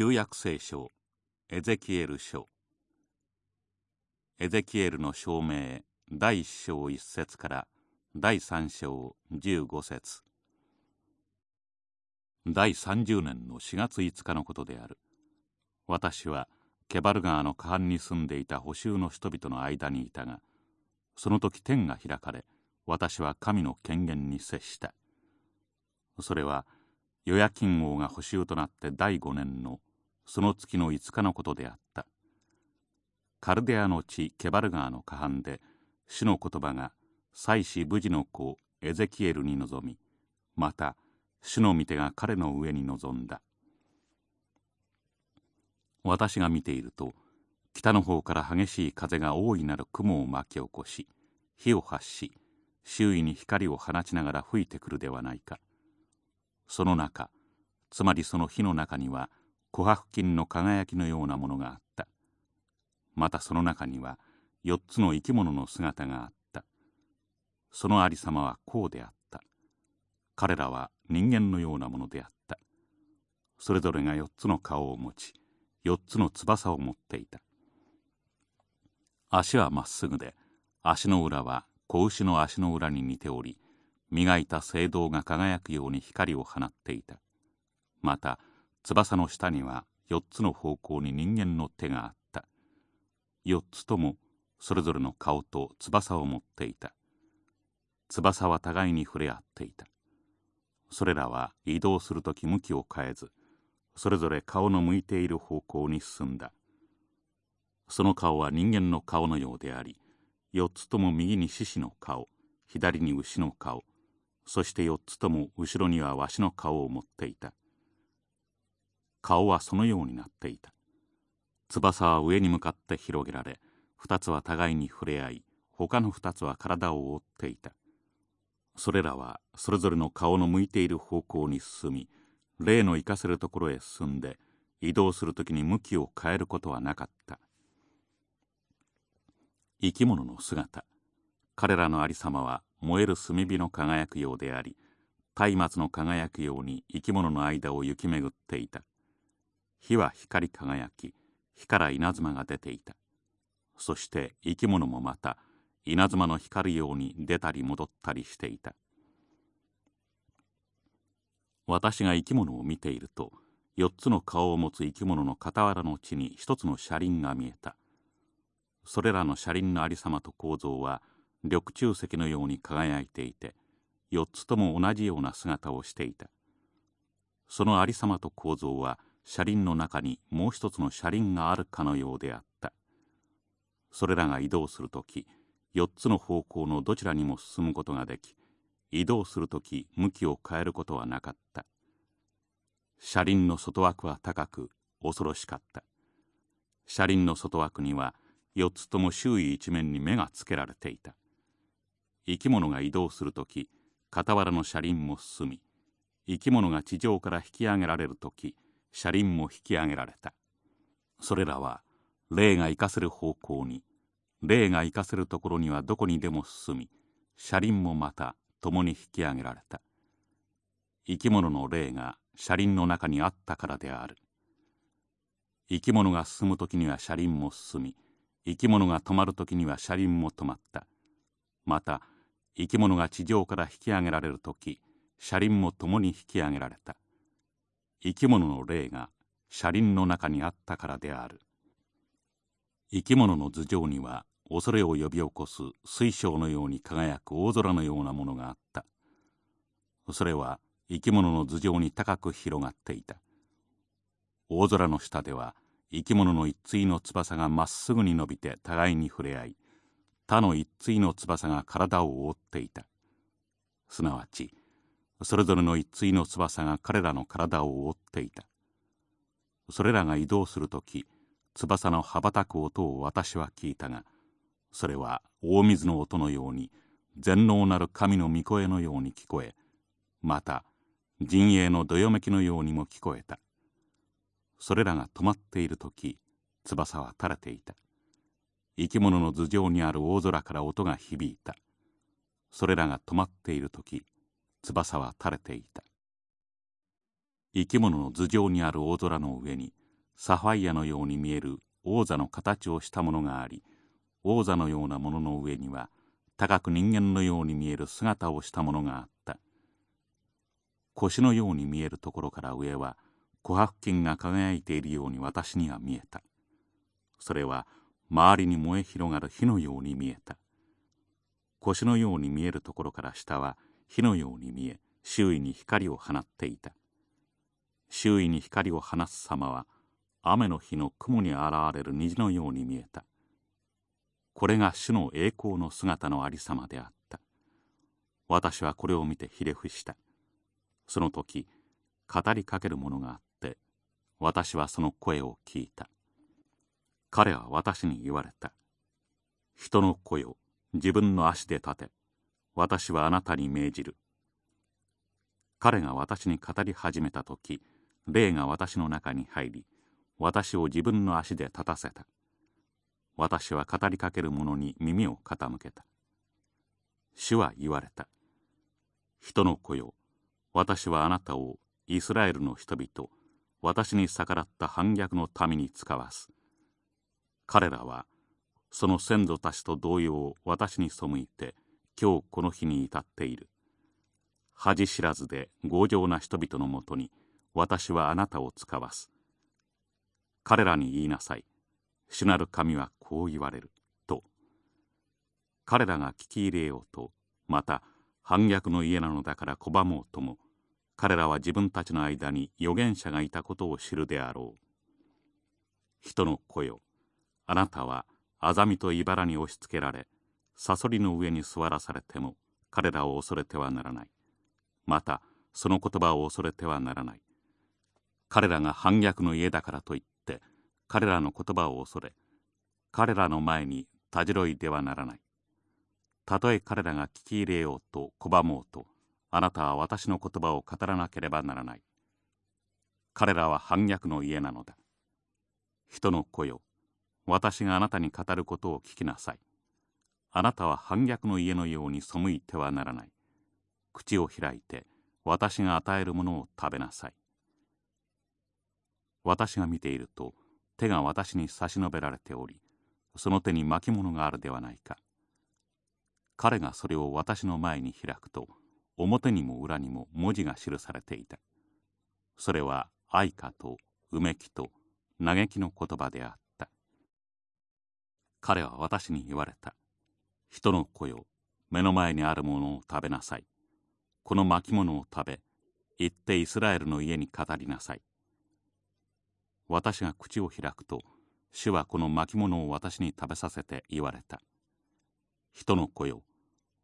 旧約聖書エゼキエル書。エゼキエルの証明第一章一節から第三章十五節。第30年の4月5日のことである。私はケバル川の河畔に住んでいた補修の人々の間にいたがその時天が開かれ私は神の権限に接した。それはヨヤキン王が補修となって第5年のその月の5日のことであった。カルデアの地ケバル川の河畔で主の言葉が祭司無事の子エゼキエルに臨みまた主の御手が彼の上に臨んだ。私が見ていると北の方から激しい風が大いなる雲を巻き起こし火を発し周囲に光を放ちながら吹いてくるではないか。その中つまりその火の中には琥珀金の輝きのようなものがあった。またその中には4つの生き物の姿があった。そのありさまはこうであった。彼らは人間のようなものであった。それぞれが4つの顔を持ち4つの翼を持っていた。足はまっすぐで足の裏は子牛の足の裏に似ており磨いた聖堂が輝くように光を放っていた。また翼の下には4つの方向に人間の手があった。4つともそれぞれの顔と翼を持っていた。翼は互いに触れ合っていた。それらは移動する時向きを変えずそれぞれ顔の向いている方向に進んだ。その顔は人間の顔のようであり4つとも右に獅子の顔左に牛の顔そして4つとも後ろにはわしの顔を持っていた。顔はそのようになっていた。翼は上に向かって広げられ2つは互いに触れ合い他の2つは体を覆っていた。それらはそれぞれの顔の向いている方向に進み霊の生かせるところへ進んで移動するときに向きを変えることはなかった。生き物の姿。彼らのありさまは燃える炭火の輝くようであり松明の輝くように生き物の間を行き巡っていた。火は光り輝き火から稲妻が出ていた。そして生き物もまた稲妻の光るように出たり戻ったりしていた。私が生き物を見ていると4つの顔を持つ生き物の傍らの地に一つの車輪が見えた。それらの車輪のありさまと構造は緑中石のように輝いていて4つとも同じような姿をしていた。そのありさまと構造は車輪の中にもう一つの車輪があるかのようであった。それらが移動する時4つの方向のどちらにも進むことができ移動する時向きを変えることはなかった。車輪の外枠は高く恐ろしかった。車輪の外枠には4つとも周囲一面に目がつけられていた。生き物が移動する時傍らの車輪も進み生き物が地上から引き上げられる時車輪も引き上げられた。それらは霊が生かせる方向に霊が生かせるところにはどこにでも進み車輪もまた共に引き上げられた。生き物の霊が車輪の中にあったからである。生き物が進む時には車輪も進み生き物が止まる時には車輪も止まった。また生き物が地上から引き上げられる時車輪も共に引き上げられた。生き物の霊が車輪の中にあったからである。生き物の頭上には恐れを呼び起こす水晶のように輝く大空のようなものがあった。それは生き物の頭上に高く広がっていた。大空の下では生き物の一対の翼がまっすぐに伸びて互いに触れ合い他の一対の翼が体を覆っていた。すなわちそれぞれの一対の翼が彼らの体を覆っていた。それらが移動する時翼の羽ばたく音を私は聞いたがそれは大水の音のように全能なる神の御声のように聞こえまた陣営のどよめきのようにも聞こえた。それらが止まっている時翼は垂れていた。生き物の頭上にある大空から音が響いた。それらが止まっている時翼は垂れていた。生き物の頭上にある大空の上にサファイアのように見える王座の形をしたものがあり王座のようなものの上には高く人間のように見える姿をしたものがあった。腰のように見えるところから上は琥珀金が輝いているように私には見えた。それは周りに燃え広がる火のように見えた。腰のように見えるところから下は火のように見え周囲に光を放っていた。周囲に光を放す様は雨の日の雲に現れる虹のように見えた。これが主の栄光の姿のありさまであった。私はこれを見てひれ伏した。その時語りかけるものがあって私はその声を聞いた。彼は私に言われた。人の子よ自分の足で立て。私はあなたに命じる。彼が私に語り始めた時霊が私の中に入り私を自分の足で立たせた。私は語りかける者に耳を傾けた。主は言われた。人の子よ私はあなたをイスラエルの人々私に逆らった反逆の民に使わす。彼らはその先祖たちと同様私に背いて今日この日に至っている。恥知らずで強情な人々のもとに私はあなたを使わす。彼らに言いなさい。主なる神はこう言われる。と。彼らが聞き入れようとまた反逆の家なのだから拒もうとも彼らは自分たちの間に預言者がいたことを知るであろう。人の子よあなたはあざみと茨に押しつけられサソリの上に座らされても彼らを恐れてはならない。またその言葉を恐れてはならない。彼らが反逆の家だからといって彼らの言葉を恐れ彼らの前にたじろいではならない。たとえ彼らが聞き入れようと拒もうとあなたは私の言葉を語らなければならない。彼らは反逆の家なのだ。人の子よ私があなたに語ることを聞きなさい。あなたは反逆の家のように背いてはならない。口を開いて私が与えるものを食べなさい。私が見ていると手が私に差し伸べられておりその手に巻物があるではないか。彼がそれを私の前に開くと表にも裏にも文字が記されていた。それは愛花とうめきと嘆きの言葉であった。彼は私に言われた。人の子よ、目の前にあるものを食べなさい。この巻物を食べ、行ってイスラエルの家に語りなさい。私が口を開くと、主はこの巻物を私に食べさせて言われた。人の子よ、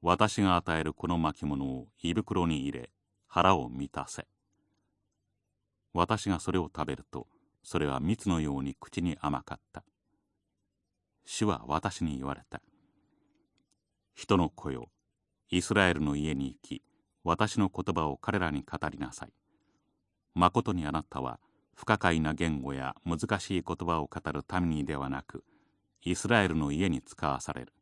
私が与えるこの巻物を胃袋に入れ、腹を満たせ。私がそれを食べると、それは蜜のように口に甘かった。主は私に言われた。人の子よ、イスラエルの家に行き、私の言葉を彼らに語りなさい。まことにあなたは不可解な言語や難しい言葉を語る民にではなく、イスラエルの家に使わされる。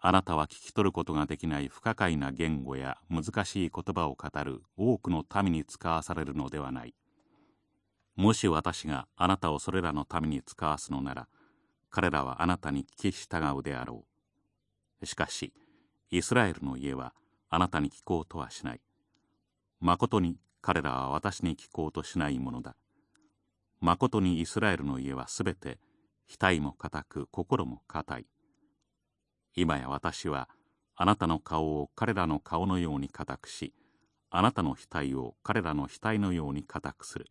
あなたは聞き取ることができない不可解な言語や難しい言葉を語る多くの民に使わされるのではない。もし私があなたをそれらの民に使わすのなら、彼らはあなたに聞き従うであろう。しかし、イスラエルの家はあなたに聞こうとはしない。まことに彼らは私に聞こうとしないものだ。まことにイスラエルの家はすべて、額も固く心も固い。今や私はあなたの顔を彼らの顔のように固くし、あなたの額を彼らの額のように固くする。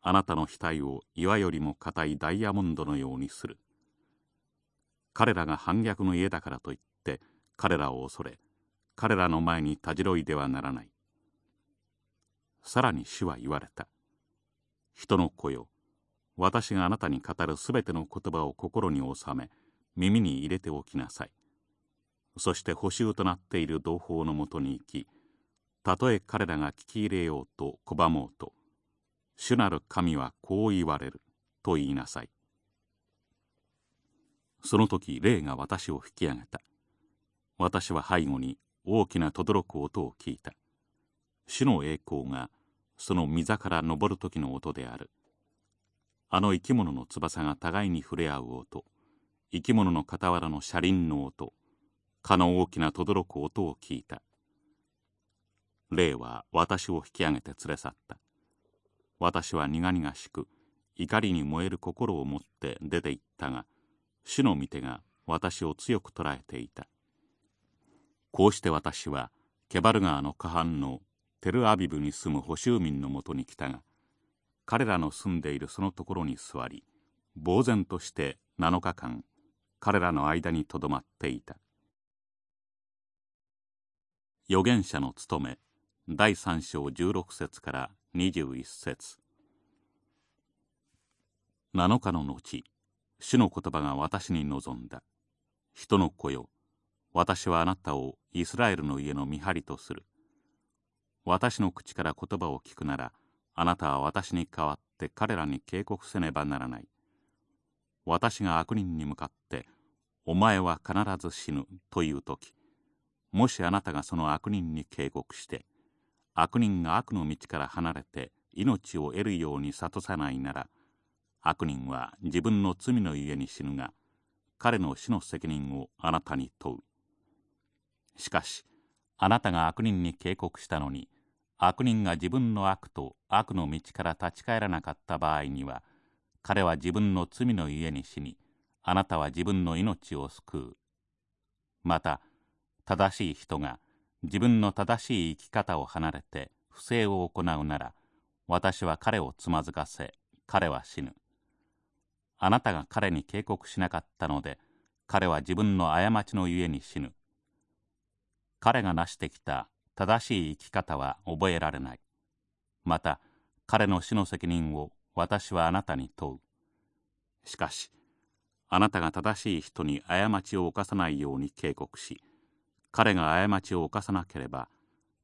あなたの額を岩よりも硬いダイヤモンドのようにする。彼らが反逆の家だからといって彼らを恐れ、彼らの前にたじろいではならない。さらに主は言われた。人の子よ、私があなたに語るすべての言葉を心に収め、耳に入れておきなさい。そして補修となっている同胞のもとに行き、たとえ彼らが聞き入れようと拒もうと、主なる神はこう言われると言いなさい。その時霊が私を引き上げた。私は背後に大きな轟く音を聞いた。主の栄光がその御座から昇る時の音である。あの生き物の翼が互いに触れ合う音生き物の傍らの車輪の音かの大きな轟く音を聞いた霊は私を引き上げて連れ去った私は苦々しく怒りに燃える心を持って出て行ったが主の御手が私を強く捉えていた。こうして私はケバル川の河畔のテルアビブに住む補修民のもとに来たが彼らの住んでいるそのところに座り呆然として7日間彼らの間にとどまっていた。預言者の務め第3章16節から21節。7日の後主の言葉が私に望んだ。人の子よ私はあなたをイスラエルの家の見張りとする。私の口から言葉を聞くならあなたは私に代わって彼らに警告せねばならない。私が悪人に向かってお前は必ず死ぬという時もしあなたがその悪人に警告して悪人が悪の道から離れて命を得るように諭さないなら悪人は自分の罪のゆえに死ぬが彼の死の責任をあなたに問う。しかしあなたが悪人に警告したのに悪人が自分の悪と悪の道から立ち返らなかった場合には彼は自分の罪のゆえに死にあなたは自分の命を救う。また正しい人が自分の正しい生き方を離れて不正を行うなら私は彼をつまずかせ彼は死ぬ。あなたが彼に警告しなかったので彼は自分の過ちのゆえに死ぬ。彼が成してきた正しい生き方は覚えられない。また彼の死の責任を私はあなたに問う。しかしあなたが正しい人に過ちを犯さないように警告し彼が過ちを犯さなければ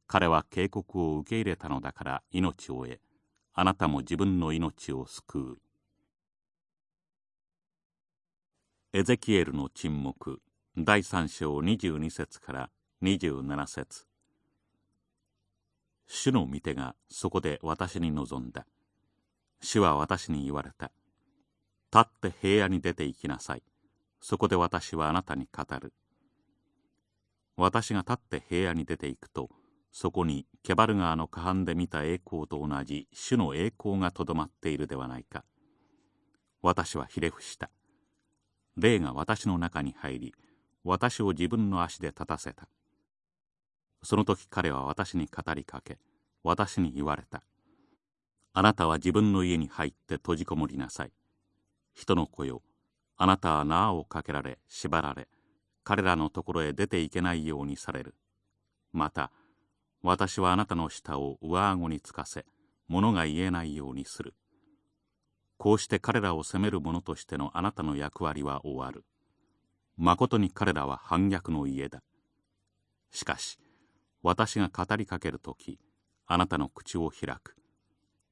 彼は警告を受け入れたのだから命を得あなたも自分の命を救う。エゼキエルの沈黙第3章22節から27節。主の御手がそこで私に望んだ。主は私に言われた。立って平野に出て行きなさい。そこで私はあなたに語る。私が立って平野に出て行くとそこにケバル川の河畔で見た栄光と同じ主の栄光がとどまっているではないか。私はひれ伏した。霊が私の中に入り私を自分の足で立たせた。その時彼は私に語りかけ私に言われた。あなたは自分の家に入って閉じこもりなさい。人の子よあなたは縄をかけられ縛られ彼らのところへ出ていけないようにされる。また私はあなたの舌を上顎につかせ物が言えないようにする。こうして彼らを責める者としてのあなたの役割は終わる。まことに彼らは反逆の家だ。しかし私が語りかける時あなたの口を開く。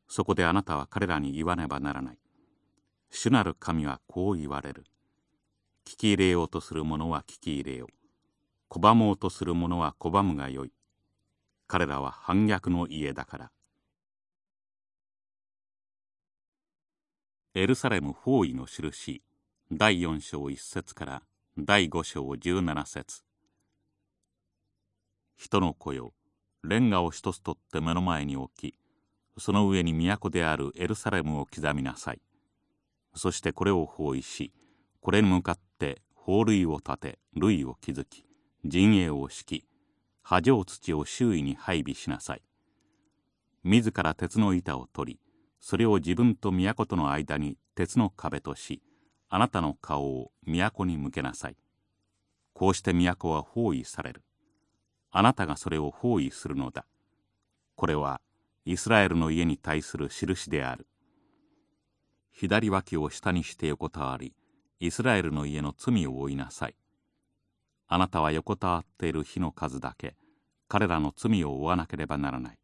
そこであなたは彼らに言わねばならない。主なる神はこう言われる。聞き入れようとする者は聞き入れよ拒もうとする者は拒むがよい。彼らは反逆の家だから。エルサレム包囲の印。第4章1節から第5章17節。人の子よレンガを一つ取って目の前に置きその上に都であるエルサレムを刻みなさい。そしてこれを包囲しこれに向かって法塁を立て塁を築き陣営を敷き波状土を周囲に配備しなさい。自ら鉄の板を取りそれを自分と都との間に鉄の壁としあなたの顔を都に向けなさい。こうして都は包囲される。あなたがそれを包囲するのだ。これはイスラエルの家に対する印である。左脇を下にして横たわりイスラエルの家の罪を負いなさい。あなたは横たわっている日の数だけ彼らの罪を負わなければならない。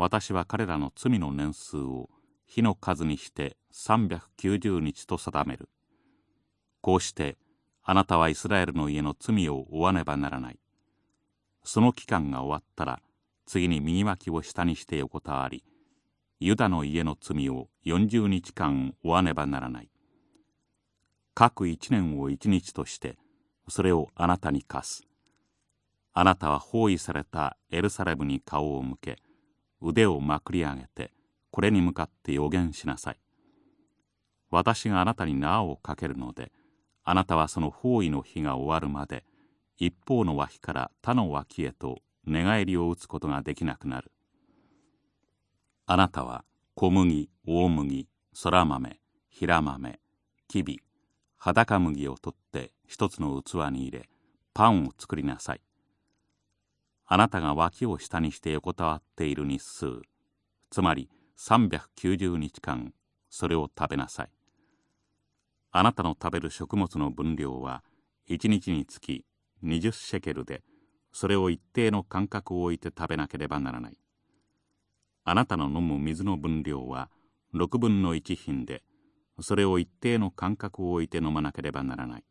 私は彼らの罪の年数を日の数にして390日と定める。こうしてあなたはイスラエルの家の罪を負わねばならない。その期間が終わったら次に右脇を下にして横たわりユダの家の罪を40日間追わねばならない。各一年を一日としてそれをあなたに課す。あなたは包囲されたエルサレムに顔を向け腕をまくり上げてこれに向かって予言しなさい。私があなたに縄をかけるのであなたはその包囲の日が終わるまで一方の脇から他の脇へと寝返りを打つことができなくなる。あなたは小麦大麦そら豆平豆きび裸麦を取って一つの器に入れパンを作りなさい。あなたが脇を下にして横たわっている日数。つまり390日間それを食べなさい。あなたの食べる食物の分量は一日につき20シェケルでそれを一定の間隔を置いて食べなければならない。あなたの飲む水の分量は6分の1品でそれを一定の間隔を置いて飲まなければならない。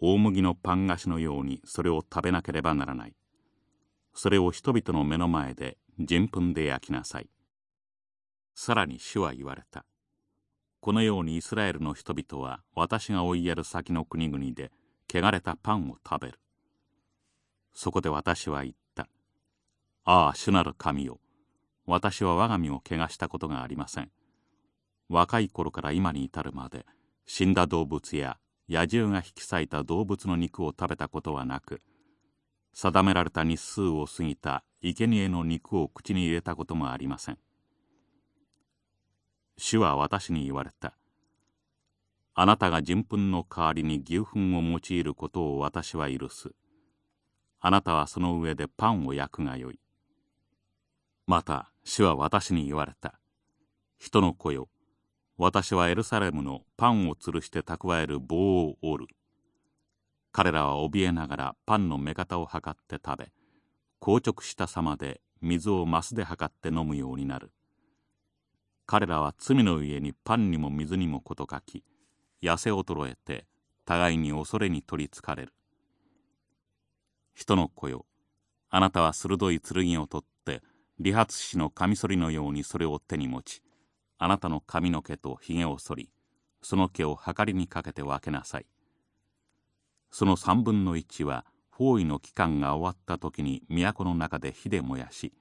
大麦のパン菓子のようにそれを食べなければならない。それを人々の目の前で人糞で焼きなさい。さらに主は言われた。このようにイスラエルの人々は私が追いやる先の国々で汚れたパンを食べる。そこで私は言った。ああ主なる神よ。私は我が身を汚したことがありません。若い頃から今に至るまで死んだ動物や野獣が引き裂いた動物の肉を食べたことはなく定められた日数を過ぎた生贄の肉を口に入れたこともありません。主は私に言われた。あなたが人糞の代わりに牛糞を用いることを私は許す。あなたはその上でパンを焼くがよい。また主は私に言われた。人の子よ私はエルサレムのパンを吊るして蓄える棒を折る。彼らは怯えながらパンの目方を測って食べ硬直した様で水をマスで測って飲むようになる。彼らは罪の家にパンにも水にもこと書き痩せ衰えて互いに恐れに取りつかれる。人の子よあなたは鋭い剣を取って理髪師のカミソリのようにそれを手に持ちあなたの髪の毛とひげを剃りその毛をはかりにかけて分けなさい。その三分の一は包囲の期間が終わった時に都の中で火で燃やし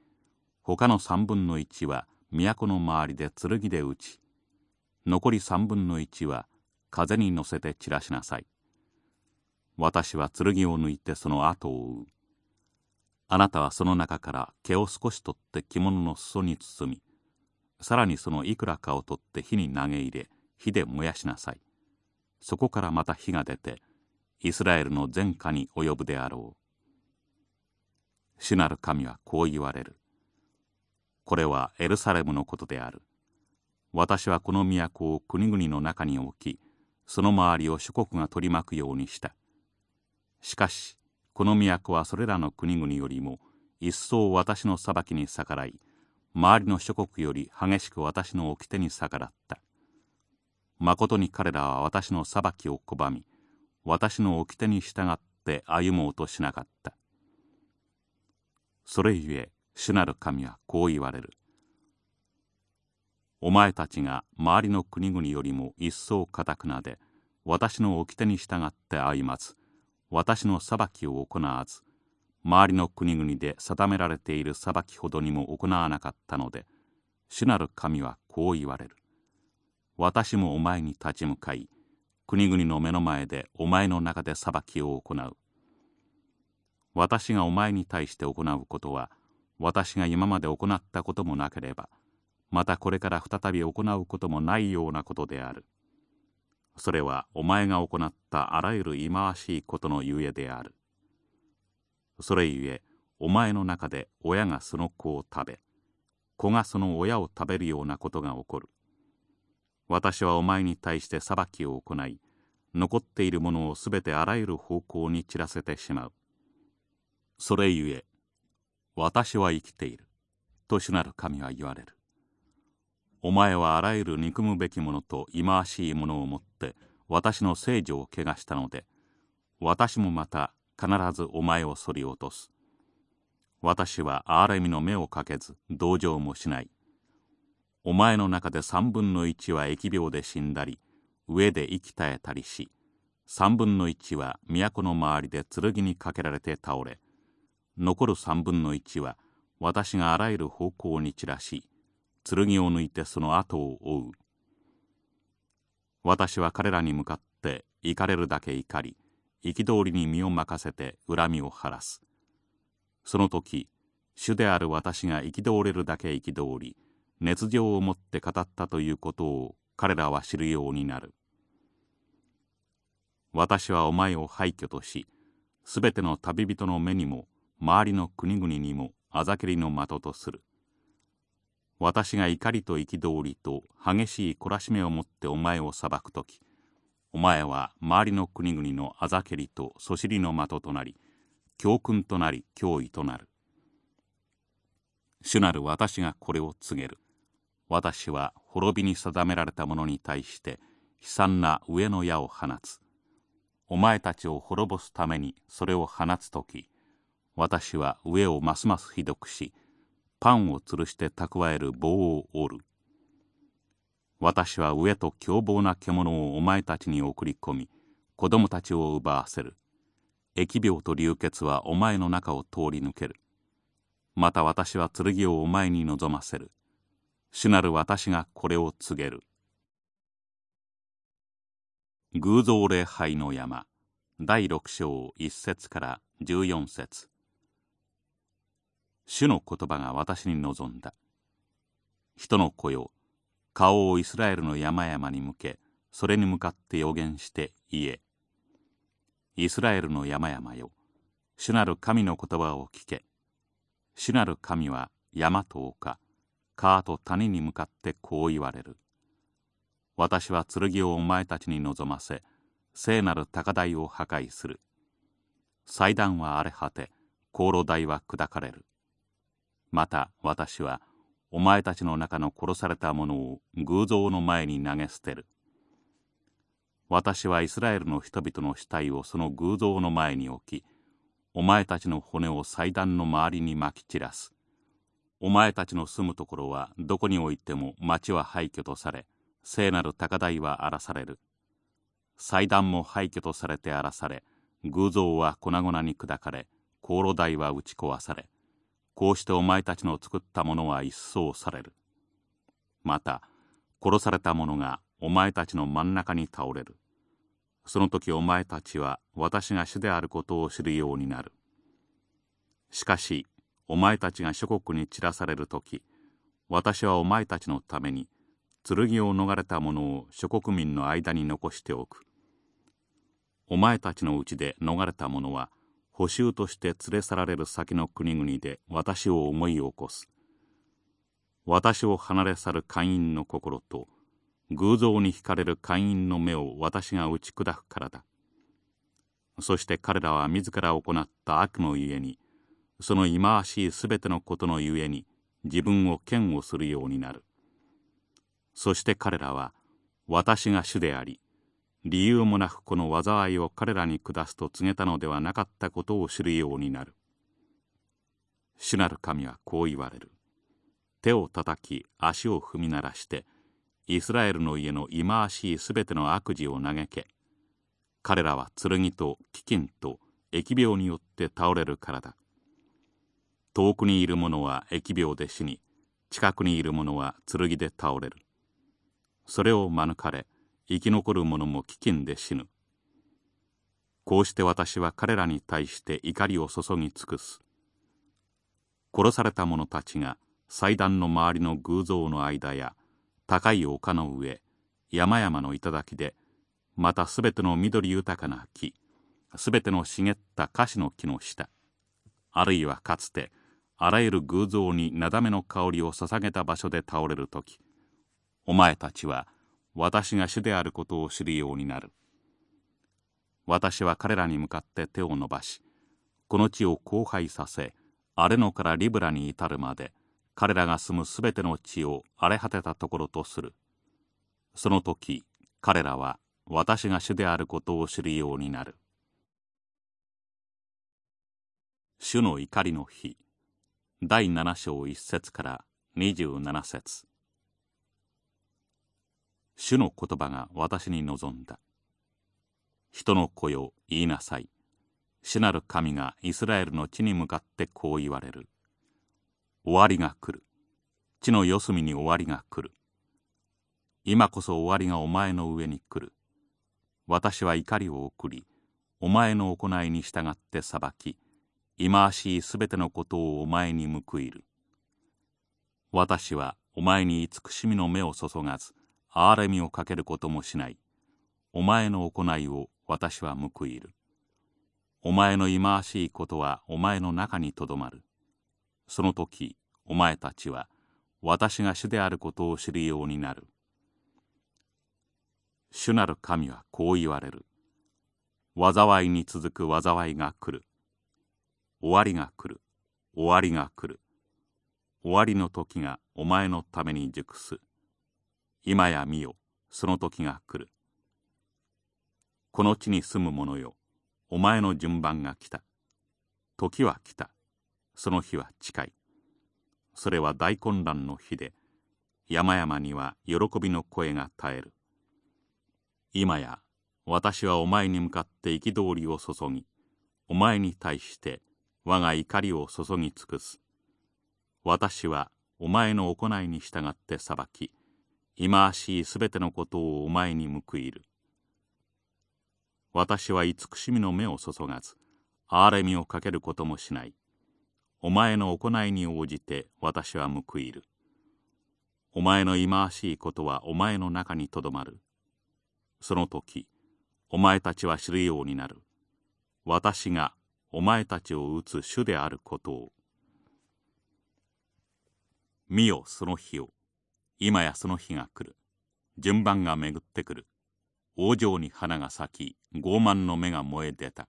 他の三分の一は都の周りで剣で打ち残り三分の一は風に乗せて散らしなさい。私は剣を抜いてその後を追う。あなたはその中から毛を少し取って着物の裾に包みさらにそのいくらかを取って火に投げ入れ火で燃やしなさい。そこからまた火が出てイスラエルの前科に及ぶであろう。主なる神はこう言われる。これはエルサレムのことである。私はこの都を国々の中に置きその周りを諸国が取り巻くようにした。しかしこの都はそれらの国々よりも一層私の裁きに逆らい周りの諸国より激しく私の掟に逆らった。まことに彼らは私の裁きを拒み、私の掟に従って歩もうとしなかった。それゆえ、主なる神はこう言われる。お前たちが周りの国々よりも一層かたくなで、私の掟に従って歩まず、私の裁きを行わず、周りの国々で定められている裁きほどにも行わなかったので主なる神はこう言われる私もお前に立ち向かい国々の目の前でお前の中で裁きを行う。私がお前に対して行うことは私が今まで行ったこともなければまたこれから再び行うこともないようなことである。それはお前が行ったあらゆる忌まわしいことのゆえである。それゆえお前の中で親がその子を食べ子がその親を食べるようなことが起こる。私はお前に対して裁きを行い残っているものをすべてあらゆる方向に散らせてしまうそれゆえ私は生きていると主なる神は言われるお前はあらゆる憎むべきものと忌まわしいものをもって私の聖女を汚したので私もまた必ずお前をそり落とす。私は憐れみの目をかけず同情もしない。お前の中で三分の一は疫病で死んだり上で息絶えたりし三分の一は都の周りで剣にかけられて倒れ残る三分の一は私があらゆる方向に散らし剣を抜いてその後を追う。私は彼らに向かって怒れるだけ怒り憤りに身を任せて恨みを晴らす。その時主である私が憤れるだけ憤り熱情を持って語ったということを彼らは知るようになる。私はお前を廃墟としすべての旅人の目にも周りの国々にもあざけりの的とする。私が怒りと憤りと激しい懲らしめをもってお前を裁く時お前は周りの国々のあざけりとそしりの的となり教訓となり脅威となる。主なる私がこれを告げる。私は滅びに定められた者に対して悲惨な上の矢を放つ。お前たちを滅ぼすためにそれを放つ時私は上をますますひどくしパンを吊るして蓄える棒を折る。私は上と凶暴な獣をお前たちに送り込み子供たちを奪わせる。疫病と流血はお前の中を通り抜ける。また私は剣をお前に望ませる。主なる私がこれを告げる。偶像礼拝の山。第六章一節から十四節。主の言葉が私に望んだ。人の子よ顔をイスラエルの山々に向けそれに向かって予言して言え。イスラエルの山々よ主なる神の言葉を聞け。主なる神は山と丘。川と谷に向かってこう言われる。私は剣をお前たちに望ませ聖なる高台を破壊する。祭壇は荒れ果て香炉台は砕かれる。また私はお前たちの中の殺された者を偶像の前に投げ捨てる。私はイスラエルの人々の死体をその偶像の前に置きお前たちの骨を祭壇の周りにまき散らす。お前たちの住むところはどこにおいても町は廃墟とされ聖なる高台は荒らされる祭壇も廃墟とされて荒らされ偶像は粉々に砕かれ香炉台は打ち壊されこうしてお前たちの作ったものは一掃される。また、殺された者がお前たちの真ん中に倒れる。その時お前たちは私が主であることを知るようになる。しかし、お前たちが諸国に散らされる時、私はお前たちのために剣を逃れた者を諸国民の間に残しておく。お前たちのうちで逃れた者は補修として連れ去られる先の国々で私を思い起こす私を離れ去る会員の心と偶像に惹かれる会員の目を私が打ち砕くからだそして彼らは自ら行った悪のゆえにその忌まわしいすべてのことのゆえに自分を嫌悪するようになる。そして彼らは私が主であり理由もなくこの災いを彼らに下すと告げたのではなかったことを知るようになる。主なる神はこう言われる。手を叩き足を踏み鳴らしてイスラエルの家の忌まわしいすべての悪事を嘆け。彼らは剣と飢饉と疫病によって倒れるからだ。遠くにいる者は疫病で死に近くにいる者は剣で倒れる。それを免れ生き残る者も飢饉で死ぬ。こうして私は彼らに対して怒りを注ぎ尽くす。殺された者たちが祭壇の周りの偶像の間や高い丘の上山々の頂でまたすべての緑豊かな木すべての茂った樫の木の下あるいはかつてあらゆる偶像になだめの香りを捧げた場所で倒れる時お前たちは私が主であることを知るようになる。私は彼らに向かって手を伸ばしこの地を荒廃させ荒れ野からリブラに至るまで彼らが住むすべての地を荒れ果てたところとする。その時彼らは私が主であることを知るようになる。主の怒りの日。第7章1節から27節。主の言葉が私に望んだ。人の子よ言いなさい。主なる神がイスラエルの地に向かってこう言われる。終わりが来る。地の四隅に終わりが来る。今こそ終わりがお前の上に来る。私は怒りを送りお前の行いに従って裁き忌まわしいすべてのことをお前に報いる。私はお前に慈しみの目を注がず憐れみをかけることもしない。お前の行いを私は報いる。お前の忌まわしいことはお前の中にとどまる。その時お前たちは私が主であることを知るようになる。主なる神はこう言われる。災いに続く災いが来る。終わりが来る。終わりが来る。終わりの時がお前のために熟す。今や見よ。その時が来る。この地に住む者よ。お前の順番が来た。時は来た。その日は近い。それは大混乱の日で山々には喜びの声が絶える。今や私はお前に向かって憤りを注ぎお前に対して我が怒りを注ぎ尽くす。私はお前の行いに従って裁き忌まわしいすべてのことをお前に報いる。私は慈しみの目を注がず憐れみをかけることもしない。お前の行いに応じて私は報いる。お前の忌まわしいことはお前の中にとどまる。その時お前たちは知るようになる。私がお前たちを打つ主であることを。見よその日を。今やその日が来る。順番が巡ってくる。王城に花が咲き傲慢の目が燃え出た。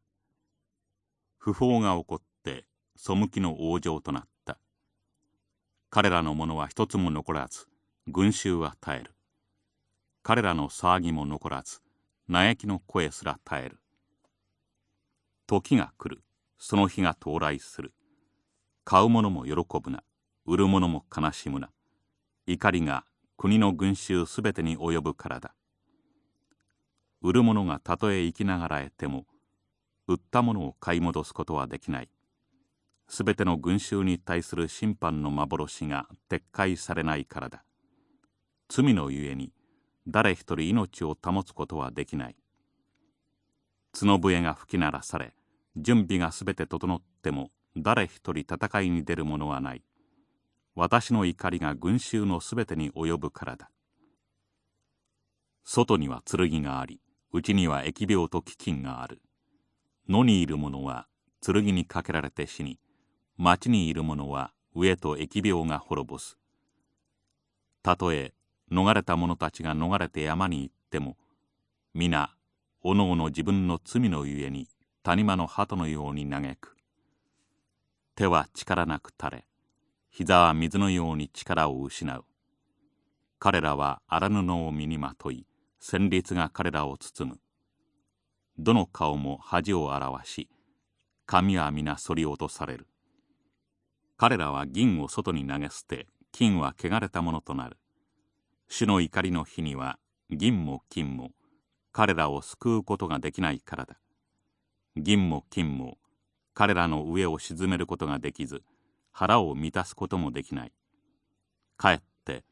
不法が起こって背きの王城となった。彼らのものは一つも残らず群衆は絶える。彼らの騒ぎも残らず嘆きの声すら絶える。時が来る。その日が到来する。買う者も喜ぶな。売る者も悲しむな。怒りが国の群衆すべてに及ぶからだ。売る者がたとえ生きながらえても売ったものを買い戻すことはできない。すべての群衆に対する審判の幻が撤回されないからだ。罪のゆえに誰一人命を保つことはできない。角笛が吹き鳴らされ準備がすべて整っても誰一人戦いに出る者はない。私の怒りが群衆のすべてに及ぶからだ。外には剣があり内には疫病と飢饉がある。野にいる者は剣にかけられて死に町にいる者は飢えと疫病が滅ぼす。たとえ逃れた者たちが逃れて山に行っても皆おのおの自分の罪のゆえに谷間の鳩のように嘆く。手は力なく垂れ膝は水のように力を失う。彼らは荒布を身にまとい旋律が彼らを包む。どの顔も恥を表し髪は皆反り落とされる。彼らは銀を外に投げ捨て金は汚れたものとなる。主の怒りの日には銀も金も彼らを救うことができないからだ。銀も金も彼らの上を沈めることができず腹を満たすこともできない。かえって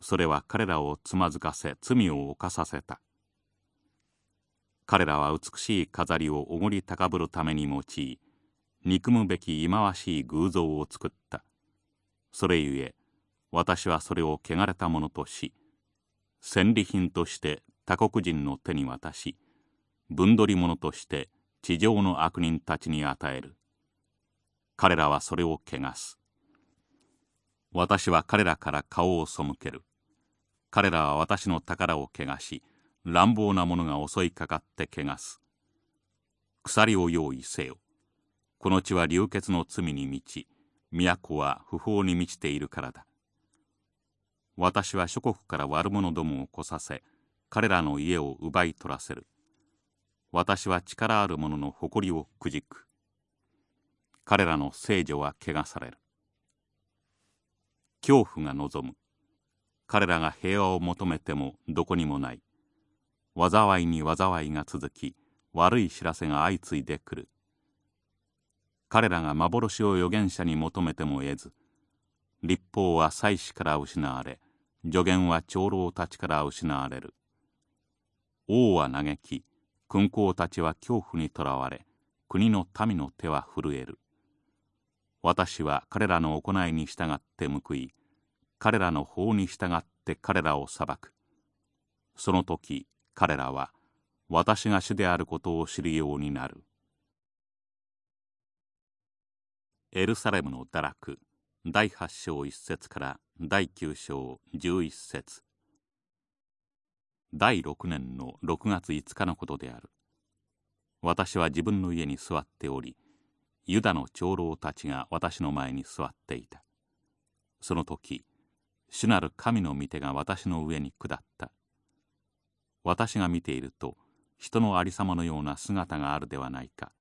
それは彼らをつまずかせ罪を犯させた。彼らは美しい飾りをおごり高ぶるために用い憎むべき忌まわしい偶像を作った。それゆえ私はそれを汚れたものとし戦利品として他国人の手に渡し分取り物として地上の悪人たちに与える。彼らはそれを汚す。私は彼らから顔を背ける。彼らは私の宝を汚し乱暴な者が襲いかかって汚す。鎖を用意せよ。この地は流血の罪に満ち都は不法に満ちているからだ。私は諸国から悪者どもを来させ彼らの家を奪い取らせる。私は力ある者の誇りをくじく。彼らの聖女は汚される。恐怖が望む。彼らが平和を求めてもどこにもない。災いに災いが続き悪い知らせが相次いでくる。彼らが幻を預言者に求めても得ず立法は祭司から失われ助言は長老たちから失われる。王は嘆き君皇たちは恐怖にとらわれ国の民の手は震える。私は彼らの行いに従って報い彼らの法に従って彼らを裁く。その時彼らは私が主であることを知るようになる。エルサレムの堕落第8章1節から第9章11節。第6年の6月5日のことである。私は自分の家に座っておりユダの長老たちが私の前に座っていた。その時主なる神の御手が私の上に下った。私が見ていると人のありさまのような姿があるではないか。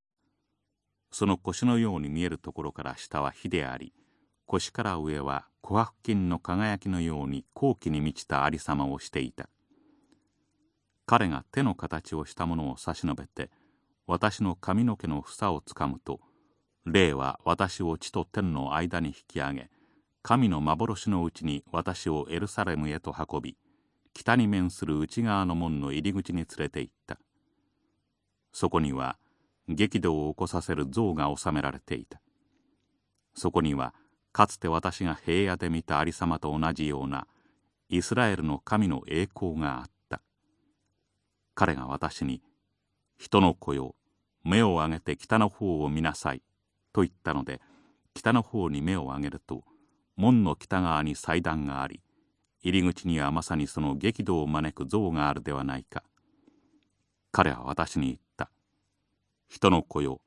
その腰のように見えるところから下は火であり腰から上は琥珀金の輝きのように高貴に満ちたありさまをしていた。彼が手の形をしたものを差し伸べて私の髪の毛の房をつかむと霊は私を地と天の間に引き上げ神の幻のうちに私をエルサレムへと運び北に面する内側の門の入り口に連れて行った。そこには激怒を起こさせる像が収められていた。そこにはかつて私が平野で見た有様と同じようなイスラエルの神の栄光があった。彼が私に「人の子よ目を上げて北の方を見なさい」と言ったので北の方に目を上げると門の北側に祭壇があり入り口にはまさにその激怒を招く像があるではないか。彼は私に言った「人の子よ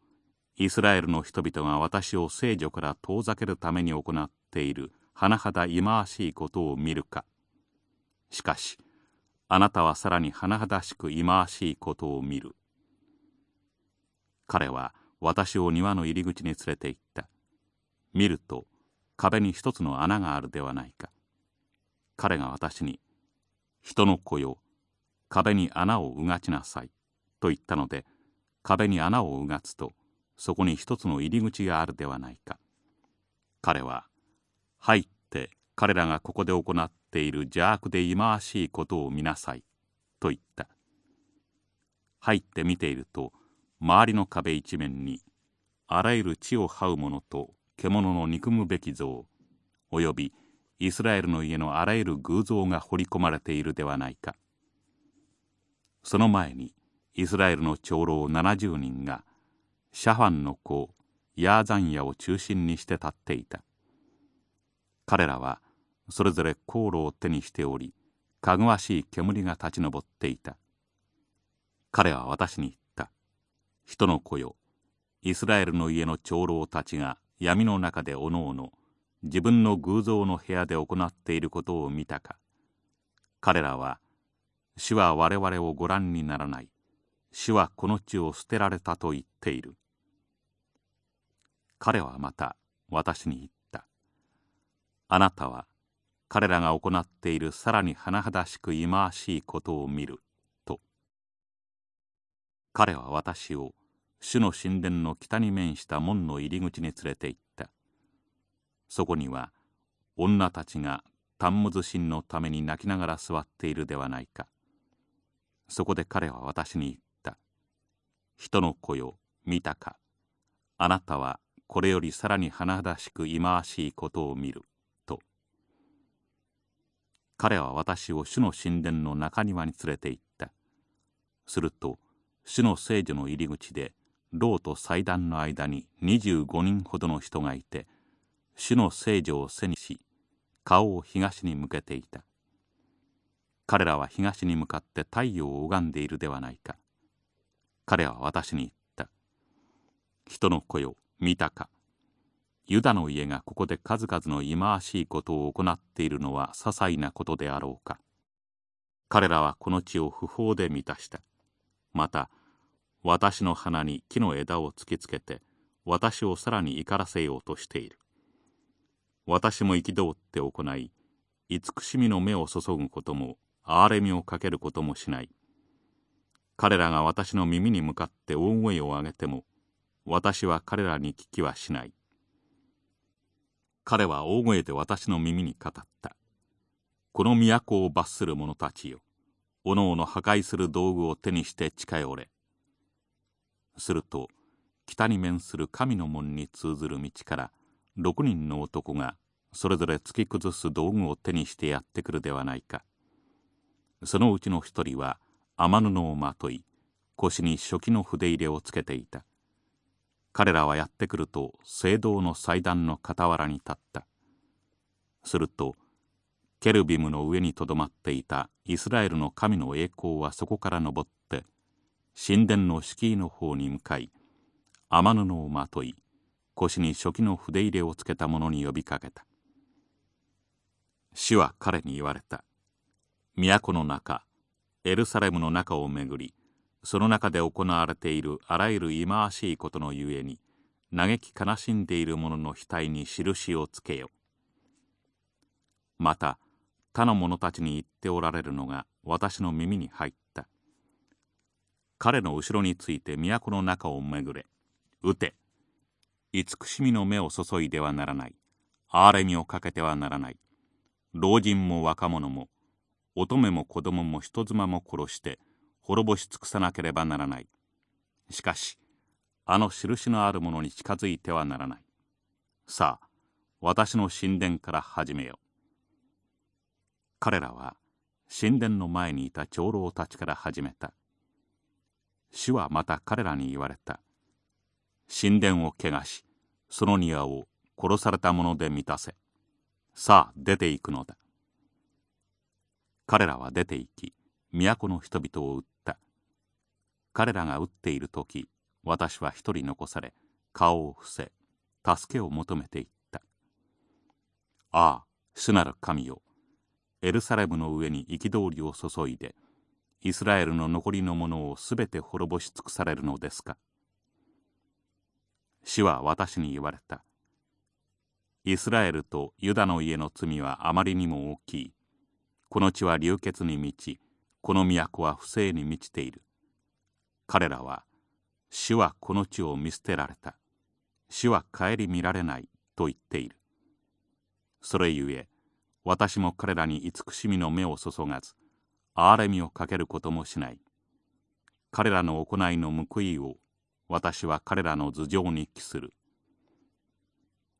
イスラエルの人々が私を聖女から遠ざけるために行っている甚だ忌まわしいことを見るか。しかしあなたはさらに甚だしく忌まわしいことを見る。彼は私を庭の入り口に連れて行った。見ると壁に一つの穴があるではないか。彼が私に「人の子よ壁に穴をうがちなさい」と言ったので壁に穴をうがつとそこに一つの入り口があるではないか。彼は入って彼らがここで行っている邪悪で忌まわしいことを見なさいと言った。入って見ていると周りの壁一面にあらゆる地を這う者と獣の憎むべき像およびイスラエルの家のあらゆる偶像が彫り込まれているではないか。その前にイスラエルの長老70人がシャファンの子ヤーザンヤを中心にして立っていた。彼らはそれぞれ航路を手にしておりかぐわしい煙が立ち上っていた。彼は私に言った。人の子よイスラエルの家の長老たちが闇の中でおのおの自分の偶像の部屋で行っていることを見たか。彼らは主は我々をご覧にならない。主はこの地を捨てられたと言っている。彼はまた私に言った。あなたは彼らが行っているさらに甚だしく忌まわしいことを見ると。彼は私を主の神殿の北に面した門の入り口に連れて行った。そこには女たちがタンムズ神のために泣きながら座っているではないか。そこで彼は私に言った。人の子よ、見たか。あなたはこれよりさらに甚だしく忌まわしいことを見る彼は私を主の神殿の中庭に連れて行った。すると主の聖女の入り口で牢と祭壇の間に25人ほどの人がいて主の聖女を背にし顔を東に向けていた。彼らは東に向かって太陽を拝んでいるではないか。彼は私に言った。人の子よ見たか。ユダの家がここで数々の忌まわしいことを行っているのは些細なことであろうか。彼らはこの地を不法で満たした。また私の鼻に木の枝を突きつけて私をさらに怒らせようとしている。私も憤って行い慈しみの目を注ぐことも憐れみをかけることもしない。彼らが私の耳に向かって大声を上げても私は彼らに聞きはしない。彼は大声で私の耳に語った。この都を罰する者たちよ。おのおの破壊する道具を手にして近寄れ。すると北に面する神の門に通ずる道から6人の男がそれぞれ突き崩す道具を手にしてやってくるではないか。そのうちの一人は雨布をまとい腰に初期の筆入れをつけていた。彼らはやってくると聖堂の祭壇の傍らに立った。するとケルビムの上にとどまっていたイスラエルの神の栄光はそこから登って神殿の敷居の方に向かい雨布をまとい腰に初期の筆入れをつけた者に呼びかけた。主は彼に言われた。都の中エルサレムの中をめぐりその中で行われているあらゆる忌まわしいことのゆえに嘆き悲しんでいる者の額に印をつけよ。また他の者たちに言っておられるのが私の耳に入った。彼の後ろについて都の中をめぐれ。撃て。慈しみの目を注いではならない。憐れみをかけてはならない。老人も若者も乙女も子供も人妻も殺して滅ぼし尽くさなければならない。しかしあの印のあるものに近づいてはならない。さあ私の神殿から始めよ彼らは神殿の前にいた長老たちから始めた。主はまた彼らに言われた。神殿を汚しその庭を殺された者で満たせ。さあ出て行くのだ。彼らは出て行き都の人々を撃った。彼らが撃っている時私は一人残され顔を伏せ助けを求めていった。ああ主なる神よ。エルサレムの上に憤りを注いでイスラエルの残りのものをすべて滅ぼし尽くされるのですか。主は私に言われた。イスラエルとユダの家の罪はあまりにも大きい。この地は流血に満ちこの都は不正に満ちている。彼らは主はこの地を見捨てられた。主は顧みられないと言っている。それゆえ私も彼らに慈しみの目を注がず憐れみをかけることもしない。彼らの行いの報いを私は彼らの頭上に帰する。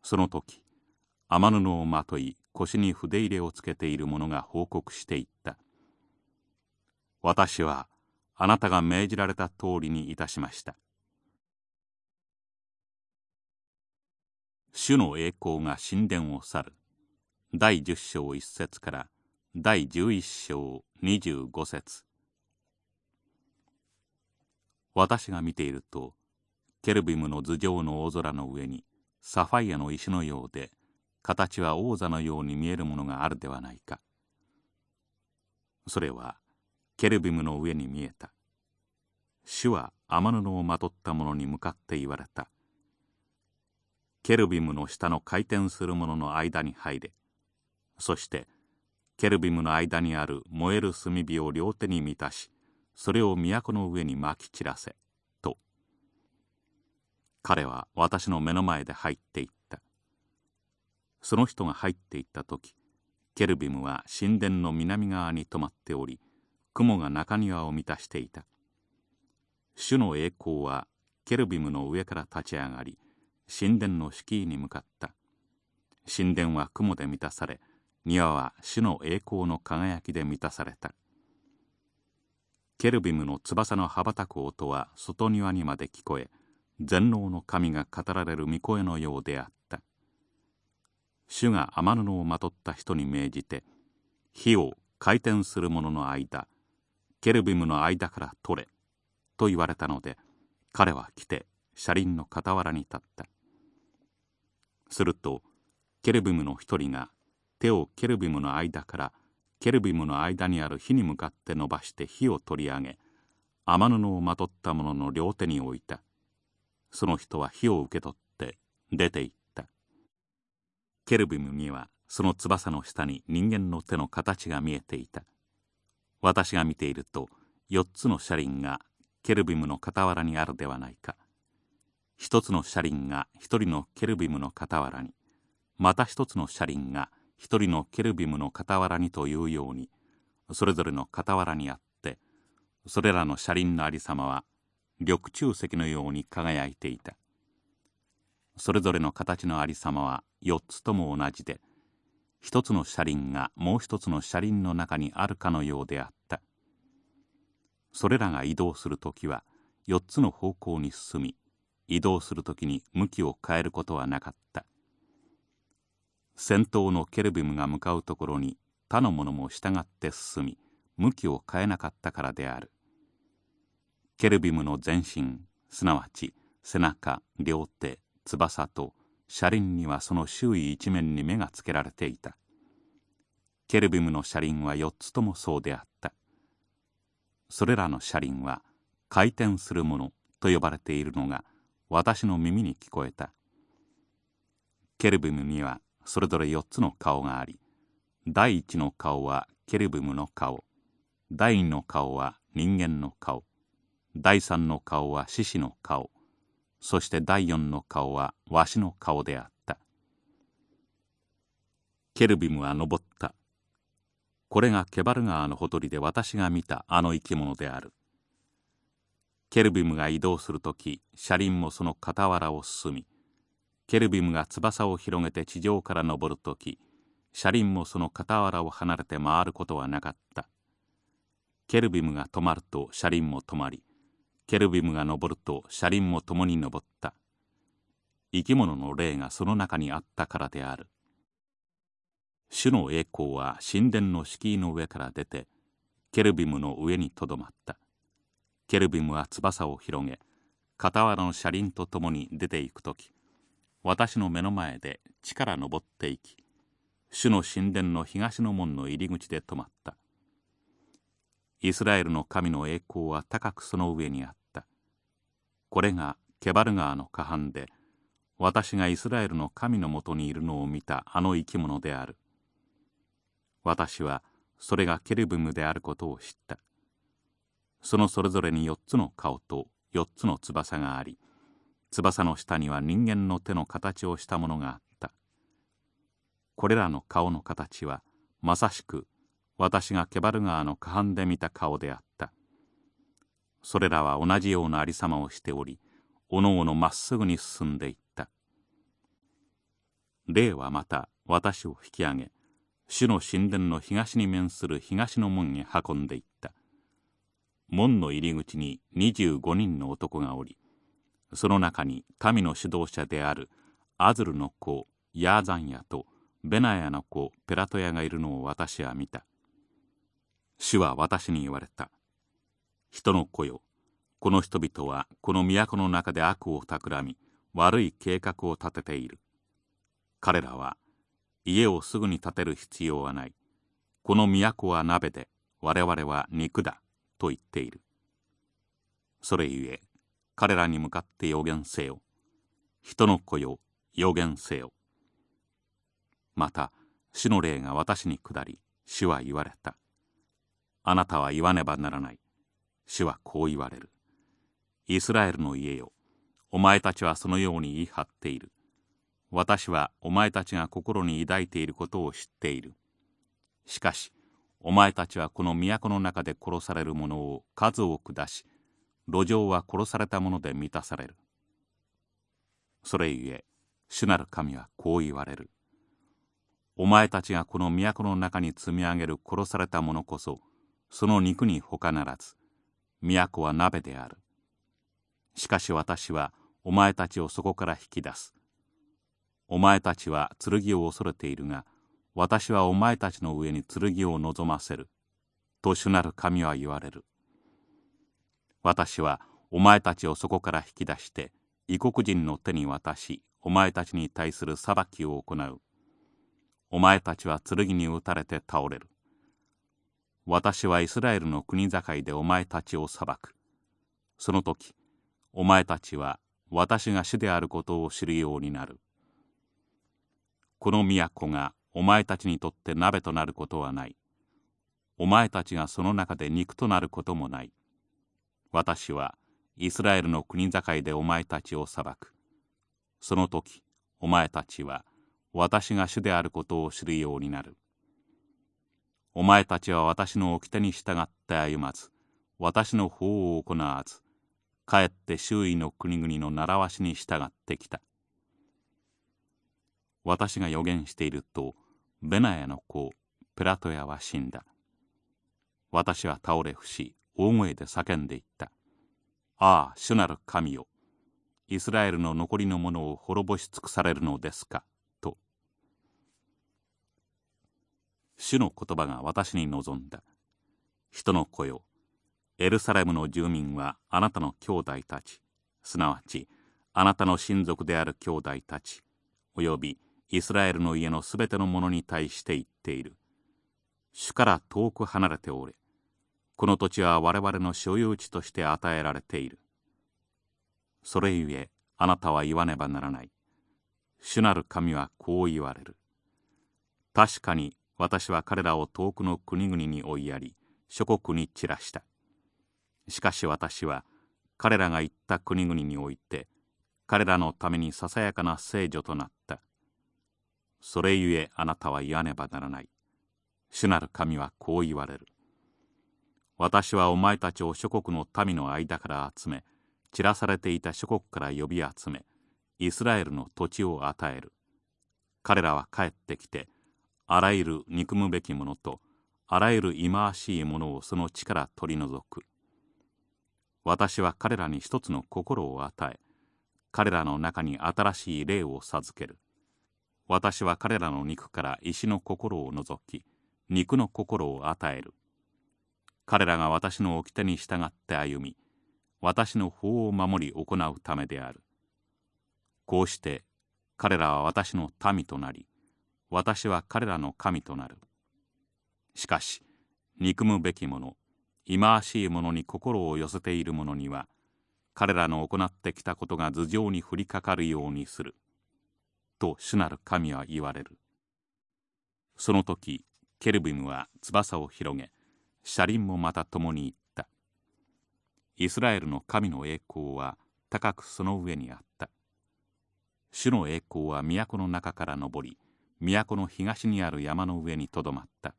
その時雨布をまとい腰に筆入れをつけている者が報告していった。私はあなたが命じられた通りにいたしました。主の栄光が神殿を去る。第10章1節から第11章25節。私が見ているとケルビムの頭上の大空の上にサファイアの石のようで形は王座のように見えるものがあるではないか。それはケルビムの上に見えた。主は天布をまとった者に向かって言われた。ケルビムの下の回転するものの間に入れそしてケルビムの間にある燃える炭火を両手に満たしそれを都の上にまき散らせと彼は私の目の前で入っていった。その人が入っていった時ケルビムは神殿の南側に止まっており雲が中庭を満たしていた。主の栄光はケルビムの上から立ち上がり神殿の敷居に向かった。神殿は雲で満たされ庭は主の栄光の輝きで満たされた。ケルビムの翼の羽ばたく音は外庭にまで聞こえ全能の神が語られる御声のようであった。主が天布をまとった人に命じて火を回転する者の間ケルビムの間から取れと言われたので彼は来て車輪の傍らに立った。するとケルビムの一人が手をケルビムの間からケルビムの間にある火に向かって伸ばして火を取り上げ雨布をまとった者の両手に置いた。その人は火を受け取って出て行った。ケルビムにはその翼の下に人間の手の形が見えていた。私が見ていると4つの車輪がケルビムの傍らにあるではないか。一つの車輪が一人のケルビムの傍らにまた一つの車輪が一人のケルビムの傍らにというようにそれぞれの傍らにあってそれらの車輪のありさまは緑中石のように輝いていた。それぞれの形のありさまは4つとも同じで一つの車輪がもう一つの車輪の中にあるかのようであった。それらが移動する時は4つの方向に進み移動する時に向きを変えることはなかった。先頭のケルビムが向かうところに他の者も従って進み向きを変えなかったからである。ケルビムの全身すなわち背中両手翼と車輪にはその周囲一面に目がつけられていた。ケルビムの車輪は4つともそうであった。それらの車輪は回転するものと呼ばれているのが私の耳に聞こえた。ケルビムにはそれぞれ4つの顔があり第一の顔はケルビムの顔第二の顔は人間の顔第三の顔は獅子の顔そして第四の顔はわしの顔であった。ケルビムは登った。これがケバル川のほとりで私が見たあの生き物である。ケルビムが移動する時車輪もその傍らを進みケルビムが翼を広げて地上から登る時車輪もその傍らを離れて回ることはなかった。ケルビムが止まると車輪も止まりケルビムが登ると車輪も共に登った。生き物の霊がその中にあったからである。主の栄光は神殿の敷居の上から出てケルビムの上にとどまった。ケルビムは翼を広げ傍らの車輪と共に出ていく時私の目の前で地から登っていき主の神殿の東の門の入り口で止まった。イスラエルの神の栄光は高くその上にあった。これがケバル川の河畔で私がイスラエルの神のもとにいるのを見たあの生き物である。私はそれがケルブムであることを知った。そのそれぞれに4つの顔と4つの翼があり翼の下には人間の手の形をしたものがあった。これらの顔の形はまさしく私がケバル川の河畔で見た顔であった。それらは同じようなありさまをしておりおのおのまっすぐに進んでいった。霊はまた私を引き上げ主の神殿の東に面する東の門へ運んでいった門の入り口に25人の男がおりその中に民の指導者であるアズルの子ヤーザンヤとベナヤの子ペラトヤがいるのを私は見た主は私に言われた。人の子よ、この人々はこの都の中で悪を企み、悪い計画を立てている。彼らは、家をすぐに建てる必要はない。この都は鍋で、我々は肉だ、と言っている。それゆえ、彼らに向かって予言せよ。人の子よ、予言せよ。また、主の霊が私に下り、主は言われた。あなたは言わねばならない。主はこう言われる。イスラエルの家よ。お前たちはそのように言い張っている。私はお前たちが心に抱いていることを知っている。しかし、お前たちはこの都の中で殺される者を数多く出し、路上は殺された者で満たされる。それゆえ、主なる神はこう言われる。お前たちがこの都の中に積み上げる殺された者こそ、その肉に他ならず都は鍋であるしかし私はお前たちをそこから引き出すお前たちは剣を恐れているが私はお前たちの上に剣を望ませると主なる神は言われる私はお前たちをそこから引き出して異国人の手に渡しお前たちに対する裁きを行うお前たちは剣に打たれて倒れる私はイスラエルの国境でお前たちを裁く。その時、お前たちは私が主であることを知るようになる。この都がお前たちにとって鍋となることはない。お前たちがその中で肉となることもない。私はイスラエルの国境でお前たちを裁く。その時お前たちは私が主であることを知るようになる。お前たちは私の掟に従って歩まず私の法を行わずかえって周囲の国々の習わしに従ってきた。私が予言しているとベナヤの子ペラトヤは死んだ。私は倒れ伏し大声で叫んでいった。ああ主なる神よ。イスラエルの残りのものを滅ぼし尽くされるのですかと。主の言葉が私に望んだ。人の子よエルサレムの住民はあなたの兄弟たちすなわちあなたの親族である兄弟たちおよびイスラエルの家のすべての者に対して言っている。主から遠く離れておれ。この土地は我々の所有地として与えられている。それゆえあなたは言わねばならない。主なる神はこう言われる。確かに私は彼らを遠くの国々に追いやり諸国に散らした。しかし私は彼らが行った国々において彼らのためにささやかな聖女となった。それゆえあなたは言わねばならない。主なる神はこう言われる。私はお前たちを諸国の民の間から集め散らされていた諸国から呼び集めイスラエルの土地を与える。彼らは帰ってきてあらゆる憎むべきものとあらゆる忌まわしいものをその地から取り除く。私は彼らに一つの心を与え彼らの中に新しい霊を授ける。私は彼らの肉から石の心を除き肉の心を与える。彼らが私の掟に従って歩み私の法を守り行うためである。こうして彼らは私の民となり私は彼らの神となる。しかし憎むべき者忌まわしい者に心を寄せている者には彼らの行ってきたことが頭上に降りかかるようにする。と主なる神は言われる。その時ケルビムは翼を広げ車輪もまた共に行った。イスラエルの神の栄光は高くその上にあった。主の栄光は都の中から昇り都の東にある山の上にとどまった。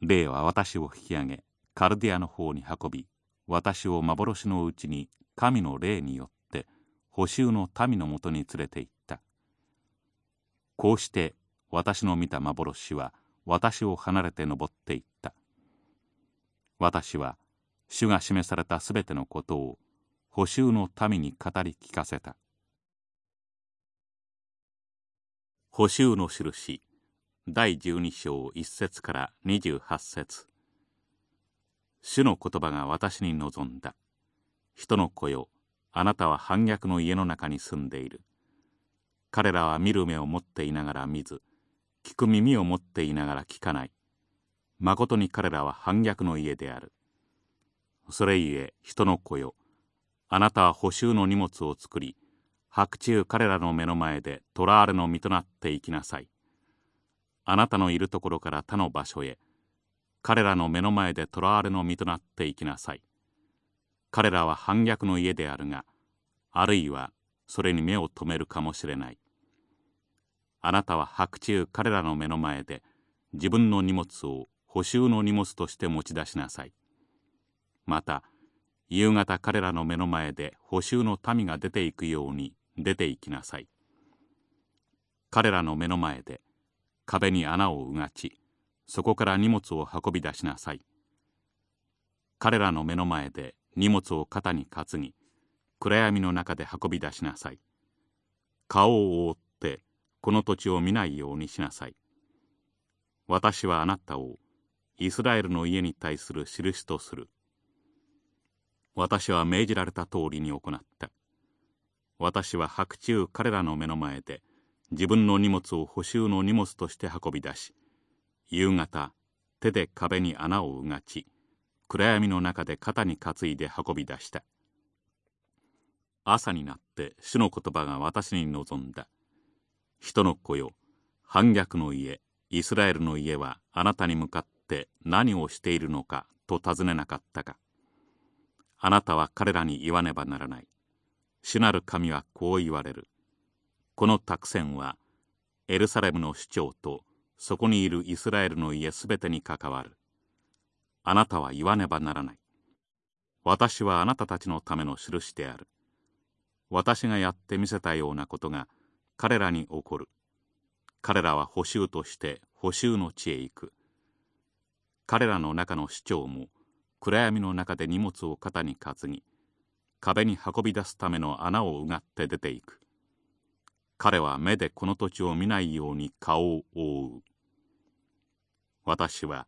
霊は私を引き上げカルディアの方に運び私を幻のうちに神の霊によって補修の民のもとに連れて行った。こうして私の見た幻は私を離れて登っていった私は主が示されたすべてのことを補修の民に語り聞かせた補修の印第12章1節から28節主の言葉が私に望んだ。人の子よ、あなたは反逆の家の中に住んでいる。彼らは見る目を持っていながら見ず、聞く耳を持っていながら聞かない。まことに彼らは反逆の家である。それゆえ人の子よ、あなたは補修の荷物を作り、白昼彼らの目の前でトラーレの身となっていきなさい。あなたのいるところから他の場所へ、彼らの目の前で囚われの身となっていきなさい。彼らは反逆の家であるが、あるいはそれに目を留めるかもしれない。あなたは白昼彼らの目の前で自分の荷物を補修の荷物として持ち出しなさい。また、夕方彼らの目の前で補修の民が出ていくように出て行きなさい。彼らの目の前で壁に穴をうがち、そこから荷物を運び出しなさい。彼らの目の前で荷物を肩に担ぎ、暗闇の中で運び出しなさい。顔を覆ってこの土地を見ないようにしなさい。私はあなたをイスラエルの家に対する印とする。私は命じられた通りに行った。私は白昼彼らの目の前で自分の荷物を補修の荷物として運び出し、夕方手で壁に穴をうがち暗闇の中で肩に担いで運び出した朝になって主の言葉が私に望んだ。人の子よ反逆の家イスラエルの家はあなたに向かって何をしているのかと尋ねなかったか。あなたは彼らに言わねばならない。主なる神はこう言われる。この託戦はエルサレムの首長とそこにいるイスラエルの家すべてに関わる。あなたは言わねばならない。私はあなたたちのための印である。私がやってみせたようなことが彼らに起こる。彼らは補修として補修の地へ行く。彼らの中の市長も暗闇の中で荷物を肩に担ぎ壁に運び出すための穴をうがって出ていく。彼は目でこの土地を見ないように顔を覆う。私は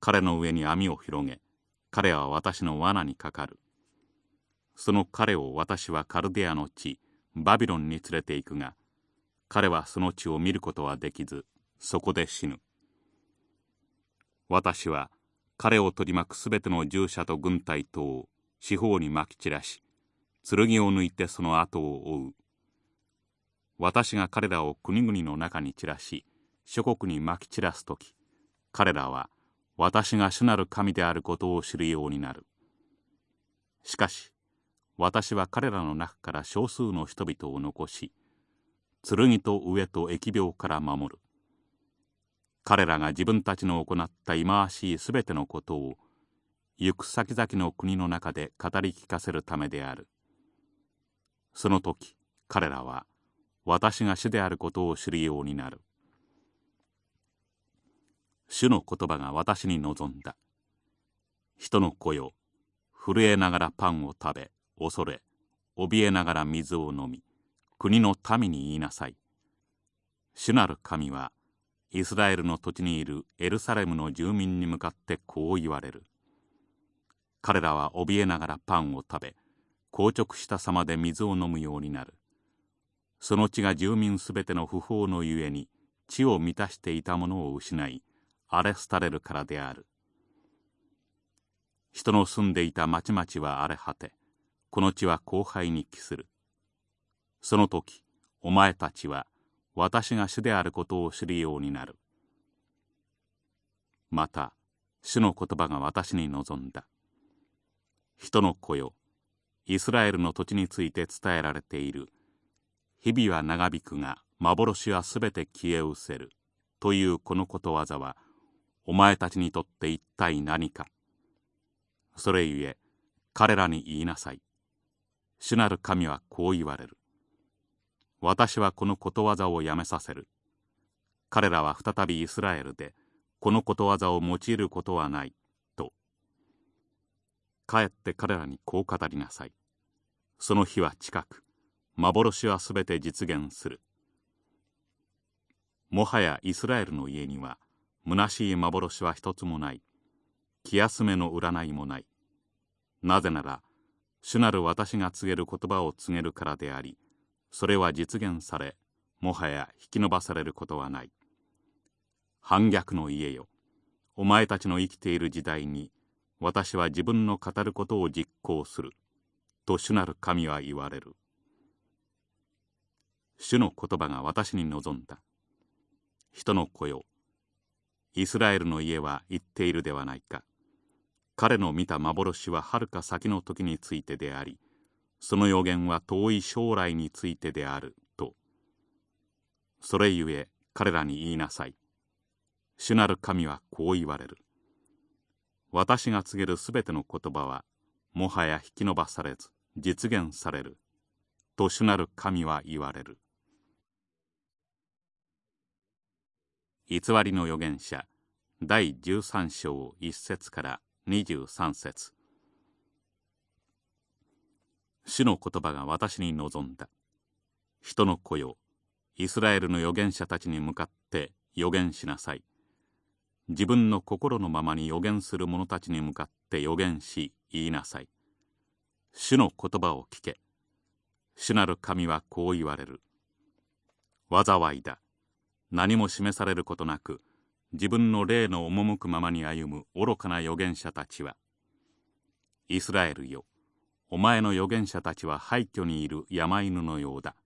彼の上に網を広げ彼は私の罠にかかる。その彼を私はカルデアの地バビロンに連れて行くが彼はその地を見ることはできずそこで死ぬ。私は彼を取り巻くすべての従者と軍隊とを四方にまき散らし剣を抜いてその後を追う。私が彼らを国々の中に散らし諸国にまき散らす時彼らは私が主なる神であることを知るようになる。しかし私は彼らの中から少数の人々を残し剣と上と疫病から守る。彼らが自分たちの行った忌まわしいすべてのことを行く先々の国の中で語り聞かせるためである。その時彼らは私が主であることを知るようになる。主の言葉が私に望んだ。人の子よ震えながらパンを食べ恐れ怯えながら水を飲み国の民に言いなさい。主なる神はイスラエルの土地にいるエルサレムの住民に向かってこう言われる。彼らは怯えながらパンを食べ硬直した様で水を飲むようになる。その地が住民すべての不法のゆえに地を満たしていたものを失い荒れ廃れるからである。人の住んでいた町々は荒れ果てこの地は荒廃に帰する。その時お前たちは私が主であることを知るようになる。また主の言葉が私に望んだ。人の子よイスラエルの土地について伝えられている。日々は長引くが幻はすべて消え失せる。というこのことわざはお前たちにとって一体何か。それゆえ彼らに言いなさい。主なる神はこう言われる。私はこのことわざをやめさせる。彼らは再びイスラエルでこのことわざを用いることはないと。かえって彼らにこう語りなさい。その日は近く幻はすべて実現する。もはやイスラエルの家には虚しい幻は一つもない。気休めの占いもない。なぜなら主なる私が告げる言葉を告げるからでありそれは実現されもはや引き延ばされることはない。反逆の家よ。お前たちの生きている時代に私は自分の語ることを実行する。と主なる神は言われる。主の言葉が私に望んだ。人の子よ。イスラエルの家は言っているではないか。彼の見た幻ははるか先の時についてでありその予言は遠い将来についてであると。それゆえ彼らに言いなさい。主なる神はこう言われる。私が告げるすべての言葉はもはや引き延ばされず実現されると主なる神は言われる。偽りの預言者第13章1節から23節。主の言葉が私に望んだ。人の子よイスラエルの預言者たちに向かって預言しなさい。自分の心のままに預言する者たちに向かって預言し言いなさい。主の言葉を聞け。主なる神はこう言われる。災いだ。何も示されることなく自分の霊の赴くままに歩む愚かな預言者たちはイスラエルよお前の預言者たちは廃墟にいる山犬のようだ。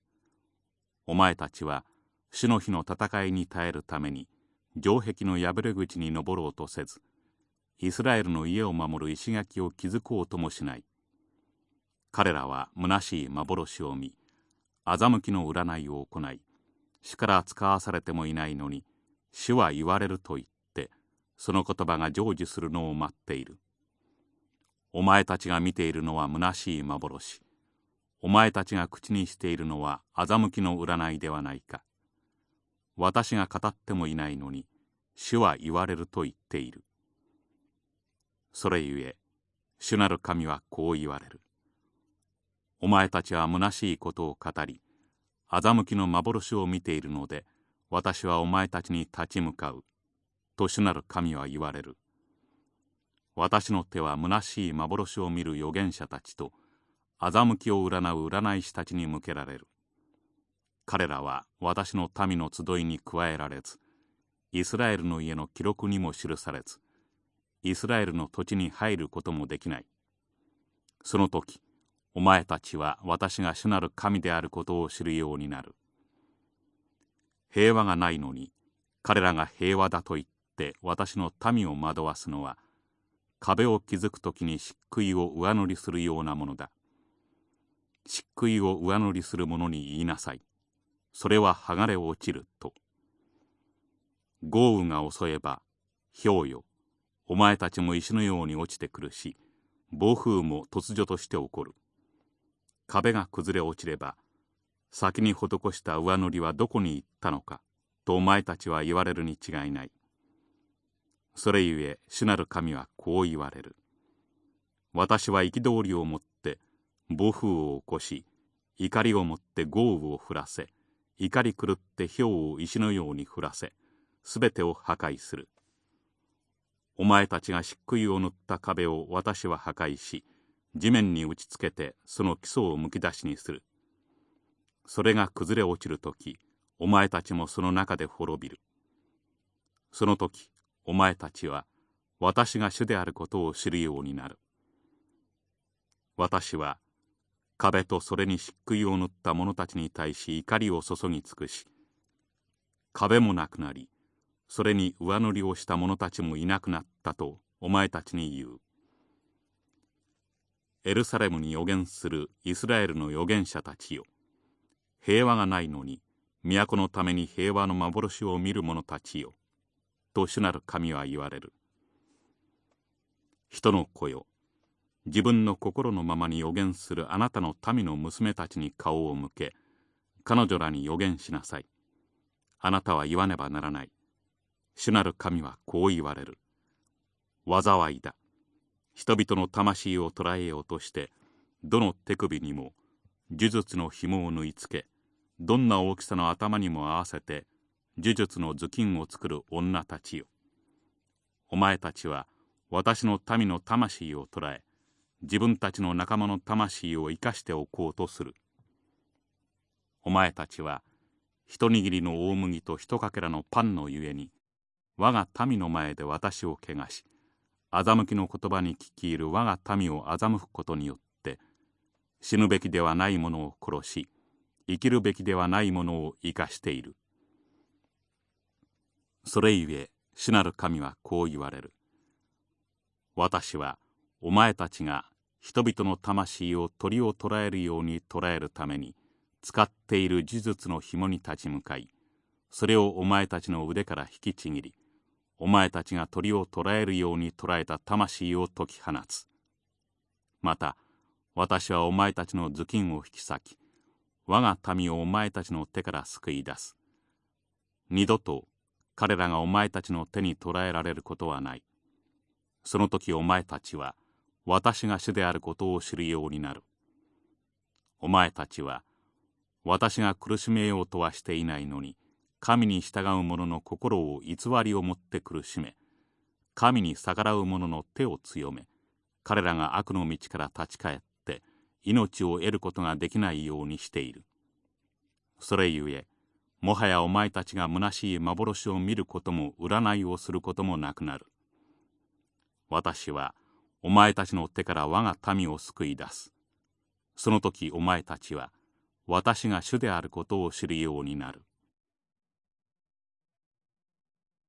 お前たちは主の日の戦いに耐えるために城壁の破れ口に登ろうとせずイスラエルの家を守る石垣を築こうともしない。彼らは虚しい幻を見欺きの占いを行い主から使わされてもいないのに主は言われると言ってその言葉が成就するのを待っている。お前たちが見ているのは虚しい幻。お前たちが口にしているのは欺きの占いではないか。私が語ってもいないのに主は言われると言っている。それゆえ主なる神はこう言われる。お前たちは虚しいことを語り欺きの幻を見ているので私はお前たちに立ち向かう。と主なる神は言われる。私の手は虚しい幻を見る預言者たちと欺きを占う占い師たちに向けられる。彼らは私の民の集いに加えられずイスラエルの家の記録にも記されずイスラエルの土地に入ることもできない。その時お前たちは私が主なる神であることを知るようになる。平和がないのに彼らが平和だと言って私の民を惑わすのは壁を築く時に漆喰を上塗りするようなものだ。漆喰を上塗りする者に言いなさい。それは剥がれ落ちると。豪雨が襲えば氷よお前たちも石のように落ちてくるし暴風も突如として起こる。壁が崩れ落ちれば先に施した上塗りはどこに行ったのかとお前たちは言われるに違いない。それゆえ主なる神はこう言われる。私は憤りをもって暴風を起こし怒りをもって豪雨を降らせ怒り狂って氷を石のように降らせすべてを破壊する。お前たちが漆喰を塗った壁を私は破壊し地面に打ちつけてその基礎をむき出しにする。それが崩れ落ちる時お前たちもその中で滅びる。その時お前たちは私が主であることを知るようになる。私は壁とそれに漆喰を塗った者たちに対し怒りを注ぎ尽くし壁もなくなりそれに上塗りをした者たちもいなくなったとお前たちに言う。エルサレムに予言するイスラエルの預言者たちよ。平和がないのに都のために平和の幻を見る者たちよと主なる神は言われる。人の子よ自分の心のままに予言するあなたの民の娘たちに顔を向け彼女らに予言しなさい。あなたは言わねばならない。主なる神はこう言われる。災いだ。人々の魂を捕らえようとしてどの手首にも呪術の紐を縫い付けどんな大きさの頭にも合わせて呪術の頭巾を作る女たちよ。お前たちは私の民の魂を捕らえ自分たちの仲間の魂を生かしておこうとする。お前たちは一握りの大麦と一かけらのパンのゆえに我が民の前で私を汚し欺きの言葉に聞き入る我が民を欺くことによって死ぬべきではない者を殺し生きるべきではない者を生かしている。それゆえ主なる神はこう言われる。私はお前たちが人々の魂を鳥を捕らえるように捕らえるために使っている呪術の紐に立ち向かいそれをお前たちの腕から引きちぎりお前たちが鳥を捕らえるように捕らえた魂を解き放つ。また私はお前たちの頭巾を引き裂き我が民をお前たちの手から救い出す。二度と彼らがお前たちの手に捕らえられることはない。その時お前たちは私が主であることを知るようになる。お前たちは私が苦しめようとはしていないのに神に従う者の心を偽りをもって苦しめ神に逆らう者の手を強め彼らが悪の道から立ち返って命を得ることができないようにしているそれゆえもはやお前たちが虚しい幻を見ることも占いをすることもなくなる私はお前たちの手から我が民を救い出す。その時お前たちは私が主であることを知るようになる。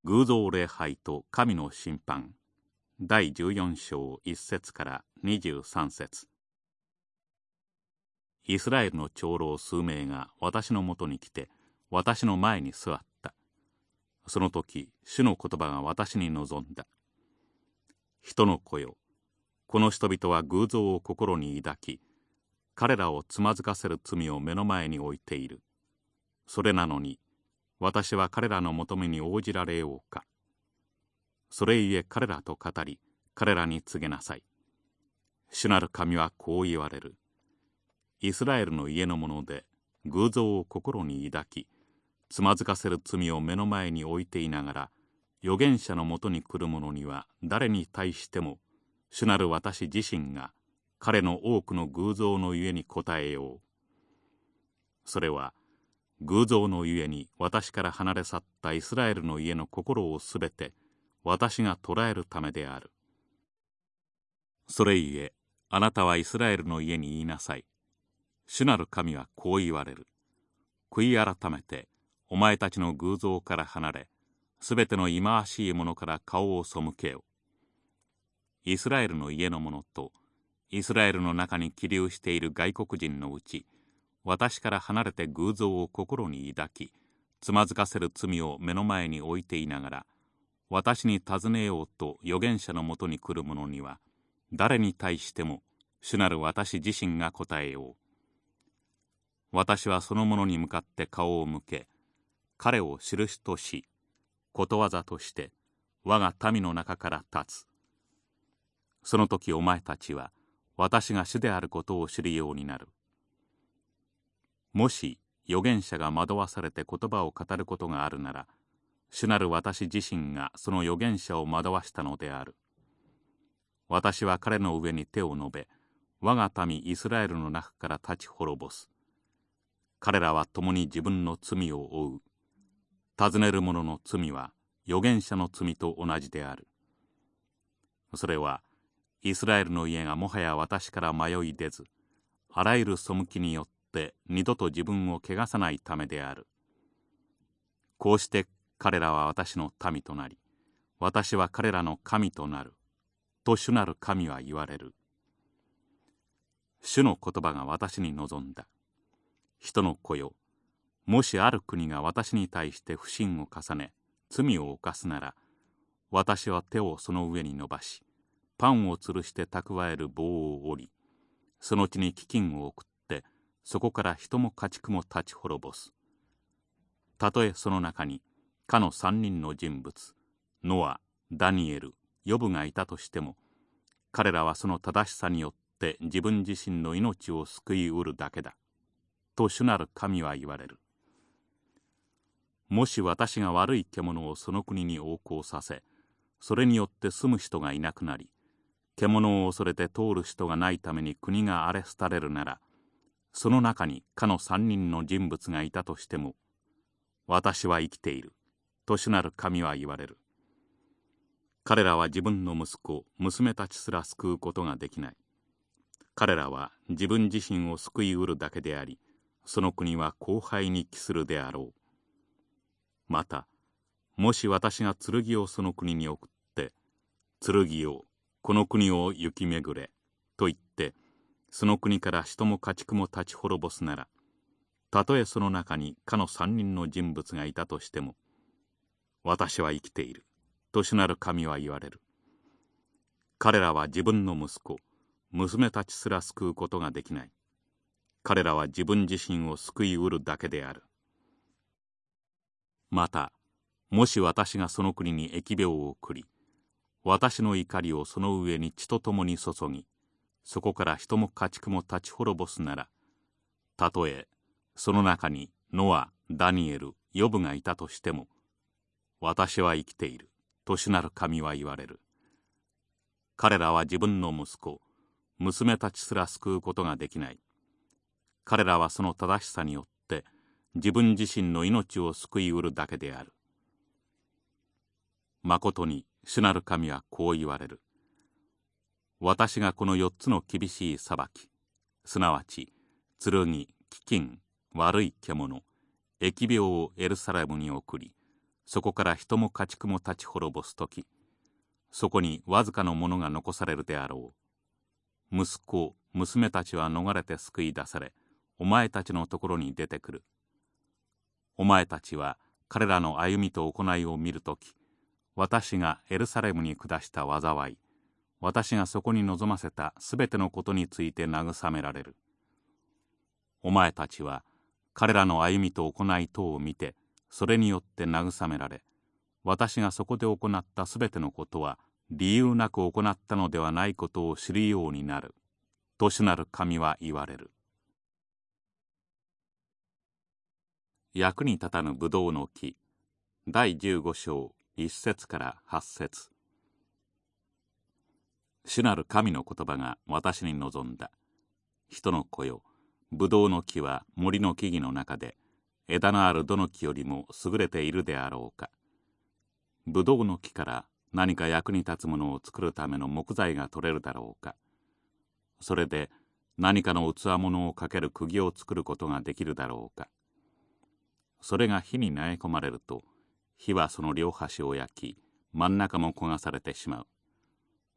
偶像礼拝と神の審判第14章1節から23節イスラエルの長老数名が私のもとに来て私の前に座った。その時主の言葉が私に臨んだ。人の子よこの人々は偶像を心に抱き彼らをつまずかせる罪を目の前に置いている。それなのに私は彼らの求めに応じられようか。それゆえ彼らと語り彼らに告げなさい。主なる神はこう言われる。イスラエルの家の者で偶像を心に抱きつまずかせる罪を目の前に置いていながら預言者のもとに来る者には誰に対しても主なる私自身が彼の多くの偶像のゆえに答えよう。それは偶像のゆえに私から離れ去ったイスラエルの家の心をすべて私が捕らえるためである。それゆえあなたはイスラエルの家に言いなさい。主なる神はこう言われる。悔い改めてお前たちの偶像から離れすべての忌まわしいものから顔を背けよ。イスラエルの家の者とイスラエルの中に起立している外国人のうち私から離れて偶像を心に抱きつまずかせる罪を目の前に置いていながら私に尋ねようと預言者のもとに来る者には誰に対しても主なる私自身が答えよう。私はその者に向かって顔を向け彼を印としことわざとして我が民の中から立つ。その時お前たちは私が主であることを知るようになる。もし預言者が惑わされて言葉を語ることがあるなら主なる私自身がその預言者を惑わしたのである。私は彼の上に手を述べ我が民イスラエルの中から立ち滅ぼす。彼らは共に自分の罪を負う。尋ねる者の罪は預言者の罪と同じである。それはイスラエルの家がもはや私から迷い出ずあらゆる背きによって二度と自分を汚さないためである。こうして彼らは私の民となり私は彼らの神となる。と主なる神は言われる。主の言葉が私に望んだ。人の子よもしある国が私に対して不信を重ね罪を犯すなら私は手をその上に伸ばしパンを吊るして蓄える棒を折りその地に飢饉を送ってそこから人も家畜も立ち滅ぼす。たとえその中にかの三人の人物ノアダニエルヨブがいたとしても彼らはその正しさによって自分自身の命を救いうるだけだ。と主なる神は言われる。もし私が悪い獣をその国に横行させそれによって住む人がいなくなり獣を恐れて通る人がないために国が荒れ廃れるならその中にかの三人の人物がいたとしても私は生きていると主なる神は言われる。彼らは自分の息子娘たちすら救うことができない。彼らは自分自身を救いうるだけでありその国は荒廃に帰するであろう。またもし私が剣をその国に送って剣をこの国を行き巡れと言ってその国から人も家畜も立ち滅ぼすならたとえその中にかの三人の人物がいたとしても私は生きていると主なる神は言われる。彼らは自分の息子娘たちすら救うことができない。彼らは自分自身を救いうるだけである。またもし私がその国に疫病を送り私の怒りをその上に血と共に注ぎそこから人も家畜も立ち滅ぼすならたとえその中にノアダニエルヨブがいたとしても私は生きていると主なる神は言われる。彼らは自分の息子娘たちすら救うことができない。彼らはその正しさによって自分自身の命を救いうるだけである。まことに主なる神はこう言われる。私がこの四つの厳しい裁き、すなわち剣、飢饉、悪い獣、疫病をエルサレムに送り、そこから人も家畜も立ち滅ぼす時そこにわずかのものが残されるであろう息子娘たちは逃れて救い出されお前たちのところに出てくる。お前たちは彼らの歩みと行いを見るとき私がエルサレムに下した災い私がそこに望ませたすべてのことについて慰められる。お前たちは彼らの歩みと行い等を見てそれによって慰められ私がそこで行ったすべてのことは理由なく行ったのではないことを知るようになる。と主なる神は言われる。役に立たぬブドウの木。第15章1節から8節。主なる神の言葉が私に望んだ。人の子よブドウの木は森の木々の中で枝のあるどの木よりも優れているであろうか。ブドウの木から何か役に立つものを作るための木材が取れるだろうか。それで何かの器物をかける釘を作ることができるだろうか。それが火に投げ込まれると火はその両端を焼き真ん中も焦がされてしまう。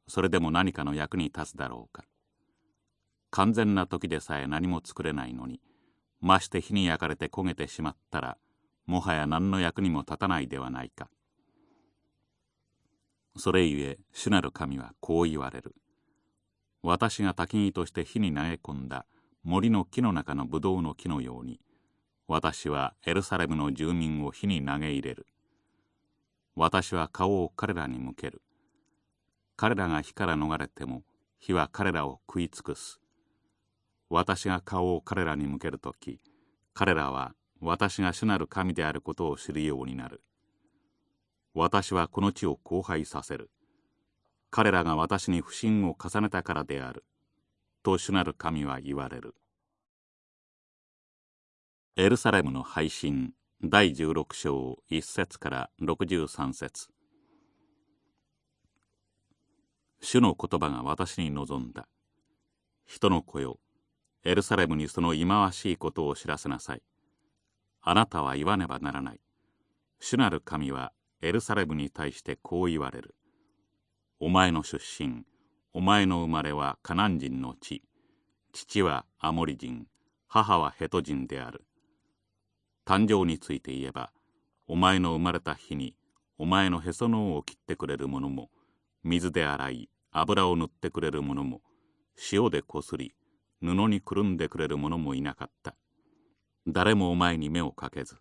それでも何かの役に立つだろうか。完全な時でさえ何も作れないのにまして火に焼かれて焦げてしまったらもはや何の役にも立たないではないか。それゆえ主なる神はこう言われる。私が焚き木として火に投げ込んだ森の木の中のブドウの木のように私はエルサレムの住民を火に投げ入れる。私は顔を彼らに向ける。彼らが火から逃れても火は彼らを食い尽くす。私が顔を彼らに向けるとき彼らは私が主なる神であることを知るようになる。私はこの地を荒廃させる。彼らが私に不信を重ねたからである。と主なる神は言われる。エルサレムの配信第16章1節から63節。主の言葉が私に望んだ。人の子よエルサレムにその忌まわしいことを知らせなさい。あなたは言わねばならない。主なる神はエルサレムに対してこう言われる。お前の出身お前の生まれはカナン人の地。父はアモリ人母はヘト人である。誕生について言えばお前の生まれた日にお前のへその緒を切ってくれる者も水で洗い油を塗ってくれる者も塩でこすり布にくるんでくれる者もいなかった。誰もお前に目をかけず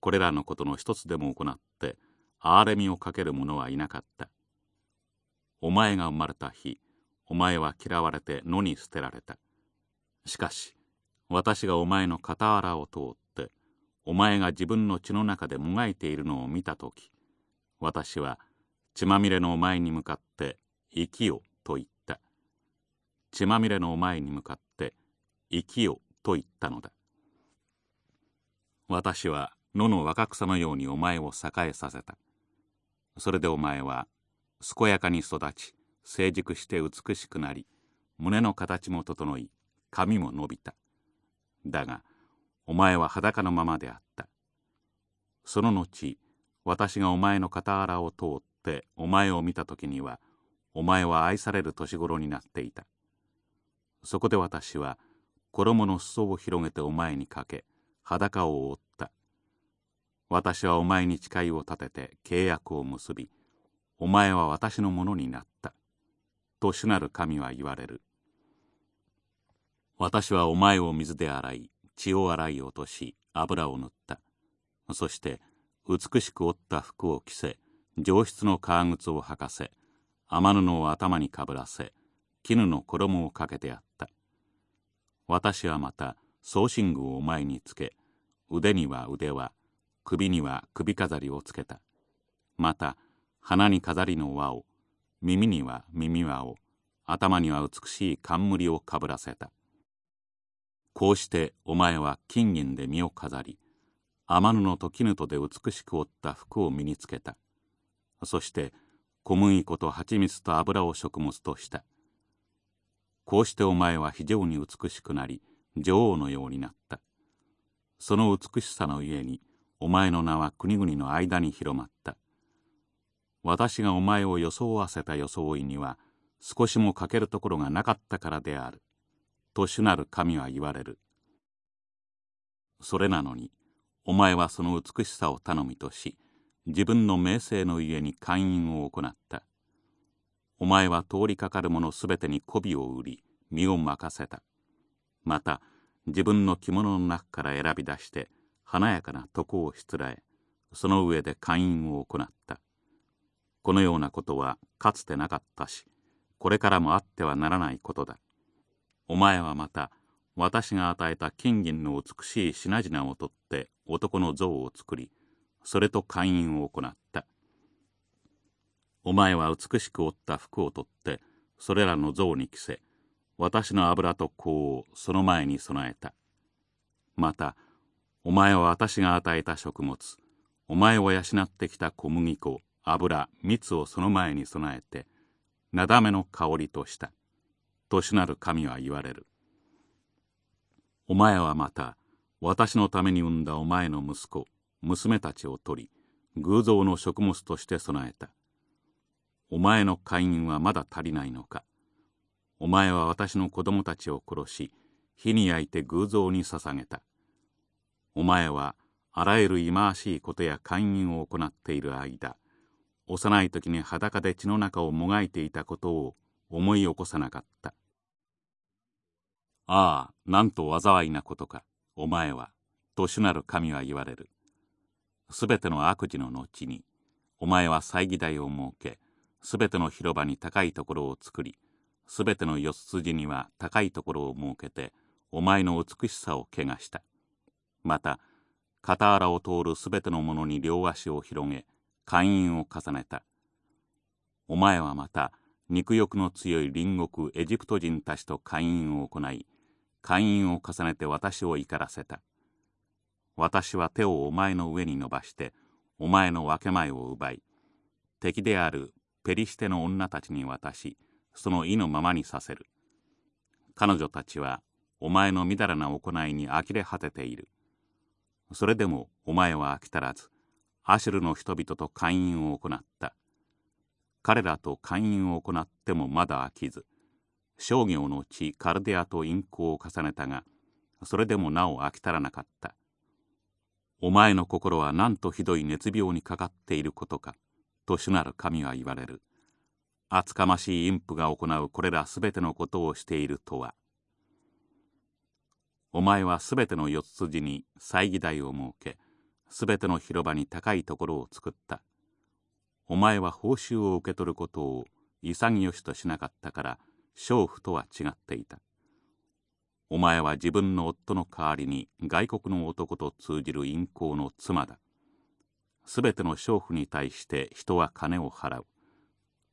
これらのことの一つでも行って憐れみをかける者はいなかった。お前が生まれた日お前は嫌われて野に捨てられた。しかし私がお前の傍らを通ってお前が自分の血の中でもがいているのを見た時私は血まみれのお前に向かって生きよと言った。血まみれのお前に向かって生きよと言ったのだ。私は野の若草のようにお前を栄えさせた。それでお前は健やかに育ち成熟して美しくなり胸の形も整い髪も伸びた。だがお前は裸のままであった。その後私がお前の傍らを通ってお前を見た時にはお前は愛される年頃になっていた。そこで私は衣の裾を広げてお前にかけ裸を覆った。私はお前に誓いを立てて契約を結びお前は私のものになった。と主なる神は言われる。私はお前を水で洗い血を洗い落とし油を塗った。そして美しく織った服を着せ上質の革靴を履かせ天布を頭にかぶらせ絹の衣をかけてやった。私はまた装身具をお前につけ腕には腕輪首には首飾りをつけた。また鼻に飾りの輪を耳には耳輪を頭には美しい冠をかぶらせた。こうしてお前は金銀で身を飾り天布と絹とで美しく織った服を身につけた。そして小麦粉と蜂蜜と油を食物とした。こうしてお前は非常に美しくなり女王のようになった。その美しさのゆえにお前の名は国々の間に広まった。私がお前を装わせた装いには少しも欠けるところがなかったからである。と主なる神は言われる。それなのにお前はその美しさを頼みとし自分の名声の家に勧誘を行った。お前は通りかかる者すべてに媚びを売り身を任せた。また自分の着物の中から選び出して華やかな床をしつらえその上で勧誘を行った。このようなことはかつてなかったしこれからもあってはならないことだ。お前はまた私が与えた金銀の美しい品々を取って男の像を作りそれと勧誘を行った。お前は美しく織った服を取ってそれらの像に着せ私の油と香をその前に備えた。またお前は私が与えた食物お前を養ってきた小麦粉油蜜をその前に備えてなだめの香りとした。と主なる神は言われる。お前はまた私のために産んだお前の息子娘たちを取り偶像の食物として備えた。お前の会員はまだ足りないのか。お前は私の子供たちを殺し火に焼いて偶像に捧げた。お前はあらゆる忌まわしいことや会員を行っている間幼い時に裸で血の中をもがいていたことを思い起こさなかった。ああなんと災いなことか。お前はと主なる神は言われる。すべての悪事の後にお前は祭儀台を設けすべての広場に高いところを作りすべての四筋には高いところを設けてお前の美しさを汚した。また傍らを通るすべてのものに両足を広げ会員を重ねた。お前はまた肉欲の強い隣国エジプト人たちと会員を行い会員を重ねて私を怒らせた。私は手をお前の上に伸ばしてお前の分け前を奪い敵であるペリシテの女たちに渡しその意のままにさせる。彼女たちはお前のみだらな行いに呆れ果てている。それでもお前は飽き足らずアシュルの人々と会員を行った。彼らと会員を行ってもまだ飽きず商業の地カルデアと陰行を重ねたがそれでもなお飽き足らなかった。お前の心はなんとひどい熱病にかかっていることかと主なる神は言われる。厚かましい陰婦が行うこれらすべてのことをしているとは。お前はすべての四つ筋に祭儀台を設けすべての広場に高いところを作った。お前は報酬を受け取ることを潔しとしなかったから娼婦とは違っていた。お前は自分の夫の代わりに外国の男と通じる陰行の妻だ。すべての娼婦に対して人は金を払う。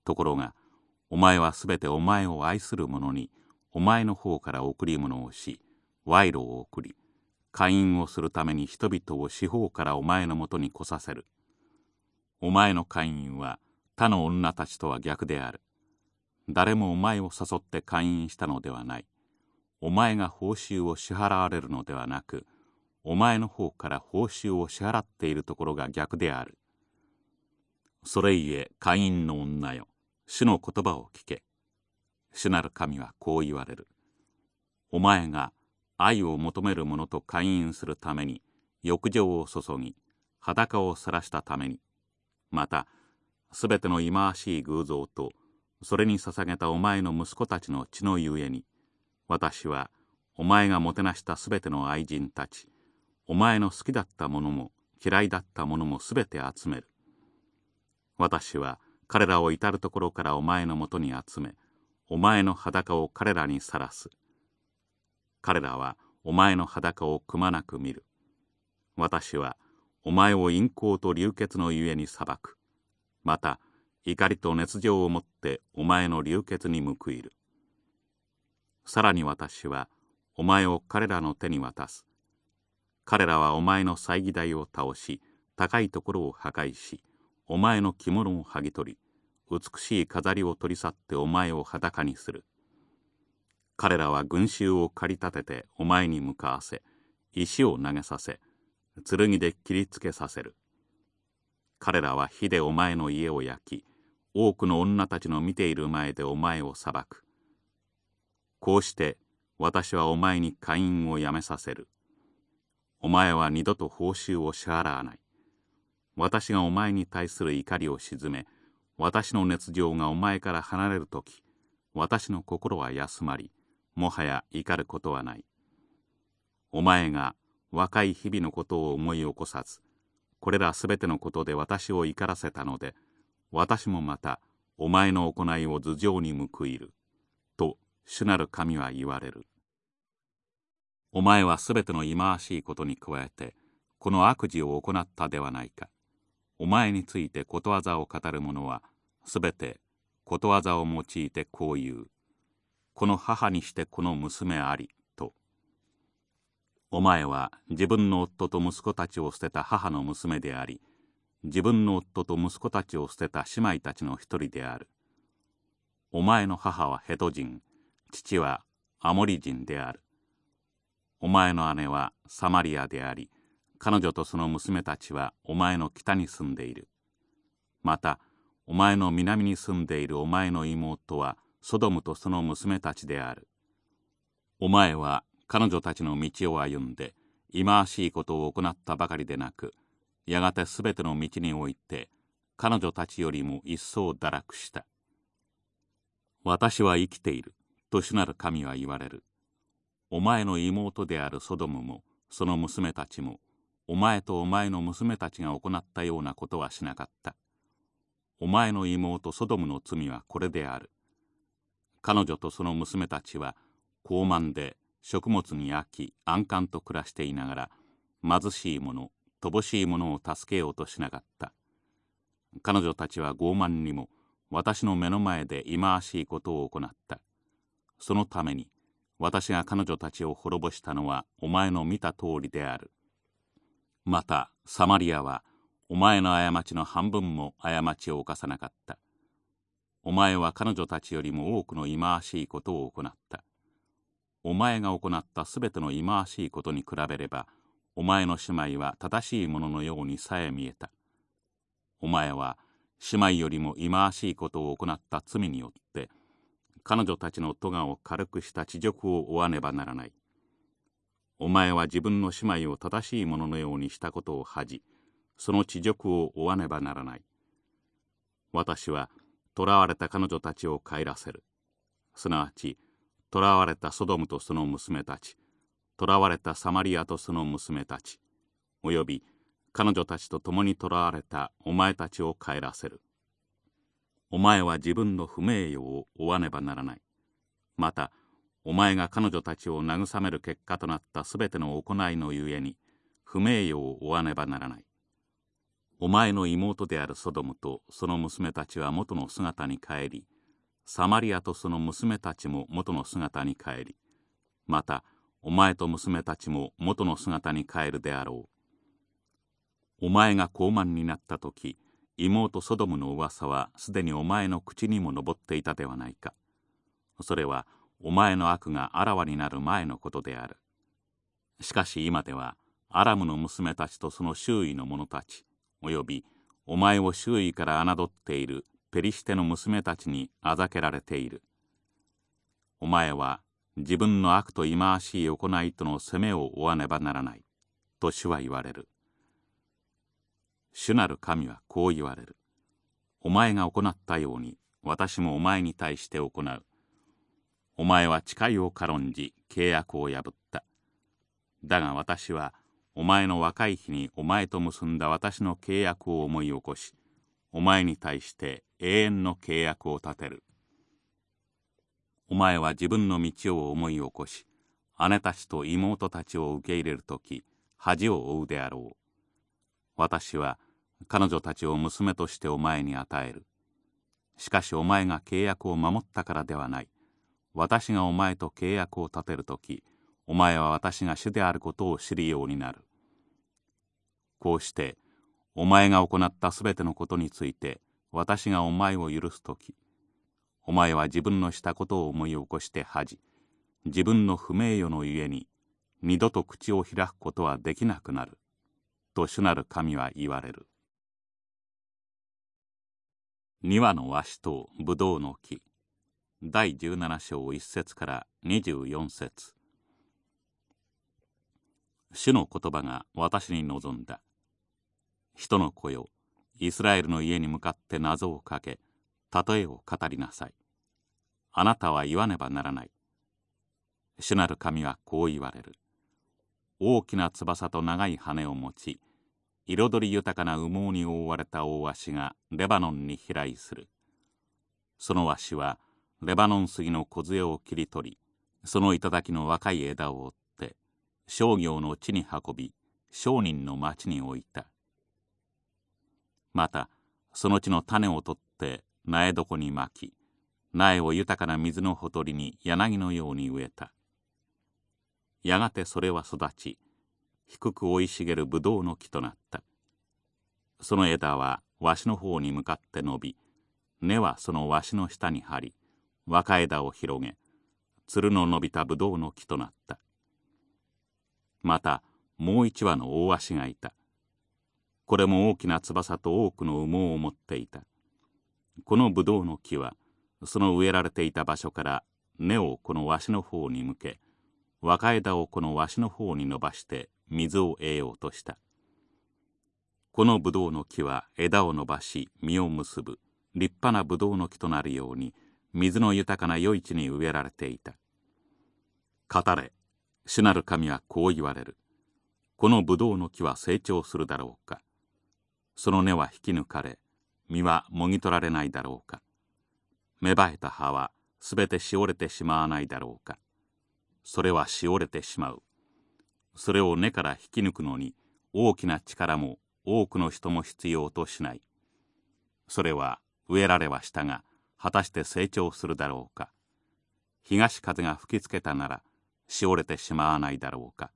ところがお前はすべてお前を愛する者にお前の方から贈り物をし賄賂を送り会員をするために人々を四方からお前のもとに来させる。お前の会員は他の女たちとは逆である。誰もお前を誘って会員したのではない。お前が報酬を支払われるのではなくお前の方から報酬を支払っているところが逆である。それゆえ会員の女よ。主の言葉を聞け。主なる神はこう言われる。お前が愛を求める者と会員するために浴場を注ぎ裸を晒したためにまたすべての忌まわしい偶像とそれに捧げたお前の息子たちの血のゆえに私はお前がもてなしたすべての愛人たちお前の好きだったものも嫌いだったものもすべて集める。私は彼らを至る所からお前のもとに集めお前の裸を彼らにさらす。彼らはお前の裸をくまなく見る。私はお前を陰行と流血のゆえに裁く。また怒りと熱情をもってお前の流血に報いる。さらに私はお前を彼らの手に渡す。彼らはお前の祭儀台を倒し高いところを破壊しお前の着物を剥ぎ取り美しい飾りを取り去ってお前を裸にする。彼らは群衆を駆り立ててお前に向かわせ石を投げさせ剣で切りつけさせる。彼らは火でお前の家を焼き多くの女たちの見ている前でお前を裁く。こうして私はお前に会員をやめさせる。お前は二度と報酬を支払わない。私がお前に対する怒りを鎮め私の熱情がお前から離れる時私の心は休まりもはや怒ることはない。お前が若い日々のことを思い起こさずこれらすべてのことで私を怒らせたので私もまたお前の行いを頭上に報いる。と主なる神は言われる。お前はすべての忌まわしいことに加えてこの悪事を行ったではないか。お前についてことわざを語る者はすべてことわざを用いてこう言う。この母にしてこの娘あり。と。お前は自分の夫と息子たちを捨てた母の娘であり自分の夫と息子たちを捨てた姉妹たちの一人である。お前の母はヘト人父はアモリ人である。お前の姉はサマリアであり彼女とその娘たちはお前の北に住んでいる。またお前の南に住んでいるお前の妹はソドムとその娘たちである。お前は彼女たちの道を歩んで忌まわしいことを行ったばかりでなくやがてすべての道において彼女たちよりも一層堕落した。私は生きていると主なる神は言われる。お前の妹であるソドムもその娘たちもお前とお前の娘たちが行ったようなことはしなかった。お前の妹ソドムの罪はこれである。彼女とその娘たちは高慢で食物に飽き安閑と暮らしていながら貧しい者乏しい者を助けようとしなかった。彼女たちは傲慢にも私の目の前で忌まわしいことを行った。そのために私が彼女たちを滅ぼしたのはお前の見た通りである。またサマリアはお前の過ちの半分も過ちを犯さなかった。お前は彼女たちよりも多くの忌まわしいことを行った。お前が行ったすべての忌まわしいことに比べればお前の姉妹は正しいもののようにさえ見えた。お前は姉妹よりも忌まわしいことを行った罪によって彼女たちの咎を軽くした恥辱を負わねばならない。お前は自分の姉妹を正しいもののようにしたことを恥じその恥辱を負わねばならない。私は囚われた彼女たちを帰らせる。すなわち囚われたソドムとその娘たち。囚われたサマリアとその娘たち。および彼女たちと共に囚われたお前たちを帰らせる。お前は自分の不名誉を負わねばならない。またお前が彼女たちを慰める結果となったすべての行いのゆえに不名誉を負わねばならない。お前の妹であるソドムとその娘たちは元の姿に帰りサマリアとその娘たちも元の姿に帰りまたお前と娘たちも元の姿に帰るであろう。お前が高慢になった時妹ソドムの噂はすでにお前の口にも上っていたではないか。それはお前の悪があらわになる前のことである。しかし今ではアラムの娘たちとその周囲の者たちおよびお前を周囲から侮っているペリシテの娘たちにあざけられている。お前は自分の悪と忌まわしい行いとの責めを負わねばならない。と主は言われる。主なる神はこう言われる。お前が行ったように私もお前に対して行う。お前は誓いを軽んじ契約を破った。だが私はお前の若い日にお前と結んだ私の契約を思い起こしお前に対して永遠の契約を立てる。お前は自分の道を思い起こし姉たちと妹たちを受け入れる時恥を負うであろう。私は彼女たちを娘としてお前に与える。しかしお前が契約を守ったからではない。私がお前と契約を立てる時お前は私が主であることを知るようになる。こうしてお前が行ったすべてのことについて私がお前を許す時お前は自分のしたことを思い起こして恥じ自分の不名誉のゆえに二度と口を開くことはできなくなると主なる神は言われる。庭の和紙とブドウの木。第17章1節から24節。主の言葉が私に望んだ。人の子よイスラエルの家に向かって謎をかけ例えを語りなさい。あなたは言わねばならない。主なる神はこう言われる。大きな翼と長い羽を持ち彩り豊かな羽毛に覆われた大鷲がレバノンに飛来する。その鷲はレバノン杉の梢を切り取りその頂の若い枝を折って商業の地に運び商人の町に置いた。またその地の種を取って苗床にまき苗を豊かな水のほとりに柳のように植えた。やがてそれは育ち低く生い茂るブドウの木となった。その枝はわしの方に向かって伸び根はそのわしの下に張り若枝を広げつるの伸びたブドウの木となった。またもう一羽の大足がいた。これも大きな翼と多くの羽毛を持っていた。このブドウの木はその植えられていた場所から根をこのわしの方に向け若枝をこのわしの方に伸ばして水を得ようとした。このブドウの木は枝を伸ばし実を結ぶ立派なブドウの木となるように水の豊かな余市に植えられていた。語れ主なる神はこう言われる。このブドウの木は成長するだろうか。その根は引き抜かれ実はもぎ取られないだろうか。芽生えた葉はすべてしおれてしまわないだろうか。それはしおれてしまう。それを根から引き抜くのに大きな力も多くの人も必要としない。それは植えられはしたが果たして成長するだろうか。東風が吹きつけたならしおれてしまわないだろうか。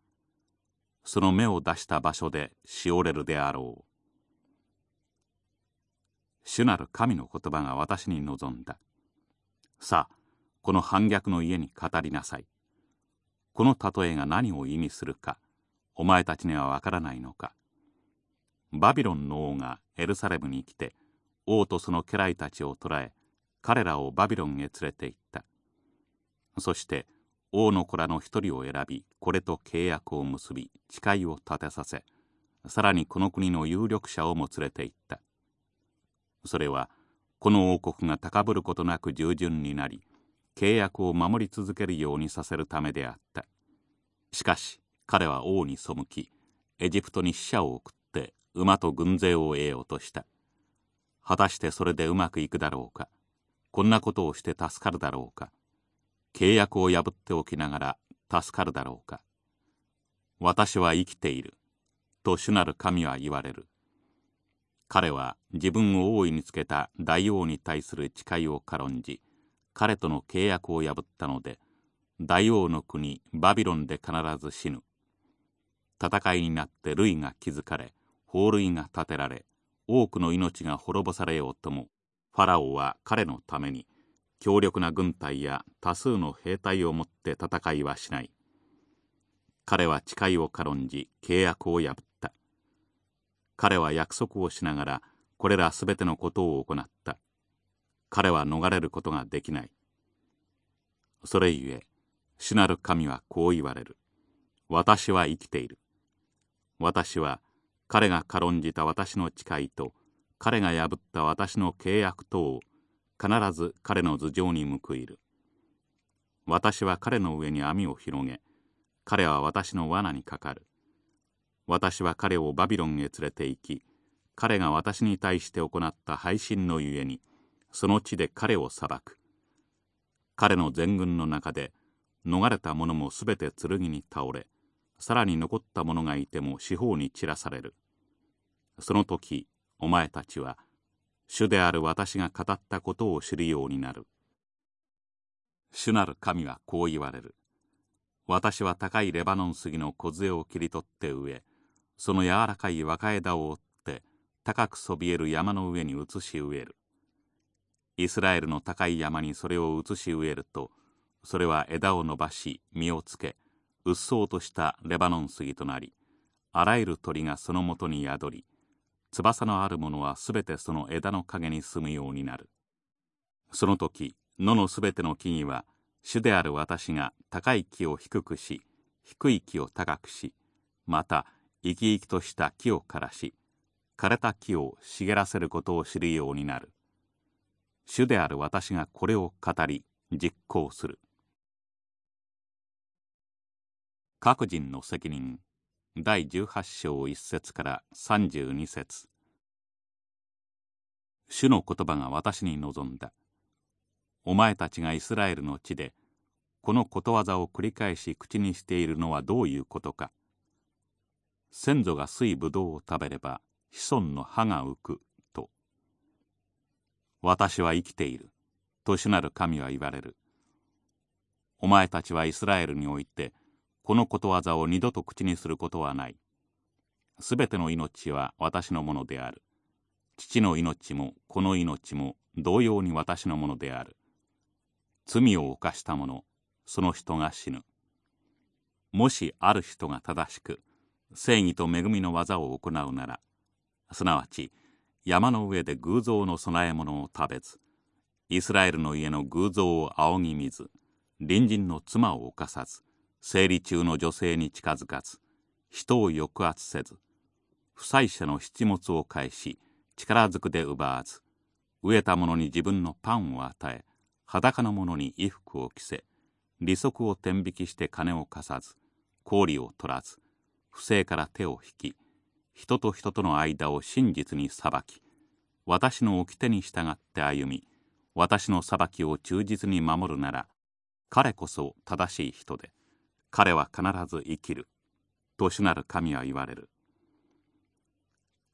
その芽を出した場所でしおれるであろう。主なる神の言葉が私に望んだ。さあこの反逆の家に語りなさい。この例えが何を意味するかお前たちにはわからないのか。バビロンの王がエルサレムに来て王とその家来たちを捕らえ彼らをバビロンへ連れて行った。そして王の子らの一人を選びこれと契約を結び誓いを立てさせさらにこの国の有力者をも連れて行った。それはこの王国が高ぶることなく従順になり契約を守り続けるようにさせるためであった。しかし彼は王に背きエジプトに死者を送って馬と軍勢を得ようとした。果たしてそれでうまくいくだろうか。こんなことをして助かるだろうか。契約を破っておきながら助かるだろうか。私は生きている。と主なる神は言われる。彼は自分を大いにつけた大王に対する誓いを軽んじ彼との契約を破ったので大王の国バビロンで必ず死ぬ。戦いになって類が築かれ法類が建てられ多くの命が滅ぼされようともファラオは彼のために強力な軍隊や多数の兵隊をもって戦いはしない。彼は誓いを軽んじ契約を破った。彼は約束をしながらこれらすべてのことを行った彼は逃れることができない。それゆえ、主なる神はこう言われる。私は生きている。私は彼が軽んじた私の誓いと、彼が破った私の契約とを必ず彼の頭上に報いる。私は彼の上に網を広げ、彼は私の罠にかかる。私は彼をバビロンへ連れて行き、彼が私に対して行った配信のゆえに、その地で彼を裁く。彼の全軍の中で逃れた者もすべて剣に倒れさらに残った者がいても四方に散らされる。その時お前たちは主である私が語ったことを知るようになる。主なる神はこう言われる。私は高いレバノン杉の梢を切り取って植えその柔らかい若枝を折って高くそびえる山の上に移し植える。イスラエルの高い山にそれを移し植えるとそれは枝を伸ばし実をつけうっそうとしたレバノン杉となりあらゆる鳥がそのもとに宿り翼のあるものはすべてその枝の陰に住むようになる。その時野のすべての木々は主である私が高い木を低くし低い木を高くしまた生き生きとした木を枯らし枯れた木を茂らせることを知るようになる。主である私がこれを語り実行する。各人の責任第18章1節から32節。主の言葉が私に望んだ。お前たちがイスラエルの地でこのことわざを繰り返し口にしているのはどういうことか。先祖が水ぶどうを食べれば子孫の歯が浮くと。私は生きている。と主なる神は言われる。お前たちはイスラエルにおいてこのことわざを二度と口にすることはない。すべての命は私のものである。父の命もこの命も同様に私のものである。罪を犯した者その人が死ぬ。もしある人が正しく正義と恵みの技を行うならすなわち山の上で偶像の供え物を食べずイスラエルの家の偶像を仰ぎ見ず隣人の妻を犯さず生理中の女性に近づかず人を抑圧せず負債者の七物を返し力ずくで奪わず飢えた者に自分のパンを与え裸の者に衣服を着せ利息を天引きして金を貸さず氷を取らず不正から手を引き人と人との間を真実に裁き私の掟に従って歩み私の裁きを忠実に守るなら彼こそ正しい人で彼は必ず生きると主なる神は言われる。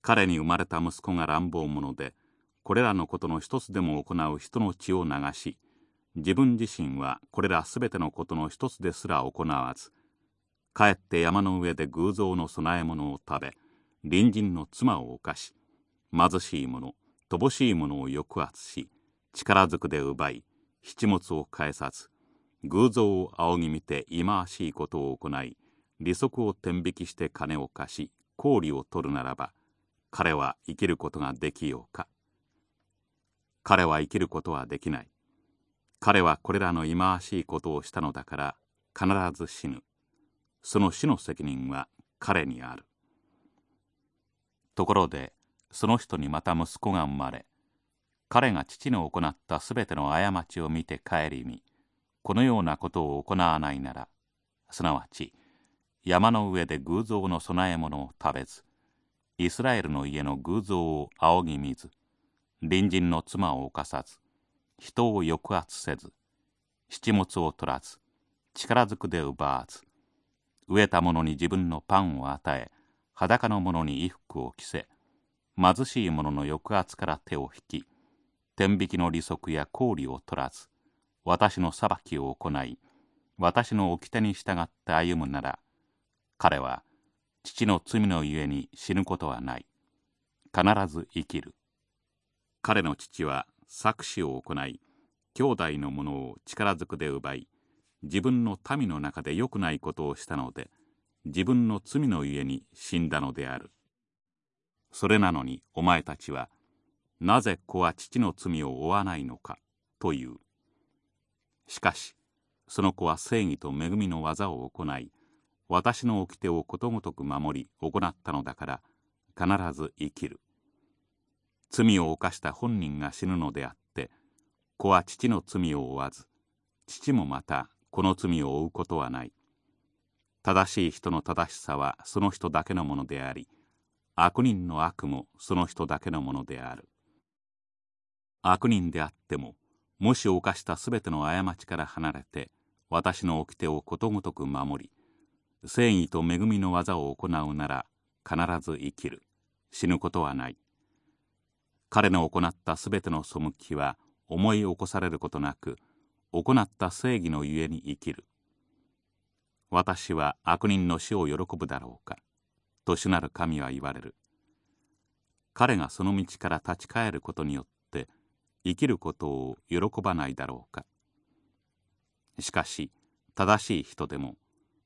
彼に生まれた息子が乱暴者でこれらのことの一つでも行う人の血を流し自分自身はこれらすべてのことの一つですら行わずかえって山の上で偶像の供え物を食べ隣人の妻を犯し貧しい者乏しい者を抑圧し力ずくで奪い七物を返さず偶像を仰ぎ見て忌まわしいことを行い利息を天引きして金を貸し氷を取るならば彼は生きることができようか。彼は生きることはできない。彼はこれらの忌まわしいことをしたのだから必ず死ぬ。その死の責任は彼にある。ところでその人にまた息子が生まれ彼が父の行ったすべての過ちを見て顧みこのようなことを行わないならすなわち山の上で偶像の供え物を食べずイスラエルの家の偶像を仰ぎ見ず隣人の妻を犯さず人を抑圧せず七物を取らず力ずくで奪わず飢えた者に自分のパンを与え裸の者に衣服を着せ貧しい者の抑圧から手を引き天引きの利息や氷を取らず私の裁きを行い私の掟に従って歩むなら彼は父の罪のゆえに死ぬことはない。必ず生きる。彼の父は搾取を行い兄弟のものを力ずくで奪い自分の民の中で良くないことをしたので自分の罪のゆえに死んだのである。それなのにお前たちはなぜ子は父の罪を負わないのかという。しかしその子は正義と恵みの技を行い私の掟をことごとく守り行ったのだから必ず生きる。罪を犯した本人が死ぬのであって子は父の罪を負わず父もまたこの罪を負うことはない。正しい人の正しさはその人だけのものであり悪人の悪もその人だけのものである。悪人であってももし犯したすべての過ちから離れて私の掟をことごとく守り正義と恵みの技を行うなら必ず生きる。死ぬことはない。彼の行ったすべての背きは思い起こされることなく行った正義のゆえに生きる。私は悪人の死を喜ぶだろうか。と主なる神は言われる。彼がその道から立ち返ることによって生きることを喜ばないだろうか。しかし正しい人でも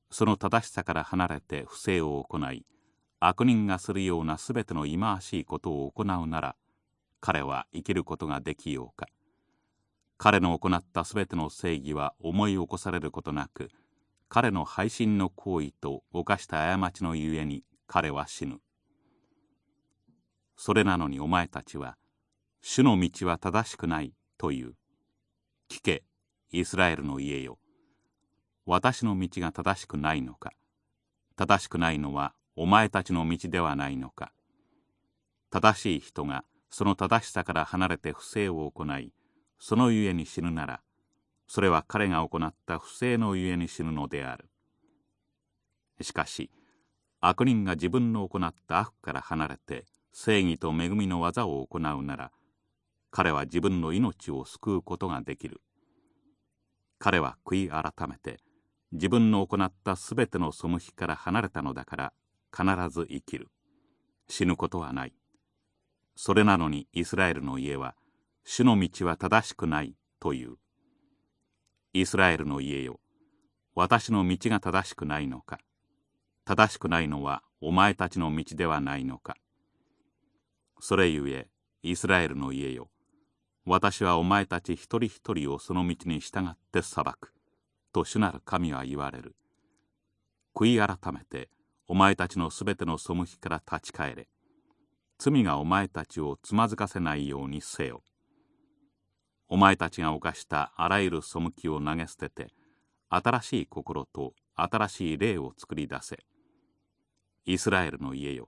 その正しさから離れて不正を行い悪人がするようなすべての忌まわしいことを行うなら彼は生きることができようか。彼の行ったすべての正義は思い起こされることなく彼の背信の行為と犯した過ちのゆえに彼は死ぬ。それなのにお前たちは主の道は正しくないという。聞けイスラエルの家よ。私の道が正しくないのか。正しくないのはお前たちの道ではないのか。正しい人がその正しさから離れて不正を行いそのゆえに死ぬならそれは彼が行った不正のゆえに死ぬのである。しかし悪人が自分の行った悪から離れて正義と恵みの技を行うなら彼は自分の命を救うことができる。彼は悔い改めて自分の行ったすべての背きから離れたのだから必ず生きる。死ぬことはない。それなのにイスラエルの家は主の道は正しくないというイスラエルの家よ私の道が正しくないのか正しくないのはお前たちの道ではないのかそれゆえイスラエルの家よ私はお前たち一人一人をその道に従って裁く。と主なる神は言われる。悔い改めてお前たちのすべての背きから立ち返れ。罪がお前たちをつまずかせないようにせよ。お前たちが犯したあらゆる背きを投げ捨てて、新しい心と新しい霊を作り出せ。イスラエルの家よ、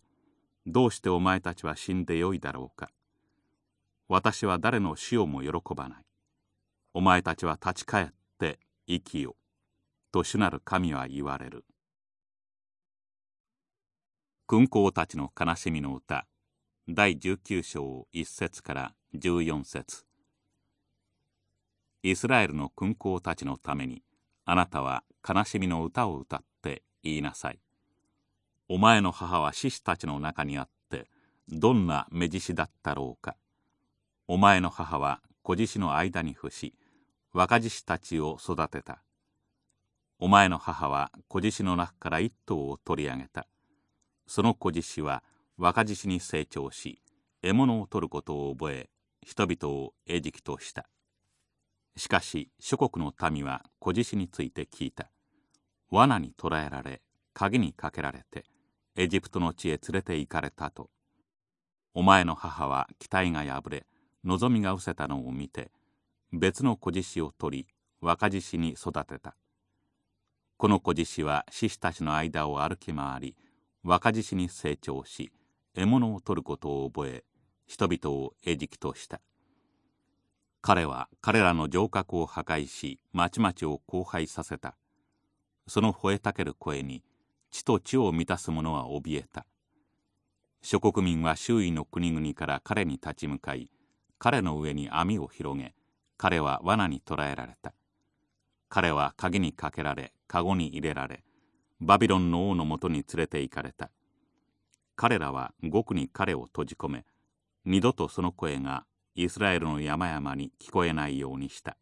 どうしてお前たちは死んでよいだろうか。私は誰の死をも喜ばない。お前たちは立ち返って生きよ。と主なる神は言われる。君皇たちの悲しみの歌第19章1節から14節イスラエルの君皇たちのためにあなたは悲しみの歌を歌って言いなさい。お前の母は獅子たちの中にあってどんな目獅子だったろうか。お前の母は子獅子の間に伏し若獅子たちを育てたお前の母は子獅子の中から一頭を取り上げたその子獅子は若獅子に成長し獲物を取ることを覚え人々を餌食としたしかし諸国の民は子獅子について聞いた。罠に捕らえられ鍵にかけられてエジプトの地へ連れて行かれたと。お前の母は期待が破れ望みが失せたのを見て別の子獅子を取り若獅子に育てた。この子獅子は獅子たちの間を歩き回り若獅子に成長し獲物を取ることを覚え人々を餌食とした。彼は彼らの城郭を破壊し町々を荒廃させた。その吠えたける声に地と地を満たす者は怯えた。諸国民は周囲の国々から彼に立ち向かい彼の上に網を広げ彼は罠に捕らえられた。彼は鍵にかけられ籠に入れられバビロンの王のもとに連れて行かれた。彼らは獄に彼を閉じ込め二度とその声がイスラエルの山々に聞こえないようにした。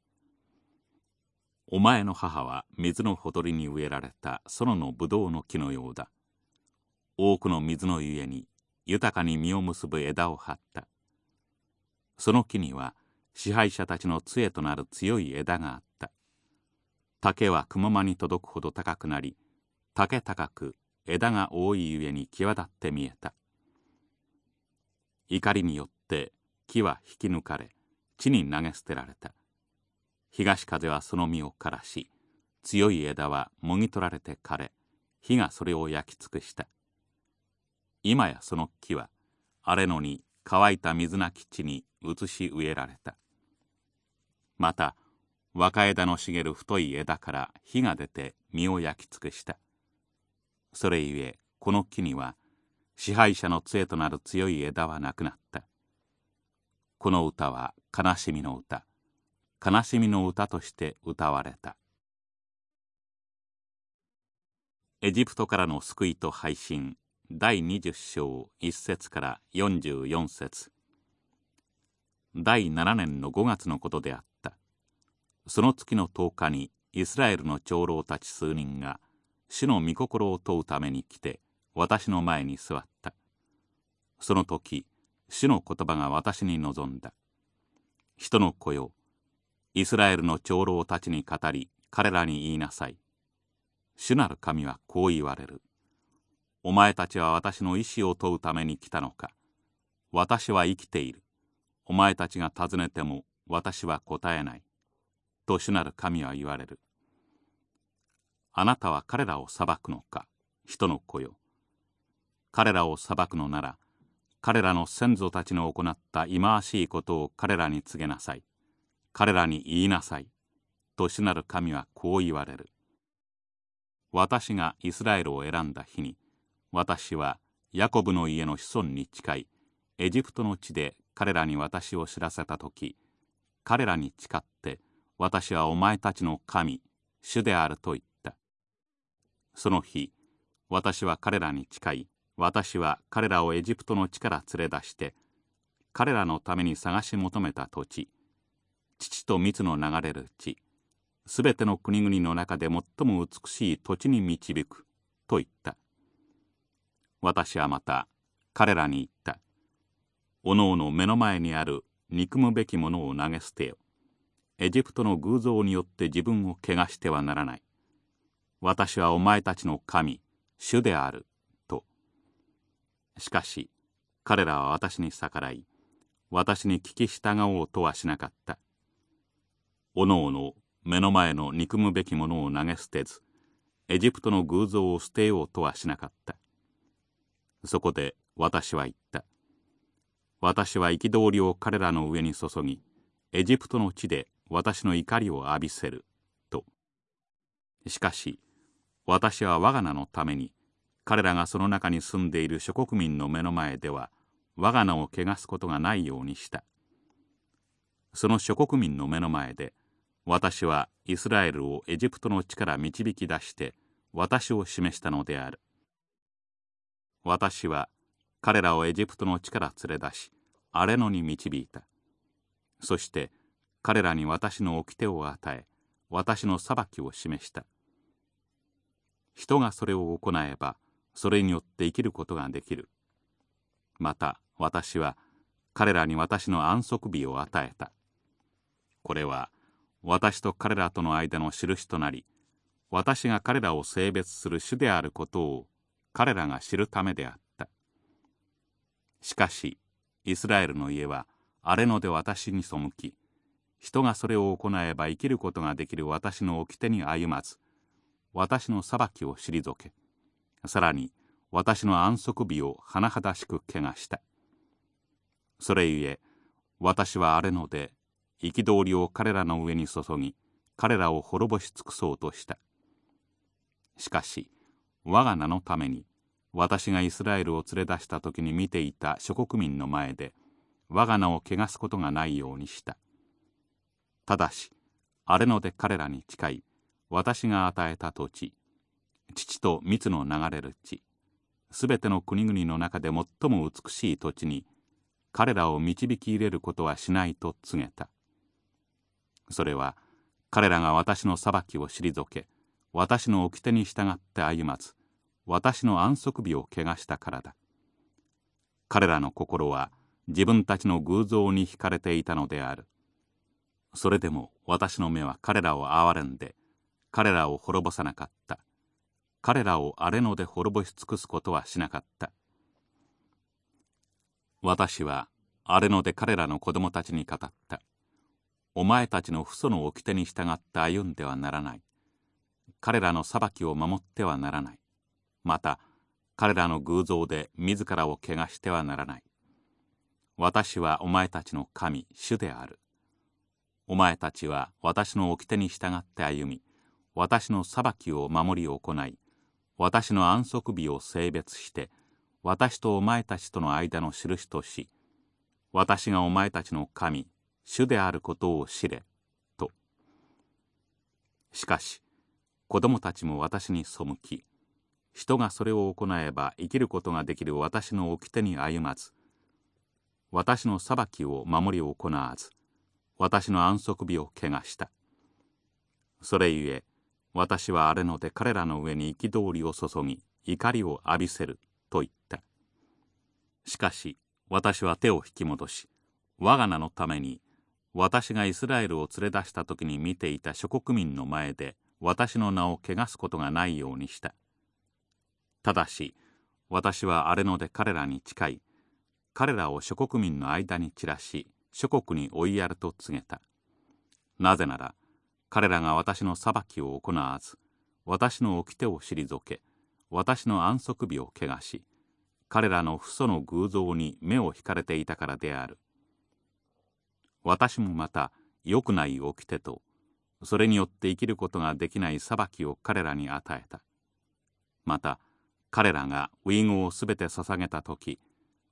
お前の母は水のほとりに植えられた園のブドウの木のようだ。多くの水のゆえに豊かに実を結ぶ枝を張った。その木には支配者たちの杖となる強い枝があった。竹は雲間に届くほど高くなり竹高く枝が多いゆえに際立って見えた。怒りによって木は引き抜かれ地に投げ捨てられた。東風はその実を枯らし強い枝はもぎ取られて枯れ火がそれを焼き尽くした。今やその木は荒れ野に乾いた水なき地に移し植えられた。また若枝の茂る太い枝から火が出て実を焼き尽くした。それゆえこの木には支配者の杖となる強い枝はなくなった。この歌は悲しみの歌。悲しみの歌として歌われた。エジプトからの救いと配信。第20章1節から44節。第7年の5月のことであった。その月の10日にイスラエルの長老たち数人が主の御心を問うために来て私の前に座った。その時主の言葉が私に望んだ。人の子よイスラエルの長老たちに語り彼らに言いなさい。主なる神はこう言われる。お前たちは私の意志を問うために来たのか。私は生きている。お前たちが尋ねても私は答えない。と主なる神は言われる。あなたは彼らを裁くのか。人の子よ彼らを裁くのなら彼らの先祖たちの行った忌まわしいことを彼らに告げなさい。彼らに言いなさい。と主なる神はこう言われる。私がイスラエルを選んだ日に私はヤコブの家の子孫に近いエジプトの地で彼らに私を知らせた時彼らに誓って私はお前たちの神主であると言った。その日私は彼らに誓い私は彼らをエジプトの地から連れ出して彼らのために探し求めた土地父と蜜の流れる地すべての国々の中で最も美しい土地に導くと言った。私はまた彼らに言った。おのおの目の前にある憎むべきものを投げ捨てよ。エジプトの偶像によって自分を汚してはならない。私はお前たちの神主である。しかし彼らは私に逆らい私に聞き従おうとはしなかった。おのおの目の前の憎むべきものを投げ捨てずエジプトの偶像を捨てようとはしなかった。そこで私は言った。私は憤りを彼らの上に注ぎエジプトの地で私の怒りを浴びせると。しかし私は我が名のために彼らがその中に住んでいる諸国民の目の前では我が名を汚すことがないようにした。その諸国民の目の前で私はイスラエルをエジプトの地から導き出して私を示したのである。私は彼らをエジプトの地から連れ出し荒れ野に導いた。そして彼らに私の掟を与え私の裁きを示した。人がそれを行えばそれによって生きることができる。また私は彼らに私の安息日を与えた。これは私と彼らとの間の印となり私が彼らを性別する主であることを彼らが知るためであった。しかしイスラエルの家は荒れ野で私に背き人がそれを行えば生きることができる私の掟に歩まず私の裁きを退けさらに私の安息日を甚だしく汚した。それゆえ私は荒れ野で憤りを彼らの上に注ぎ彼らを滅ぼし尽くそうとした。しかし我が名のために私がイスラエルを連れ出した時に見ていた諸国民の前で我が名を汚すことがないようにした。ただし荒れ野で彼らに近い私が与えた土地父と蜜の流れる地。すべての国々の中で最も美しい土地に彼らを導き入れることはしないと告げた。それは彼らが私の裁きを退け私の掟に従って歩まず私の安息日を汚したからだ。彼らの心は自分たちの偶像に惹かれていたのである。それでも私の目は彼らを憐れんで彼らを滅ぼさなかった。彼らを荒れ野で滅ぼし尽くすことはしなかった。私は荒れ野で彼らの子供たちに語った。お前たちの父祖の掟に従って歩んではならない。彼らの裁きを守ってはならない。また彼らの偶像で自らを汚してはならない。私はお前たちの神主である。お前たちは私の掟に従って歩み私の裁きを守り行い私の安息日を性別して私とお前たちとの間の印とし私がお前たちの神主であることを知れ」と。しかし子供たちも私に背き人がそれを行えば生きることができる私の掟に歩まず私の裁きを守り行わず私の安息日を汚した。それゆえ私は荒れ野で彼らの上に憤りを注ぎ怒りを浴びせると言った。しかし私は手を引き戻し我が名のために私がイスラエルを連れ出した時に見ていた諸国民の前で私の名を汚すことがないようにした。ただし私は荒れ野で彼らに近い彼らを諸国民の間に散らし諸国に追いやると告げた。なぜなら彼らが私の裁きを行わず私の掟を退け私の安息日を汚し彼らの父祖の偶像に目を引かれていたからである。私もまた良くない掟とそれによって生きることができない裁きを彼らに与えた。また彼らがウイゴをすべて捧げた時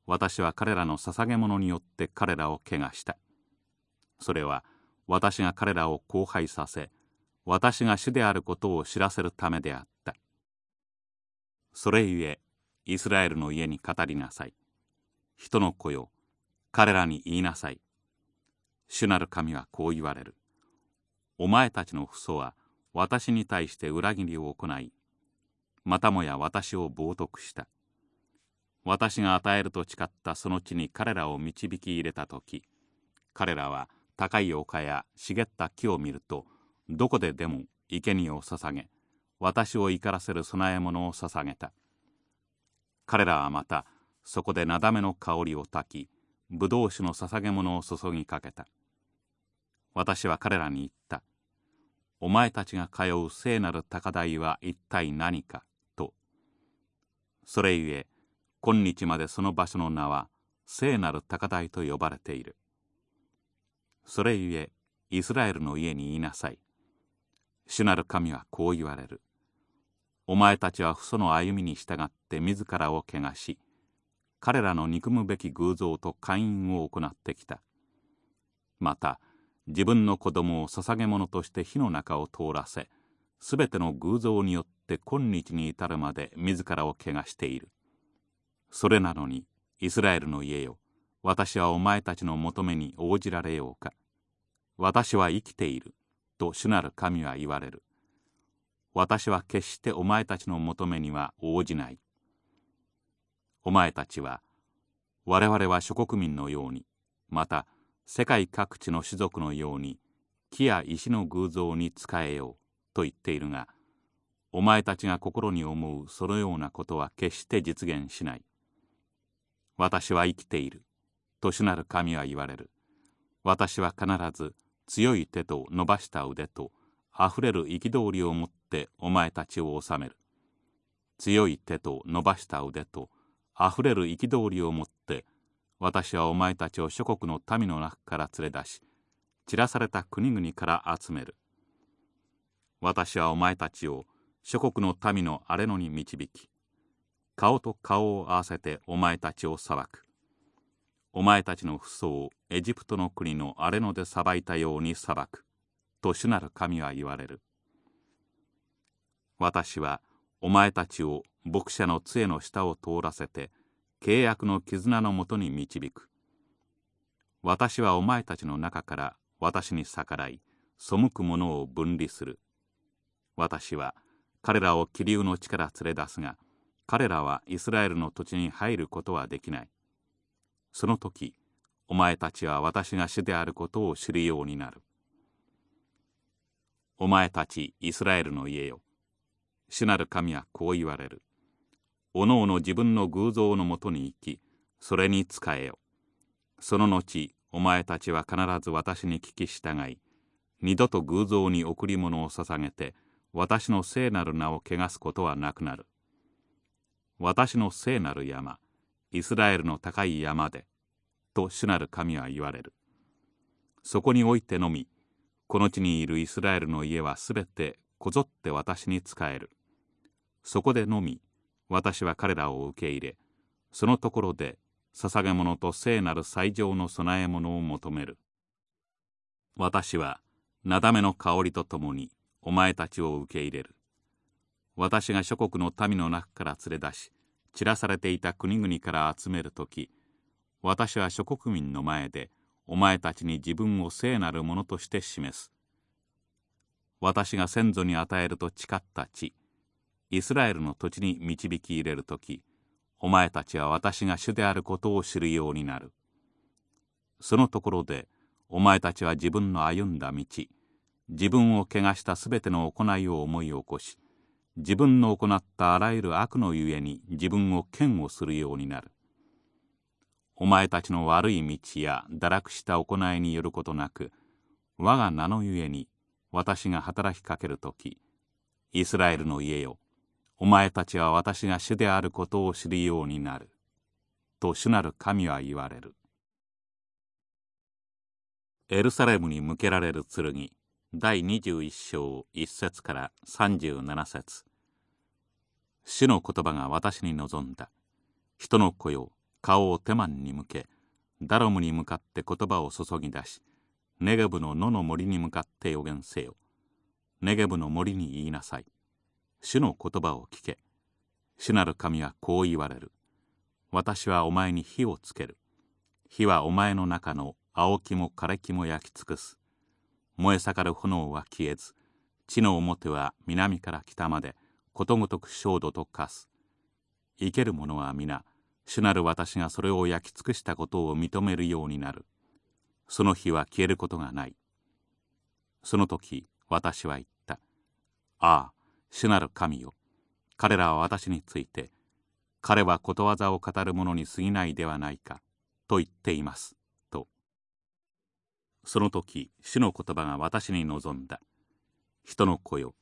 私は彼らの捧げ物によって彼らを汚した。それは私が彼らを荒廃させ私が主であることを知らせるためであった。それゆえイスラエルの家に語りなさい。人の子よ彼らに言いなさい。主なる神はこう言われる。お前たちの父祖は私に対して裏切りを行いまたもや私を冒涜した。私が与えると誓ったその地に彼らを導き入れた時彼らは高い丘や茂った木を見るとどこででも生贄を捧げ私を怒らせる供え物を捧げた。彼らはまたそこでなだめの香りを焚きブドウ酒の捧げ物を注ぎかけた。私は彼らに言った。お前たちが通う聖なる高台は一体何か？と。それゆえ今日までその場所の名は聖なる高台と呼ばれている。それゆえイスラエルの家に言いなさい。主なる神はこう言われる。お前たちは父祖の歩みに従って自らを汚し彼らの憎むべき偶像と会員を行ってきた。また自分の子供を捧げ物として火の中を通らせすべての偶像によって今日に至るまで自らを汚している。それなのにイスラエルの家よ私はお前たちの求めに応じられようか。私は生きていると主なる神は言われる。私は決してお前たちの求めには応じない。お前たちは我々は諸国民のようにまた世界各地の種族のように木や石の偶像に仕えようと言っているがお前たちが心に思うそのようなことは決して実現しない。私は生きている。と主なる神は言われる。私は必ず強い手と伸ばした腕とあふれる憤りを持ってお前たちを治める。強い手と伸ばした腕とあふれる憤りを持って私はお前たちを諸国の民の中から連れ出し散らされた国々から集める。私はお前たちを諸国の民の荒れ野に導き顔と顔を合わせてお前たちを裁く。お前たちの父祖をエジプトの国の荒れ野で裁いたように裁く。と主なる神は言われる。私はお前たちを牧者の杖の下を通らせて契約の絆のもとに導く。私はお前たちの中から私に逆らい背く者を分離する。私は彼らを気流の地から連れ出すが彼らはイスラエルの土地に入ることはできない。その時お前たちは私が主であることを知るようになる。お前たちイスラエルの家よ。主なる神はこう言われる。おのおの自分の偶像のもとに行きそれに仕えよ。その後お前たちは必ず私に聞き従い二度と偶像に贈り物を捧げて私の聖なる名を汚すことはなくなる。私の聖なる山イスラエルの高い山でと主なる神は言われる。そこにおいてのみこの地にいるイスラエルの家はすべてこぞって私に仕える。そこでのみ私は彼らを受け入れそのところで捧げ物と聖なる最上の供え物を求める。私はなだめの香りとともにお前たちを受け入れる。私が諸国の民の中から連れ出し散らされていた国々から集める時私は諸国民の前でお前たちに自分を聖なるものとして示す。私が先祖に与えると誓った地イスラエルの土地に導き入れる時お前たちは私が主であることを知るようになる。そのところでお前たちは自分の歩んだ道自分を汚したすべての行いを思い起こし自分の行ったあらゆる悪のゆえに自分を嫌悪するようになる。お前たちの悪い道や堕落した行いによることなく我が名のゆえに私が働きかけるときイスラエルの家よお前たちは私が主であることを知るようになる。と主なる神は言われる。エルサレムに向けられる剣第21章1節から37節。主の言葉が私に望んだ。人の子よ顔をテマンに向けダロムに向かって言葉を注ぎ出しネゲブの野の森に向かって予言せよ。ネゲブの森に言いなさい。主の言葉を聞け。主なる神はこう言われる。私はお前に火をつける。火はお前の中の青木も枯れ木も焼き尽くす。燃え盛る炎は消えず地の表は南から北まで。ことごとく焦土と化す。生ける者は皆主なる私がそれを焼き尽くしたことを認めるようになる。その日は消えることがない。その時私は言った。ああ主なる神よ。彼らは私について彼はことわざを語る者に過ぎないではないかと言っています。と。その時主の言葉が私に望んだ。人の子よ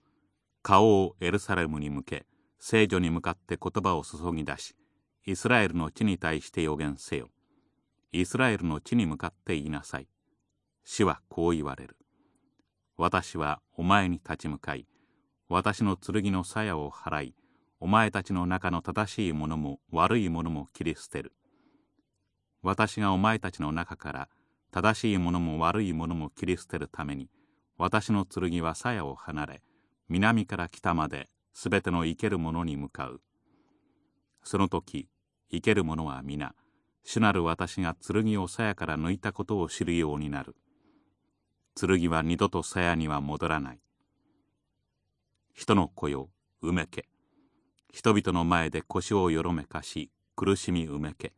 顔をエルサレムに向け聖女に向かって言葉を注ぎ出しイスラエルの地に対して予言せよ。イスラエルの地に向かって言いなさい。主はこう言われる。私はお前に立ち向かい。私の剣の鞘を払い。お前たちの中の正しいものも悪いものも切り捨てる。私がお前たちの中から正しいものも悪いものも切り捨てるために私の剣は鞘を離れ南から北まですべての生ける者に向かう。その時生ける者は皆主なる私が剣を鞘から抜いたことを知るようになる。剣は二度と鞘には戻らない。人の子ようめけ。人々の前で腰をよろめかし苦しみうめけ。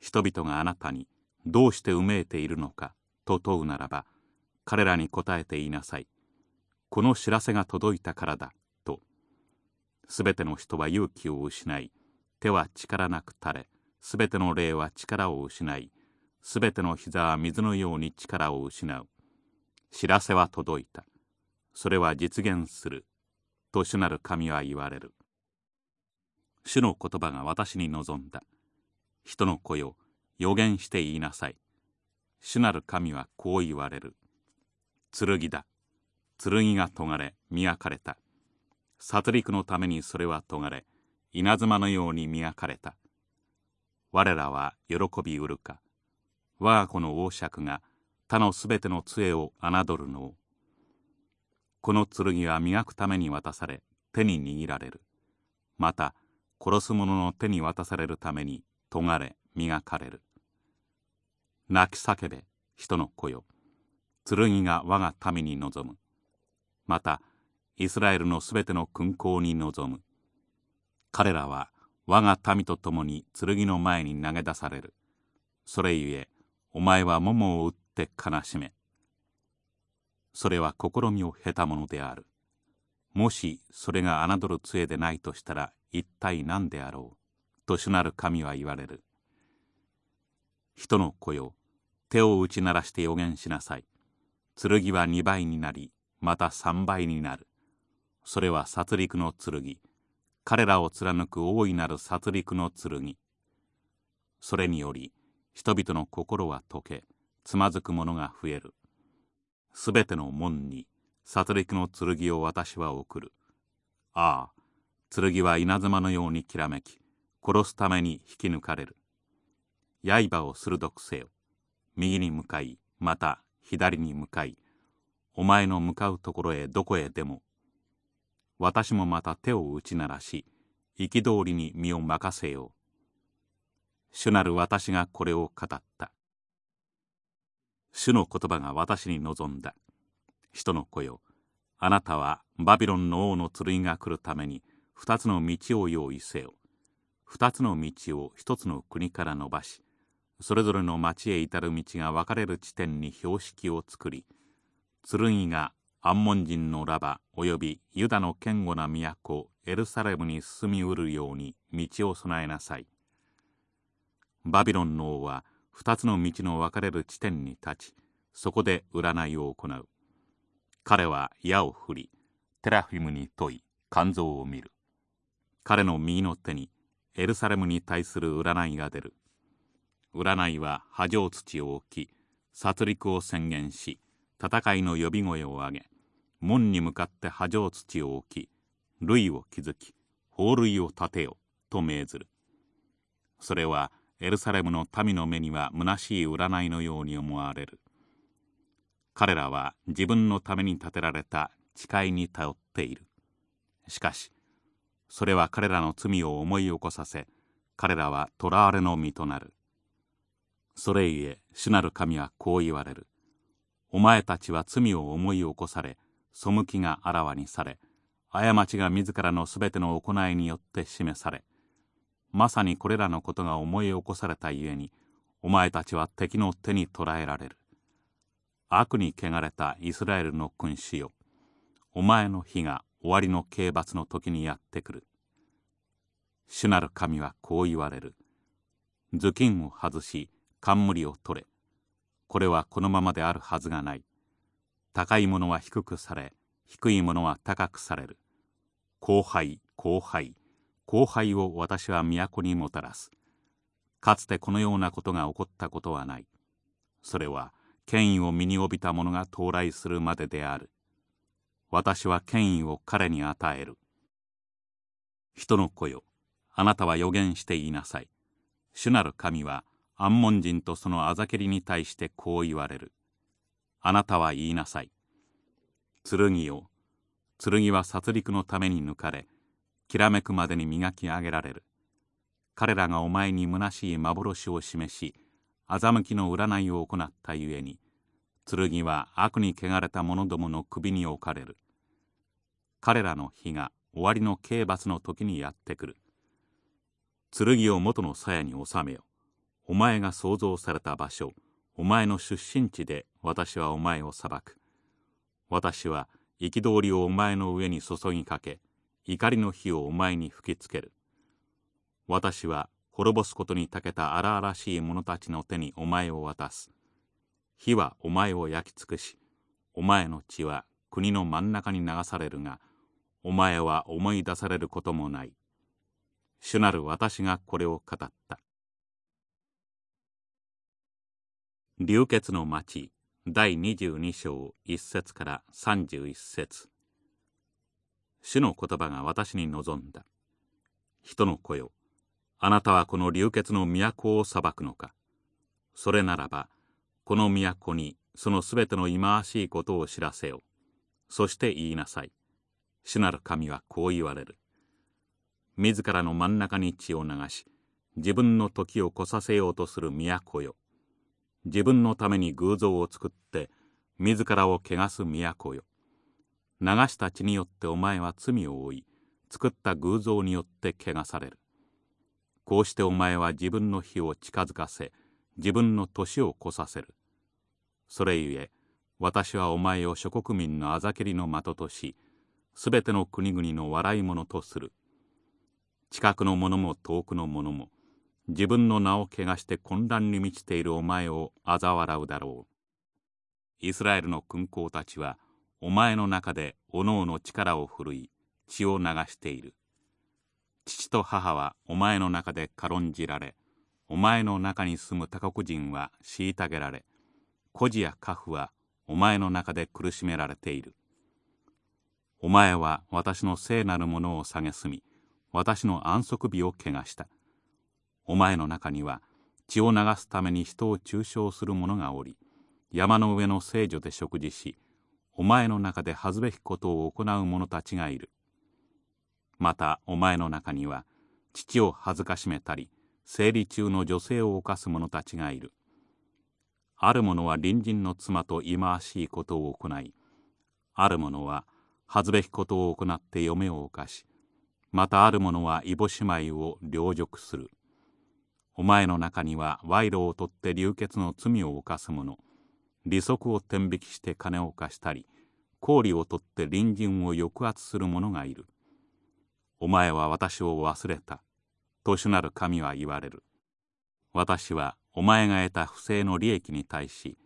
人々があなたにどうしてうめいているのかと問うならば彼らに答えて言いなさい。この知らせが届いたからだと。すべての人は勇気を失い手は力なく垂れすべての霊は力を失いすべての膝は水のように力を失う。知らせは届いた。それは実現する。と主なる神は言われる。主の言葉が私に望んだ。人の子よ予言して言いなさい。主なる神はこう言われる。剣だ。剣が尖れ磨かれた。殺戮のためにそれは尖れ稲妻のように磨かれた。我らは喜びうるか。我が子の王爵が他のすべての杖を侮るのを。この剣は磨くために渡され手に握られる。また殺す者の手に渡されるために尖れ磨かれる。泣き叫べ人の子よ。剣が我が民に望む。またイスラエルのすべての勲功に臨む彼らは我が民と共に剣の前に投げ出される。それゆえ、お前は桃を打って悲しめ。それは試みを経たものである。もしそれが侮る杖でないとしたら一体何であろう。と主なる神は言われる。人の子よ、手を打ち鳴らして予言しなさい。剣は二倍になり、また三倍になる。それは殺戮の剣。彼らを貫く大いなる殺戮の剣。それにより人々の心は溶けつまずく者が増える。すべての門に殺戮の剣を私は送る。ああ剣は稲妻のようにきらめき殺すために引き抜かれる。刃を鋭くせよ。右に向かいまた左に向かいお前の向かうところへどこへでも。私もまた手を打ち鳴らし憤りに身を任せよう。主なる私がこれを語った。主の言葉が私に望んだ。人の子よあなたはバビロンの王の剣が来るために二つの道を用意せよ。二つの道を一つの国から伸ばしそれぞれの町へ至る道が分かれる地点に標識を作り剣がアンモン人のラバおよびユダの堅固な都エルサレムに進みうるように道を備えなさい。バビロンの王は二つの道の分かれる地点に立ちそこで占いを行う。彼は矢を振りテラフィムに問い肝臓を見る。彼の右の手にエルサレムに対する占いが出る。占いは波状土を置き殺戮を宣言し戦いの呼び声を上げ門に向かって波状土を置き塁を築き法塁を立てよと命ずる。それはエルサレムの民の目には虚しい占いのように思われる。彼らは自分のために建てられた誓いに頼っている。しかしそれは彼らの罪を思い起こさせ彼らは囚われの身となる。それゆえ主なる神はこう言われる。お前たちは罪を思い起こされ背きがあらわにされ過ちが自らのすべての行いによって示されまさにこれらのことが思い起こされたゆえにお前たちは敵の手に捕らえられる。悪に汚れたイスラエルの君主よ。お前の日が終わりの刑罰の時にやってくる。主なる神はこう言われる。頭巾を外し冠を取れ。これはこのままであるはずがない。高いものは低くされ低いものは高くされる。後輩後輩後輩を私は都にもたらす。かつてこのようなことが起こったことはない。それは権威を身に帯びた者が到来するまでである。私は権威を彼に与える。人の子よあなたは予言して言いなさい。主なる神は安門人とそのあざけりに対してこう言われるあなたは言いなさい。剣よ、剣は殺戮のために抜かれ、きらめくまでに磨き上げられる。彼らがお前に虚しい幻を示し、欺きの占いを行ったゆえに、剣は悪に汚れた者どもの首に置かれる。彼らの日が終わりの刑罰の時にやってくる。剣を元の鞘に収めよ。お前が創造された場所、お前の出身地で私はお前を裁く。私は憤りをお前の上に注ぎかけ、怒りの火をお前に吹きつける。私は滅ぼすことに長けた荒々しい者たちの手にお前を渡す。火はお前を焼き尽くし、お前の血は国の真ん中に流されるが、お前は思い出されることもない。主なる私がこれを語った。流血の町第22章1節から31節主の言葉が私に望んだ。人の子よ、あなたはこの流血の都を裁くのか。それならば、この都にそのすべての忌まわしいことを知らせよ。そして言いなさい。主なる神はこう言われる。自らの真ん中に血を流し、自分の時を越させようとする都よ。自分のために偶像を作って自らを汚す都よ。流した血によってお前は罪を負い作った偶像によって汚される。こうしてお前は自分の日を近づかせ自分の年を越させる。それゆえ私はお前を諸国民のあざけりの的としすべての国々の笑い者とする。近くの者も遠くの者も自分の名を汚して混乱に満ちているお前を嘲笑うだろう。イスラエルの君皇たちはお前の中でおのおの力を振るい血を流している。父と母はお前の中で軽んじられ、お前の中に住む他国人は虐げられ、孤児や家父はお前の中で苦しめられている。お前は私の聖なるものを蔑み、私の安息日を汚した。お前の中には血を流すために人を中傷する者がおり山の上の聖女で食事しお前の中で恥ずべきことを行う者たちがいる。またお前の中には父を恥ずかしめたり生理中の女性を犯す者たちがいる。ある者は隣人の妻と忌まわしいことを行いある者は恥ずべきことを行って嫁を犯しまたある者は異母姉妹を陵辱する。お前の中には賄賂を取って流血の罪を犯す者利息を天引きして金を貸したり氷を取って隣人を抑圧する者がいる。お前は私を忘れた。と主なる神は言われる。私はお前が得た不正の利益に対し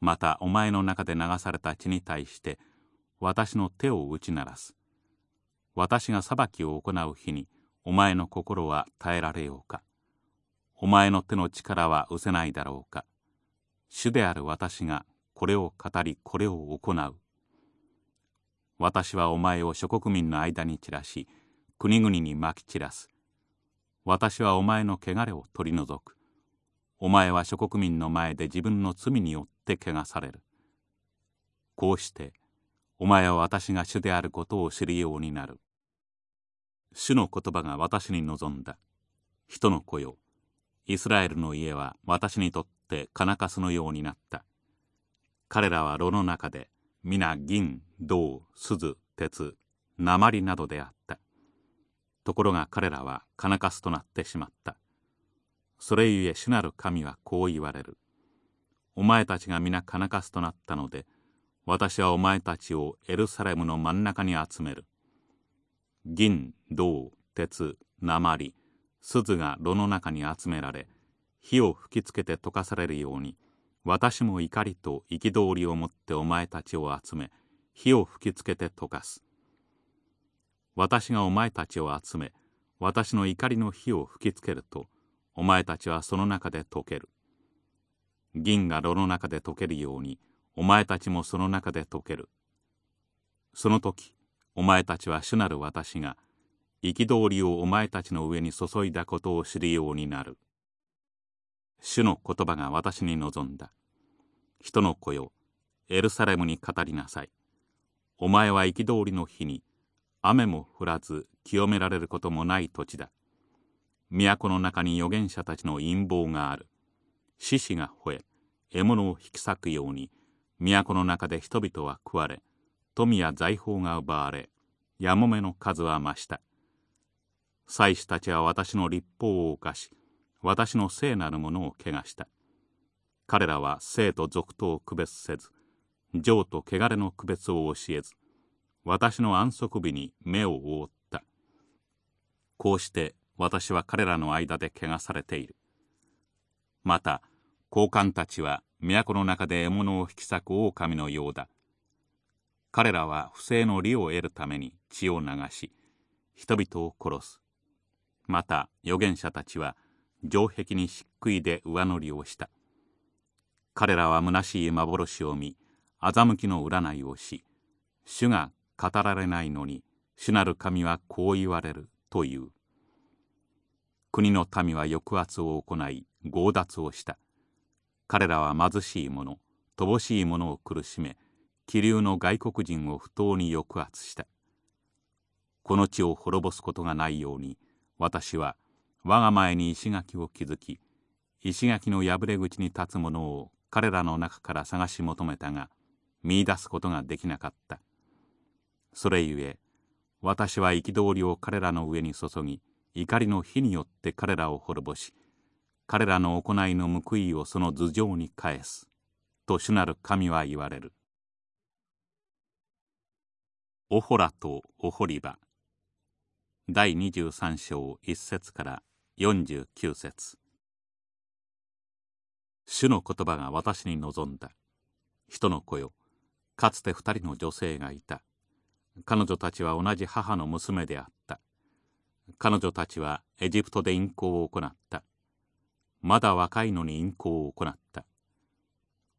またお前の中で流された血に対して私の手を打ち鳴らす。私が裁きを行う日にお前の心は耐えられようか。お前の手の力は失せないだろうか。主である私がこれを語りこれを行う。私はお前を諸国民の間に散らし国々にまき散らす。私はお前の汚れを取り除く。お前は諸国民の前で自分の罪によって汚される。こうしてお前は私が主であることを知るようになる。主の言葉が私に望んだ。人の子よイスラエルの家は私にとって金かすのようになった。彼らは炉の中で皆銀銅鈴鉄鉛などであった。ところが彼らは金かすとなってしまった。それゆえ主なる神はこう言われる。お前たちが皆金かすとなったので私はお前たちをエルサレムの真ん中に集める。銀銅鉄鉛鈴が炉の中に集められ火を吹きつけて溶かされるように私も怒りと憤りを持ってお前たちを集め火を吹きつけて溶かす。私がお前たちを集め私の怒りの火を吹きつけるとお前たちはその中で溶ける。銀が炉の中で溶けるようにお前たちもその中で溶ける。その時お前たちは主なる私が憤りをお前たちの上に注いだことを知るようになる。主の言葉が私に望んだ。人の子よエルサレムに語りなさい。お前は憤りの日に雨も降らず清められることもない土地だ。都の中に預言者たちの陰謀がある。獅子が吠え獲物を引き裂くように都の中で人々は食われ富や財宝が奪われやもめの数は増した。祭司たちは私の立法を犯し私の聖なるものを汚した。彼らは生と俗とを区別せず情と汚れの区別を教えず私の安息日に目を覆った。こうして私は彼らの間で汚されている。また高官たちは都の中で獲物を引き裂く狼のようだ。彼らは不正の利を得るために血を流し人々を殺す。また預言者たちは城壁に漆喰で上乗りをした。彼らは虚しい幻を見欺きの占いをし主が語られないのに主なる神はこう言われるという。国の民は抑圧を行い強奪をした。彼らは貧しい者乏しい者を苦しめ気流の外国人を不当に抑圧した。この地を滅ぼすことがないように私は我が前に石垣を築き石垣の破れ口に立つ者を彼らの中から探し求めたが見いだすことができなかった。それゆえ私は憤りを彼らの上に注ぎ怒りの火によって彼らを滅ぼし彼らの行いの報いをその頭上に返すと主なる神は言われる。オホラとオホリバ。第23章1節から49節。主の言葉が私に望んだ。人の子よかつて二人の女性がいた。彼女たちは同じ母の娘であった。彼女たちはエジプトで淫行を行った。まだ若いのに淫行を行った。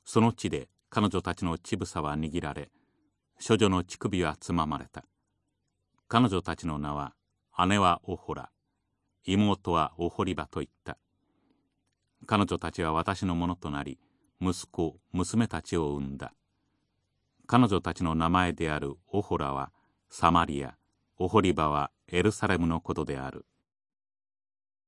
その地で彼女たちの乳房は握られ処女の乳首はつままれた。彼女たちの名は姉はオホラ妹はオホリバと言った。彼女たちは私のものとなり息子娘たちを産んだ。彼女たちの名前であるオホラはサマリア。オホリバはエルサレムのことである。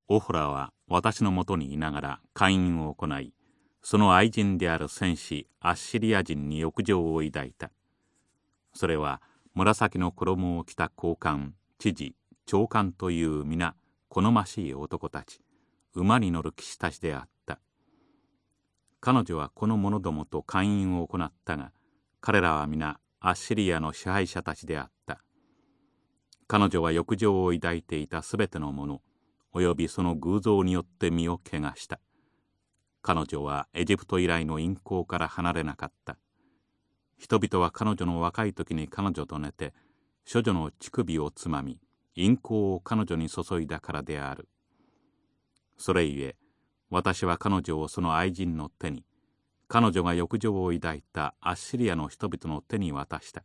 オホラは私のもとにいながら会員を行いその愛人である戦士アッシリア人に欲情を抱いた。それは紫の衣を着た高官知事長官という皆好ましい男たち馬に乗る騎士たちであった。彼女はこの者どもと会員を行ったが彼らは皆アッシリアの支配者たちであった。彼女は欲情を抱いていたすべてのものおよびその偶像によって身を汚した。彼女はエジプト以来の陰行から離れなかった。人々は彼女の若い時に彼女と寝て処女の乳首をつまみ陰行を彼女に注いだからである。それゆえ私は彼女をその愛人の手に彼女が欲情を抱いたアッシリアの人々の手に渡した。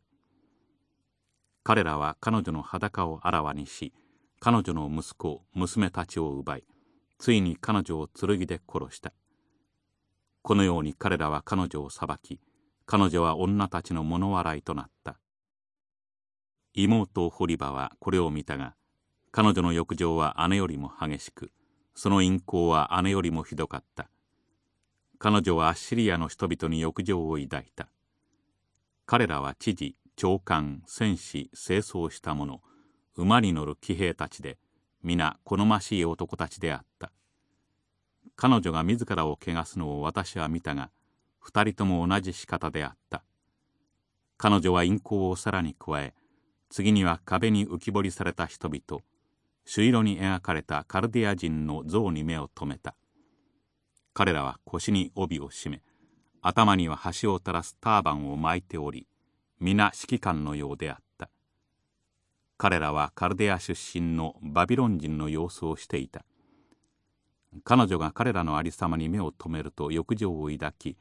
彼らは彼女の裸をあらわにし彼女の息子娘たちを奪いついに彼女を剣で殺した。このように彼らは彼女を裁き彼女は女たちの物笑いとなった。妹ホリバはこれを見たが彼女の欲情は姉よりも激しくその陰行は姉よりもひどかった。彼女はアッシリアの人々に欲情を抱いた。彼らは知事長官戦士清掃した者馬に乗る騎兵たちで皆好ましい男たちであった。彼女が自らを汚すのを私は見たが二人とも同じ仕方であった。彼女は陰行をさらに加え次には壁に浮き彫りされた人々。朱色に描かれたカルディア人の像に目を留めた。彼らは腰に帯を締め頭には端を垂らすターバンを巻いており皆指揮官のようであった。彼らはカルデア出身のバビロン人の様子をしていた。彼女が彼らのありさまに目を留めると欲情を抱き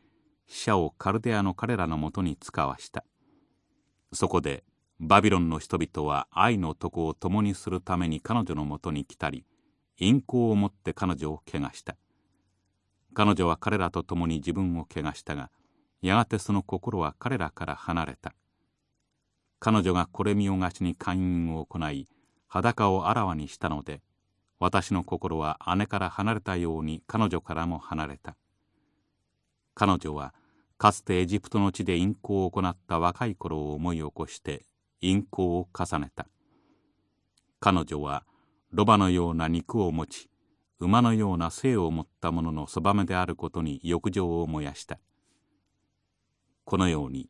死者をカルデアの彼らのもとに使わした。そこでバビロンの人々は愛の床を共にするために彼女のもとに来たり陰行をもって彼女を汚した。彼女は彼らと共に自分を汚したがやがてその心は彼らから離れた。彼女がこれ見よがしに勧誘を行い裸をあらわにしたので私の心は姉から離れたように彼女からも離れた。彼女はかつてエジプトの地で陰行を行った若い頃を思い起こして陰行を重ねた。彼女はロバのような肉を持ち馬のような性を持った者のそばめであることに欲情を燃やした。このように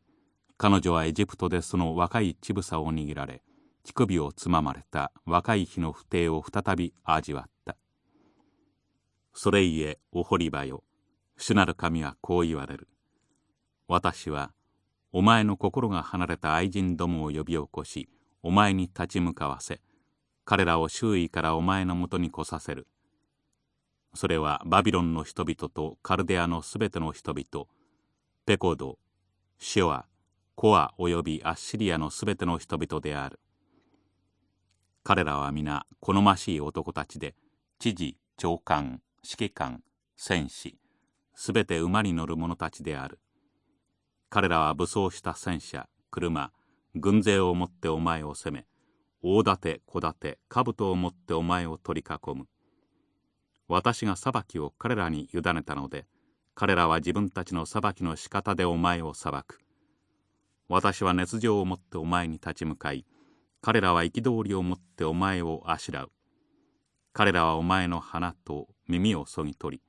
彼女はエジプトでその若い乳房を握られ乳首をつままれた若い日の不定を再び味わった。それゆえお堀場よ。主なる神はこう言われる。私はお前の心が離れた愛人どもを呼び起こしお前に立ち向かわせ彼らを周囲からお前のもとに来させる。それはバビロンの人々とカルデアのすべての人々ペコドシオアコアおよびアッシリアのすべての人々である。彼らは皆好ましい男たちで知事長官指揮官戦士すべて馬に乗る者たちである。彼らは武装した戦車車軍勢を持ってお前を攻め大盾小盾兜を持ってお前を取り囲む。私が裁きを彼らに委ねたので彼らは自分たちの裁きの仕方でお前を裁く。私は熱情を持ってお前に立ち向かい彼らは憤りを持ってお前をあしらう。彼らはお前の鼻と耳をそぎ取り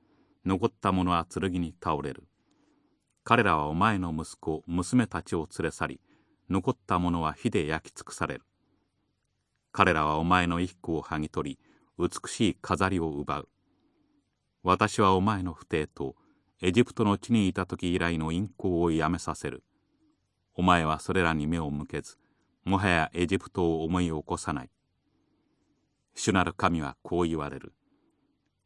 残った者は剣に倒れる。彼らはお前の息子娘たちを連れ去り残った者は火で焼き尽くされる。彼らはお前の衣服を剥ぎ取り美しい飾りを奪う。私はお前の不定とエジプトの地にいた時以来の陰行をやめさせる。お前はそれらに目を向けずもはやエジプトを思い起こさない。主なる神はこう言われる。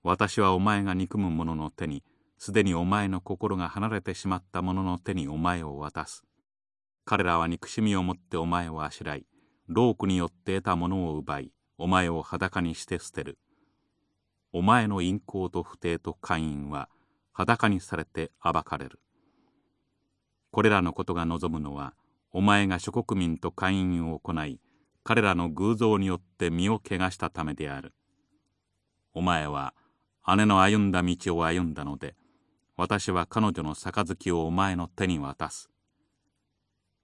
私はお前が憎む者の手にすでにお前の心が離れてしまった者の手にお前を渡す。彼らは憎しみを持ってお前をあしらいロークによって得たものを奪いお前を裸にして捨てる。お前の陰行と不定と寛因は裸にされて暴かれる。これらのことが望むのはお前が諸国民と会員を行い彼らの偶像によって身を汚したためである。お前は姉の歩んだ道を歩んだので私は彼女の杯をお前の手に渡す。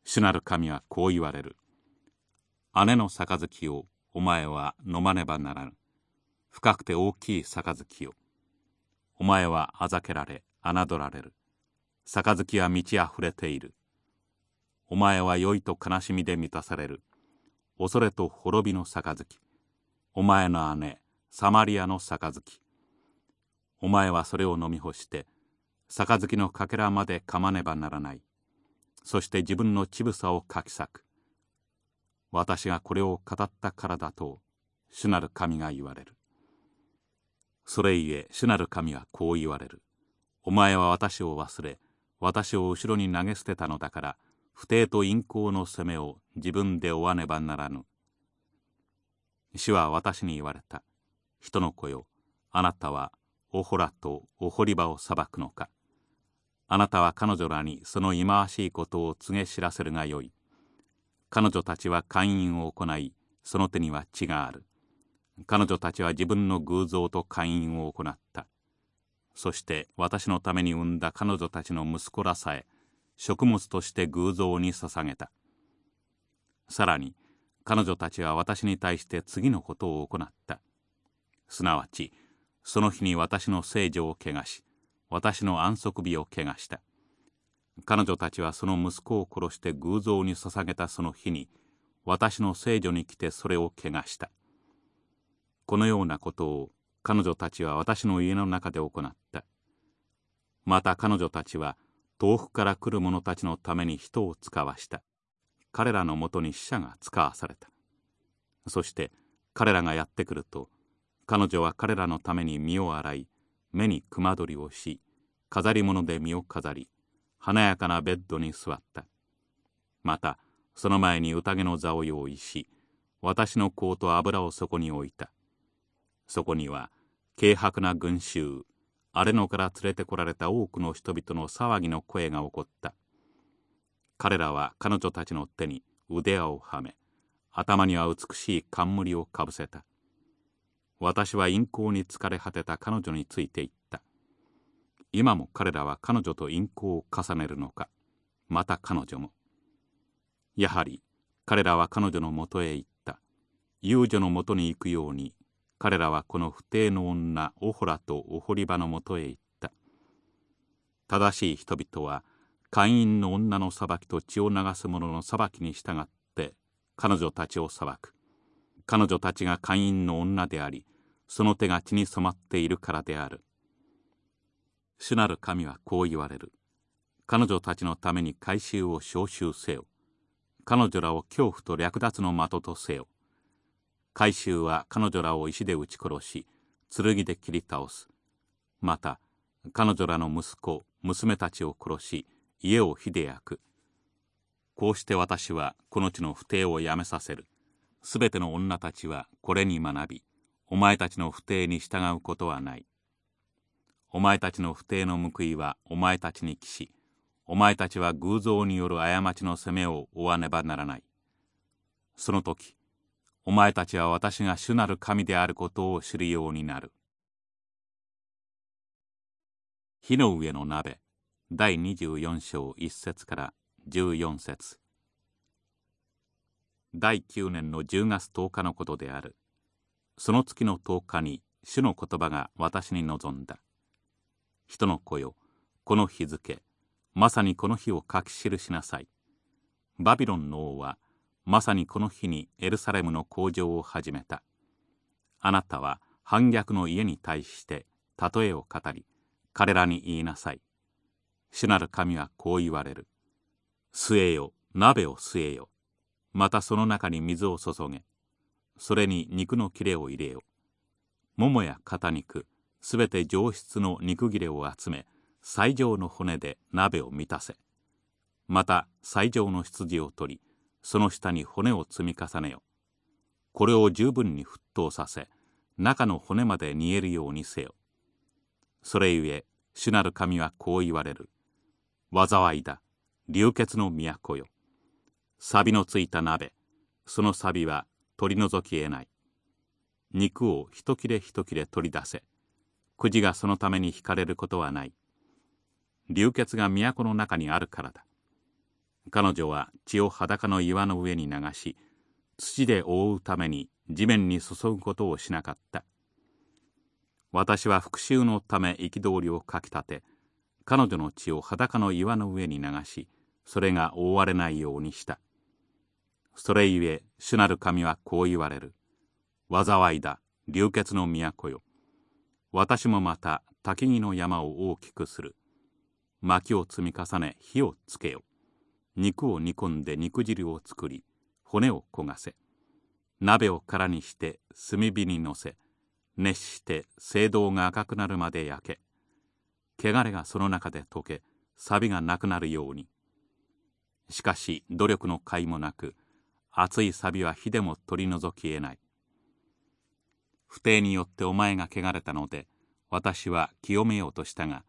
主なる神はこう言われる。姉の杯をお前は飲まねばならぬ。深くて大きい杯を。お前はあざけられ侮られる。杯は満ち溢れている。お前は酔いと悲しみで満たされる。恐れと滅びの杯。お前の姉サマリアの杯。お前はそれを飲み干して杯のかけらまで噛まねばならない。そして自分の乳房をかき裂く。私がこれを語ったからだと主なる神が言われる。それゆえ主なる神はこう言われる。お前は私を忘れ私を後ろに投げ捨てたのだから不定と陰行の責めを自分で負わねばならぬ。主は私に言われた。人の子よあなたはオホラとオホリバを裁くのか。あなたは彼女らにその忌まわしいことを告げ知らせるがよい。彼女たちは勧誘を行いその手には血がある。彼女たちは自分の偶像と勧誘を行った。そして私のために産んだ彼女たちの息子らさえ食物として偶像に捧げた。さらに彼女たちは私に対して次のことを行った。すなわちその日に私の聖女を汚し私の安息日を汚した。彼女たちはその息子を殺して偶像に捧げたその日に私の聖女に来てそれを汚した。このようなことを彼女たちは私の家の中で行った。また彼女たちは遠くから来る者たちのために人を使わした。彼らのもとに死者が使わされた。そして彼らがやってくると彼女は彼らのために身を洗い目に熊取りをし飾り物で身を飾り華やかなベッドに座った。またその前に宴の座を用意し私の香と油をそこに置いた。そこには軽薄な群衆荒野から連れてこられた多くの人々の騒ぎの声が起こった。彼らは彼女たちの手に腕輪をはめ頭には美しい冠をかぶせた。私は陰行に疲れ果てた彼女について言った。今も彼らは彼女と陰行を重ねるのか。また彼女も。やはり彼らは彼女のもとへ行った。遊女のもとに行くように彼らはこの不定の女オホラとオホリバのもとへ行った。正しい人々は会員の女の裁きと血を流す者の裁きに従って彼女たちを裁く。彼女たちが会員の女でありその手が血に染まっているからである主なる神はこう言われる。彼女たちのために改宗を召集せよ。彼女らを恐怖と略奪の的とせよ。改宗は彼女らを石で撃ち殺し、剣で切り倒す。また、彼女らの息子、娘たちを殺し、家を火で焼く。こうして私はこの地の不定をやめさせる。すべての女たちはこれに学び、お前たちの不定に従うことはない。お前たちの不定の報いはお前たちに帰し、お前たちは偶像による過ちの責めを負わねばならない。その時、お前たちは私が主なる神であることを知るようになる。火の上の鍋第24章1節から14節第9年の10月10日のことである。その月の10日に主の言葉が私に臨んだ。人の子よこの日付まさにこの日を書き記しなさい。バビロンの王はまさにこの日にエルサレムの工場を始めた。あなたは反逆の家に対して例えを語り彼らに言いなさい。主なる神はこう言われる。据えよ鍋を据えよ。またその中に水を注げ。それに肉の切れを入れよ。桃や肩肉すべて上質の肉切れを集め最上の骨で鍋を満たせ。また最上の羊を取りその下に骨を積み重ねよ。これを十分に沸騰させ中の骨まで煮えるようにせよ。それゆえ主なる神はこう言われる。災いだ。流血の都よ。錆のついた鍋。その錆は取り除きえない。肉を一切れ一切れ取り出せ。くじがそのために引かれることはない。流血が都の中にあるからだ。彼女は血を裸の岩の上に流し土で覆うために地面に注ぐことをしなかった。私は復讐のため憤りをかき立て彼女の血を裸の岩の上に流しそれが覆われないようにした。それゆえ主なる神はこう言われる。災いだ流血の都よ。私もまた焚木の山を大きくする。薪を積み重ね火をつけよ。肉を煮込んで肉汁を作り骨を焦がせ。鍋を空にして炭火にのせ。熱して青銅が赤くなるまで焼け。汚れがその中で溶け錆がなくなるように。しかし努力の甲斐もなく熱い錆は火でも取り除きえない。不定によってお前が汚れたので私は清めようとしたが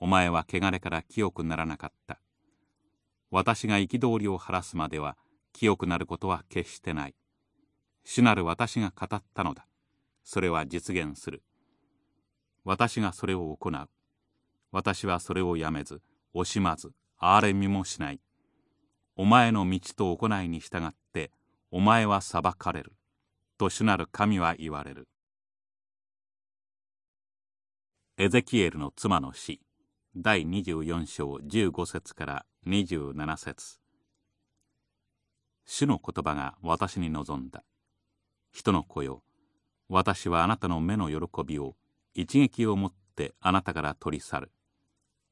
お前は汚れから清くならなかった。私が憤りを晴らすまでは清くなることは決してない。主なる私が語ったのだ。それは実現する。私がそれを行う。私はそれをやめず惜しまず憐れみもしない。お前の道と行いに従ってお前は裁かれる。と主なる神は言われる。エゼキエルの妻の死。第24章15節から27節。主の言葉が私に望んだ。人の子よ私はあなたの目の喜びを一撃をもってあなたから取り去る。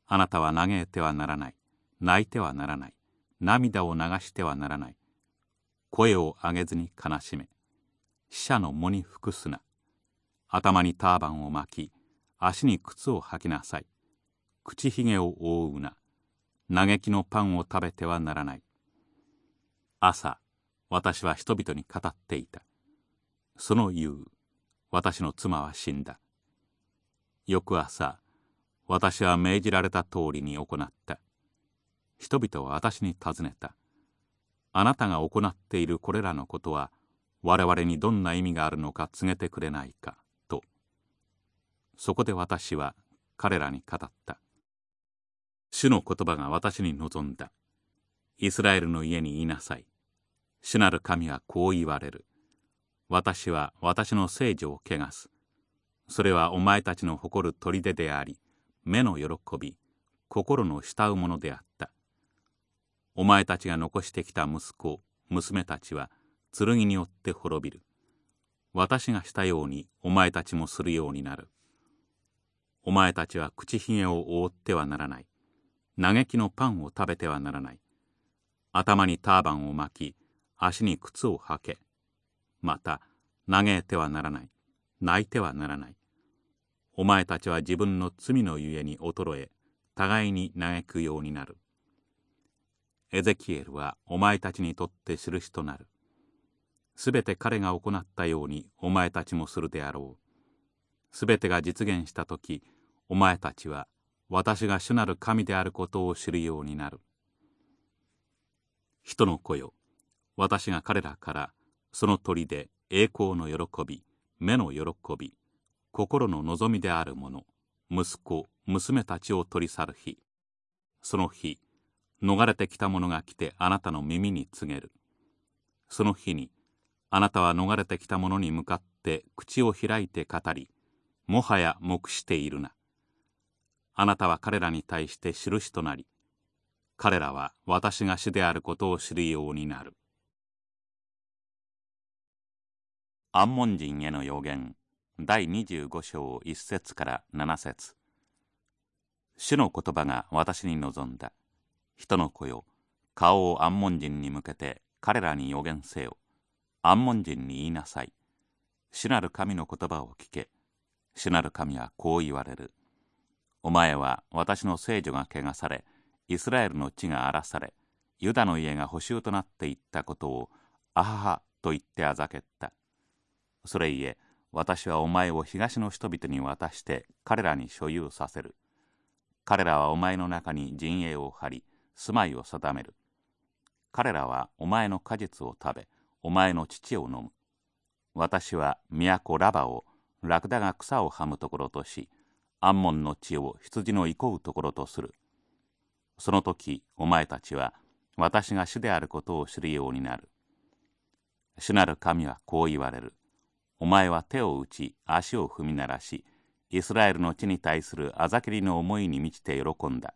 あなたは嘆いてはならない。泣いてはならない。涙を流してはならない。声を上げずに悲しめ。死者の喪に服すな。頭にターバンを巻き足に靴を履きなさい。口ひげを覆うな。嘆きのパンを食べてはならない。朝私は人々に語っていた。その夕私の妻は死んだ。翌朝私は命じられた通りに行った。人々は私に尋ねた。あなたが行っているこれらのことは我々にどんな意味があるのか告げてくれないかと。そこで私は彼らに語った。主の言葉が私に望んだ。イスラエルの家に言いなさい。主なる神はこう言われる。私は私の聖女を汚す。それはお前たちの誇る砦であり目の喜び心の慕うものであった。お前たちが残してきた息子娘たちは剣によって滅びる。私がしたようにお前たちもするようになる。お前たちは口ひげを覆ってはならない。嘆きのパンを食べてはならない。頭にターバンを巻き足に靴を履け。また嘆いてはならない。泣いてはならない。お前たちは自分の罪のゆえに衰え互いに嘆くようになる。エゼキエルはお前たちにとって印となる。すべて彼が行ったようにお前たちもするであろう。すべてが実現した時お前たちは私が主なる神であることを知るようになる。人の子よ私が彼らからその鳥で栄光の喜び目の喜び心の望みであるもの息子娘たちを取り去る日。その日逃れてきた者が来てあなたの耳に告げる。その日にあなたは逃れてきた者に向かって口を開いて語りもはや黙しているな。あなたは彼らに対して印となり彼らは私が主であることを知るようになる。安門人への予言第25章1節から7節。主の言葉が私に望んだ。人の子よ顔を安門人に向けて彼らに予言せよ。安門人に言いなさい。主なる神の言葉を聞け。主なる神はこう言われる。お前は私の聖女が汚されイスラエルの地が荒らされユダの家が補修となっていったことをアハハと言ってあざけった。それゆえ私はお前を東の人々に渡して彼らに所有させる。彼らはお前の中に陣営を張り住まいを定める。彼らはお前の果実を食べお前の乳を飲む。私は都ラバをラクダが草をはむところとしアンモンの地を羊の憩うところとする。その時お前たちは私が主であることを知るようになる。主なる神はこう言われる。お前は手を打ち足を踏み鳴らしイスラエルの地に対するあざけりの思いに満ちて喜んだ。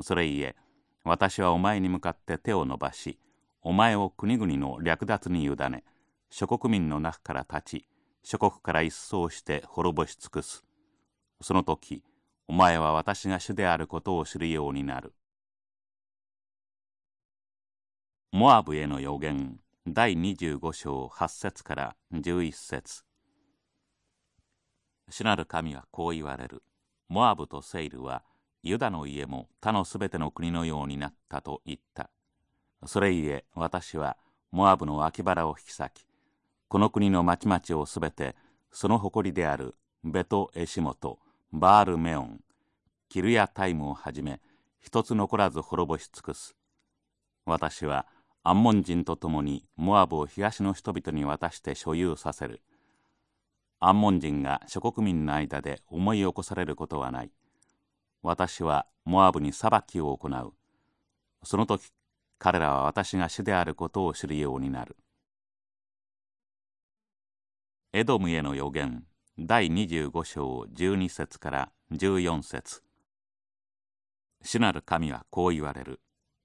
それゆえ私はお前に向かって手を伸ばしお前を国々の略奪に委ね諸国民の中から立ち諸国から一掃して滅ぼし尽くす。その時お前は私が主であることを知るようになる。モアブへの予言第25章8節から11節。主なる神はこう言われる。モアブとセイルはユダの家も他のすべての国のようになったと言った。それゆえ私はモアブの脇腹を引き裂き、この国の町々をすべてその誇りであるベト・エシモト、バール・メオン、キルヤ・タイムをはじめ一つ残らず滅ぼし尽くす。私はアンモン人と共にモアブを東の人々に渡して所有させる。アンモン人が諸国民の間で思い起こされることはない。私はモアブに裁きを行う。その時彼らは私が主であることを知るようになる。エドムへの予言第25章12節から14節主なる神はこう言われる。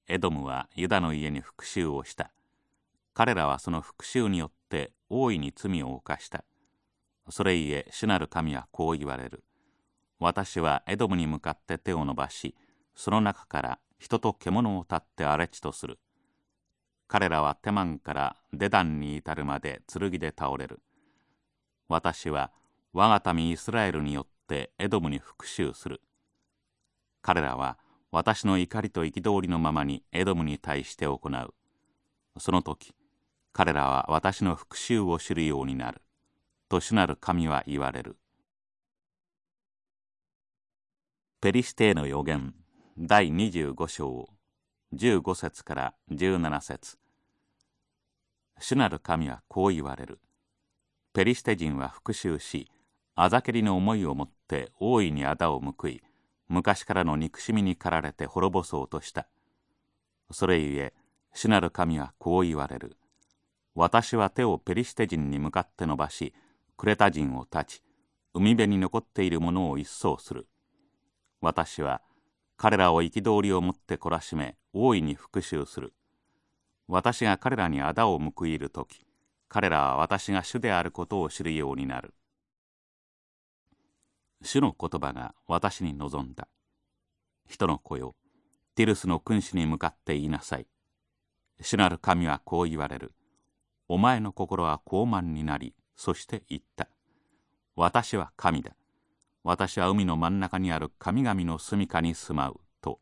エドムはユダの家に復讐をした。彼らはその復讐によって大いに罪を犯した。それゆえ主なる神はこう言われる。私はエドムに向かって手を伸ばし、その中から人と獣を立って荒れ地とする。彼らはテマンからデダンに至るまで剣で倒れる。私は我が民イスラエルによってエドムに復讐する。彼らは私の怒りと憤りのままにエドムに対して行う。その時、彼らは私の復讐を知るようになる。と主なる神は言われる。ペリシテの予言第25章15節から17節主なる神はこう言われる。ペリシテ人は復讐し、あざけりの思いを持って大いに仇を報い、昔からの憎しみに駆られて滅ぼそうとした。それゆえ、主なる神はこう言われる。私は手をペリシテ人に向かって伸ばし、クレタ人を断ち、海辺に残っているものを一掃する。私は彼らを憤りをもって懲らしめ、大いに復讐する。私が彼らに仇を報いる時、彼らは私が主であることを知るようになる。主の言葉が私に望んだ。人の子よ、ティルスの君主に向かって言いなさい。主なる神はこう言われる。お前の心は高慢になり、そして言った。私は神だ。私は海の真ん中にある神々の住処に住まう。と。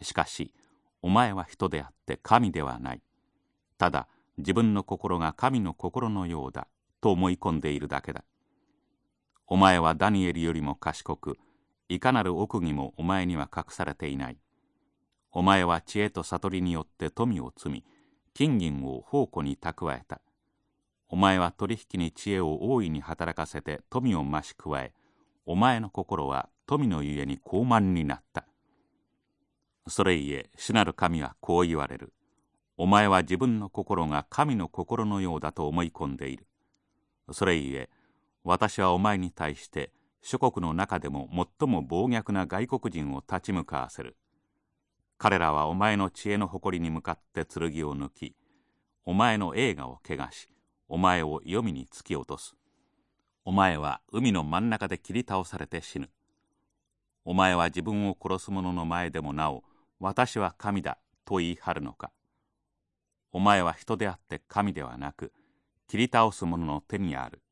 しかし、お前は人であって神ではない。ただ、自分の心が神の心のようだ。と思い込んでいるだけだ。お前はダニエルよりも賢く、いかなる奥義もお前には隠されていない。お前は知恵と悟りによって富を積み、金銀を宝庫に蓄えた。お前は取引に知恵を大いに働かせて富を増し加え、お前の心は富のゆえに高慢になった。それゆえ、主なる神はこう言われる。お前は自分の心が神の心のようだと思い込んでいる。それゆえ、私はお前に対して諸国の中でも最も暴虐な外国人を立ち向かわせる。彼らはお前の知恵の誇りに向かって剣を抜き、お前の栄華を汚し、お前を黄泉に突き落とす。お前は海の真ん中で切り倒されて死ぬ。お前は自分を殺す者の前でもなお、私は神だと言い張るのか。お前は人であって神ではなく、切り倒す者の手にある。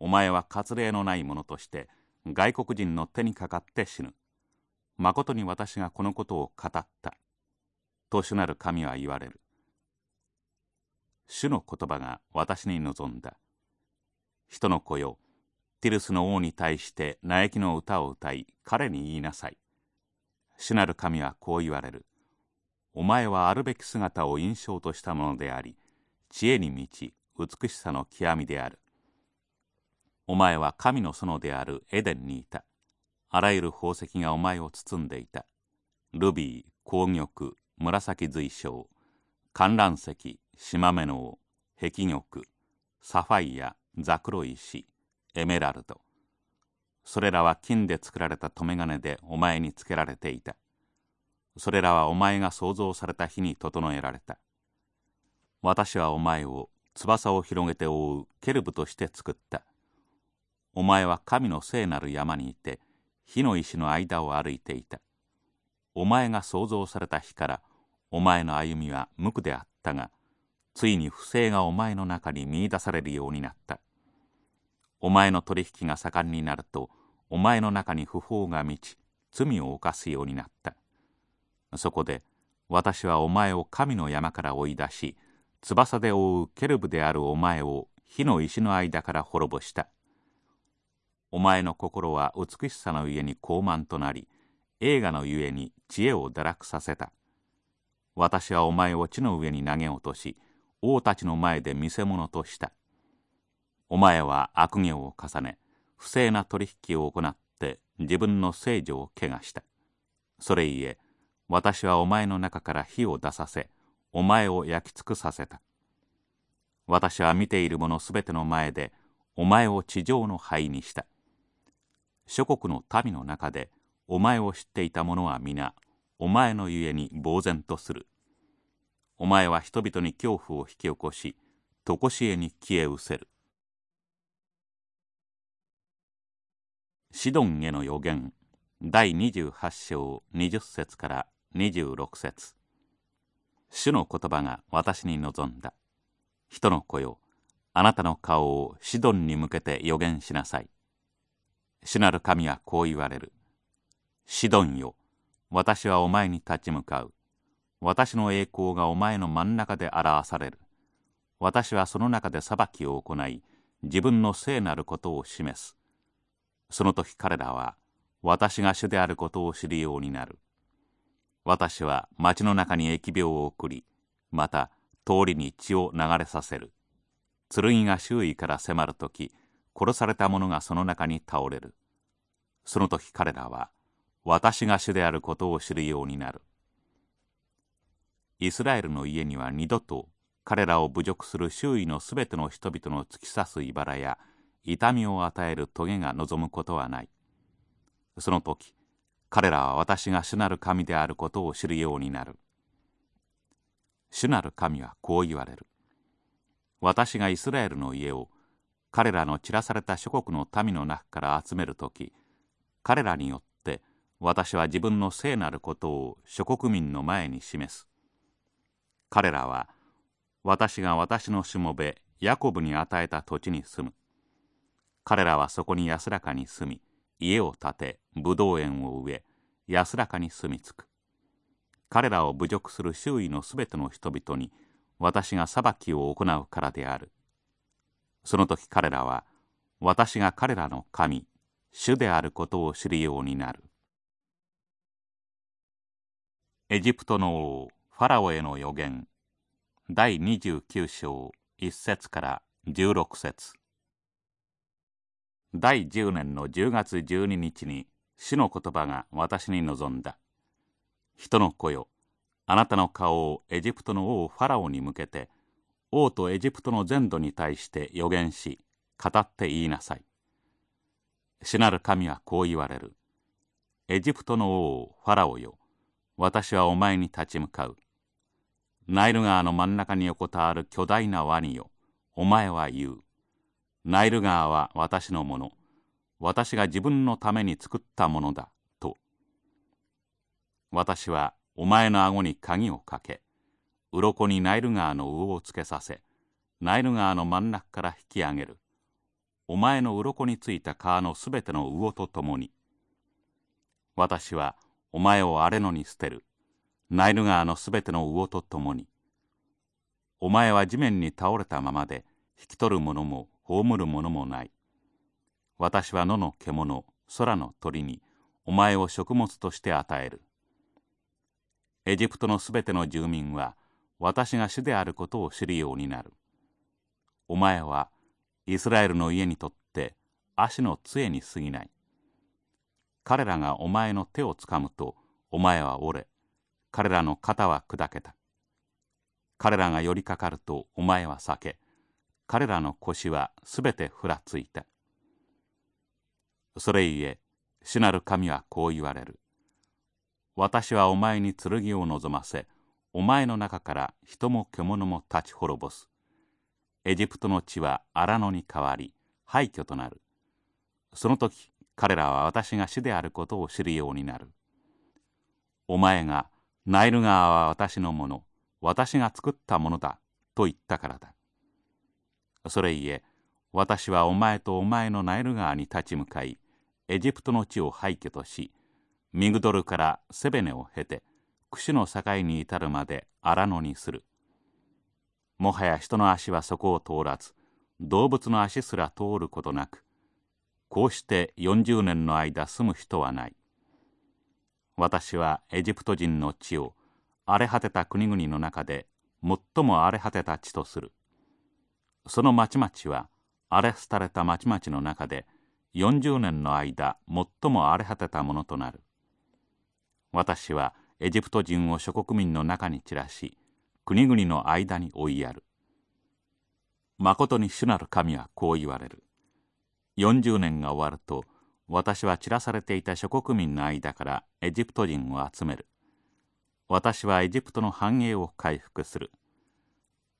お前は割礼のない者として外国人の手にかかって死ぬ。まことに私がこのことを語った。と主なる神は言われる。主の言葉が私に望んだ。人の子よ、ティルスの王に対して嘆きの歌を歌い、彼に言いなさい。主なる神はこう言われる。お前はあるべき姿を印象としたものであり、知恵に満ち、美しさの極みである。お前は神の園であるエデンにいた。あらゆる宝石がお前を包んでいた。ルビー、紅玉、紫水晶、観覧石、島目の碧玉サファイアザクロ石エメラルド。それらは金で作られた留め金でお前につけられていた。それらはお前が創造された日に整えられた。私はお前を翼を広げて覆うケルブとして作った。お前は神の聖なる山にいて火の石の間を歩いていた。お前が創造された日からお前の歩みは無垢であったがついに不正がお前の中に見いだされるようになった。お前の取引が盛んになるとお前の中に不法が満ち罪を犯すようになった。そこで私はお前を神の山から追い出し翼で覆うケルブであるお前を火の石の間から滅ぼした。お前の心は美しさのゆえに高慢となり映画のゆえに知恵を堕落させた。私はお前を地の上に投げ落とし王たちの前で見せ物とした。お前は悪行を重ね不正な取引を行って自分の聖女を汚した。それゆえ私はお前の中から火を出させお前を焼き尽くさせた。私は見ている者すべての前でお前を地上の灰にした。諸国の民の中でお前を知っていた者は皆お前のゆえに呆然とする。お前は人々に恐怖を引き起こし常しえに消え失せる。シドンへの予言。第28章20節から26節。主の言葉が私に望んだ。人の子よあなたの顔をシドンに向けて予言しなさい。主なる神はこう言われる。シドンよ私はお前に立ち向かう。私の栄光がお前の真ん中で表される。私はその中で裁きを行い、自分の聖なることを示す。その時彼らは、私が主であることを知るようになる。私は町の中に疫病を送り、また通りに血を流れさせる。剣が周囲から迫る時、殺された者がその中に倒れる。その時彼らは、私が主であることを知るようになる。イスラエルの家には二度と彼らを侮辱する周囲のすべての人々の突き刺す茨や痛みを与える棘が望むことはない。その時彼らは私が主なる神であることを知るようになる。主なる神はこう言われる。私がイスラエルの家を彼らの散らされた諸国の民の中から集める時彼らによって私は自分の聖なることを諸国民の前に示す。彼らは私が私のしもべヤコブに与えた土地に住む彼らはそこに安らかに住み家を建てブドウ園を植え安らかに住み着く。彼らを侮辱する周囲のすべての人々に私が裁きを行うからである。その時彼らは私が彼らの神主であることを知るようになる。エジプトの王ファラオへの予言。第29章1節から16節。第10年の10月12日に主の言葉が私に望んだ。人の子よあなたの顔をエジプトの王ファラオに向けて王とエジプトの全土に対して予言し語って言いなさい。主なる神はこう言われる。エジプトの王ファラオよ私はお前に立ち向かう。ナイル川の真ん中に横たわる巨大なワニよお前は言う。ナイル川は私のもの。私が自分のために作ったものだと。私はお前の顎に鍵をかけ鱗にナイル川の魚をつけさせナイル川の真ん中から引き上げる。お前の鱗についた皮のすべての魚とともに。私はお前を荒れ野に捨てる。ナイル川のすべての魚とともに。お前は地面に倒れたままで引き取るものも葬るものもない。私は野の獣空の鳥にお前を食物として与える。エジプトのすべての住民は私が主であることを知るようになる。お前はイスラエルの家にとって足の杖に過ぎない。彼らがお前の手をつかむとお前は折れ彼らの肩は砕けた。彼らが寄りかかるとお前は避け彼らの腰はすべてふらついた。それゆえ主なる神はこう言われる。私はお前に剣を望ませお前の中から人も獣も立ち滅ぼす。エジプトの地は荒野に変わり廃墟となる。その時彼らは私が主であることを知るようになる。お前がナイル川は私のもの私が作ったものだと言ったからだ。それゆえ私はお前とお前のナイル川に立ち向かいエジプトの地を廃墟としミグドルからセベネを経て櫛の境に至るまで荒野にする。もはや人の足はそこを通らず動物の足すら通ることなくこうして40年の間住む人はない。私はエジプト人の地を荒れ果てた国々の中で最も荒れ果てた地とする。その町々は荒れ廃れた町々の中で40年の間最も荒れ果てたものとなる。私はエジプト人を諸国民の中に散らし国々の間に追いやる。まことに主なる神はこう言われる。40年が終わると私は散らされていた諸国民の間からエジプト人を集める。私はエジプトの繁栄を回復する。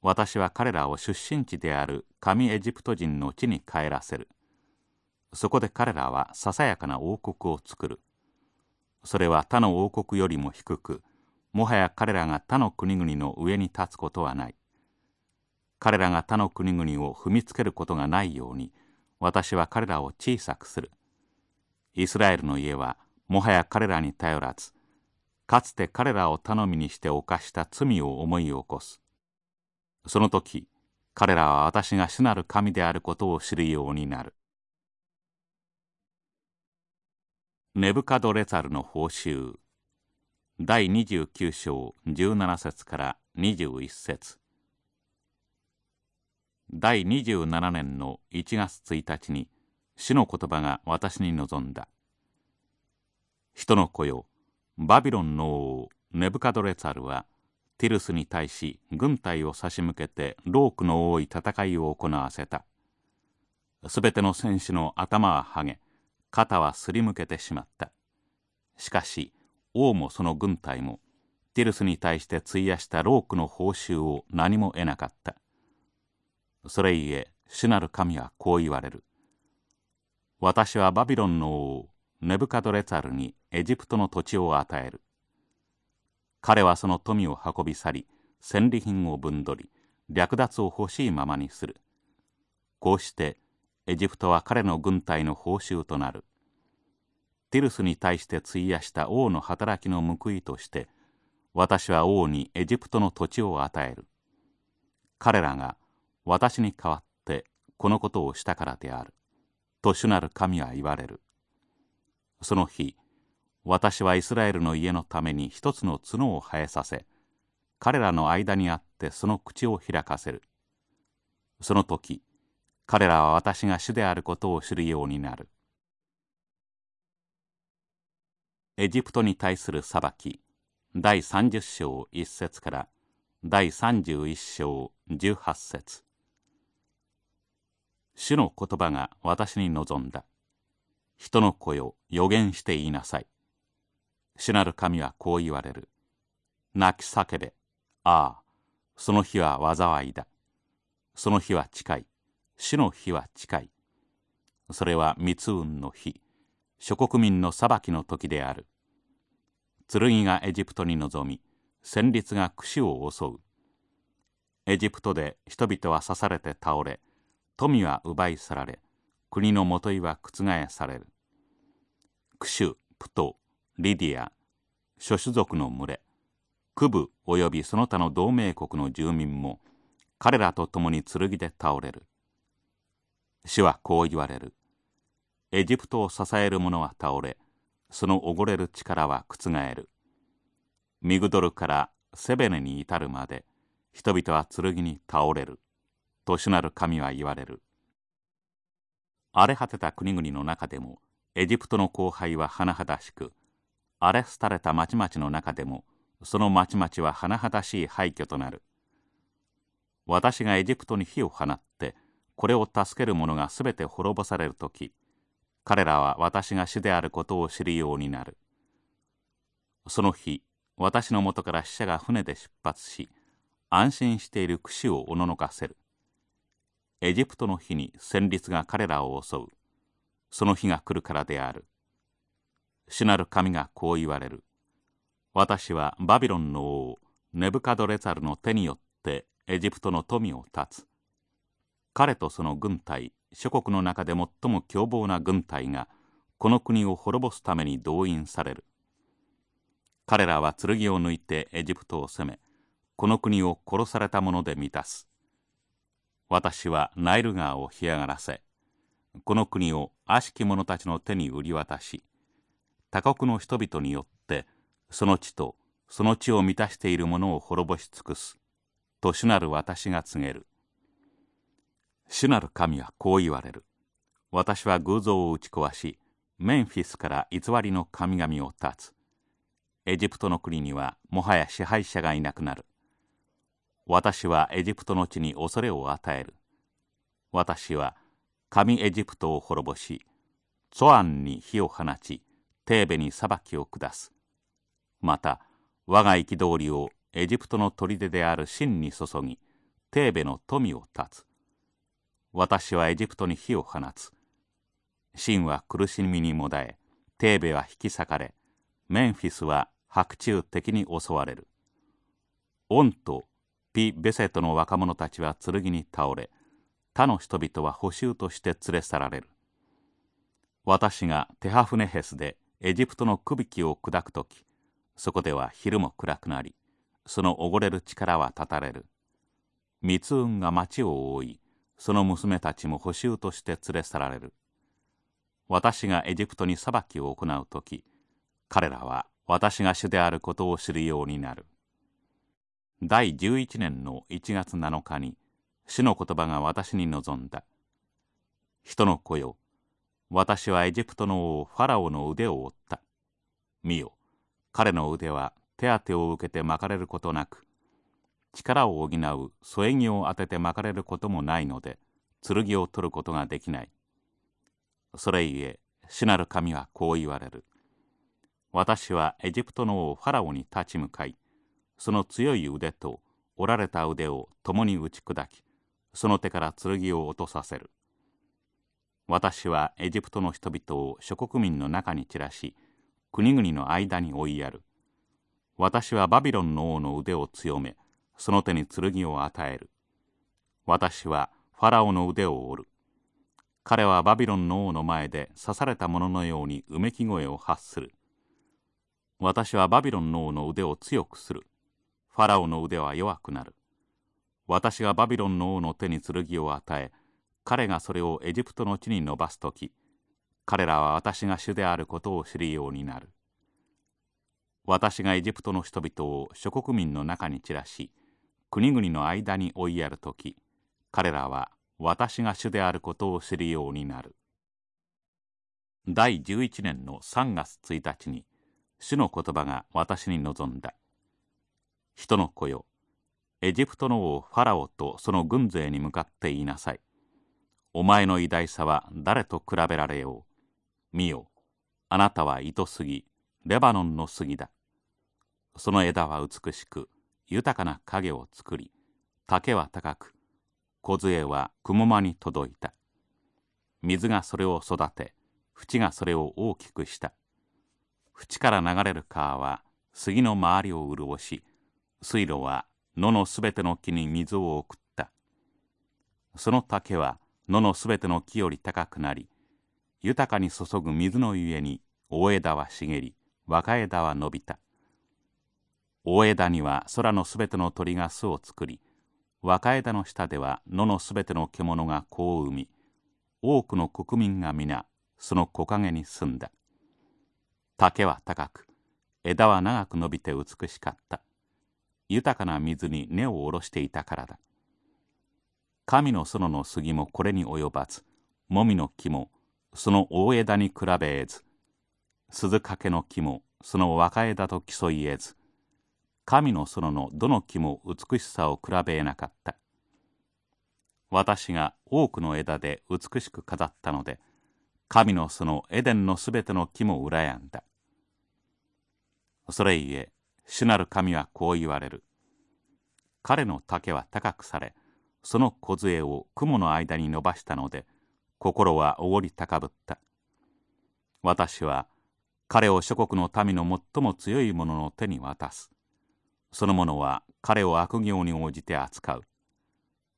私は彼らを出身地である神エジプト人の地に帰らせる。そこで彼らはささやかな王国を作る。それは他の王国よりも低くもはや彼らが他の国々の上に立つことはない。彼らが他の国々を踏みつけることがないように私は彼らを小さくする。イスラエルの家はもはや彼らに頼らずかつて彼らを頼みにして犯した罪を思い起こす。その時彼らは私が主なる神であることを知るようになる。ネブカドレザルの報酬。第29章17節から21節。第27年の1月1日に主の言葉が私に望んだ。人の子よバビロンの王ネブカドレザルはティルスに対し軍隊を差し向けてロークの多い戦いを行わせた。すべての戦士の頭ははげ肩はすりむけてしまった。しかし王もその軍隊もティルスに対して費やしたロークの報酬を何も得なかった。それゆえ主なる神はこう言われる。私はバビロンの王ネブカドレツァルにエジプトの土地を与える。彼はその富を運び去り戦利品を分取り略奪を欲しいままにする。こうしてエジプトは彼の軍隊の報酬となる。ティルスに対して費やした王の働きの報いとして私は王にエジプトの土地を与える。彼らが私に代わってこのことをしたからである。と主なる神は言われる。その日私はイスラエルの家のために一つの角を生えさせ彼らの間にあってその口を開かせる。その時彼らは私が主であることを知るようになる。エジプトに対する裁き第30章1節から第31章18節。主の言葉が私に望んだ。人の子よ予言して言いなさい。主なる神はこう言われる。泣き叫べ。ああその日は災いだ。その日は近い。主の日は近い。それは密運の日。諸国民の裁きの時である。剣がエジプトに臨み戦慄が櫛を襲う。エジプトで人々は刺されて倒れ富は奪い去られ国のもといは覆される。クシュプトリディア諸種族の群れクブ及びその他の同盟国の住民も彼らと共に剣で倒れる。主はこう言われる。エジプトを支える者は倒れそのおごれる力は覆る。ミグドルからセベネに至るまで人々は剣に倒れる。と主なる神は言われる。荒れ果てた国々の中でもエジプトの後輩は甚だしく荒れ廃れた町々の中でもその町々は甚だしい廃墟となる。私がエジプトに火を放ってこれを助ける者がすべて滅ぼされる時彼らは私が主であることを知るようになる。その日私のもとから死者が船で出発し安心している櫛をおののかせる。エジプトの日に戦慄が彼らを襲う。その日が来るからである。主なる神がこう言われる。私はバビロンの王ネブカドレザルの手によってエジプトの富を断つ。彼とその軍隊諸国の中で最も凶暴な軍隊がこの国を滅ぼすために動員される。彼らは剣を抜いてエジプトを攻めこの国を殺されたもので満たす。私はナイル川を干上がらせこの国を悪しき者たちの手に売り渡し他国の人々によってその地とその地を満たしているものを滅ぼし尽くすと主なる私が告げる。主なる神はこう言われる。私は偶像を打ち壊しメンフィスから偽りの神々を立つ。エジプトの国にはもはや支配者がいなくなる。私はエジプトの地に恐れを与える。私は神エジプトを滅ぼしツォアンに火を放ちテーベに裁きを下す。また我が憤りをエジプトの砦である真に注ぎテーベの富を断つ。私はエジプトに火を放つ。真は苦しみにもだえテーベは引き裂かれメンフィスは白昼敵に襲われる。オンとピ・ベセトの若者たちは剣に倒れ他の人々は捕囚として連れ去られる。私がテハフネヘスでエジプトの首輝を砕く時そこでは昼も暗くなりそのおごれる力は断たれる。密雲が町を覆いその娘たちも捕囚として連れ去られる。私がエジプトに裁きを行う時彼らは私が主であることを知るようになる。第11年の1月7日に主の言葉が私に望んだ。人の子よ私はエジプトの王ファラオの腕を折った。見よ彼の腕は手当てを受けて巻かれることなく力を補う添え木を当てて巻かれることもないので剣を取ることができない。それゆえ主なる神はこう言われる。私はエジプトの王ファラオに立ち向かいその強い腕と折られた腕を共に打ち砕きその手から剣を落とさせる。私はエジプトの人々を諸国民の中に散らし国々の間に追いやる。私はバビロンの王の腕を強めその手に剣を与える。私はファラオの腕を折る。彼はバビロンの王の前で刺された者のようにうめき声を発する。私はバビロンの王の腕を強くする。ファラオの腕は弱くなる。私がバビロンの王の手に剣を与え彼がそれをエジプトの地に伸ばす時彼らは私が主であることを知るようになる。私がエジプトの人々を諸国民の中に散らし国々の間に追いやる時彼らは私が主であることを知るようになる。第11年の3月1日に主の言葉が私に望んだ。人の子よエジプトの王ファラオとその軍勢に向かって言いなさい。お前の偉大さは誰と比べられよう？見よ、あなたは糸杉、レバノンの杉だ。その枝は美しく、豊かな影を作り、竹は高く、梢は雲間に届いた。水がそれを育て、淵がそれを大きくした。淵から流れる川は杉の周りを潤し、水路は野のすべての木に水を送った。その竹は野のすべての木より高くなり豊かに注ぐ水のゆえに大枝は茂り若枝は伸びた。大枝には空のすべての鳥が巣を作り若枝の下では野のすべての獣が子を産み多くの国民が皆その木陰に住んだ。竹は高く枝は長く伸びて美しかった。豊かな水に根を下ろしていたからだ。神の園の杉もこれに及ばずもみの木もその大枝に比べえず鈴掛の木もその若枝と競いえず神の園のどの木も美しさを比べえなかった。私が多くの枝で美しく飾ったので神のそのエデンのすべての木も羨んだ。それゆえ主なる神はこう言われる。彼の竹は高くされその梢を雲の間に伸ばしたので心はおごり高ぶった。私は彼を諸国の民の最も強い者の手に渡す。その者は彼を悪行に応じて扱う。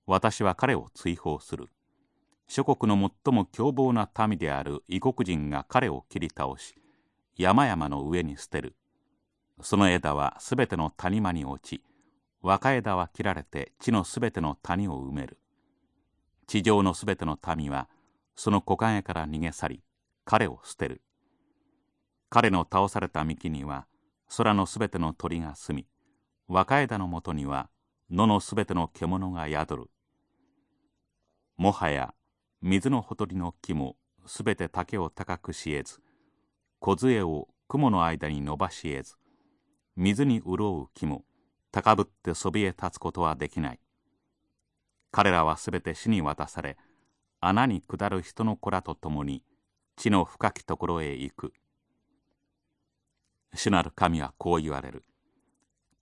私は彼を追放する。諸国の最も凶暴な民である異国人が彼を切り倒し山々の上に捨てる。その枝はすべての谷間に落ち若枝は切られて地のすべての谷を埋める。地上のすべての民はその木陰から逃げ去り彼を捨てる。彼の倒された幹には空のすべての鳥が住み若枝のもとには野のすべての獣が宿る。もはや水のほとりの木もすべて竹を高くしえず梢を雲の間に伸ばしえず水に潤う木も高ぶってそびえ立つことはできない。彼らはすべて死に渡され穴に下る人の子らと共に地の深きところへ行く。主なる神はこう言われる。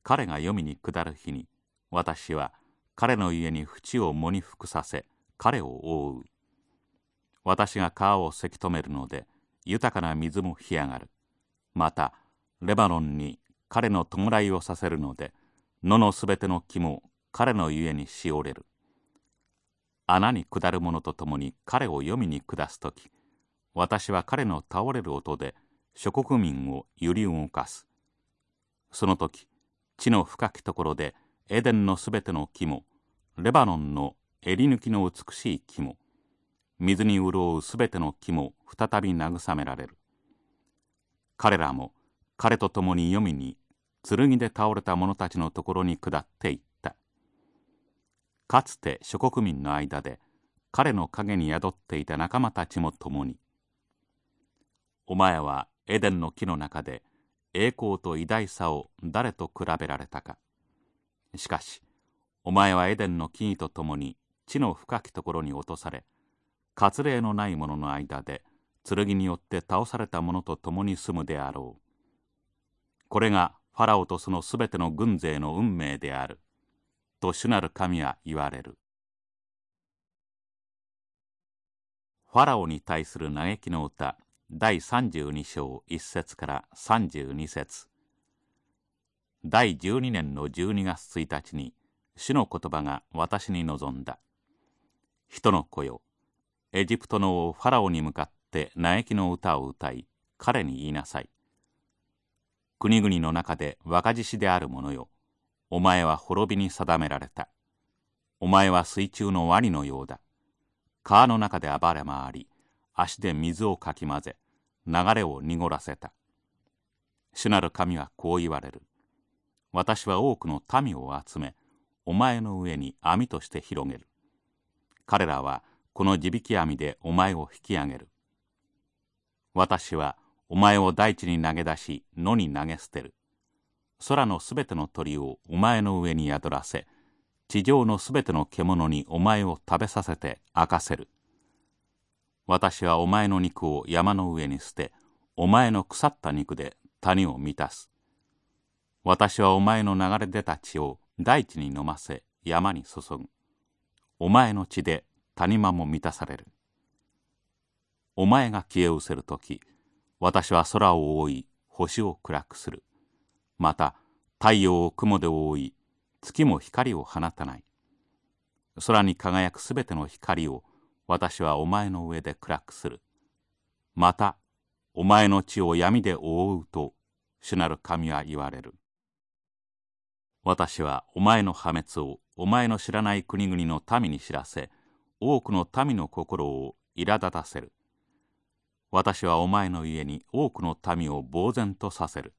彼が読みに下る日に私は彼の家に淵を藻に服させ彼を覆う。私が川をせき止めるので豊かな水も干上がる。またレバノンに彼の弔いをさせるので野のすべての木も彼の家にしおれる。穴に下る者と共に彼を読みに下す時私は彼の倒れる音で諸国民を揺り動かす。その時地の深きところでエデンのすべての木もレバノンの襟抜きの美しい木も水に潤うすべての木も再び慰められる。彼らも彼と共に読みに剣で倒れた者たちのところに下っていった。かつて諸国民の間で彼の陰に宿っていた仲間たちも共に。お前はエデンの木の中で栄光と偉大さを誰と比べられたか。しかしお前はエデンの木々と共に地の深きところに落とされ割礼のない者の間で剣によって倒された者と共に住むであろう。これがファラオとそのすべての軍勢の運命である。と主なる神は言われる。ファラオに対する嘆きの歌第32章1節から32節。第12年の12月1日に主の言葉が私に望んだ。人の子よエジプトの王ファラオに向かって嘆きの歌を歌い彼に言いなさい。国々の中で若獅子である者よ。お前は滅びに定められた。お前は水中のワニのようだ。川の中で暴れ回り足で水をかき混ぜ流れを濁らせた。主なる神はこう言われる。私は多くの民を集めお前の上に網として広げる。彼らはこの地引き網でお前を引き上げる。私はお前を大地に投げ出し野に投げ捨てる。空のすべての鳥をお前の上に宿らせ地上のすべての獣にお前を食べさせて明かせる。私はお前の肉を山の上に捨てお前の腐った肉で谷を満たす。私はお前の流れ出た血を大地に飲ませ山に注ぐ。お前の血で谷間も満たされる。お前が消え失せる時私は空を覆い星を暗くする。また太陽を雲で覆い月も光を放たない。空に輝くすべての光を私はお前の上で暗くする。またお前の地を闇で覆うと主なる神は言われる。私はお前の破滅をお前の知らない国々の民に知らせ多くの民の心を苛立たせる。私はお前の家に多くの民を呆然とさせる。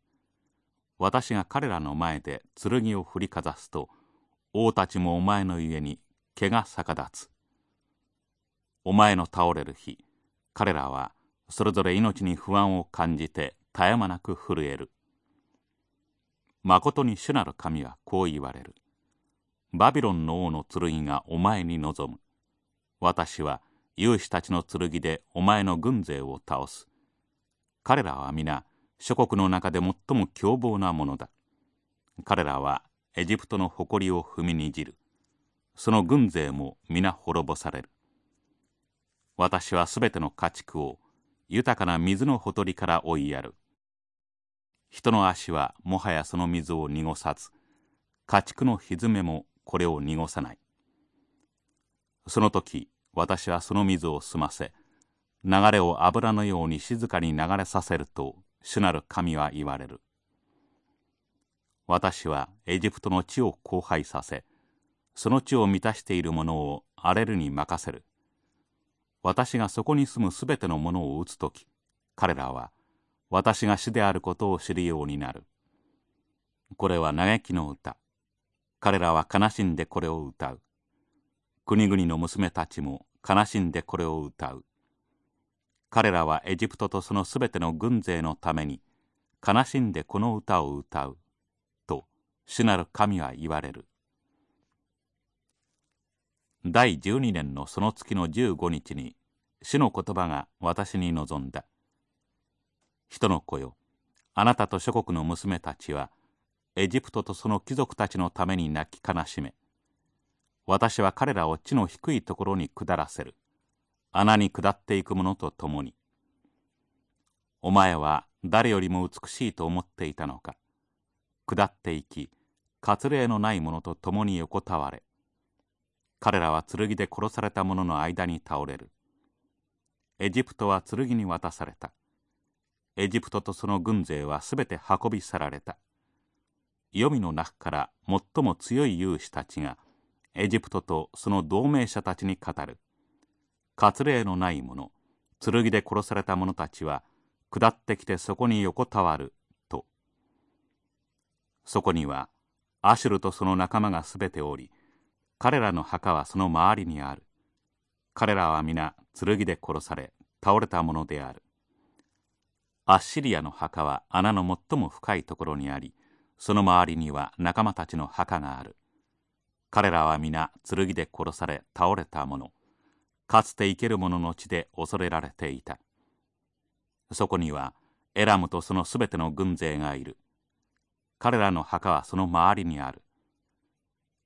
私が彼らの前で剣を振りかざすと、王たちもお前の家に毛が逆立つ。お前の倒れる日、彼らはそれぞれ命に不安を感じて絶え間なく震える。まことに主なる神はこう言われる。バビロンの王の剣がお前に臨む。私は勇士たちの剣でお前の軍勢を倒す。彼らは皆諸国の中で最も凶暴なものだ。彼らはエジプトの誇りを踏みにじる。その軍勢も皆滅ぼされる。私はすべての家畜を豊かな水のほとりから追いやる。人の足はもはやその水を濁さず家畜の蹄もこれを濁さない。その時私はその水を澄ませ流れを油のように静かに流れさせると主なる神は言われる。私はエジプトの地を荒廃させその地を満たしているものを荒れるに任せる。私がそこに住むすべてのものを打つ時彼らは私が主であることを知るようになる。これは嘆きの歌。彼らは悲しんでこれを歌う。国々の娘たちも悲しんでこれを歌う。彼らはエジプトとそのすべての軍勢のために悲しんでこの歌を歌う。と主なる神は言われる。第12年のその月の15日に主の言葉が私に望んだ。人の子よあなたと諸国の娘たちはエジプトとその貴族たちのために泣き悲しめ私は彼らを地の低いところに下らせる。穴に下っていく者と共に。お前は誰よりも美しいと思っていたのか。下っていき割礼のない者と共に横たわれ。彼らは剣で殺された者の間に倒れる。エジプトは剣に渡された。エジプトとその軍勢はすべて運び去られた。黄泉の中から最も強い勇士たちがエジプトとその同盟者たちに語る。割礼のない者剣で殺された者たちは下ってきてそこに横たわると。そこにはアシュルとその仲間がすべており彼らの墓はその周りにある。彼らは皆剣で殺され倒れたものである。アッシリアの墓は穴の最も深いところにありその周りには仲間たちの墓がある。彼らは皆剣で殺され倒れた者。かつて生ける者の地で恐れられていた。そこにはエラムとそのすべての軍勢がいる。彼らの墓はその周りにある。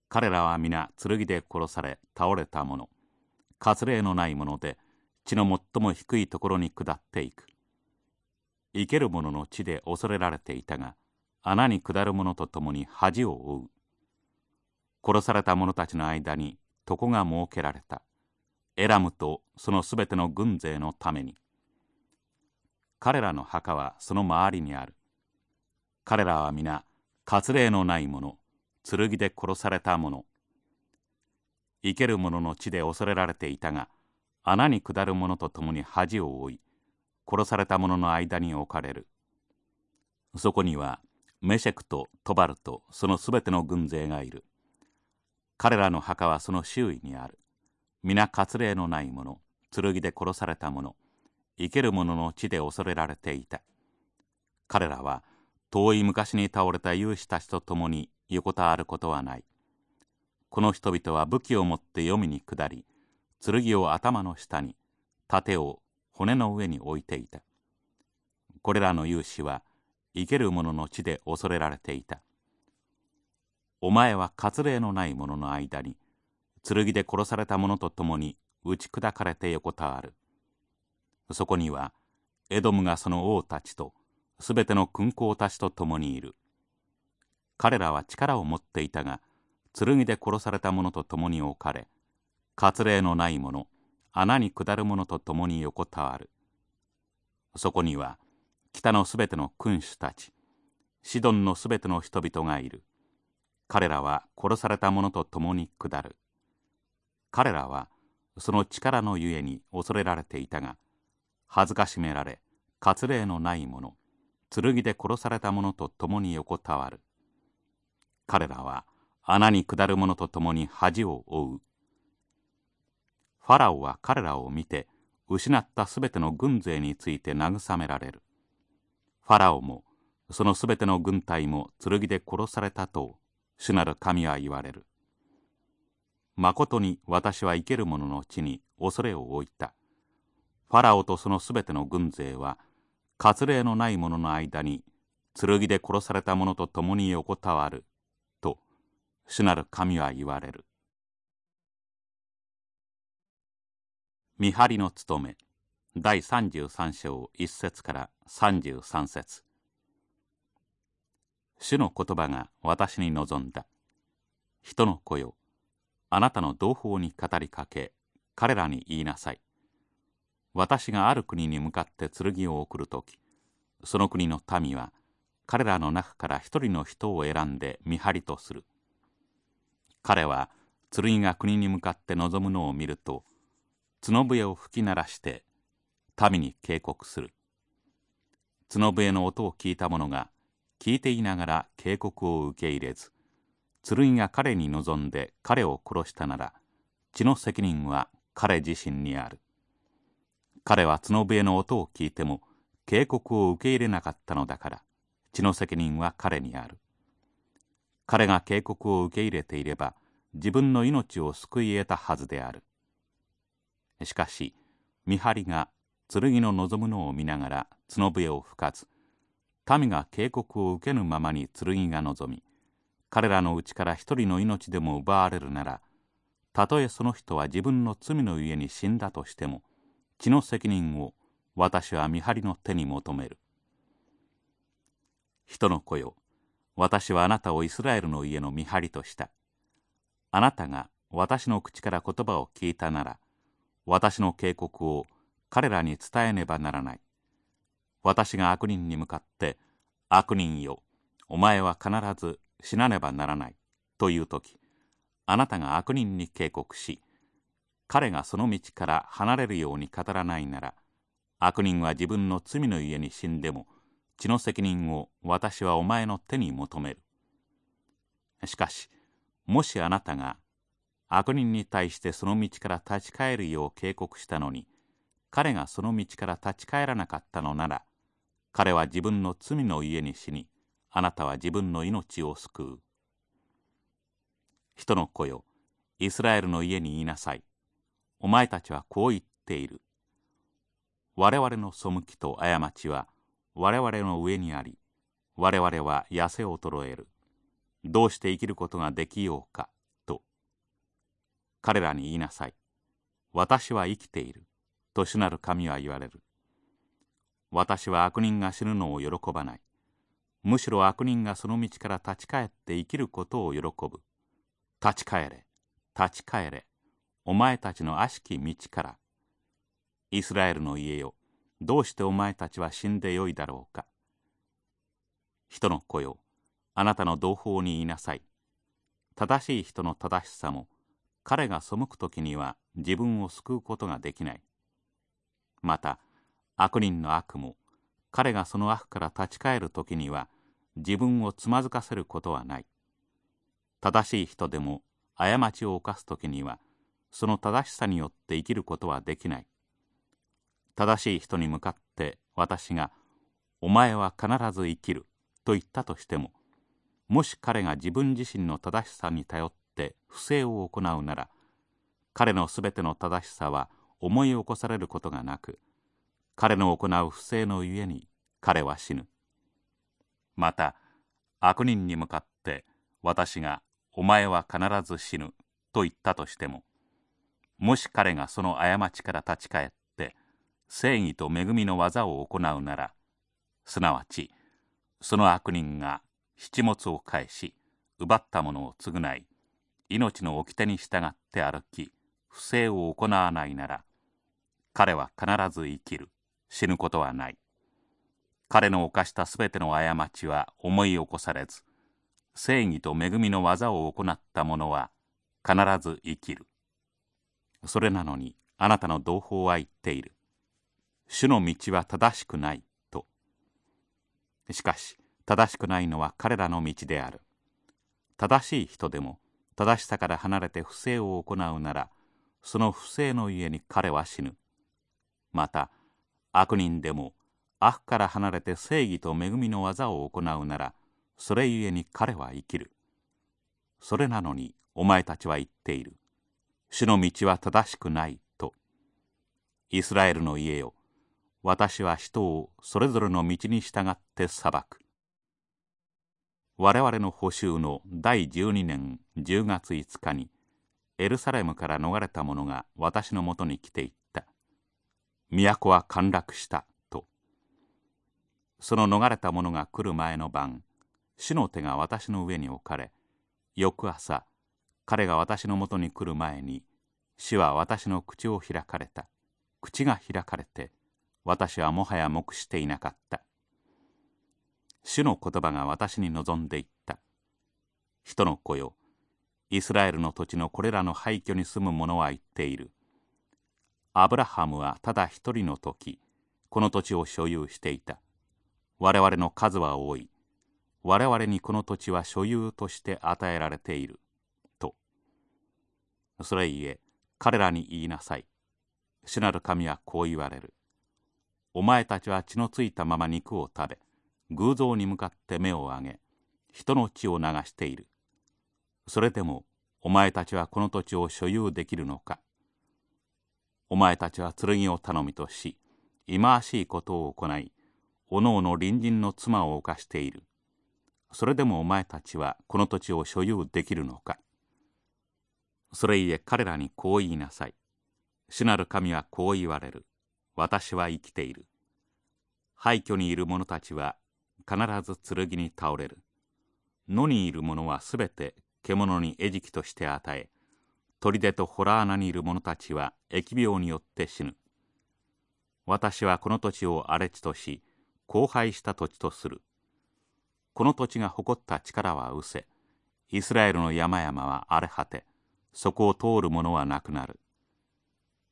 彼らは皆剣で殺され倒れた者。割礼のない者で地の最も低いところに下っていく。生ける者の地で恐れられていたが穴に下る者と共に恥を負う。殺された者たちの間に床が設けられた。エラムとそのすべての軍勢のために。彼らの墓はその周りにある。彼らは皆割礼のない者剣で殺された者。生ける者の地で恐れられていたが穴に下る者と共に恥を負い殺された者の間に置かれる。そこにはメシェクとトバルとそのすべての軍勢がいる。彼らの墓はその周囲にある。皆割礼のない者剣で殺された者生ける者の地で恐れられていた。彼らは遠い昔に倒れた勇士たちと共に横たわることはない。この人々は武器を持って黄泉に下り剣を頭の下に盾を骨の上に置いていた。これらの勇士は生ける者の地で恐れられていた。お前は割礼のない者の間に剣で殺された者と共に打ち砕かれて横たわる。そこにはエドムがその王たちとすべての君皇たちと共にいる。彼らは力を持っていたが剣で殺された者と共に置かれ割礼のない者穴に下る者と共に横たわる。そこには北のすべての君主たちシドンのすべての人々がいる。彼らは殺された者と共に下る。彼らはその力のゆえに恐れられていたが恥ずかしめられ割礼のない者剣で殺された者と共に横たわる。彼らは穴に下る者と共に恥を負う。ファラオは彼らを見て失ったすべての軍勢について慰められる。ファラオもそのすべての軍隊も剣で殺されたと主なる神は言われるまことに私は生ける者の地に恐れを置いた。ファラオとそのすべての軍勢は、割礼のない者の間に、剣で殺された者と共に横たわる。と、主なる神は言われる。見張りの務め第33章1節から33節主の言葉が私に望んだ。人の子よ、あなたの同胞に語りかけ、彼らに言いなさい。私がある国に向かって剣を送る時その国の民は彼らの中から一人の人を選んで見張りとする彼は剣が国に向かって望むのを見ると角笛を吹き鳴らして民に警告する角笛の音を聞いた者が聞いていながら警告を受け入れず剣が彼に望んで彼を殺したなら血の責任は彼自身にある。彼は角笛の音を聞いても警告を受け入れなかったのだから血の責任は彼にある。彼が警告を受け入れていれば自分の命を救い得たはずである。しかし見張りが剣の望むのを見ながら角笛を吹かず民が警告を受けぬままに剣が望み彼らのうちから一人の命でも奪われるならたとえその人は自分の罪のゆえに死んだとしても血の責任を私は見張りの手に求める。人の子よ私はあなたをイスラエルの家の見張りとした。あなたが私の口から言葉を聞いたなら私の警告を彼らに伝えねばならない。私が悪人に向かって悪人よお前は必ず死なねばならないという時あなたが悪人に警告し彼がその道から離れるように語らないなら悪人は自分の罪の家に死んでも血の責任を私はお前の手に求める。しかしもしあなたが悪人に対してその道から立ち返るよう警告したのに彼がその道から立ち返らなかったのなら彼は自分の罪の家に死にあなたは自分の命を救う人の子よイスラエルの家に言いなさいお前たちはこう言っている。我々の背きと過ちは我々の上にあり、我々は痩せ衰える。どうして生きることができようか、と。彼らに言いなさい。私は生きている。と主なる神は言われる。私は悪人が死ぬのを喜ばない。むしろ悪人がその道から立ち返って生きることを喜ぶ。立ち返れ、立ち返れ。お前たちの悪しき道から。イスラエルの家よ。どうしてお前たちは死んでよいだろうか。人の子よ。あなたの同胞に言いなさい。正しい人の正しさも。彼が背く時には自分を救うことができない。また悪人の悪も彼がその悪から立ち返る時には自分をつまずかせることはない。正しい人でも過ちを犯す時にはその正しさによって生きることはできない。正しい人に向かって私が「お前は必ず生きる」と言ったとしてももし彼が自分自身の正しさに頼って不正を行うなら彼のすべての正しさは思い起こされることがなく彼の行う不正のゆえに彼は死ぬ。また悪人に向かって私が「お前は必ず死ぬ」と言ったとしてももし彼がその過ちから立ち返って正義と恵みの技を行うならすなわちその悪人が七物を返し奪ったものを償い命の掟に従って歩き不正を行わないなら彼は必ず生きる。死ぬことはない彼の犯したすべての過ちは思い起こされず正義と恵みの技を行った者は必ず生きるそれなのにあなたの同胞は言っている。主の道は正しくないと。しかし正しくないのは彼らの道である。正しい人でも正しさから離れて不正を行うならその不正のゆえに彼は死ぬ。また悪人でも悪から離れて正義と恵みの技を行うならそれゆえに彼は生きる。それなのにお前たちは言っている。主の道は正しくないとイスラエルの家よ私は人をそれぞれの道に従って裁く我々の補修の第12年10月5日にエルサレムから逃れた者が私のもとに来ていった都は陥落した。と。その逃れた者が来る前の晩主の手が私の上に置かれ翌朝彼が私のもとに来る前に主は私の口を開かれた。口が開かれて私はもはや黙していなかった。主の言葉が私に望んでいった。人の子よイスラエルの土地のこれらの廃墟に住む者は言っている。アブラハムはただ一人の時この土地を所有していた。我々の数は多い。我々にこの土地は所有として与えられている。と。それゆえ彼らに言いなさい。主なる神はこう言われる。お前たちは血のついたまま肉を食べ偶像に向かって目を上げ人の血を流している。それでもお前たちはこの土地を所有できるのか。お前たちは剣を頼みとし忌まわしいことを行いおのおの隣人の妻を犯している。それでもお前たちはこの土地を所有できるのか。それゆえ彼らにこう言いなさい。主なる神はこう言われる。私は生きている。廃墟にいる者たちは必ず剣に倒れる。野にいる者はすべて獣に餌食として与え砦と洞穴にいる者たちは疫病によって死ぬ。私はこの土地を荒れ地とし荒廃した土地とする。この土地が誇った力は失せイスラエルの山々は荒れ果てそこを通る者はなくなる。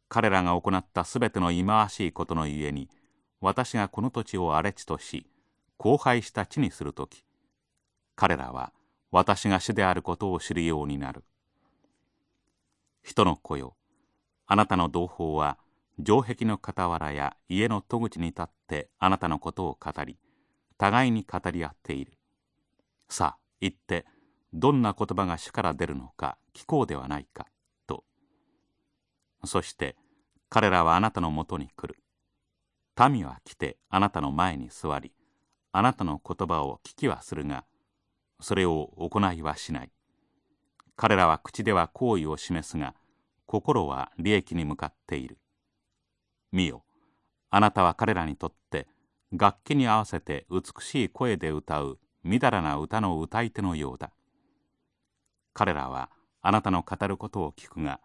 彼らが行ったすべての忌まわしいことのゆえに私がこの土地を荒れ地とし荒廃した地にする時彼らは私が主であることを知るようになる。人の子よあなたの同胞は城壁の傍らや家の戸口に立ってあなたのことを語り互いに語り合っている。さあ行ってどんな言葉が主から出るのか聞こうではないかと。そして彼らはあなたのもとに来る。民は来てあなたの前に座りあなたの言葉を聞きはするがそれを行いはしない。彼らは口では好意を示すが心は利益に向かっている。見よあなたは彼らにとって楽器に合わせて美しい声で歌うみだらな歌の歌い手のようだ。彼らはあなたの語ることを聞くが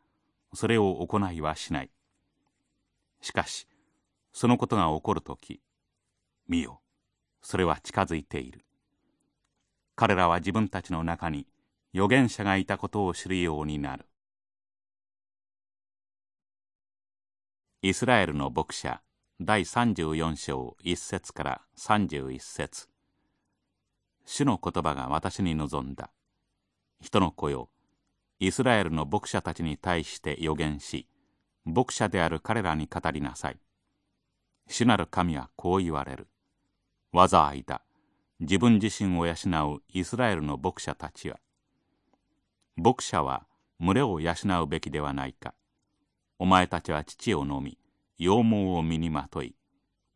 それを行いはしない。しかしそのことが起こるとき見よそれは近づいている。彼らは自分たちの中に預言者がいたことを知るようになる。イスラエルの牧者第34章1節から31節。主の言葉が私に望んだ。人の子よイスラエルの牧者たちに対して予言し牧者である彼らに語りなさい。主なる神はこう言われる。災いだ自分自身を養うイスラエルの牧者たちは牧者は群れを養うべきではないか。お前たちは乳を飲み羊毛を身にまとい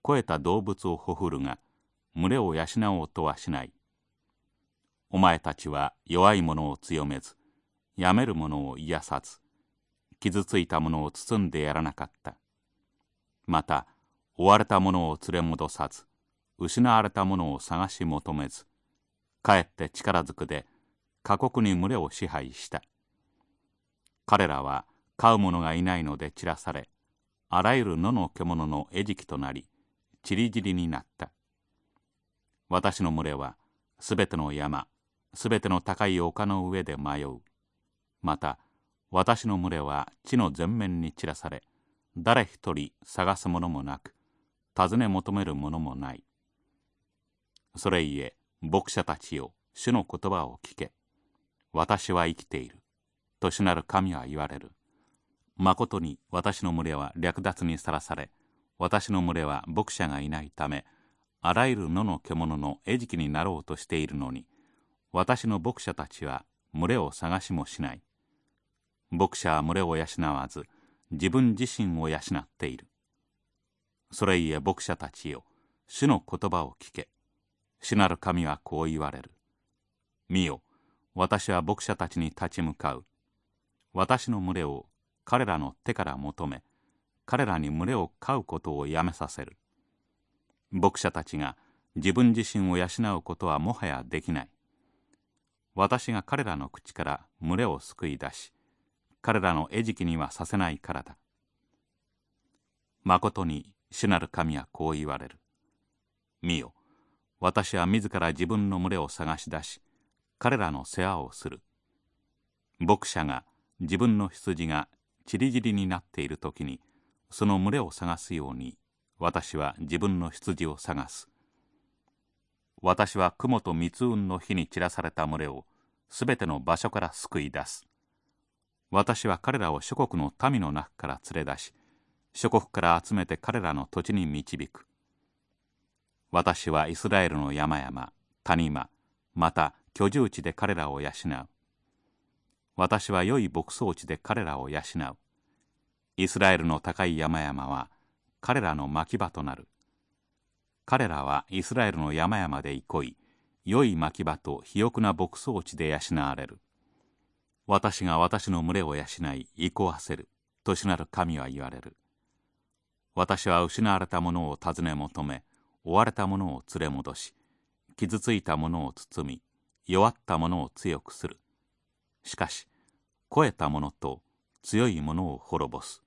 肥えた動物をほふるが群れを養おうとはしない。お前たちは弱い者を強めずやめる者を癒さず傷ついた者を包んでやらなかった。また追われた者を連れ戻さず失われた者を探し求めずかえって力ずくで過酷に群れを支配した。彼らは飼う者がいないので散らされあらゆる野の獣の餌食となりちりぢりになった。私の群れはすべての山すべての高い丘の上で迷う。また私の群れは地の全面に散らされ誰一人探すものもなく尋ね求めるものもない。それゆえ牧者たちよ主の言葉を聞け。私は生きている。と主なる神は言われる。まことに私の群れは略奪にさらされ私の群れは牧者がいないためあらゆる野の獣の餌食になろうとしているのに私の牧者たちは群れを探しもしない。牧者は群れを養わず自分自身を養っている。それゆえ牧者たちよ主の言葉を聞け。主なる神はこう言われる。見よ私は牧者たちに立ち向かう。私の群れを彼らの手から求め彼らに群れを飼うことをやめさせる。牧者たちが自分自身を養うことはもはやできない。私が彼らの口から群れを救い出し彼らの餌食にはさせないからだ。まことに主なる神はこう言われる。見よ私は自ら自分の群れを探し出し彼らの世話をする。牧者が自分の羊がちりぢりになっている時にその群れを探すように私は自分の羊を探す。私は雲と密雲の火に散らされた群れをすべての場所から救い出す。私は彼らを諸国の民の中から連れ出し諸国から集めて彼らの土地に導く。私はイスラエルの山々谷間また居住地で彼らを養う。私は良い牧草地で彼らを養う。イスラエルの高い山々は彼らの牧場となる。彼らはイスラエルの山々で憩い良い牧場と肥沃な牧草地で養われる。私が私の群れを養い憩わせる。としなる神は言われる。私は失われたものを尋ね求め追われたものを連れ戻し傷ついたものを包み弱ったものを強くするしかし肥えたものと強いものを滅ぼす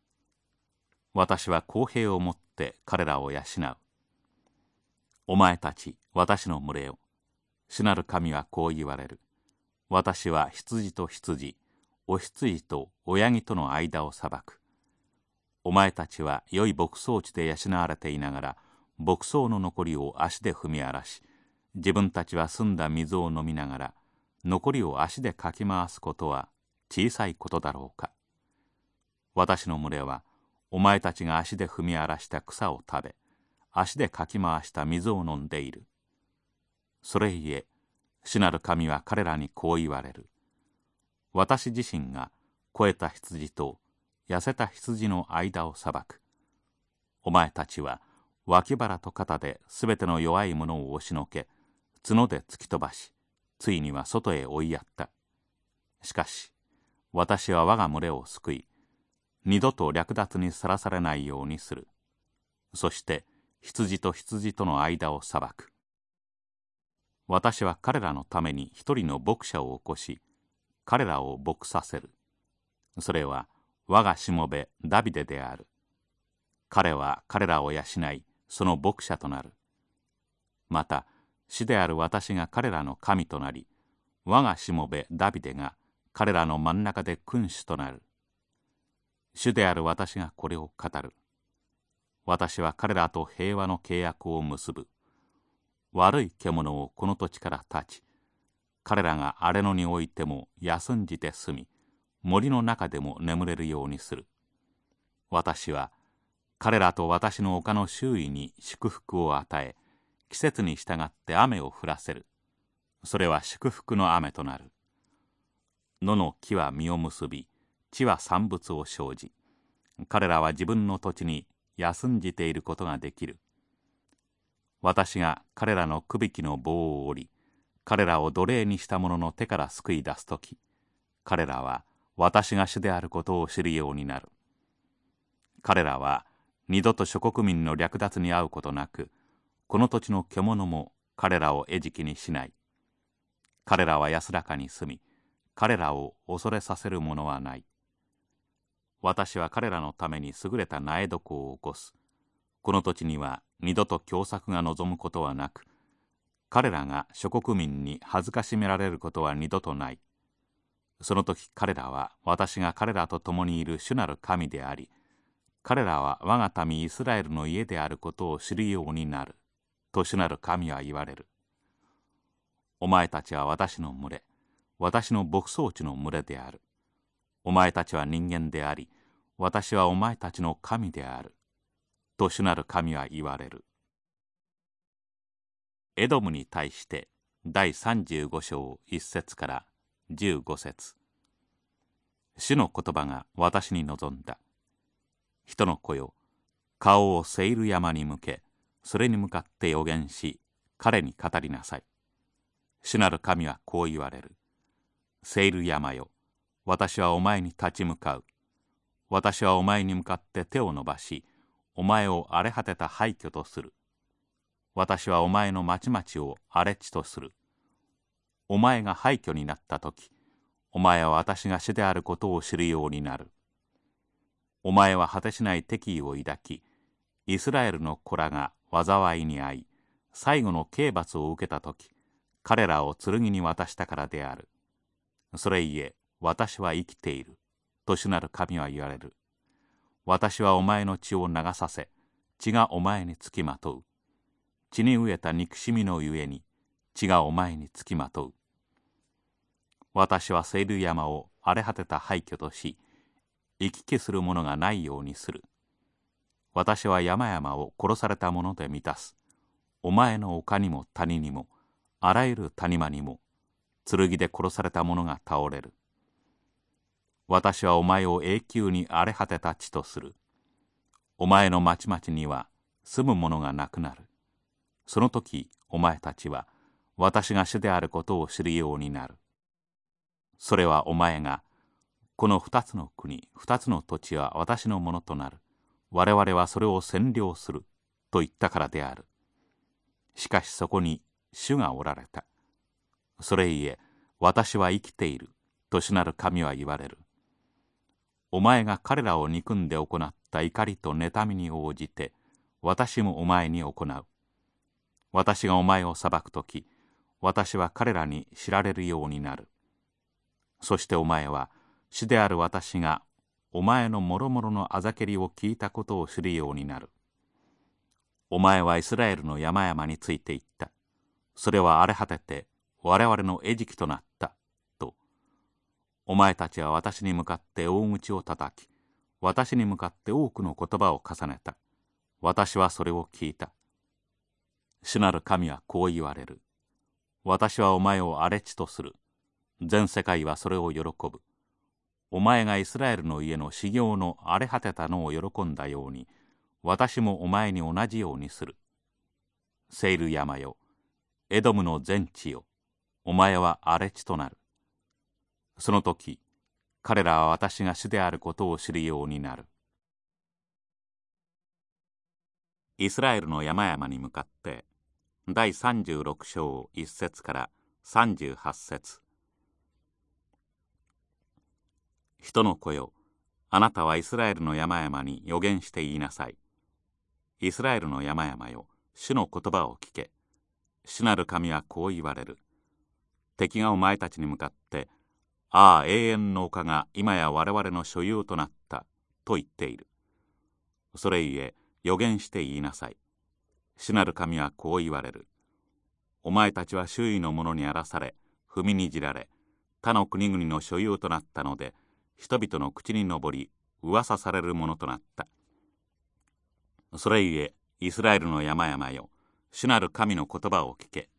私は公平をもって彼らを養う。お前たち、私の群れを。主なる神はこう言われる。私は羊と羊、お羊と親木との間を裁く。お前たちは良い牧草地で養われていながら、牧草の残りを足で踏み荒らし、自分たちは澄んだ水を飲みながら、残りを足でかき回すことは小さいことだろうか。私の群れは、お前たちが足で踏み荒らした草を食べ足でかき回した水を飲んでいる。それゆえ主なる神は彼らにこう言われる。私自身が肥えた羊と痩せた羊の間を裁く。お前たちは脇腹と肩ですべての弱い者を押しのけ角で突き飛ばしついには外へ追いやった。しかし私は我が群れを救い二度と略奪にさらされないようにする。そして羊と羊との間を裁く。私は彼らのために一人の牧者を起こし彼らを牧させる。それは我がしもべダビデである。彼は彼らを養いその牧者となる。また死である私が彼らの神となり我がしもべダビデが彼らの真ん中で君主となる主である私がこれを語る。私は彼らと平和の契約を結ぶ。悪い獣をこの土地から立ち、彼らが荒れ野においても休んじて住み、森の中でも眠れるようにする。私は彼らと私の丘の周囲に祝福を与え、季節に従って雨を降らせる。それは祝福の雨となる。野の木は実を結び、地は産物を生じ彼らは自分の土地に休んじていることができる私が彼らのくびきの棒を折り彼らを奴隷にした者の手から救い出す時彼らは私が主であることを知るようになる彼らは二度と諸国民の略奪に遭うことなくこの土地の獣も彼らを餌食にしない彼らは安らかに住み彼らを恐れさせるものはない私は彼らのために優れた苗床を起こす。この土地には二度と凶作が望むことはなく、彼らが諸国民に恥ずかしめられることは二度とない。その時彼らは私が彼らと共にいる主なる神であり、彼らは我が民イスラエルの家であることを知るようになる。と主なる神は言われる。お前たちは私の群れ、私の牧草地の群れである。お前たちは人間であり、私はお前たちの神である。と主なる神は言われる。エドムに対して第35章1節から15節主の言葉が私に望んだ人の子よ顔をセイル山に向けそれに向かって予言し彼に語りなさい。主なる神はこう言われる。セイル山よ私はお前に立ち向かう。私はお前に向かって手を伸ばしお前を荒れ果てた廃墟とする。私はお前の町々を荒れ地とする。お前が廃墟になった時お前は私が主であることを知るようになる。お前は果てしない敵意を抱きイスラエルの子らが災いに遭い最後の刑罰を受けた時彼らを剣に渡したからである。それゆえ私は生きていると主なる神は言われる。私はお前の血を流させ血がお前につきまとう。血に飢えた憎しみのゆえに血がお前につきまとう。私はセイル山を荒れ果てた廃墟とし行き来するものがないようにする。私は山々を殺されたもので満たす。お前の丘にも谷にもあらゆる谷間にも剣で殺された者が倒れる。私はお前を永久に荒れ果てた地とする。お前の町々には住む者がなくなる。その時お前たちは私が主であることを知るようになる。それはお前がこの二つの国二つの土地は私のものとなる。我々はそれを占領する。と言ったからである。しかしそこに主がおられた。それゆえ私は生きている。と主なる神は言われる。お前が彼らを憎んで行った怒りと妬みに応じて私もお前に行う。私がお前を裁く時私は彼らに知られるようになる。そしてお前は主である私がお前のもろもろのあざけりを聞いたことを知るようになる。お前はイスラエルの山々についていった。それは荒れ果てて我々の餌食となった。と。お前たちは私に向かって大口を叩き、私に向かって多くの言葉を重ねた。私はそれを聞いた。主なる神はこう言われる。私はお前を荒れ地とする。全世界はそれを喜ぶ。お前がイスラエルの家の修行の荒れ果てたのを喜んだように、私もお前に同じようにする。セイル山よ、エドムの全地よ、お前は荒れ地となる。その時、彼らは私が主であることを知るようになる。イスラエルの山々に向かって、第36章1節から38節人の子よ、あなたはイスラエルの山々に予言して言いなさい。イスラエルの山々よ、主の言葉を聞け。主なる神はこう言われる。敵がお前たちに向かって、ああ、永遠の丘が今や我々の所有となった、と言っている。それゆえ、予言して言いなさい。主なる神はこう言われる。お前たちは周囲の者に荒らされ、踏みにじられ、他の国々の所有となったので、人々の口に上り噂されるものとなった。それゆえイスラエルの山々よ主なる神の言葉を聞け。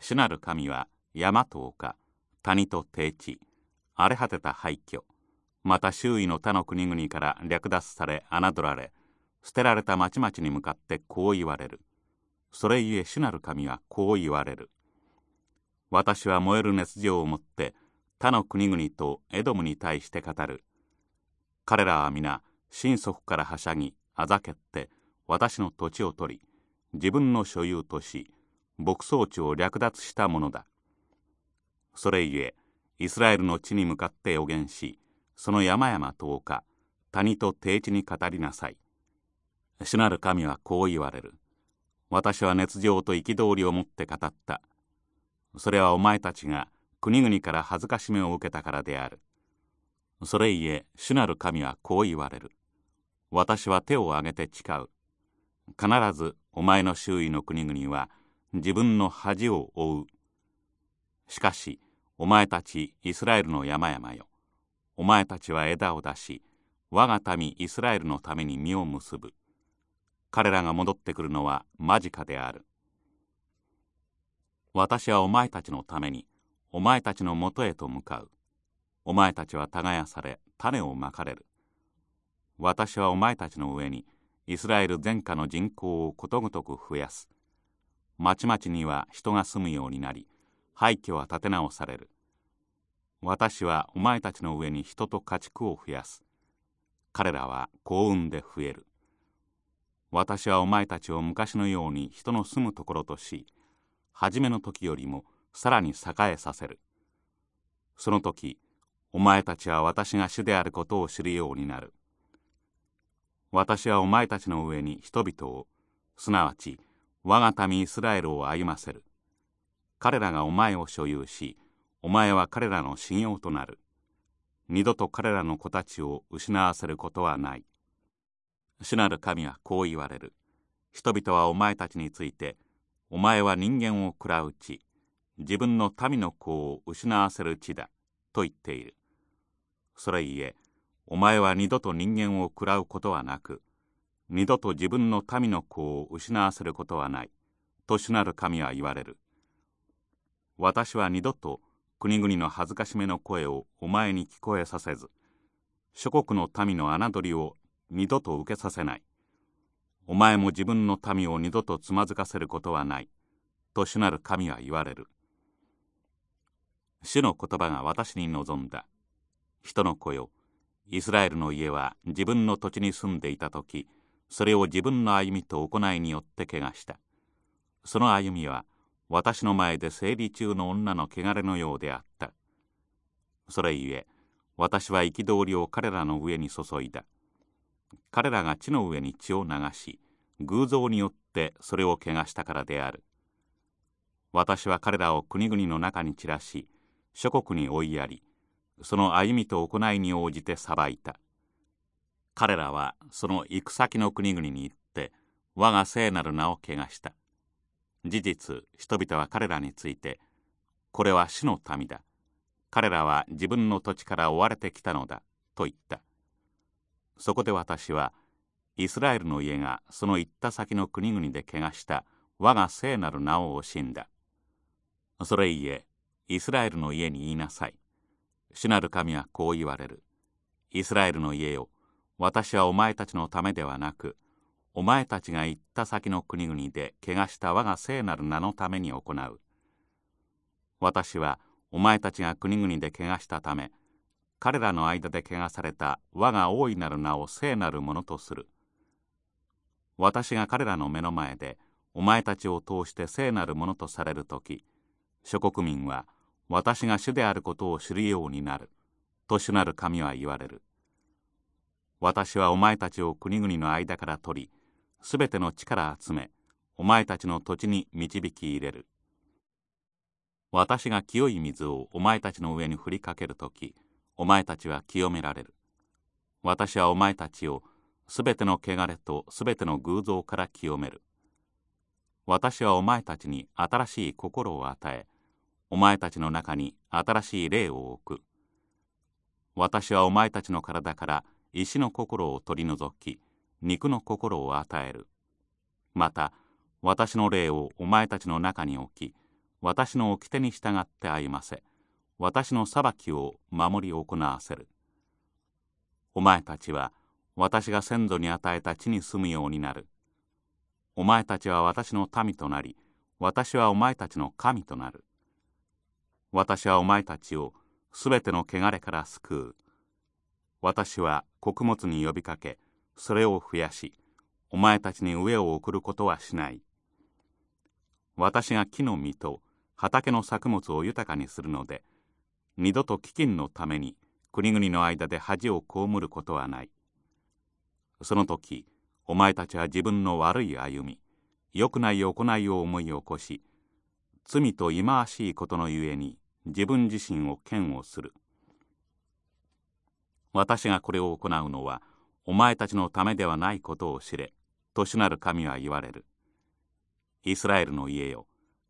主なる神は山と丘谷と低地荒れ果てた廃墟また周囲の他の国々から略奪され侮られ捨てられた町々に向かってこう言われる。それゆえ主なる神はこう言われる。私は燃える熱情をもって他の国々とエドムに対して語る。彼らは皆親族からはしゃぎあざけって私の土地を取り自分の所有とし牧草地を略奪したものだ。それゆえイスラエルの地に向かって予言しその山々と丘谷と低地に語りなさい。主なる神はこう言われる。私は熱情と憤りをもって語った。それはお前たちが国々から恥ずかしめを受けたからである。それゆえ主なる神はこう言われる。私は手を挙げて誓う。必ずお前の周囲の国々は自分の恥を負う。しかしお前たちイスラエルの山々よ。お前たちは枝を出し我が民イスラエルのために実を結ぶ。彼らが戻ってくるのは間近である。私はお前たちのためにお前たちのもとへと向かう。お前たちは耕され種をまかれる。私はお前たちの上にイスラエル全下の人口をことごとく増やす。町々には人が住むようになり廃墟は建て直される。私はお前たちの上に人と家畜を増やす。彼らは幸運で増える。私はお前たちを昔のように人の住むところとし初めの時よりもさらに栄えさせる。その時お前たちは私が主であることを知るようになる。私はお前たちの上に人々をすなわち我が民イスラエルを歩ませる。彼らがお前を所有しお前は彼らの信用となる。二度と彼らの子たちを失わせることはない。主なる神はこう言われる。人々はお前たちについてお前は人間を食らう地。自分の民の子を失わせる地だと言っている。それゆえお前は二度と人間を食らうことはなく二度と自分の民の子を失わせることはないと主なる神は言われる。私は二度と国々の恥ずかしめの声をお前に聞こえさせず諸国の民の侮りを二度と受けさせない。お前も自分の民を二度とつまずかせることはないと主なる神は言われる。主の言葉が私に望んだ。人の子よイスラエルの家は自分の土地に住んでいた時それを自分の歩みと行いによって怪我した。その歩みは私の前で生理中の女の汚れのようであった。それゆえ私は憤りを彼らの上に注いだ。彼らが地の上に血を流し偶像によってそれを汚したからである。私は彼らを国々の中に散らし諸国に追いやりその歩みと行いに応じて裁いた。彼らはその行く先の国々に行って我が聖なる名を汚した。事実人々は彼らについてこれは死の民だ。彼らは自分の土地から追われてきたのだと言った。そこで私はイスラエルの家がその行った先の国々で汚した我が聖なる名を惜しんだ。それゆえイスラエルの家に言いなさい。主なる神はこう言われる。イスラエルの家よ私はお前たちのためではなくお前たちが行った先の国々で汚した我が聖なる名のために行う。私はお前たちが国々で汚したため彼らの間で汚された我が大いなる名を聖なるものとする。私が彼らの目の前でお前たちを通して聖なるものとされる時諸国民は私が主であることを知るようになる。と主なる神は言われる。私はお前たちを国々の間から取りすべての力集めお前たちの土地に導き入れる。私が清い水をお前たちの上に振りかける時お前たちは清められる。私はお前たちをすべての汚れとすべての偶像から清める。私はお前たちに新しい心を与えお前たちの中に新しい霊を置く。私はお前たちの体から石の心を取り除き肉の心を与える。また私の霊をお前たちの中に置き私の掟に従って歩ませ私の裁きを守り行わせる。お前たちは私が先祖に与えた地に住むようになる。お前たちは私の民となり私はお前たちの神となる。私はお前たちをすべての汚れから救う。私は穀物に呼びかけそれを増やしお前たちに飢えを送ることはしない。私が木の実と畑の作物を豊かにするので二度と飢饉のために国々の間で恥を被ることはない。その時お前たちは自分の悪い歩み良くない行いを思い起こし罪と忌まわしいことのゆえに自分自身を嫌悪する。私がこれを行うのはお前たちのためではないことを知れと主なる神は言われる。イスラエルの家よ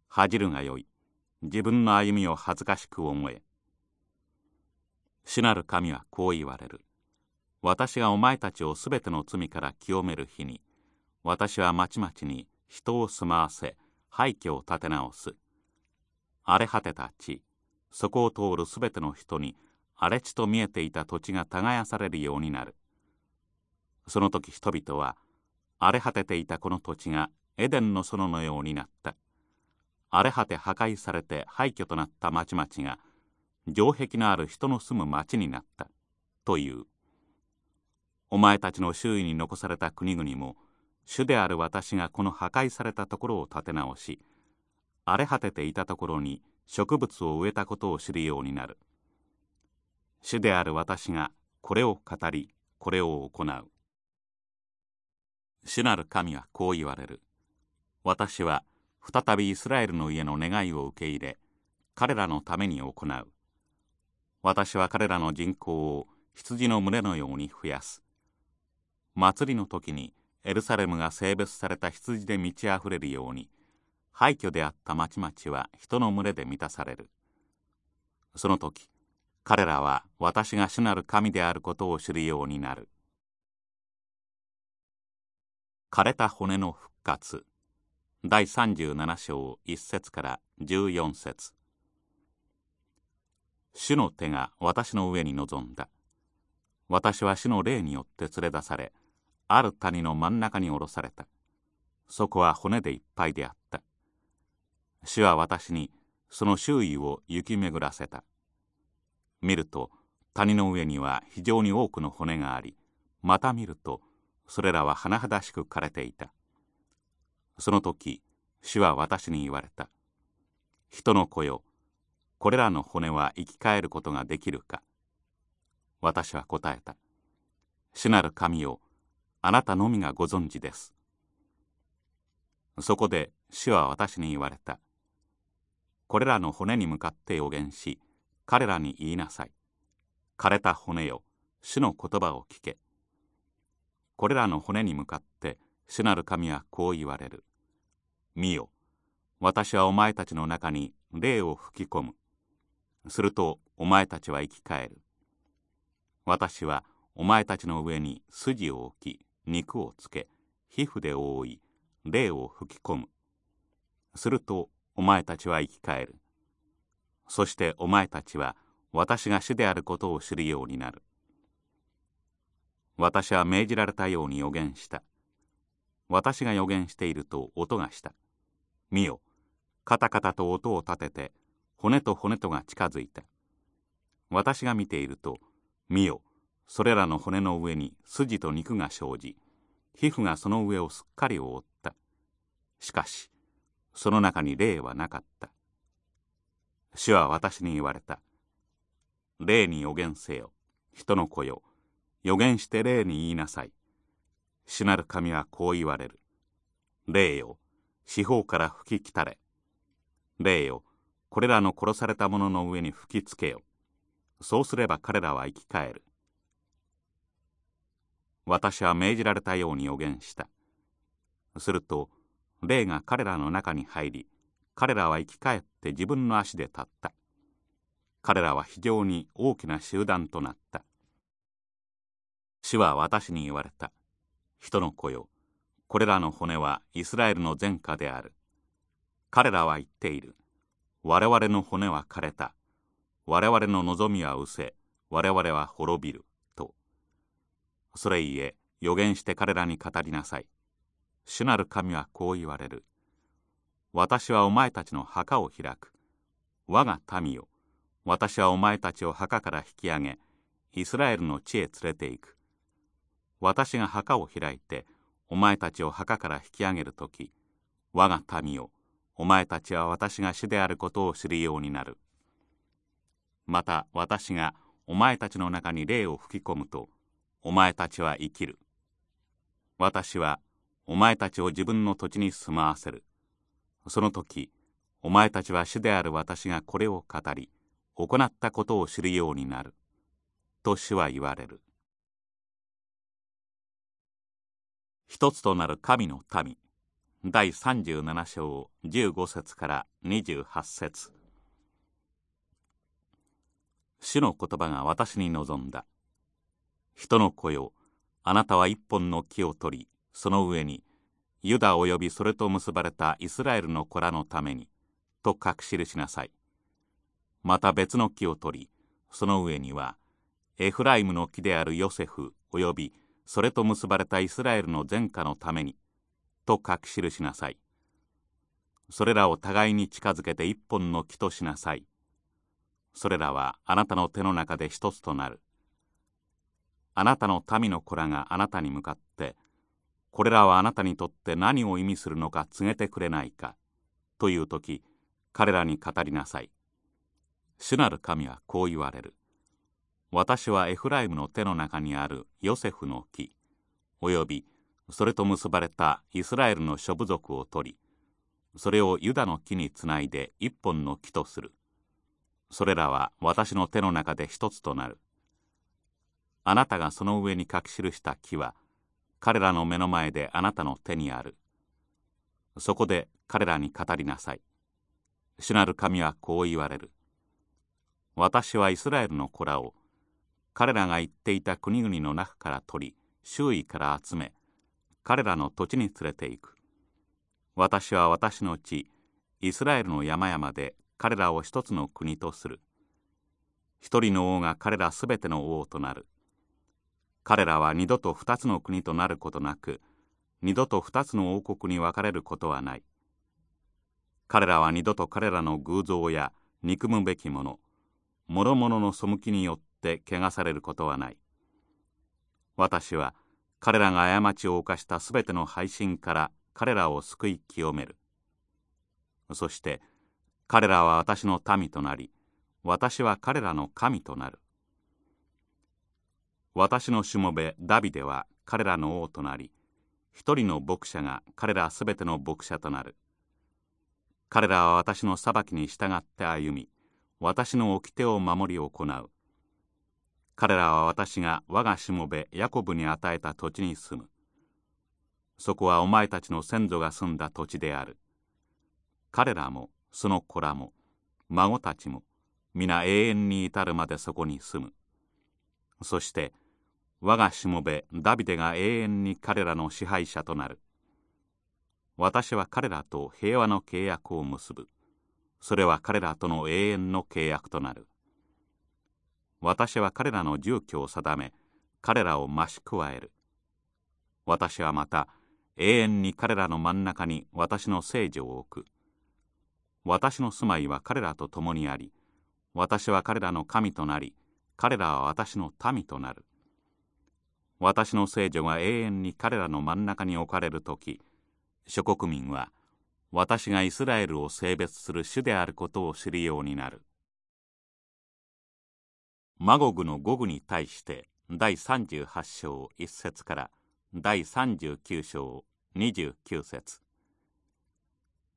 恥じるがよい。自分の歩みを恥ずかしく思え。主なる神はこう言われる。私がお前たちをすべての罪から清める日に私は町々に人を住まわせ廃墟を建て直す。荒れ果てた地そこを通るすべての人に荒れ地と見えていた土地が耕されるようになる。その時人々は荒れ果てていたこの土地がエデンの園のようになった。荒れ果て破壊されて廃墟となった町々が城壁のある人の住む町になった。という。お前たちの周囲に残された国々も主である私がこの破壊されたところを立て直し荒れ果てていたところに植物を植えたことを知るようになる。主である私がこれを語りこれを行う。主なる神はこう言われる。私は再びイスラエルの家の願いを受け入れ彼らのために行う。私は彼らの人口を羊の群れのように増やす。祭りの時にエルサレムが性別された羊で満ち溢れるように廃墟であった町々は人の群れで満たされる。その時彼らは私が主なる神であることを知るようになる。枯れた骨の復活。第37章1節から14節。主の手が私の上に臨んだ。私は主の霊によって連れ出されある谷の真ん中に下ろされた。そこは骨でいっぱいであった。主は私にその周囲を行き巡らせた。見ると谷の上には非常に多くの骨がありまた見るとそれらは甚だしく枯れていた。その時主は私に言われた。人の子よこれらの骨は生き返ることができるか。私は答えた。主なる神をあなたのみがご存知です。そこで主は私に言われた。これらの骨に向かって予言し彼らに言いなさい。枯れた骨よ主の言葉を聞け。これらの骨に向かって主なる神はこう言われる。見よ私はお前たちの中に霊を吹き込む。するとお前たちは生き返る。私はお前たちの上に筋を置き肉をつけ皮膚で覆い霊を吹き込む。するとお前たちは生き返る。そしてお前たちは私が主であることを知るようになる。私は命じられたように予言した。私が予言していると音がした。見よカタカタと音を立てて骨と骨とが近づいた。私が見ていると見よそれらの骨の上に筋と肉が生じ皮膚がその上をすっかり覆った。しかしその中に霊はなかった。主は私に言われた。霊に予言せよ。人の子よ。予言して霊に言いなさい。主なる神はこう言われる。霊よ。四方から吹き来たれ。霊よ。これらの殺された者の上に吹きつけよ。そうすれば彼らは生き返る。私は命じられたように予言した。すると霊が彼らの中に入り彼らは生き返って自分の足で立った。彼らは非常に大きな集団となった。主は私に言われた。人の子よこれらの骨はイスラエルの前科である。彼らは言っている。我々の骨は枯れた。我々の望みは失せ我々は滅びる。と。それゆえ予言して彼らに語りなさい。主なる神はこう言われる。私はお前たちの墓を開く。我が民よ私はお前たちを墓から引き上げイスラエルの地へ連れて行く。私が墓を開いてお前たちを墓から引き上げる時我が民よお前たちは私が主であることを知るようになる。また私がお前たちの中に霊を吹き込むとお前たちは生きる。私はお前たちを自分の土地に住まわせる。その時、お前たちは主である私がこれを語り、行ったことを知るようになる。と主は言われる。一つとなる神の民。第37章15節から28節主の言葉が私に望んだ。人の子よあなたは一本の木を取りその上にユダ及びそれと結ばれたイスラエルの子らのためにと書き記しなさい。また別の木を取りその上にはエフライムの木であるヨセフおよびそれと結ばれたイスラエルの前科のためにと書き記しなさい。それらを互いに近づけて一本の木としなさい。それらはあなたの手の中で一つとなる。あなたの民の子らがあなたに向かってこれらはあなたにとって何を意味するのか告げてくれないかという時彼らに語りなさい。主なる神はこう言われる。私はエフライムの手の中にあるヨセフの木およびそれと結ばれたイスラエルの諸部族を取りそれをユダの木につないで一本の木とする。それらは私の手の中で一つとなる。あなたがその上に書き記した木は彼らの目の前であなたの手にある。そこで彼らに語りなさい。主なる神はこう言われる。私はイスラエルの子らを彼らが行っていた国々の中から取り周囲から集め彼らの土地に連れて行く。私は私の地イスラエルの山々で彼らを一つの国とする。一人の王が彼らすべての王となる。彼らは二度と二つの国となることなく二度と二つの王国に分かれることはない。彼らは二度と彼らの偶像や憎むべきもの諸々の背きによって汚されることはない。私は彼らが過ちを犯したすべての配信から彼らを救い清める。そして彼らは私の民となり私は彼らの神となる。私のしもべダビデは彼らの王となり一人の牧者が彼らすべての牧者となる。彼らは私の裁きに従って歩み私の掟を守り行う。彼らは私が我がしもべヤコブに与えた土地に住む。そこはお前たちの先祖が住んだ土地である。彼らもその子らも孫たちも皆永遠に至るまでそこに住む。そして我がしもべダビデが永遠に彼らの支配者となる。私は彼らと平和の契約を結ぶ。それは彼らとの永遠の契約となる。私は彼らの住居を定め彼らを増し加える。私はまた永遠に彼らの真ん中に私の聖女を置く。私の住まいは彼らと共にあり私は彼らの神となり彼らは私の民となる。私の聖女が永遠に彼らの真ん中に置かれる時諸国民は私がイスラエルを性別する主であることを知るようになる。マゴグの語具に対して第38章1節から第39章29節。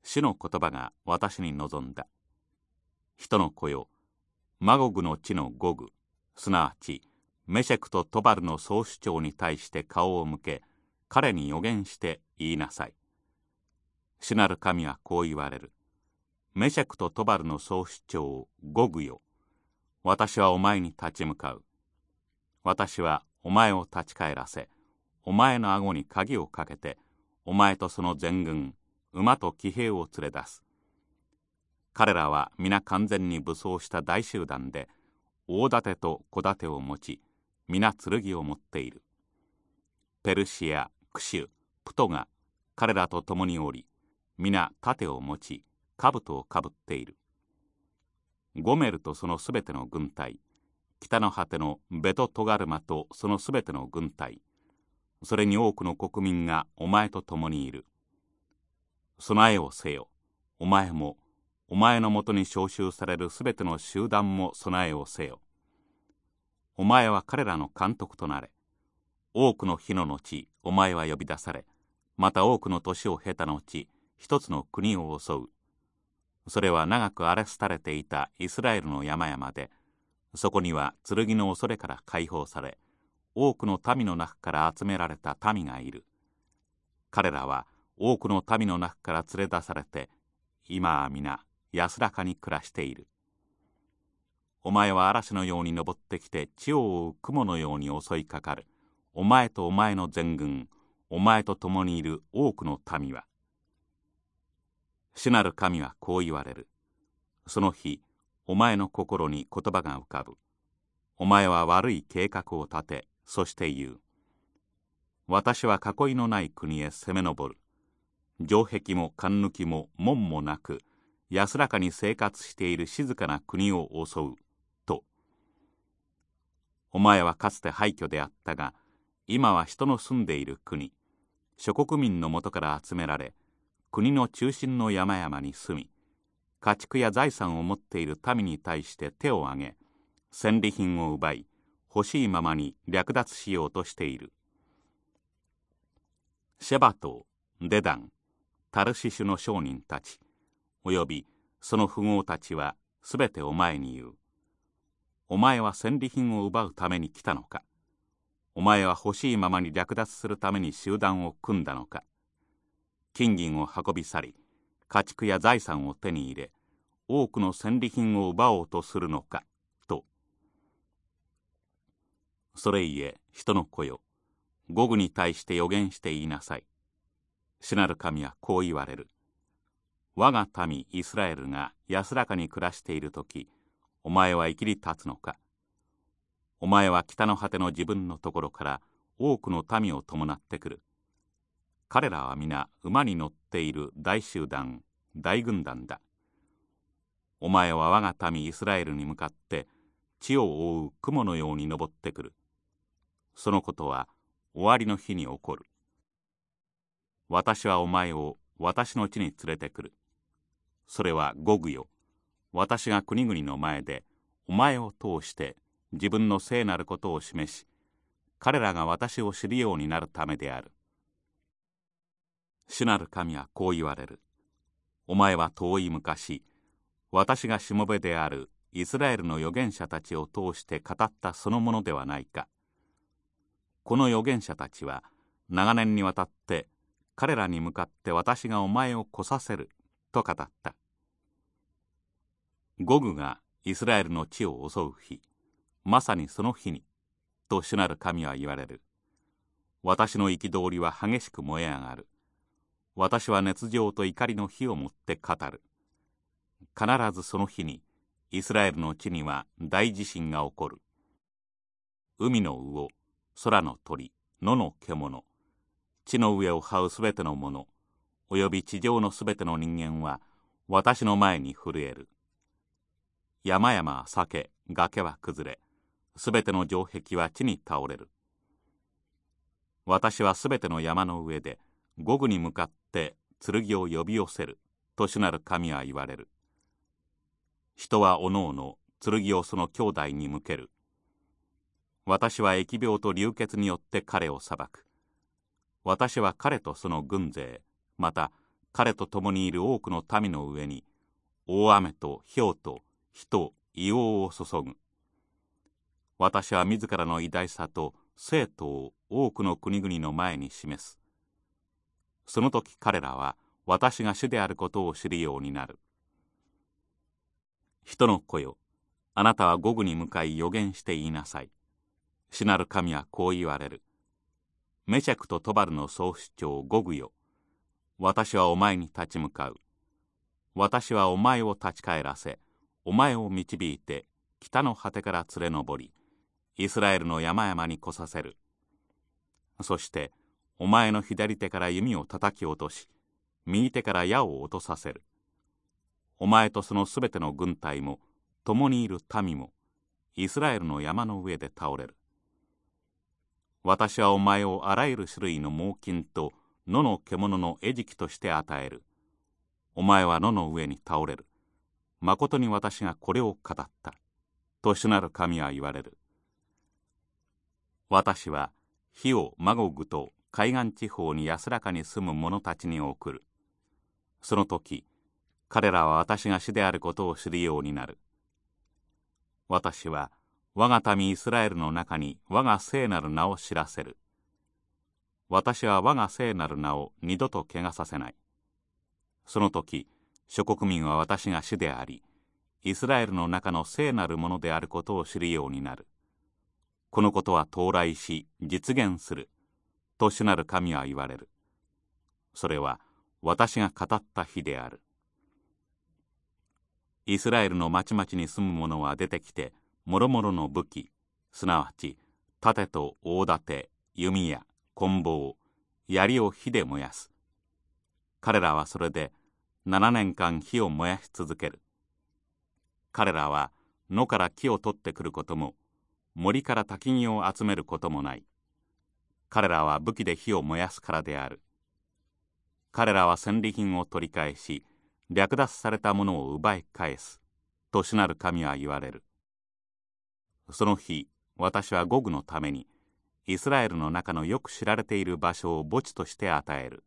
主の言葉が私に望んだ。人の子よマゴグの地の語具すなわちメシェクとトバルの総主張に対して顔を向け彼に予言して言いなさい。主なる神はこう言われる。メシェクとトバルの総主張をゴグよ。私はお前に立ち向かう。私はお前を立ち返らせ。お前の顎に鍵をかけてお前とその全軍馬と騎兵を連れ出す。彼らは皆完全に武装した大集団で大盾と小盾を持ち皆剣を持っている。ペルシアクシュプトが彼らと共におり皆盾を持ち兜をかぶっている。ゴメルとそのすべての軍隊北の果てのベトトガルマとそのすべての軍隊それに多くの国民がお前と共にいる。備えをせよ。お前もお前のもとに召集されるすべての集団も備えをせよ。お前は彼らの監督となれ。多くの日の後お前は呼び出され。また多くの年を経た後一つの国を襲う。それは長く荒れ廃れていたイスラエルの山々でそこには剣の恐れから解放され多くの民の中から集められた民がいる。彼らは多くの民の中から連れ出されて今は皆安らかに暮らしている。お前は嵐のように登ってきて地を追う雲のように襲いかかる。お前とお前の全軍お前と共にいる多くの民は。主なる神はこう言われる。その日お前の心に言葉が浮かぶ。お前は悪い計画を立てそして言う。私は囲いのない国へ攻め上る。城壁も勘抜きも門もなく安らかに生活している静かな国を襲う。お前はかつて廃墟であったが今は人の住んでいる国。諸国民のもとから集められ国の中心の山々に住み家畜や財産を持っている民に対して手を挙げ戦利品を奪い欲しいままに略奪しようとしている。シェバトデダンタルシシュの商人たちおよびその富豪たちはすべてお前に言う。お前は戦利品を奪うために来たのか？お前は欲しいままに略奪するために集団を組んだのか？金銀を運び去り家畜や財産を手に入れ多くの戦利品を奪おうとするのか？と。それゆえ人の子よ午後に対して予言して言いなさい。主なる神はこう言われる。我が民イスラエルが安らかに暮らしている時お前は生きり立つのか？お前は北の果ての自分のところから多くの民を伴ってくる。彼らは皆馬に乗っている大集団、大軍団だ。お前は我が民イスラエルに向かって地を覆う雲のように登ってくる。そのことは終わりの日に起こる。私はお前を私の地に連れてくる。それは五具よ。私が国々の前でお前を通して自分の聖なることを示し彼らが私を知るようになるためである。主なる神はこう言われる。お前は遠い昔私がしもべであるイスラエルの預言者たちを通して語ったそのものではないか。この預言者たちは長年にわたって彼らに向かって私がお前を来させると語った。ゴグがイスラエルの地を襲う日まさにその日に、と主なる神は言われる。私の憤りは激しく燃え上がる。私は熱情と怒りの火をもって語る。必ずその日に、イスラエルの地には大地震が起こる。海の魚、空の鳥、野の獣、地の上を這うすべてのもの、および地上のすべての人間は、私の前に震える。山々は裂け、崖は崩れ、すべての城壁は地に倒れる。私はすべての山の上で午後に向かって剣を呼び寄せると主なる神は言われる。人はおのおの剣をその兄弟に向ける。私は疫病と流血によって彼を裁く。私は彼とその軍勢、また彼と共にいる多くの民の上に、大雨と氷と火と硫黄を注ぐ。私は自らの偉大さと生徒を多くの国々の前に示す。その時彼らは私が主であることを知るようになる。人の子よ、あなたは午後に向かい予言して言いなさい。主なる神はこう言われる。メシャクとトバルの総主張ゴグよ。私はお前に立ち向かう。私はお前を立ち返らせ、お前を導いて北の果てから連れ上り、イスラエルの山々に来させる。そしてお前の左手から弓を叩き落とし、右手から矢を落とさせる。お前とそのすべての軍隊も、共にいる民も、イスラエルの山の上で倒れる。私はお前をあらゆる種類の猛禽と野の獣の餌食として与える。お前は野の上に倒れる。まことに私がこれを語った。と主なる神は言われる。私は火をマゴグと海岸地方に安らかに住む者たちに送る。その時、彼らは私が主であることを知るようになる。私は我が民イスラエルの中に我が聖なる名を知らせる。私は我が聖なる名を二度と汚させない。その時、諸国民は私が主であり、イスラエルの中の聖なるものであることを知るようになる。このことは到来し実現する。と主なる神は言われる。それは私が語った日である。イスラエルの町々に住む者は出てきてもろもろの武器すなわち盾と大盾弓や棍棒槍を火で燃やす。彼らはそれで7年間火を燃やし続ける。彼らは野から木を取ってくることも森から焚き木を集めることもない。彼らは武器で火を燃やすからである。彼らは戦利品を取り返し略奪されたものを奪い返す。と主なる神は言われる。その日私はゴグのためにイスラエルの中のよく知られている場所を墓地として与える。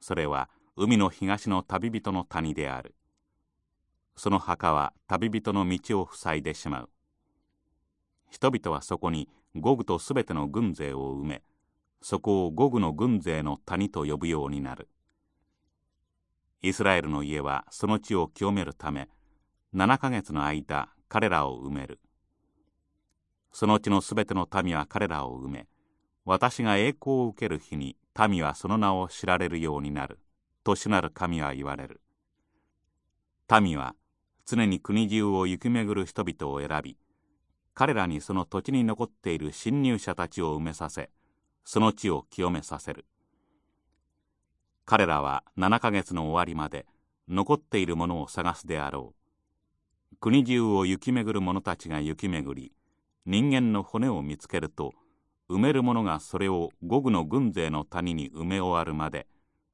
それは海の東の旅人の谷である。その墓は旅人の道を塞いでしまう。人々はそこにゴグとすべての軍勢を埋めそこをゴグの軍勢の谷と呼ぶようになる。イスラエルの家はその地を清めるため7ヶ月の間彼らを埋める。その地のすべての民は彼らを埋め私が栄光を受ける日に民はその名を知られるようになる。と主なる神は言われる。民は常に国中を行き巡る人々を選び彼らにその土地に残っている侵入者たちを埋めさせその地を清めさせる。彼らは7ヶ月の終わりまで残っているものを探すであろう。国中を行き巡る者たちが行き巡り人間の骨を見つけると埋める者がそれを五具の軍勢の谷に埋め終わるまで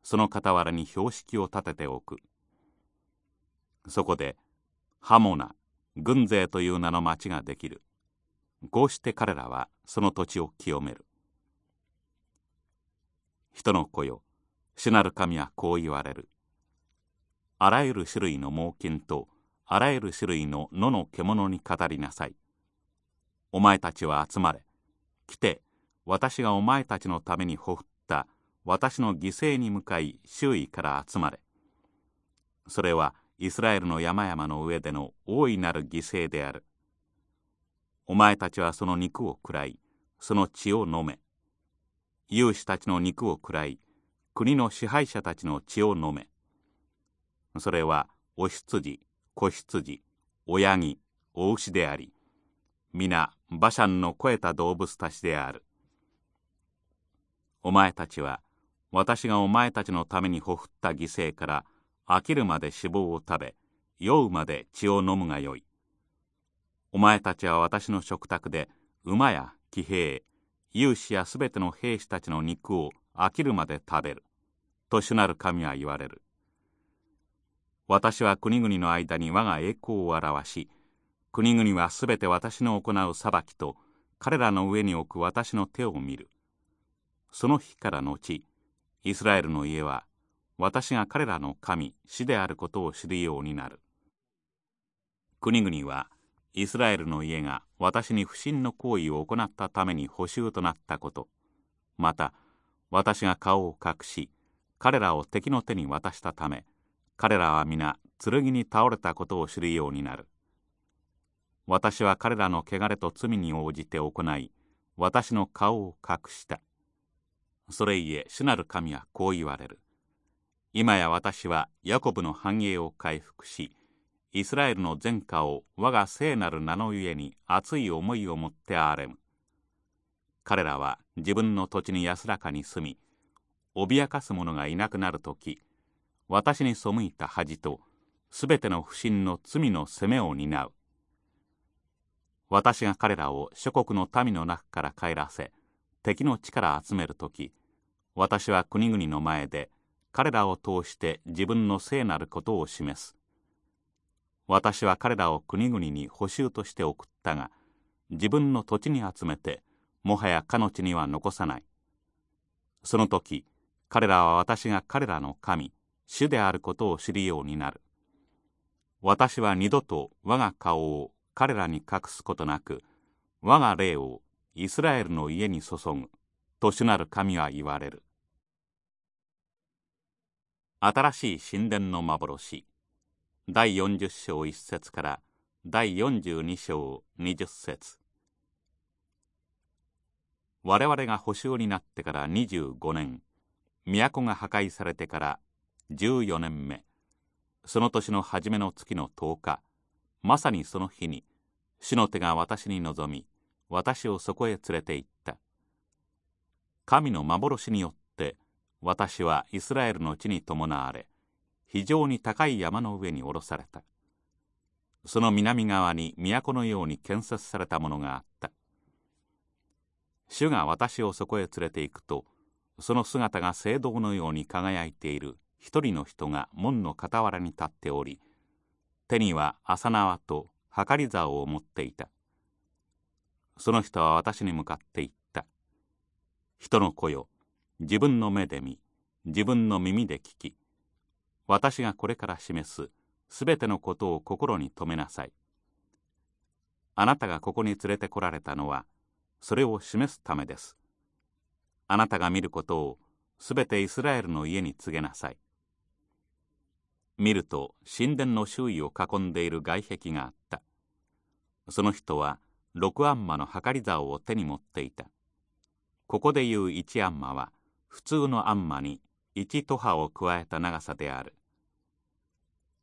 その傍らに標識を立てておく。そこでハモナ軍勢という名の町ができる。こうして彼らはその土地を清める。人の子よ主なる神はこう言われる。あらゆる種類の猛禽とあらゆる種類の野の獣に語りなさい。お前たちは集まれ。来て私がお前たちのためにほふっ私の犠牲に向かい周囲から集まれ。それはイスラエルの山々の上での大いなる犠牲である。お前たちはその肉を食らいその血を飲め。勇士たちの肉を食らい国の支配者たちの血を飲め。それはお羊子羊親木お牛であり皆馬車の肥えた動物たちである。お前たちは私がお前たちのためにほふった犠牲から飽きるまで脂肪を食べ酔うまで血を飲むがよい。お前たちは私の食卓で馬や騎兵勇士やすべての兵士たちの肉を飽きるまで食べる。と主なる神は言われる。私は国々の間に我が栄光を表し国々はすべて私の行う裁きと彼らの上に置く私の手を見る。その日から後イスラエルの家は私が彼らの神死であることを知るようになる。国々はイスラエルの家が私に不信の行為を行ったために補修となったこと。また私が顔を隠し彼らを敵の手に渡したため彼らは皆剣に倒れたことを知るようになる。私は彼らの汚れと罪に応じて行い私の顔を隠した。それゆえ主なる神はこう言われる。今や私はヤコブの繁栄を回復しイスラエルの前科を我が聖なる名のゆえに熱い思いを持って憐れむ。彼らは自分の土地に安らかに住み脅かす者がいなくなる時私に背いた恥とすべての不信の罪の責めを担う。私が彼らを諸国の民の中から帰らせ敵の力集める時私は国々の前で彼らを通して自分の聖なることを示す。私は彼らを国々に補修として送ったが自分の土地に集めてもはやかの地には残さない。その時彼らは私が彼らの神主であることを知るようになる。私は二度と我が顔を彼らに隠すことなく我が霊をイスラエルの家に注ぐ。と主なる神は言われる。新しい神殿の幻。第40章1節から第42章20節。我々が保守になってから25年。都が破壊されてから14年目。その年の初めの月の10日。まさにその日に。主の手が私に臨み私をそこへ連れて行った。神の幻によって私はイスラエルの地に伴われ非常に高い山の上に下ろされた。その南側に都のように建設されたものがあった。主が私をそこへ連れて行くとその姿が聖堂のように輝いている一人の人が門の傍らに立っており手には朝縄と計り竿を持っていた。その人は私に向かって言人の子よ自分の目で見自分の耳で聞き私がこれから示すすべてのことを心に留めなさい。あなたがここに連れてこられたのはそれを示すためです。あなたが見ることをすべてイスラエルの家に告げなさい。見ると神殿の周囲を囲んでいる外壁があった。その人は六アンマの計り竿を手に持っていた。ここでいう一アンマは普通のアンマに一トハを加えた長さである。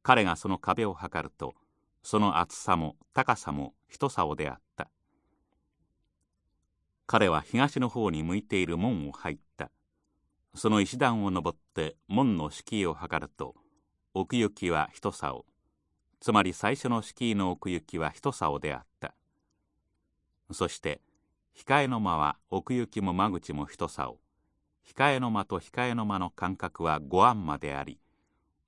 彼がその壁を測るとその厚さも高さも一竿であった。彼は東の方に向いている門を入った。その石段を登って門の敷居を測ると奥行きは一竿つまり最初の敷居の奥行きは一竿であった。そして控えの間は奥行きも間口も一竿控えの間と控えの間の間隔は五安間であり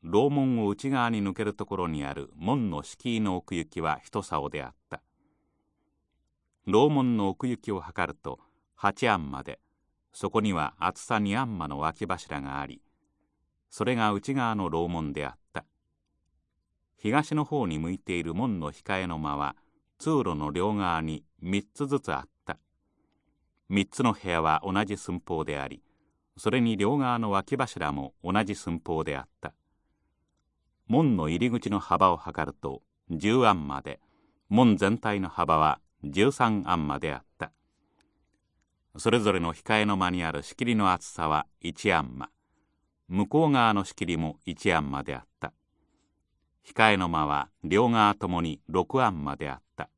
楼門を内側に抜けるところにある門の敷居の奥行きは一竿であった。楼門の奥行きを測ると八安間でそこには厚さ二安間の脇柱がありそれが内側の楼門であった。東の方に向いている門の控えの間は通路の両側に3つずつあった。3つの部屋は同じ寸法でありそれに両側の脇柱も同じ寸法であった。門の入り口の幅を測ると10アンマで門全体の幅は13アンマであった。それぞれの控えの間にある仕切りの厚さは1アンマ向こう側の仕切りも1アンマであった。控えの間は両側ともに6アンマであった。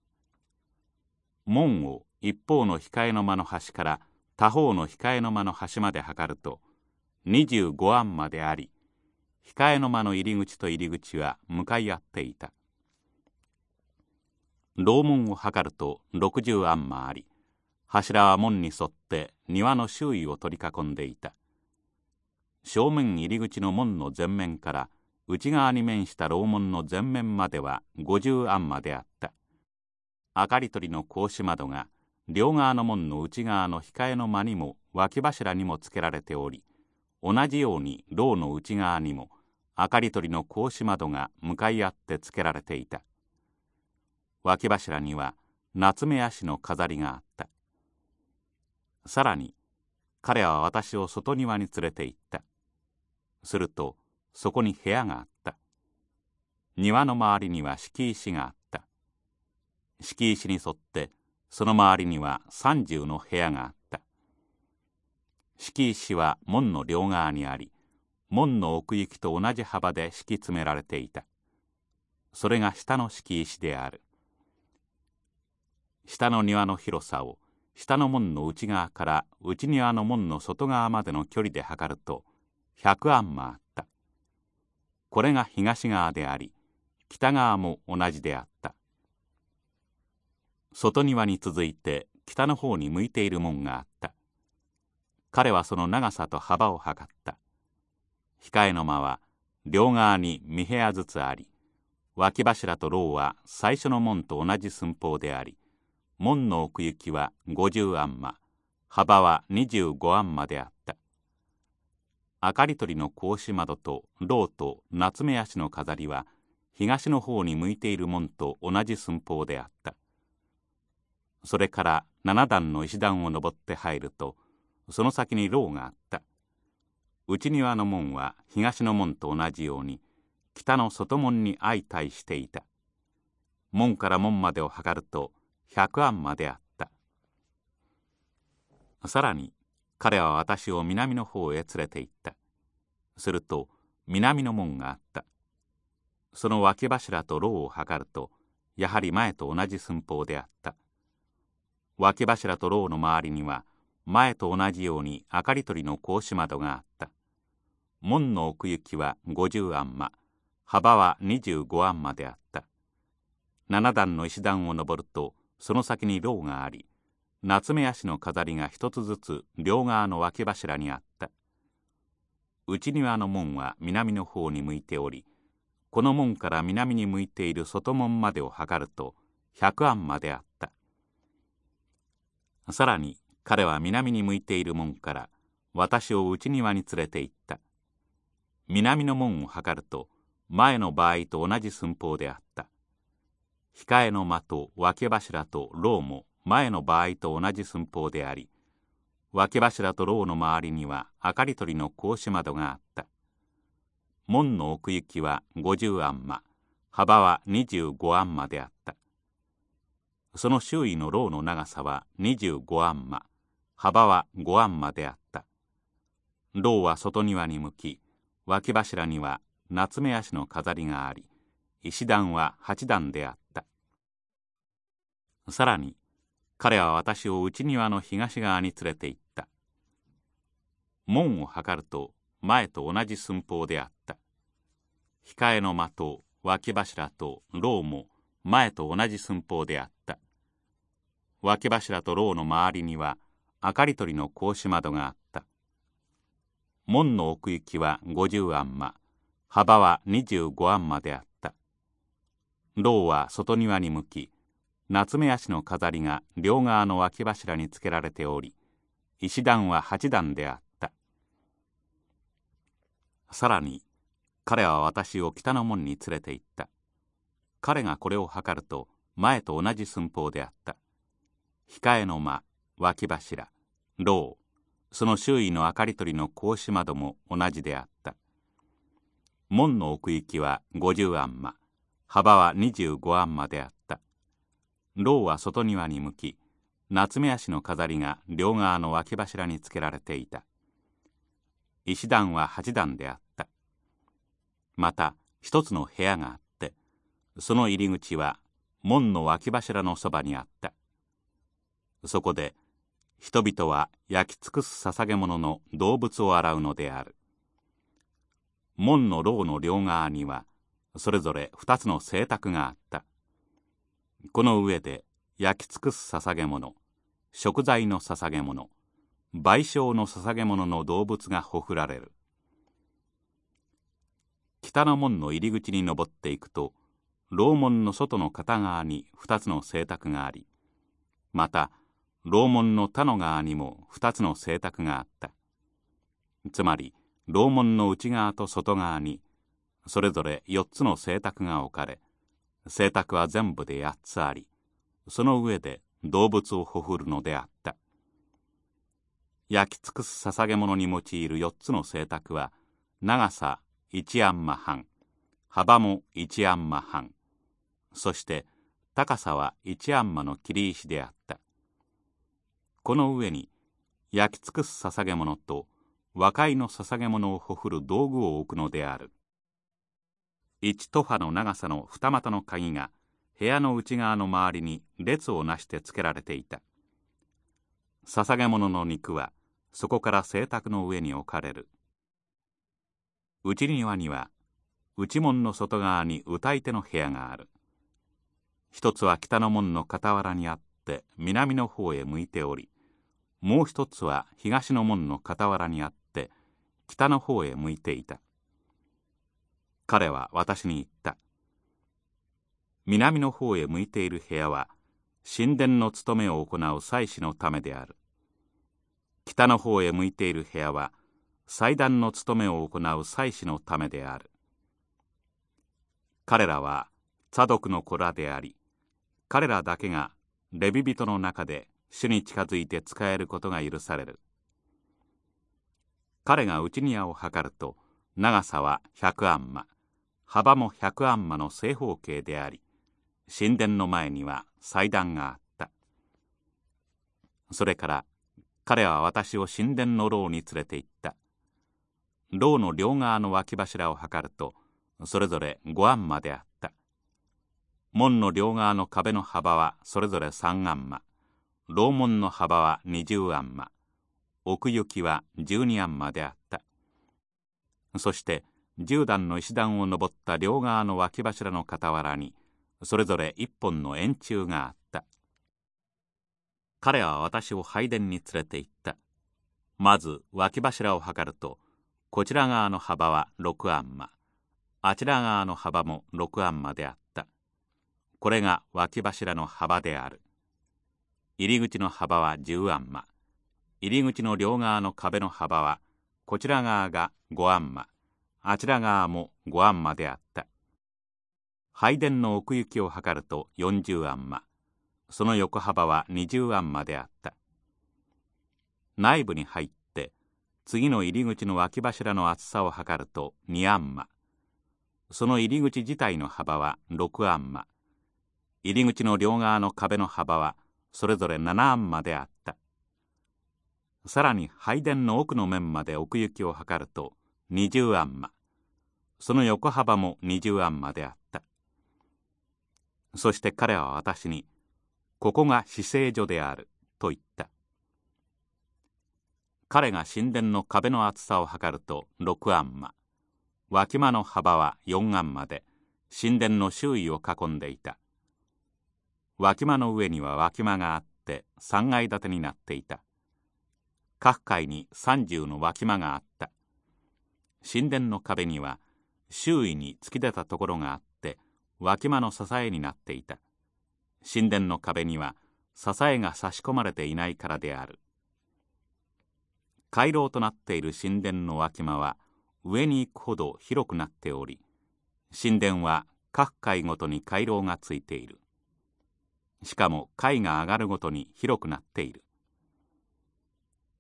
門を一方の控えの間の端から他方の控えの間の端まで測ると25アンマであり控えの間の入り口と入り口は向かい合っていた。楼門を測ると60アンマあり柱は門に沿って庭の周囲を取り囲んでいた。正面入り口の門の前面から内側に面した楼門の前面までは50アンマであった。明かり取りの格子窓が両側の門の内側の控えの間にも脇柱にもつけられており同じように牢の内側にも明かり取りの格子窓が向かい合ってつけられていた。脇柱には夏目足の飾りがあった。さらに彼は私を外庭に連れて行った。するとそこに部屋があった。庭の周りには敷石があった。敷石に沿ってその周りには30の部屋があった。敷石は門の両側にあり門の奥行きと同じ幅で敷き詰められていた。それが下の敷石である。下の庭の広さを下の門の内側から内庭の門の外側までの距離で測ると100アンマあった。これが東側であり北側も同じであった。外庭に続いて北の方に向いている門があった。彼はその長さと幅を測った。控えの間は両側に2部屋ずつあり脇柱と牢は最初の門と同じ寸法であり門の奥行きは50アンマ幅は25アンマであった。明かり取りの格子窓と牢と夏目足の飾りは東の方に向いている門と同じ寸法であった。それから七段の石段を登って入るとその先に牢があった。内庭の門は東の門と同じように北の外門に相対していた。門から門までを測ると百安まであった。さらに彼は私を南の方へ連れて行った。すると南の門があった。その脇柱と牢を測るとやはり前と同じ寸法であった。脇柱と牢の周りには前と同じように明かり取りの格子窓があった。門の奥行きは50アンマ幅は25アンマであった。7段の石段を登るとその先に牢があり夏目足の飾りが一つずつ両側の脇柱にあった。内庭の門は南の方に向いておりこの門から南に向いている外門までを測ると100案まであった。さらに彼は南に向いている門から私を内庭に連れて行った。南の門を測ると前の場合と同じ寸法であった。控えの間と脇柱と牢も前の場合と同じ寸法であり脇柱と牢の周りには明かり取りの格子窓があった。門の奥行きは50アンマ幅は25アンマであった。その周囲の牢の長さは25アンマ。幅は5アンマであった。牢は外庭に向き脇柱には夏目足の飾りがあり石段は8段であった。さらに彼は私を内庭の東側に連れて行った。門を測ると前と同じ寸法であった。控えの間と脇柱と牢も前と同じ寸法であった。脇柱と牢の周りには明かり取りの格子窓があった。門の奥行きは50アンマ幅は25アンマであった。牢は外庭に向き夏目足の飾りが両側の脇柱につけられており石段は8段であった。さらに彼は私を北の門に連れて行った。彼がこれを測ると前と同じ寸法であった。控えの間脇柱牢その周囲の明かり取りの格子窓も同じであった。門の奥行きは50アンマ幅は25アンマであった。牢は外庭に向き夏目足の飾りが両側の脇柱につけられていた。石段は8段であった。また一つの部屋があっその入り口は門の脇柱のそばにあった。そこで人々は焼き尽くす捧げ物の動物を洗うのである。門の牢の両側にはそれぞれ二つの聖卓があった。この上で焼き尽くす捧げ物食材の捧げ物賠償の捧げ物の動物がほふられる。北の門の入り口に登っていくと楼門の外の片側に2つの聖卓がありまた楼門の他の側にも2つの聖卓があった。つまり楼門の内側と外側にそれぞれ4つの聖卓が置かれ聖卓は全部で8つありその上で動物をほふるのであった。焼き尽くす捧げ物に用いる4つの聖卓は長さ1アンマ半幅も1アンマ半そして高さは1アンマの切り石であった。この上に焼き尽くす捧げ物と和解の捧げ物をほふる道具を置くのである。一トファの長さの二股の鍵が部屋の内側の周りに列をなしてつけられていた。捧げ物の肉はそこから聖卓の上に置かれる。内庭には内門の外側に歌い手の部屋がある。一つは北の門の傍らにあって南の方へ向いておりもう一つは東の門の傍らにあって北の方へ向いていた。彼は私に言った。南の方へ向いている部屋は神殿の務めを行う祭司のためである。北の方へ向いている部屋は祭壇の務めを行う祭司のためである。彼らは茶毒の子らであり彼らだけがレビ人の中で主に近づいて使えることが許される。彼が内庭を測ると長さは100アンマ幅も100アンマの正方形であり神殿の前には祭壇があった。それから彼は私を神殿の牢に連れて行った。牢の両側の脇柱を測るとそれぞれ5アンマであった。門の両側の壁の幅はそれぞれ3アンマ楼門の幅は20アンマ奥行きは12アンマであった。そして10段の石段を登った両側の脇柱の傍らにそれぞれ一本の円柱があった。彼は私を拝殿に連れて行った。まず脇柱を測るとこちら側の幅は6アンマあちら側の幅も6アンマであった。これが脇柱の幅である。入り口の幅は10アンマ入り口の両側の壁の幅はこちら側が5アンマあちら側も5アンマであった。拝殿の奥行きを測ると40アンマその横幅は20アンマであった。内部に入って次の入り口の脇柱の厚さを測ると2アンマその入り口自体の幅は6アンマ入り口の両側の壁の幅はそれぞれ7アンマであった。さらに拝殿の奥の面まで奥行きを測ると20アンマその横幅も20アンマであった。そして彼は私に「ここが死聖所である」と言った。彼が神殿の壁の厚さを測ると6アンマ脇間の幅は4アンマで神殿の周囲を囲んでいた。脇間の上には脇間があって3階建てになっていた。各階に30の脇間があった。神殿の壁には周囲に突き出たところがあって脇間の支えになっていた。神殿の壁には支えが差し込まれていないからである。回廊となっている神殿の脇間は上に行くほど広くなっており神殿は各階ごとに回廊がついている。しかも階が上がるごとに広くなっている。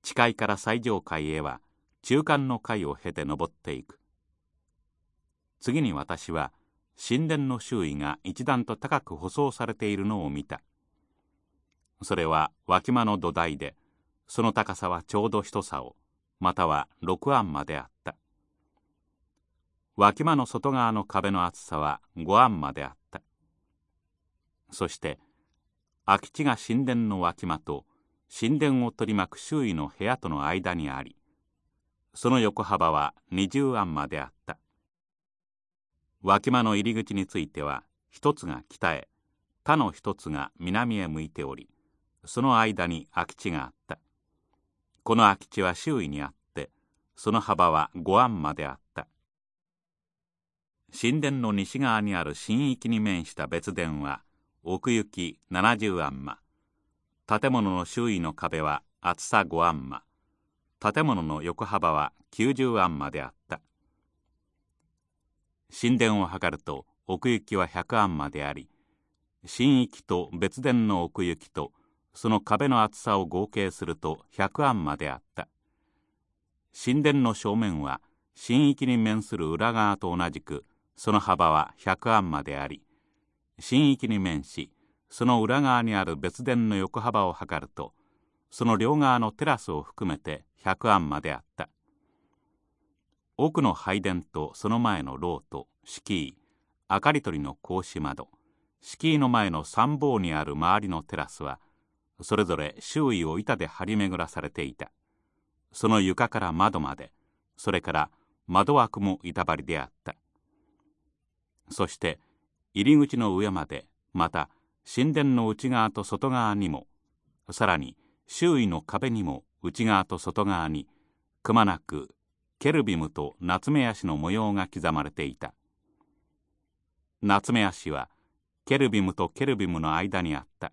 地階から最上階へは中間の階を経て登っていく。次に私は神殿の周囲が一段と高く舗装されているのを見た。それは脇間の土台でその高さはちょうど一竿または六アンマであった。脇間の外側の壁の厚さは五アンマであった。そして空き地が神殿の脇間と神殿を取り巻く周囲の部屋との間にありその横幅は20アンマであった。脇間の入り口については一つが北へ他の一つが南へ向いておりその間に空き地があった。この空き地は周囲にあってその幅は5アンマであった。神殿の西側にある神域に面した別殿は奥行き70アンマ建物の周囲の壁は厚さ5アンマ建物の横幅は90アンマであった。神殿を測ると奥行きは100アンマであり神域と別殿の奥行きとその壁の厚さを合計すると100アンマであった。神殿の正面は神域に面する裏側と同じくその幅は100アンマであり神域に面しその裏側にある別殿の横幅を測るとその両側のテラスを含めて100アンマであった。奥の拝殿とその前のロート敷居明かり取りの格子窓敷居の前の三方にある周りのテラスはそれぞれ周囲を板で張り巡らされていた。その床から窓までそれから窓枠も板張りであった。そして入り口の上までまた神殿の内側と外側にもさらに周囲の壁にも内側と外側にくまなくケルビムとナツメヤシの模様が刻まれていた。ナツメヤシはケルビムとケルビムの間にあった。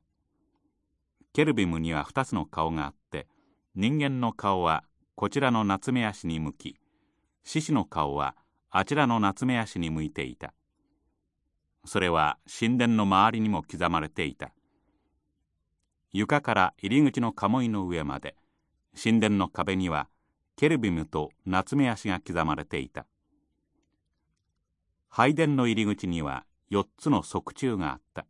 ケルビムには2つの顔があって人間の顔はこちらのナツメヤシに向き獅子の顔はあちらのナツメヤシに向いていた。それは神殿の周りにも刻まれていた。床から入り口の鴨居の上まで神殿の壁にはケルビムとナツメヤシが刻まれていた。拝殿の入り口には4つの側柱があった。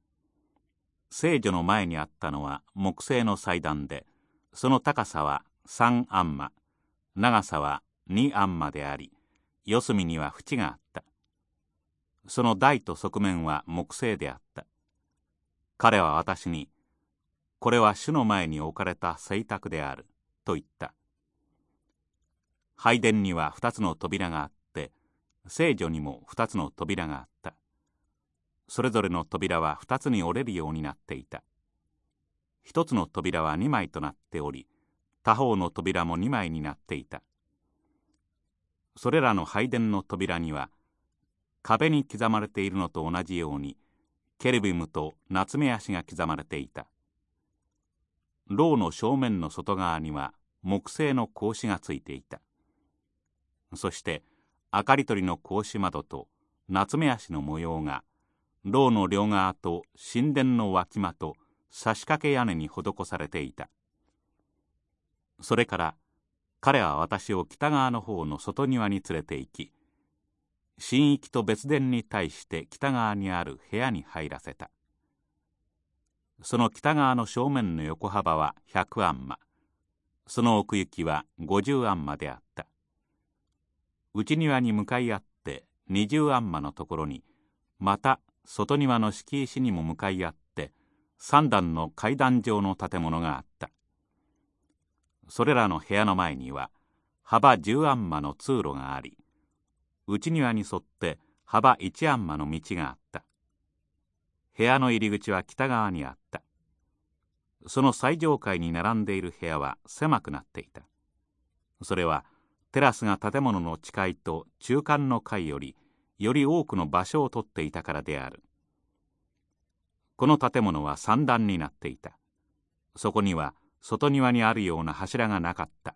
聖女の前にあったのは木製の祭壇でその高さは3アンマ長さは2アンマであり四隅には縁があった。その台と側面は木製であった。彼は私にこれは主の前に置かれた聖卓であると言った。拝殿には二つの扉があって聖女にも二つの扉があった。それぞれの扉は二つに折れるようになっていた。一つの扉は二枚となっており他方の扉も二枚になっていた。それらの拝殿の扉には壁に刻まれているのと同じようにケルビムと夏目足が刻まれていた。牢の正面の外側には木製の格子がついていた。そして明かり取りの格子窓と夏目足の模様が牢の両側と神殿の脇間と差し掛け屋根に施されていた。それから彼は私を北側の方の外庭に連れて行き神域と別殿に対して北側にある部屋に入らせた。その北側の正面の横幅は100アンマその奥行きは50アンマであった。内庭に向かい合って20アンマのところにまた外庭の敷石にも向かい合って三段の階段状の建物があった。それらの部屋の前には幅10アンマの通路があり内庭に沿って幅1アンマの道があった。部屋の入り口は北側にあった。その最上階に並んでいる部屋は狭くなっていた。それはテラスが建物の地いと中間の階よりより多くの場所を取っていたからである。この建物は三段になっていた。そこには外庭にあるような柱がなかった。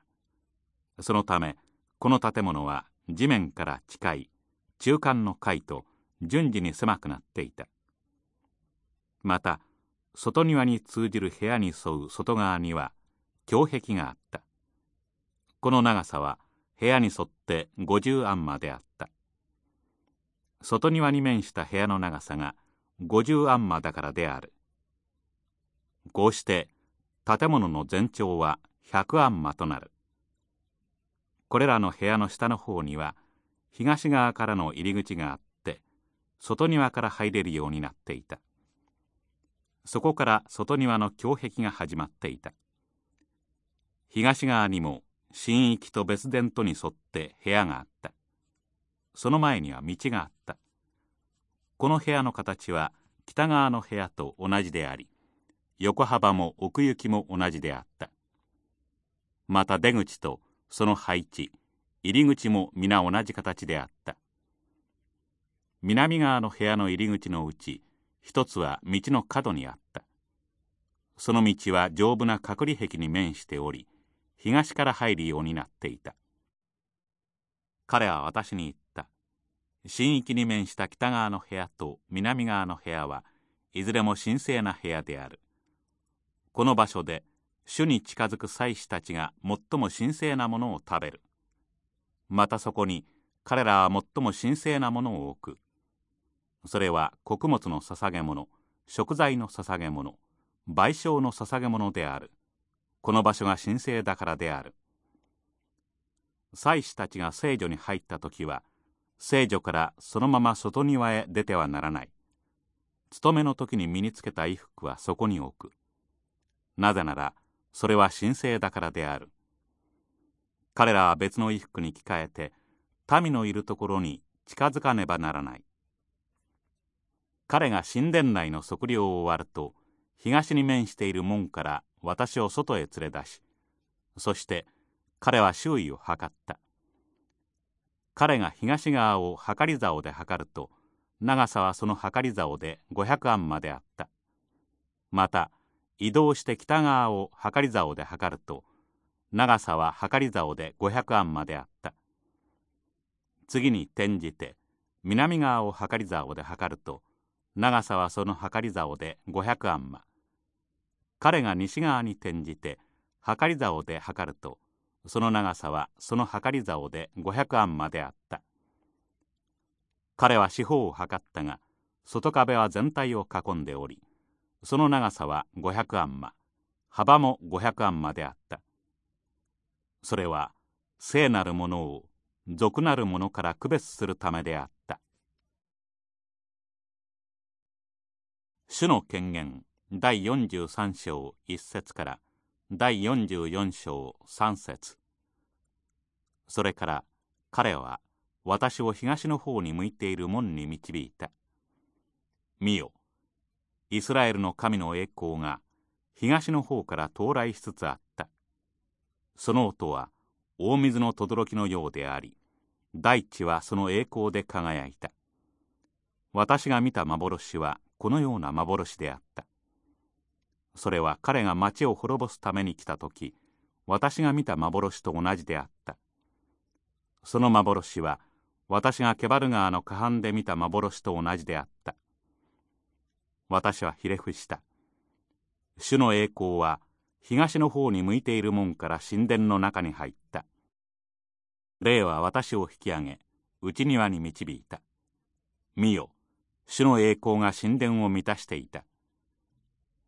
そのためこの建物は地面から近い中間の階と順次に狭くなっていた。また外庭に通じる部屋に沿う外側には胸壁があった。この長さは部屋に沿って50アンマであった。外庭に面した部屋の長さが50アンマだからである。こうして建物の全長は100アンマとなる。これらの部屋の下の方には東側からの入り口があって外庭から入れるようになっていた。そこから外庭の胸壁が始まっていた。東側にも新域と別殿とに沿って部屋があった。その前には道があった。この部屋の形は北側の部屋と同じであり横幅も奥行きも同じであった。また出口とその配置入り口も皆同じ形であった。南側の部屋の入り口のうち一つは道の角にあった。その道は丈夫な隔離壁に面しており東から入るようになっていた。彼は私に言った。新域に面した北側の部屋と南側の部屋はいずれも神聖な部屋である。この場所で主に近づく祭司たちが最も神聖なものを食べる。またそこに彼らは最も神聖なものを置く。それは穀物の捧げ物食材の捧げ物賠償の捧げ物である。この場所が神聖だからである。祭司たちが聖女に入った時は聖女からそのまま外庭へ出てはならない。勤めの時に身につけた衣服はそこに置く。なぜならそれは神聖だからである。彼らは別の衣服に着替えて民のいるところに近づかねばならない。彼が神殿内の測量を終わると東に面している門から私を外へ連れ出しそして彼は周囲を測った。彼が東側を測り竿で測ると長さはその測り竿で500アンまであった。また移動して北側を測り竿で測ると長さは測り竿で500アンまであった。次に転じて南側を測り竿で測ると長さはその測り竿で500アンマ彼が西側に転じて測り竿で測るとその長さはその測り竿で500アンマであった。彼は四方を測ったが外壁は全体を囲んでおりその長さは500アンマ幅も500アンマであった。それは聖なるものを俗なるものから区別するためであった。主の権限第43章1節から第44章3節。それから彼は私を東の方に向いている門に導いた。見よ、イスラエルの神の栄光が東の方から到来しつつあった。その音は大水の轟のようであり、大地はその栄光で輝いた。私が見た幻はこのような幻であった。それは彼が町を滅ぼすために来た時、私が見た幻と同じであった。その幻は私がケバル川の河畔で見た幻と同じであった。私はひれ伏した。主の栄光は東の方に向いている門から神殿の中に入った。霊は私を引き上げ、内庭に導いた。見よ、主の栄光が神殿を満たしていた。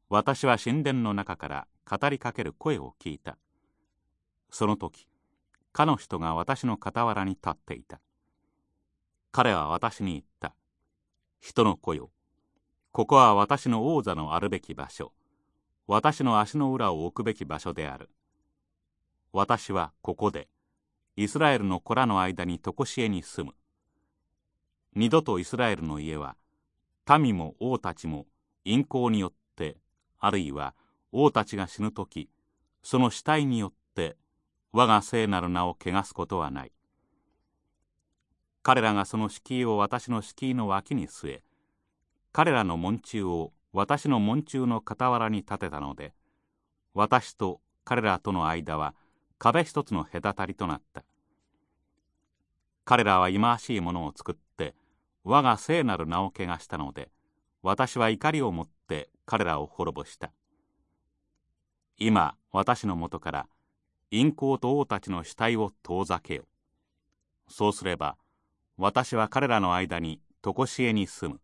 私は神殿の中から語りかける声を聞いた。その時、かの人が私の傍らに立っていた。彼は私に言った。人の子よ。ここは私の王座のあるべき場所。私の足の裏を置くべき場所である。私はここで、イスラエルの子らの間に常しえに住む。二度とイスラエルの家は、民も王たちも陰行によって、あるいは王たちが死ぬ時、その死体によって我が聖なる名を汚すことはない。彼らがその敷居を私の敷居の脇に据え、彼らの門柱を私の門柱の傍らに立てたので、私と彼らとの間は壁一つの隔たりとなった。彼らは忌まわしいものを作って、我が聖なる名を汚したので、私は怒りを持って彼らを滅ぼした。今、私のもとから陰行と王たちの死体を遠ざけよ。そうすれば、私は彼らの間に常しえに住む。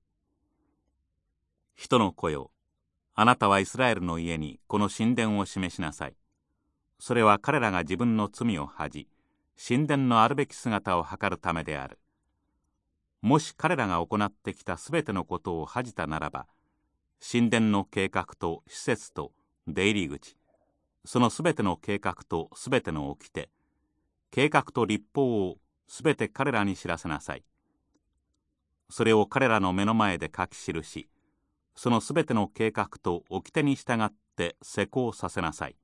人の子よ、あなたはイスラエルの家にこの神殿を示しなさい。それは彼らが自分の罪を恥じ、神殿のあるべき姿を図るためである。もし彼らが行ってきたすべてのことを恥じたならば、神殿の計画と施設と出入り口、そのすべての計画とすべての掟計画と立法をすべて彼らに知らせなさいそれを彼らの目の前で書き記しそのすべての計画と掟に従って施行させなさい。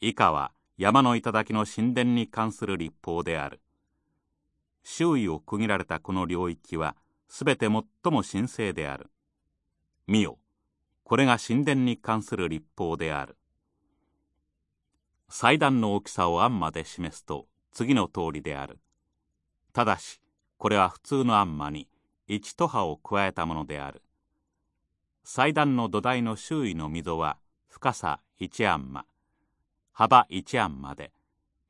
以下は山の頂の神殿に関する立法である。周囲を区切られたこの領域はすべて最も神聖である。見よこれが神殿に関する立法である。祭壇の大きさを案まで示すと次の通りである。ただしこれは普通の案まに一徒派を加えたものである。祭壇の土台の周囲の溝は深さ一案間幅一案まで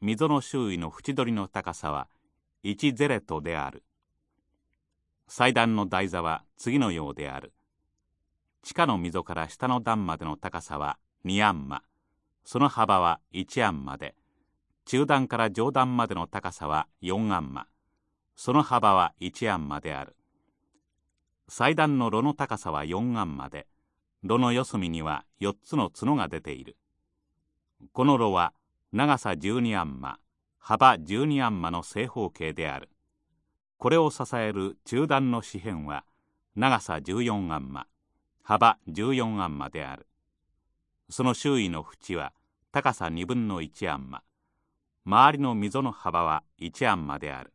溝の周囲の縁取りの高さは1ゼレトである。祭壇の台座は次のようである。地下の溝から下の段までの高さは2アンマ。その幅は1アンマで中段から上段までの高さは4アンマ。その幅は1アンマである。祭壇の炉の高さは4アンマで炉の四隅には4つの角が出ているこの炉は長さ12アンマ幅12アンマの正方形であるこれを支える中段の四辺は長さ14アンマ幅14アンマである。その周囲の縁は高さ2分の1アンマ。周りの溝の幅は1アンマである。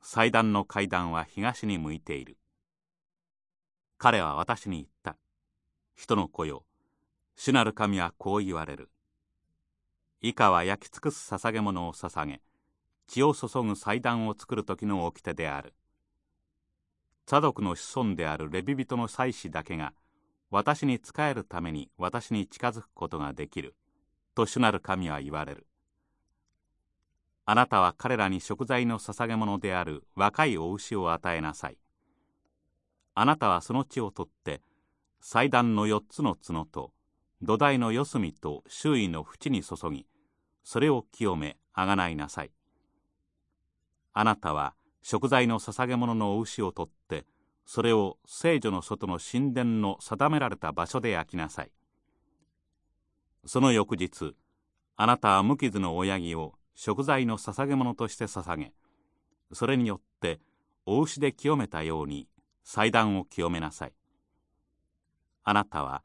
祭壇の階段は東に向いている。彼は私に言った。人の子よ、主なる神はこう言われる。以下は焼き尽くす捧げ物を捧げ、血を注ぐ祭壇を作る時の掟である。茶族の子孫であるレビ人の祭司だけが私に仕えるために私に近づくことができると主なる神は言われるあなたは彼らに食材の捧げ物である若いお牛を与えなさいあなたはその血を取って祭壇の4つの角と土台の四隅と周囲の縁に注ぎそれを清めあがないなさい。あなたは食材の捧げ物のお牛を取ってそれを聖女の外の神殿の定められた場所で焼きなさい。その翌日あなたは無傷の親木を食材の捧げ物として捧げそれによってお牛で清めたように祭壇を清めなさい。あなたは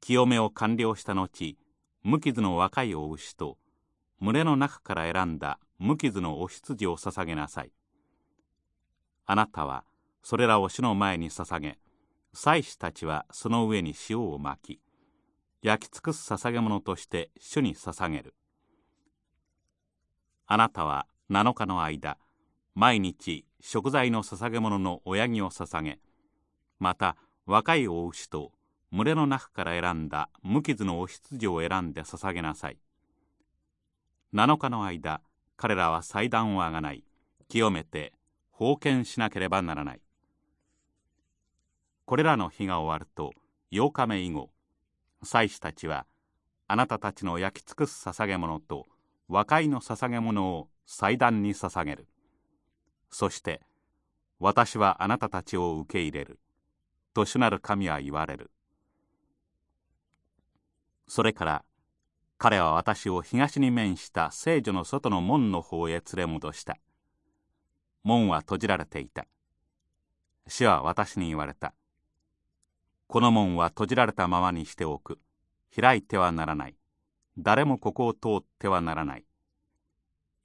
清めを完了した後無傷の若いお牛と群れの中から選んだ無傷のお羊を捧げなさい。あなたはそれらを主の前に捧げ祭司たちはその上に塩をまき焼き尽くす捧げ物として主に捧げる。あなたは7日の間毎日食材の捧げ物の親木を捧げまた若いお牛と群れの中から選んだ無傷のお羊を選んで捧げなさい。7日の間彼らは祭壇をあがない。清めて封建しなければならない。これらの日が終わると8日目以後祭司たちはあなたたちの焼き尽くす捧げ物と和解の捧げ物を祭壇に捧げる。そして私はあなたたちを受け入れる。と主なる神は言われる。それから彼は私を東に面した聖女の外の門の方へ連れ戻した。門は閉じられていた。主は私に言われた。この門は閉じられたままにしておく。開いてはならない。誰もここを通ってはならない。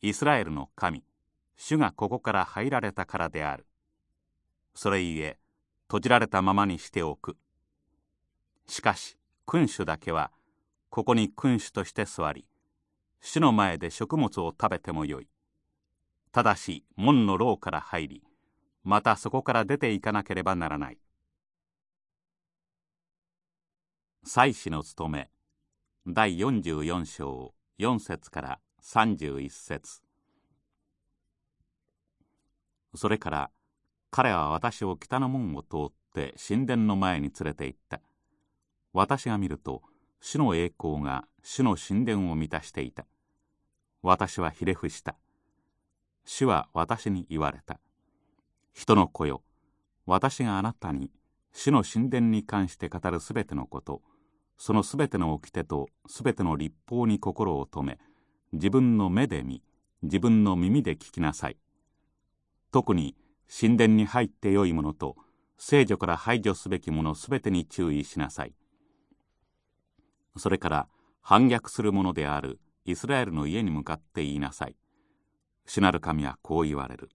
イスラエルの神。主がここから入られたからである。それゆえ閉じられたままにしておく。しかし君主だけはここに君主として座り主の前で食物を食べてもよい。ただし門の牢から入りまたそこから出ていかなければならない。祭司の務め第44章4節から31節。それから彼は私を北の門を通って神殿の前に連れて行った。私が見ると主の栄光が主の神殿を満たしていた。私はひれ伏した。主は私に言われた。人の子よ私があなたに主の神殿に関して語るすべてのことそのすべての掟とすべての立法に心を留め自分の目で見自分の耳で聞きなさい。特に神殿に入ってよいものと聖女から排除すべきものすべてに注意しなさい。それから反逆するものであるイスラエルの家に向かって言いなさい。主なる神はこう言われる。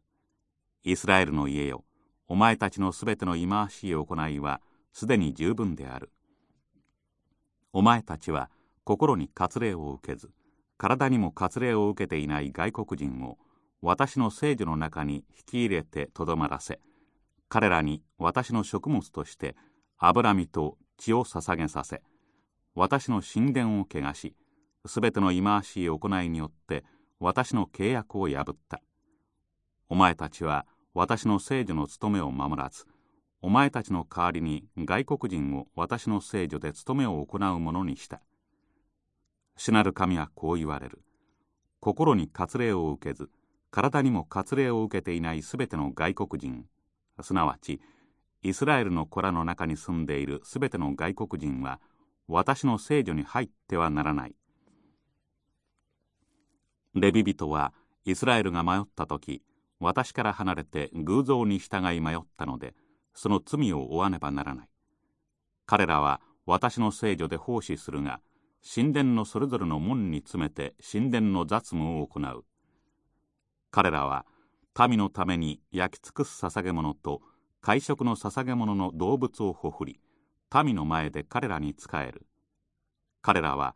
イスラエルの家よお前たちのすべての忌まわしい行いはすでに十分である。お前たちは心に割礼を受けず体にも割礼を受けていない外国人を私の聖女の中に引き入れてとどまらせ彼らに私の食物として脂身と血を捧げさせ私の神殿を汚しすべての忌まわしい行いによって私の契約を破ったお前たちは私の聖女の務めを守らずお前たちの代わりに外国人を私の聖女で務めを行うものにした。主なる神はこう言われる。心に割礼を受けず、体にも割礼を受けていないすべての外国人、すなわち、イスラエルの子らの中に住んでいるすべての外国人は、私の聖女に入ってはならない。レビ人は、イスラエルが迷った時、私から離れて偶像に従い迷ったので、その罪を負わねばならない。彼らは私の聖女で奉仕するが神殿のそれぞれの門に詰めて神殿の雑務を行う。彼らは民のために焼き尽くす捧げ物と会食の捧げ物の動物をほふり民の前で彼らに仕える。彼らは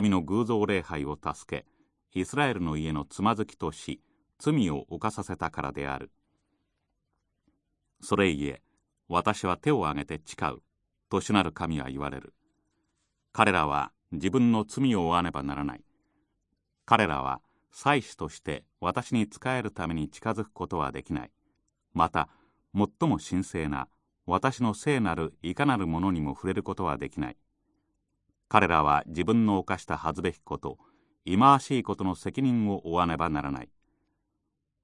民の偶像礼拝を助けイスラエルの家のつまずきとし罪を犯させたからである。それゆえ私は手を挙げて誓うと主なる神は言われる。彼らは自分の罪を負わねばならない。彼らは祭司として私に仕えるために近づくことはできない。また最も神聖な私の聖なるいかなるものにも触れることはできない。彼らは自分の犯した恥ずべきこと忌まわしいことの責任を負わねばならない。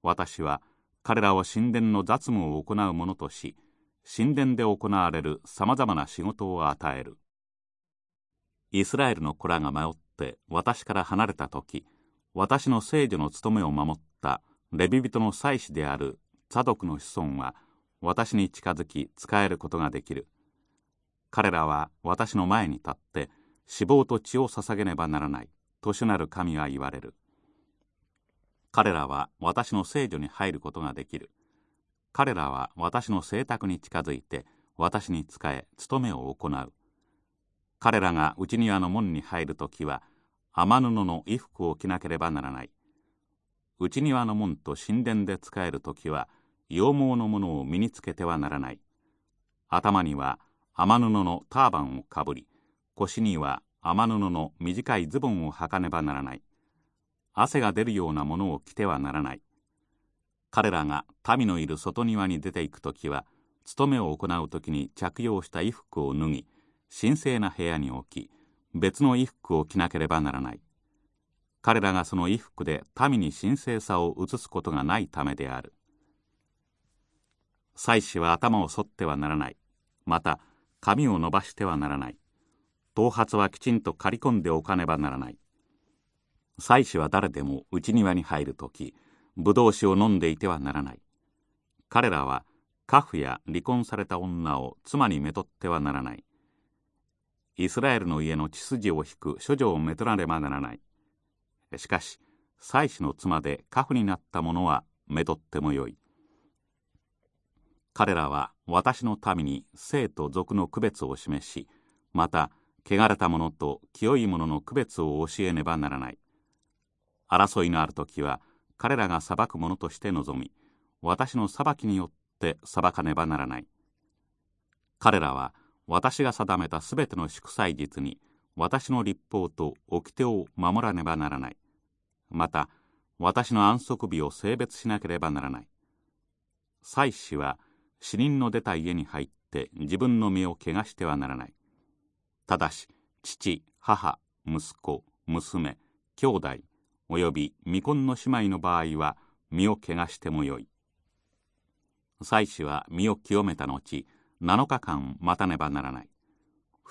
私は彼らを神殿の雑務を行う者とし神殿で行われるさまざまな仕事を与える。イスラエルの子らが迷って私から離れた時私の聖女の務めを守ったレビ人の祭司であるザドクの子孫は私に近づき仕えることができる。彼らは私の前に立って死亡と血を捧げねばならないと主なる神は言われる。彼らは私の聖女に入ることができる。彼らは私の聖卓に近づいて私に仕え務めを行う。彼らが内庭の門に入るときは天布の衣服を着なければならない。内庭の門と神殿で仕えるときは羊毛のものを身につけてはならない。頭には天布のターバンをかぶり腰には天布の短いズボンを履かねばならない。汗が出るようなものを着てはならない。彼らが民のいる外庭に出て行く時は務めを行う時に着用した衣服を脱ぎ神聖な部屋に置き別の衣服を着なければならない。彼らがその衣服で民に神聖さを移すことがないためである。祭司は頭を剃ってはならない。また髪を伸ばしてはならない。頭髪はきちんと刈り込んでおかねばならない。祭司は誰でも内庭に入る時ブドウ酒を飲んでいてはならない。彼らは家父や離婚された女を妻にめとってはならない。イスラエルの家の血筋を引く処女をめとらねばならない。しかし妻子の妻で家父になった者はめとってもよい。彼らは私の民に生と俗の区別を示しまた汚れた者と清い者の区別を教えねばならない。争いのある時は彼らが裁く者として臨み私の裁きによって裁かねばならない。彼らは私が定めたすべての祝祭日に私の立法と掟を守らねばならない。また私の安息日を性別しなければならない。祭司は死人の出た家に入って自分の身を汚してはならない。ただし父母息子娘兄弟および未婚の姉妹の場合は身を汚してもよい。妻子は身を清めた後7日間待たねばならない。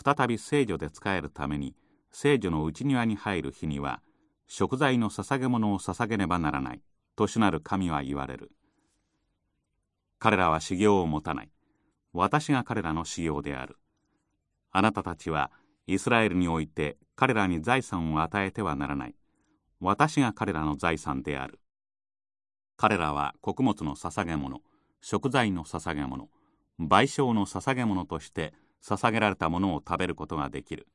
再び聖女で仕えるために聖女の内庭に入る日には食材の捧げ物を捧げねばならないと主なる神は言われる。彼らは修行を持たない。私が彼らの修行である。あなたたちはイスラエルにおいて彼らに財産を与えてはならない。私が彼らの財産である。彼らは穀物の捧げ物食材の捧げ物賠償の捧げ物として捧げられたものを食べることができる。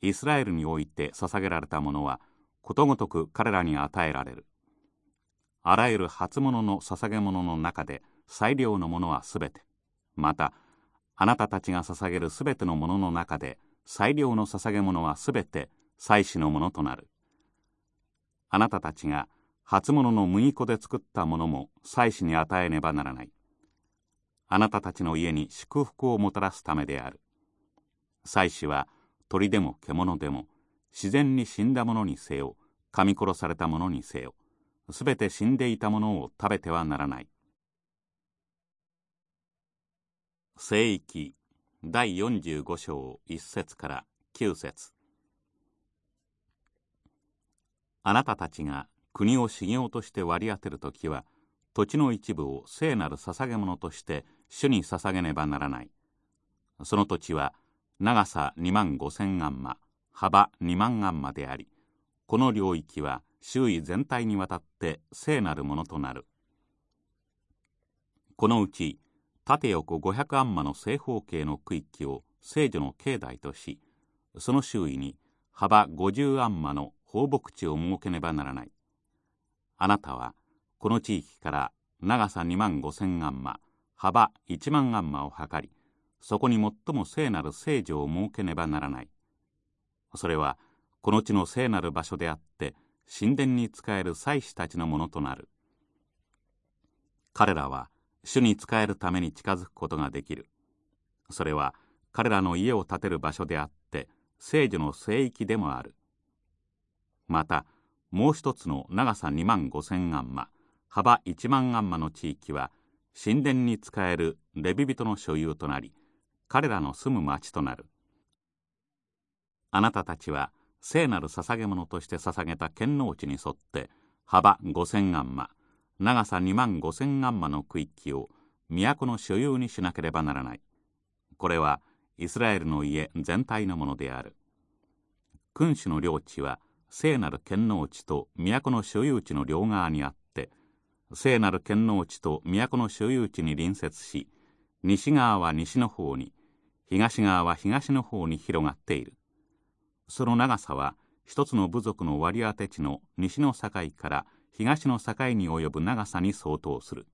イスラエルにおいて捧げられたものはことごとく彼らに与えられる。あらゆる初物の捧げ物の中で最良のものはすべて。またあなたたちが捧げるすべてのものの中で最良の捧げ物はすべて祭祀のものとなる。あなたたちが初物の麦粉で作ったものも祭司に与えねばならない。あなたたちの家に祝福をもたらすためである。祭司は鳥でも獣でも自然に死んだものにせよ噛み殺されたものにせよすべて死んでいたものを食べてはならない。聖域第45章1節から9節。あなたたちが国を修行として割り当てるときは土地の一部を聖なる捧げ物として主に捧げねばならない。その土地は長さ2万5千アンマ幅2万アンマでありこの領域は周囲全体にわたって聖なるものとなる。このうち縦横500アンマの正方形の区域を聖女の境内としその周囲に幅50アンマの放牧地を設けねばならない。あなたはこの地域から長さ2万5千アンマ幅1万アンマを測りそこに最も聖なる聖女を設けねばならない。それはこの地の聖なる場所であって神殿に仕える祭司たちのものとなる。彼らは主に仕えるために近づくことができる。それは彼らの家を建てる場所であって聖女の聖域でもある。またもう一つの長さ2万5千アンマ幅1万アンマの地域は神殿に仕えるレビ人の所有となり彼らの住む町となる。あなたたちは聖なる捧げ物として捧げた剣能地に沿って幅5,000アンマ長さ2万5,000アンマの区域を都の所有にしなければならない。これはイスラエルの家全体のものである。君主の領地は聖なる剣能地と都の所有地の両側にあって聖なる剣能地と都の所有地に隣接し西側は西の方に東側は東の方に広がっている。その長さは一つの部族の割り当て地の西の境から東の境に及ぶ長さに相当する。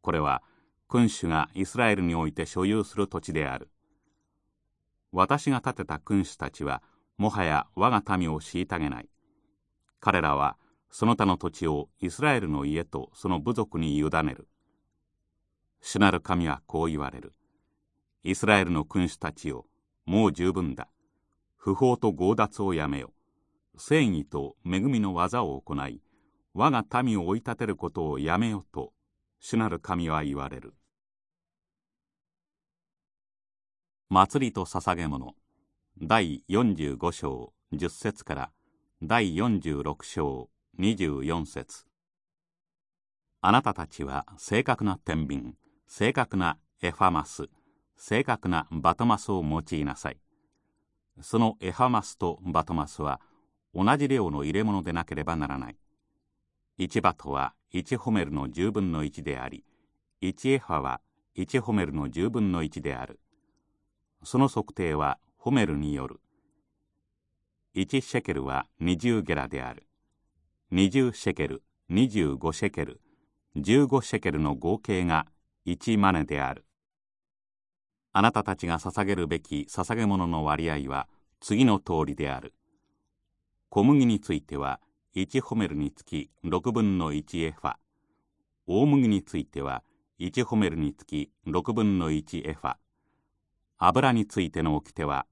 これは君主がイスラエルにおいて所有する土地である。私が建てた君主たちはもはや我が民を虐げない。彼らはその他の土地をイスラエルの家とその部族に委ねる。主なる神はこう言われる。イスラエルの君主たちよもう十分だ。不法と強奪をやめよ。正義と恵みの技を行い我が民を追い立てることをやめよと主なる神は言われる。祭りと捧げ物。第45章10節から第46章24節。あなたたちは正確な天秤正確なエファマス正確なバトマスを用いなさい。そのエハマスとバトマスは同じ量の入れ物でなければならない。1バトは1ホメルの10分の1であり1エファは1ホメルの10分の1である。その測定はホメルによる。1シェケルは20ゲラである。20シェケル25シェケル15シェケルの合計が1マネである。あなたたちが捧げるべき捧げ物の割合は次の通りである。小麦については1ホメルにつき6分の1エファ。大麦については1ホメルにつき6分の1エファ。油についての掟は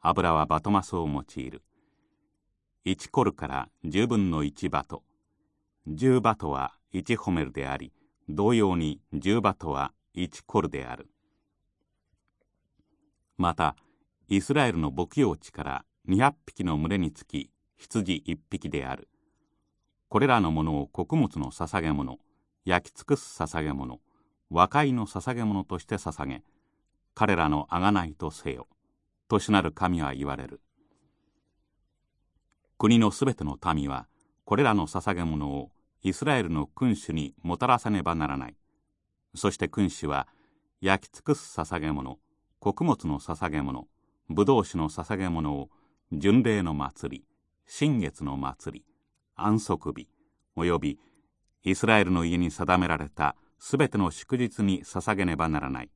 油はバトマスを用いる。1コルから10分の1バト10バトは1ホメルであり同様に10バトは1コルである。またイスラエルの牧羊地から200匹の群れにつき羊1匹である。これらのものを穀物の捧げ物焼き尽くす捧げ物和解の捧げ物として捧げ彼らの贖いとせよ。としなる神は言われる。国のすべての民はこれらの捧げ物をイスラエルの君主にもたらさねばならない。そして君主は焼き尽くす捧げ物穀物の捧げ物葡萄酒の捧げ物を巡礼の祭り新月の祭り安息日およびイスラエルの家に定められたすべての祝日に捧げねばならない。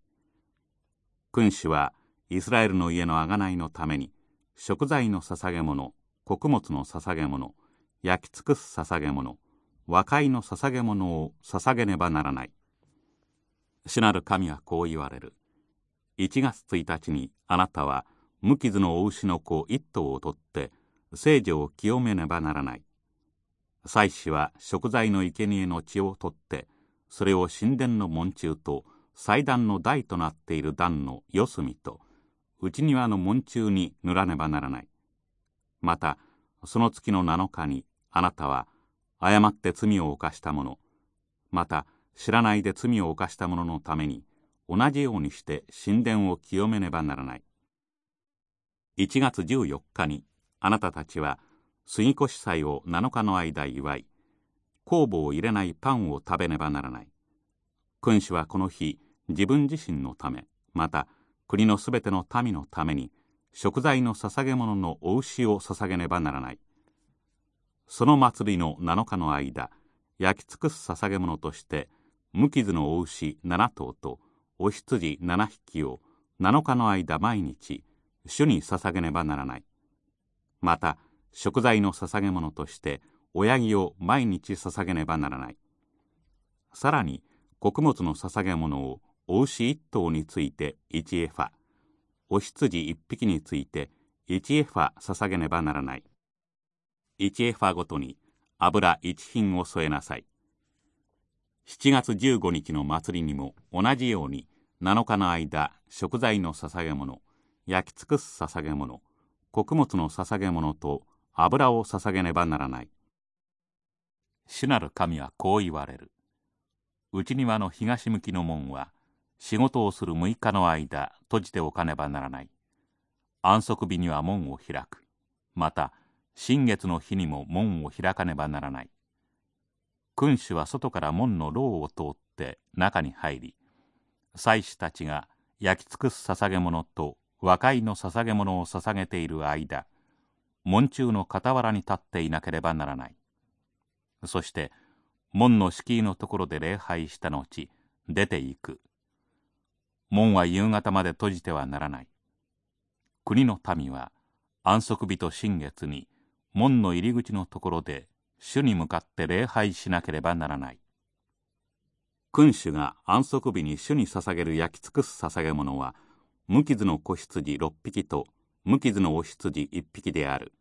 君主はイスラエルの家の贖いのために食材の捧げ物穀物の捧げ物焼き尽くす捧げ物和解の捧げ物を捧げねばならない。主なる神はこう言われる。1月1日にあなたは無傷のお牛の子一頭を取って聖女を清めねばならない。祭司は食材の生贄の血を取ってそれを神殿の門中と祭壇の台となっている段の四隅と内庭の門中に塗らねばならない。またその月の7日にあなたは誤って罪を犯した者また知らないで罪を犯した者のために同じようにして神殿を清めねばならない。1月14日にあなたたちは杉越祭を7日の間祝い酵母を入れないパンを食べねばならない。君主はこの日自分自身のためまた国のすべての民のために食材の捧げ物のお牛を捧げねばならない。その祭りの7日の間焼き尽くす捧げ物として無傷のお牛7頭とお羊7匹を7日の間毎日主に捧げねばならない。また食材の捧げ物として親木を毎日捧げねばならない。さらに穀物の捧げ物をお牛一頭について1エファ。お羊一匹について1エファ捧げねばならない。1エファごとに油1品を添えなさい。7月15日の祭りにも同じように7日の間食材の捧げ物焼き尽くす捧げ物穀物の捧げ物と油を捧げねばならない。主なる神はこう言われる。内庭の東向きの門は仕事をする6日の間閉じておかねばならない。安息日には門を開く。また新月の日にも門を開かねばならない。君主は外から門の牢を通って中に入り祭司たちが焼き尽くす捧げ物と和解の捧げ物を捧げている間門中の傍らに立っていなければならない。そして門の敷居のところで礼拝した後出て行く。門は夕方まで閉じてはならない。国の民は安息日と新月に門の入り口のところで主に向かって礼拝しなければならない。君主が安息日に主に捧げる焼き尽くす捧げ物は無傷の子羊6匹と無傷のお羊1匹である。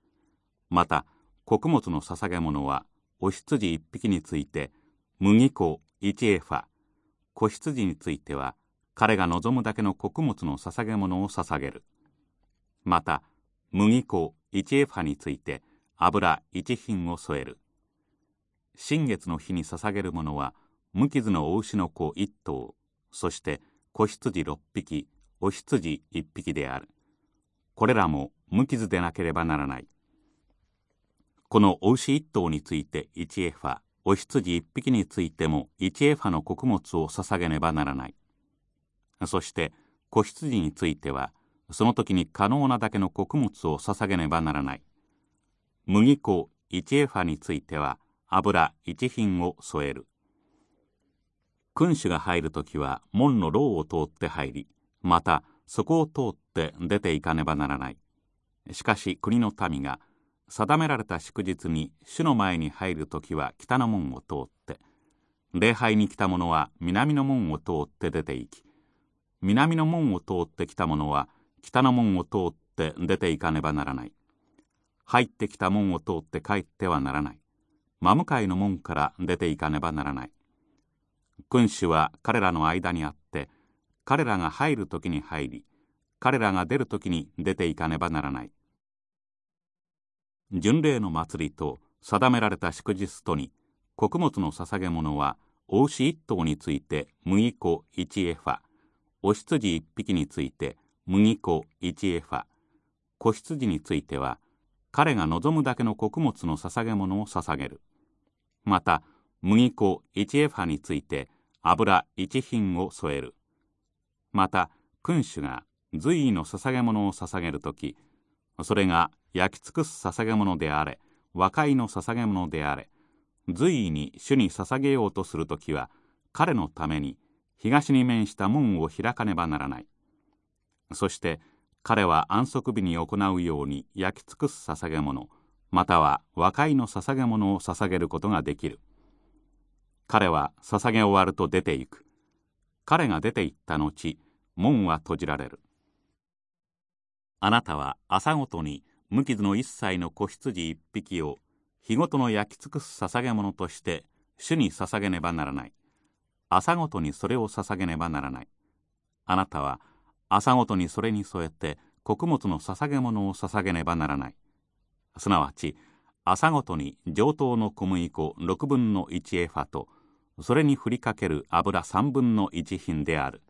また穀物の捧げ物はお羊1匹について麦粉1エファ。子羊については彼が望むだけの穀物の捧げ物を捧げる。また麦粉1エファについて油1品を添える。新月の日に捧げるものは無傷のお牛の子1頭そして子羊6匹お羊1匹である。これらも無傷でなければならない。このお牛1頭について1エファお羊1匹についても1エファの穀物を捧げねばならない。そして子羊についてはその時に可能なだけの穀物を捧げねばならない。麦粉1エファについては油一品を添える。君主が入る時は門の牢を通って入りまたそこを通って出ていかねばならない。しかし国の民が定められた祝日に主の前に入る時は北の門を通って礼拝に来た者は南の門を通って出て行き南の門を通ってきた者は北の門を通って出ていかねばならない。入ってきた門を通って帰ってはならない。真向かいの門から出ていかねばならない。君主は彼らの間にあって彼らが入る時に入り彼らが出る時に出ていかねばならない。巡礼の祭りと定められた祝日とに穀物の捧げ物はお牛一頭について麦粉1エファ。お羊一匹について麦粉1エファ子羊については彼が望むだけの穀物の捧げ物を捧げる。また、麦粉1エファについて油1品を添える。また、君主が随意の捧げ物を捧げるとき、それが焼き尽くす捧げ物であれ、和解の捧げ物であれ、随意に主に捧げようとするときは、彼のために東に面した門を開かねばならない。そして、彼は安息日に行うように焼き尽くす捧げ物または和解の捧げ物を捧げることができる。彼は捧げ終わると出て行く。彼が出て行った後門は閉じられる。あなたは朝ごとに無傷の一切の子羊一匹を日ごとの焼き尽くす捧げ物として主に捧げねばならない。朝ごとにそれを捧げねばならない。あなたは朝ごとにそれに添えて穀物の捧げ物を捧げねばならない。すなわち朝ごとに上等の小麦粉6分の1エファとそれに振りかける油3分の1品である。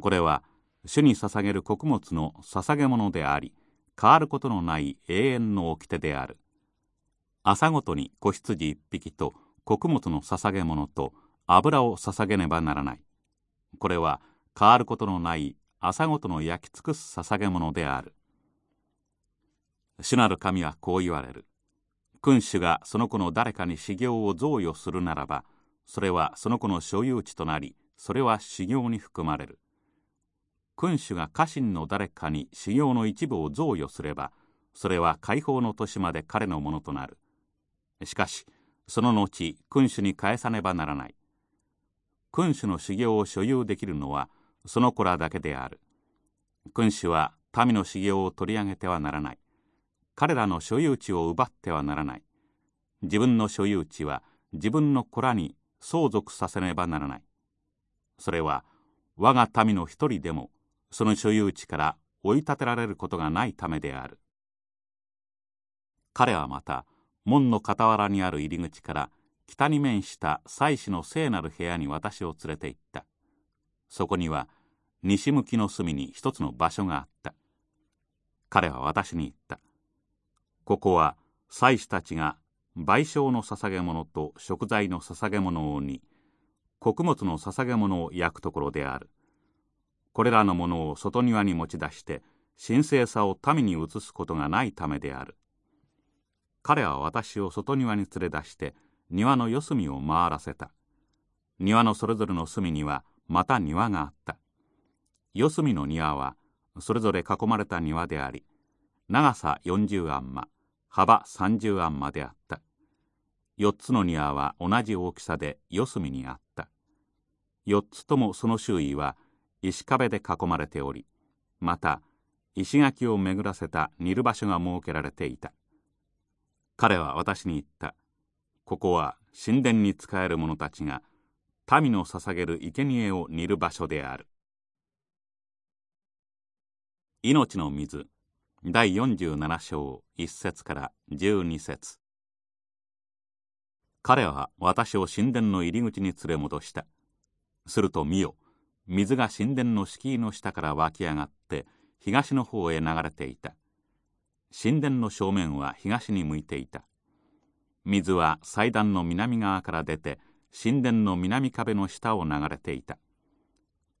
これは主に捧げる穀物の捧げ物であり変わることのない永遠の掟である。朝ごとに子羊1匹と穀物の捧げ物と油を捧げねばならない。これは変わることのない朝ごとの焼き尽くす捧げ物である。主なる神はこう言われる。君主がその子の誰かに修行を贈与するならばそれはその子の所有地となりそれは修行に含まれる。君主が家臣の誰かに修行の一部を贈与すればそれは解放の年まで彼のものとなる。しかしその後君主に返さねばならない。君主の修行を所有できるのはその子らだけである。君主は民の修行を取り上げてはならない。彼らの所有地を奪ってはならない。自分の所有地は自分の子らに相続させねばならない。それは我が民の一人でもその所有地から追い立てられることがないためである。彼はまた門の傍らにある入り口から北に面した妻子の聖なる部屋に私を連れて行った。そこには西向きの隅に一つの場所があった。彼は私に言った。ここは祭司たちが賠償の捧げ物と食材の捧げ物を煮穀物の捧げ物を焼くところである。これらのものを外庭に持ち出して神聖さを民に移すことがないためである。彼は私を外庭に連れ出して庭の四隅を回らせた。庭のそれぞれの隅にはまた庭があった。四隅の庭はそれぞれ囲まれた庭であり長さ40アンマ幅30アンマであった。4つの庭は同じ大きさで四隅にあった。4つともその周囲は石壁で囲まれておりまた石垣を巡らせた煮る場所が設けられていた。彼は私に言った。ここは神殿に仕える者たちが民の捧げる生贄を煮る場所である。命の水第47章1節から12節。彼は私を神殿の入り口に連れ戻した。すると見よ水が神殿の敷居の下から湧き上がって東の方へ流れていた。神殿の正面は東に向いていた。水は祭壇の南側から出て神殿の南壁の下を流れていた。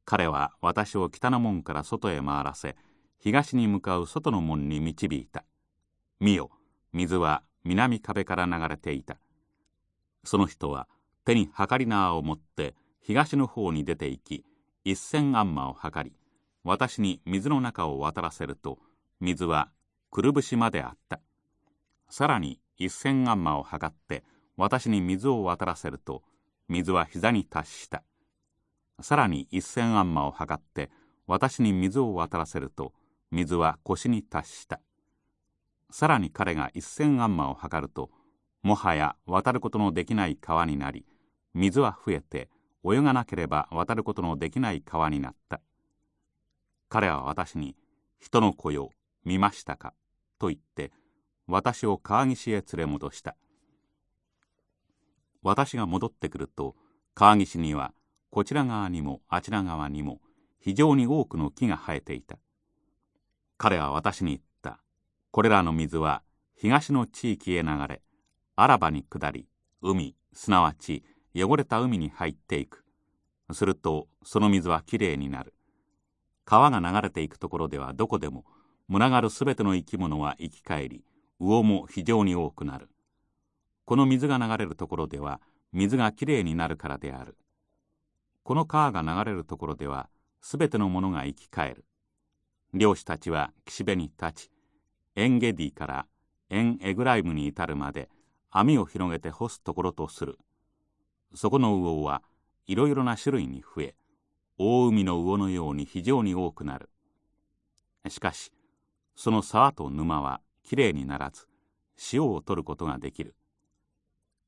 彼は私を北の門から外へ回らせ東に向かう外の門に導いた。見よ水は南壁から流れていた。その人は手に測り縄を持って東の方に出て行き一千アンマを測り私に水の中を渡らせると水はくるぶしまであった。さらに一千アンマを測って私に水を渡らせると水は膝に達した。さらに一千アンマを測って私に水を渡らせると水は腰に達した。さらに彼が一千アンマを測るともはや渡ることのできない川になり水は増えて泳がなければ渡ることのできない川になった。彼は私に「人の子よ見ましたか?」と言って私を川岸へ連れ戻した。私が戻ってくると川岸にはこちら側にもあちら側にも非常に多くの木が生えていた。彼は私に言った。これらの水は東の地域へ流れあらばに下り海すなわち汚れた海に入っていく。するとその水はきれいになる。川が流れていくところではどこでも群がるすべての生き物は生き返り魚も非常に多くなる。この水が流れるところでは水がきれいになるからである。この川が流れるところではすべてのものが生き返る。漁師たちは岸辺に立ちエンゲディからエンエグライムに至るまで網を広げて干すところとする。そこの魚はいろいろな種類に増え大海の魚のように非常に多くなる。しかしその沢と沼はきれいにならず塩を取ることができる。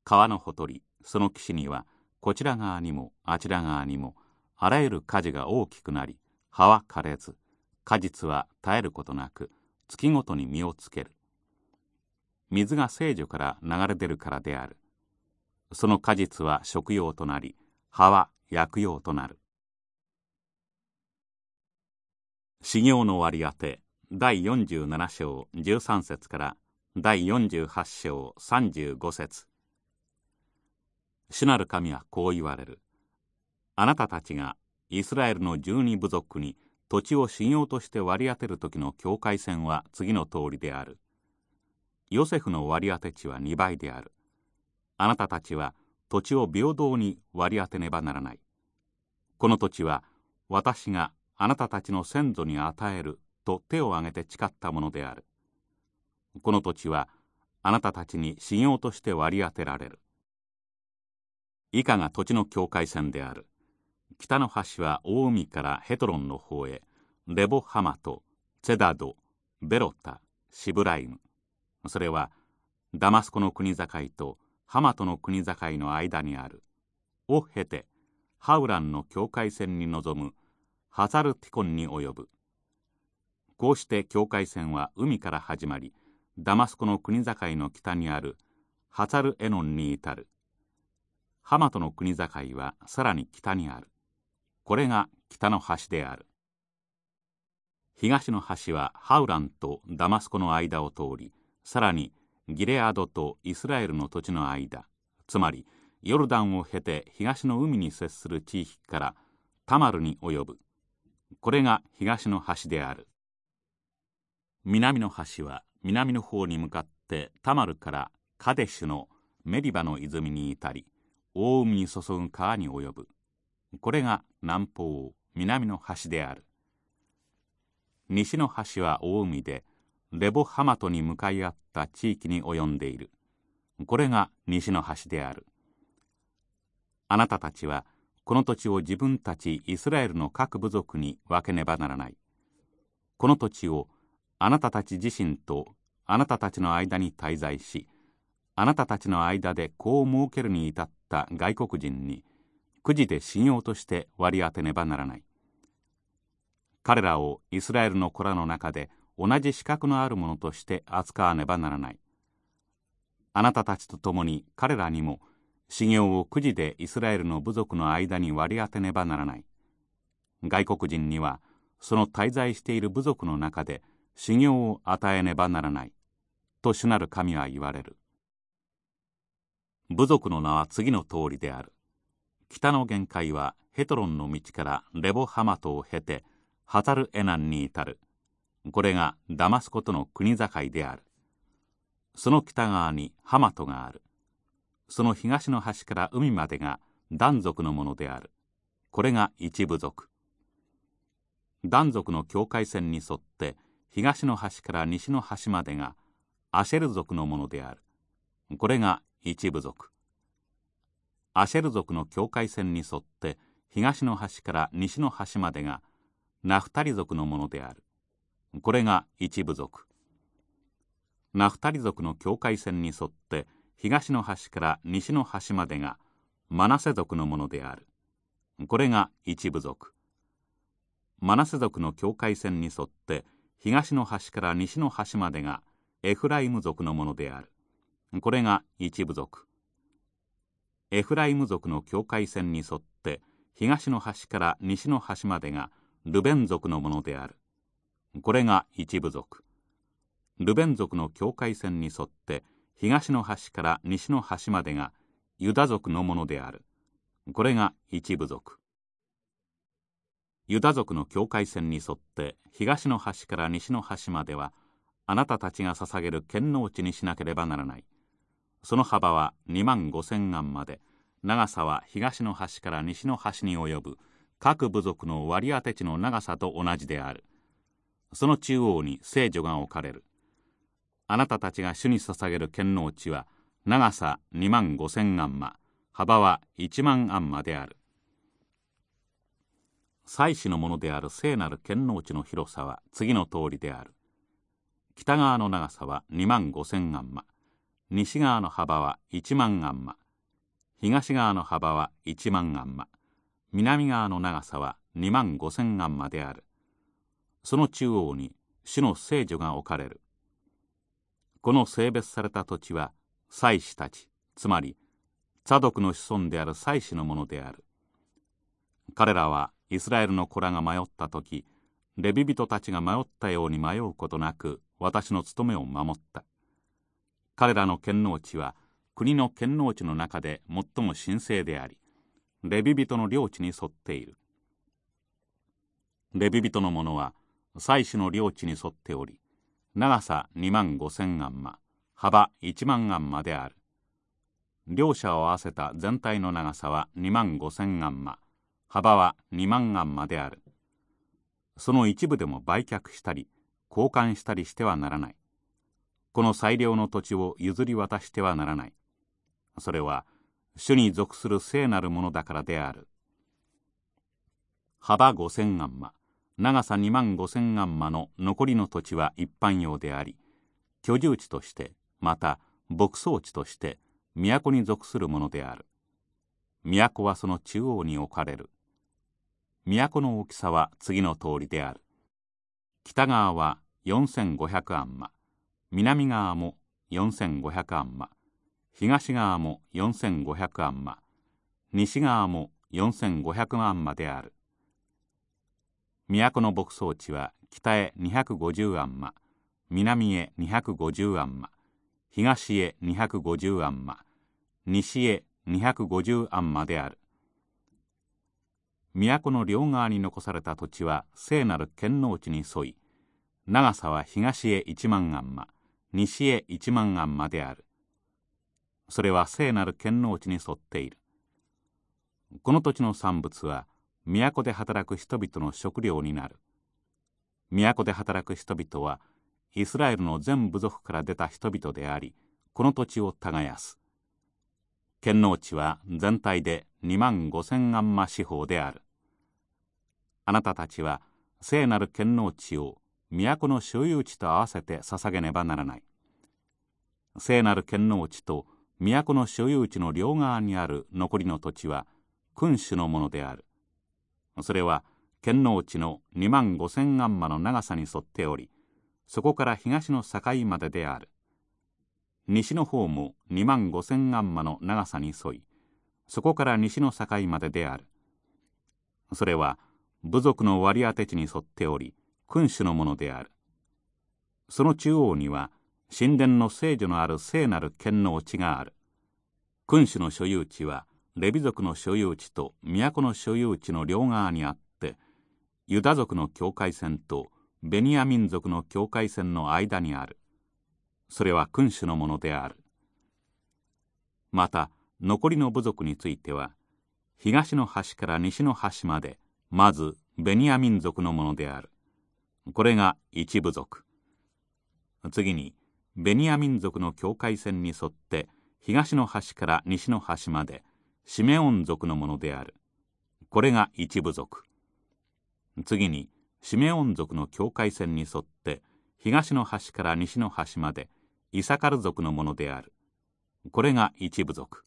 川のほとりその岸にはこちら側にもあちら側にもあらゆる果樹が大きくなり葉は枯れず果実は絶えることなく月ごとに実をつける。水が聖女から流れ出るからである。その果実は食用となり葉は薬用となる。修行の割り当て第47章13節から第48章35節主なる神はこう言われる。あなたたちがイスラエルの十二部族に土地を修行として割り当てる時の境界線は次の通りである。ヨセフの割り当て地は2倍である。あなたたちは土地を平等に割り当てねばならない。この土地は私があなたたちの先祖に与えると手を挙げて誓ったものである。この土地はあなたたちに修行として割り当てられる。以下が土地の境界線である。北の端は大海からヘトロンの方へ、レボハマト、ツェダド、ベロタ、シブライム。それはダマスコの国境とハマトの国境の間にある。を経てハウランの境界線に臨むハザルティコンに及ぶこうして境界線は海から始まりダマスコの国境の北にあるハザルエノンに至る。ハマトの国境はさらに北にある。これが北の端である。東の端はハウランとダマスコの間を通りさらにギレアドとイスラエルの土地の間つまりヨルダンを経て東の海に接する地域からタマルに及ぶ。これが東の端である。南の端は南の方に向かってタマルからカデシュのメリバの泉に至り大海に注ぐ川に及ぶ。これが南方南の端である。西の端は大海でレボハマトに向かい合った地域に及んでいる。これが西の端である。あなたたちはこの土地を自分たちイスラエルの各部族に分けねばならない。この土地をあなたたち自身とあなたたちの間に滞在しあなたたちの間で子を設けるに至った外国人にくじで信用として割り当てねばならない。彼らをイスラエルの子らの中で同じ資格のあるものとして扱わねばならない。あなたたちと共に彼らにも修行をくじでイスラエルの部族の間に割り当てねばならない。外国人にはその滞在している部族の中で修行を与えねばならない。と主なる神は言われる。部族の名は次の通りである。北の限界はヘトロンの道からレボハマトを経てハタルエナンに至る。これがダマスコとの国境である。その北側にハマトがある。その東の端から海までが断族のものである。これが一部族。断族の境界線に沿って東の端から西の端までがアシェル族のものである。これが一部族。アシェル族の境界線に沿って東の端から西の端までがナフタリ族のものである。これが一部族。ナフタリ族の境界線に沿って東の端から西の端までがマナセ族のものである。これが一部族。マナセ族の境界線に沿って東の端から西の端までがエフライム族のものである。これが一部族。エフライム族の境界線に沿って東の端から西の端までがルベン族のものである。これが一部族。ルベン族の境界線に沿って東の端から西の端までがユダ族のものである。これが一部族。ユダ族の境界線に沿って東の端から西の端まではあなたたちが捧げる剣能地にしなければならない。その幅は2万5千安まで。長さは東の端から西の端に及ぶ。各部族の割り当て地の長さと同じである。その中央に聖女が置かれる。あなたたちが主に捧げる剣能地は長さ2万5千アンマ幅は1万アンマである。祭祀のものである聖なる剣能地の広さは次の通りである。北側の長さは2万5千アンマ西側の幅は1万アンマ東側の幅は1万アンマ南側の長さは2万5千アンマである。その中央に主の聖女が置かれる。この性別された土地は祭司たちつまり茶族の子孫である祭司のものである。彼らはイスラエルの子らが迷った時レビ人たちが迷ったように迷うことなく私の務めを守った。彼らの権能地は国の権能地の中で最も神聖でありレビ人の領地に沿っている。レビ人のものは祭司の領地に沿っており長さ2万5千アンマ幅1万アンマである。両者を合わせた全体の長さは2万5千アンマ幅は2万アンマである。その一部でも売却したり交換したりしてはならない。この最良の土地を譲り渡してはならない。それは主に属する聖なるものだからである。幅5千アンマ長さ2万5千安間の残りの土地は一般用であり居住地としてまた牧草地として都に属するものである。都はその中央に置かれる。都の大きさは次の通りである。北側は4500アンマ南側も4500アンマ東側も4500アンマ西側も4500万マである。都の牧草地は北へ250アンマ南へ250アンマ東へ250アンマ西へ250アンマである。都の両側に残された土地は聖なる県農地に沿い長さは東へ1万アンマ西へ1万アンマである。それは聖なる県農地に沿っている。この土地の産物は都で働く人々の食料になる。都で働く人々はイスラエルの全部族から出た人々でありこの土地を耕す。県農地は全体で2万5千万マ四方である。あなたたちは聖なる県農地を都の所有地と合わせて捧げねばならない。聖なる県農地と都の所有地の両側にある残りの土地は君主のものである。それは県農地の2万5千安間の長さに沿っておりそこから東の境までである。西の方も2万5千安間の長さに沿いそこから西の境までである。それは部族の割り当て地に沿っており君主のものである。その中央には神殿の聖女のある聖なる県農地がある。君主の所有地はレビ族の所有地と都の所有地の両側にあってユダ族の境界線とベニヤ民族の境界線の間にある。それは君主のものである。また残りの部族については東の端から西の端までまずベニヤ民族のものである。これが一部族。次にベニヤ民族の境界線に沿って東の端から西の端までシメオン族のものである。これが一部族。次にシメオン族の境界線に沿って東の端から西の端までイサカル族のものである。これが一部族。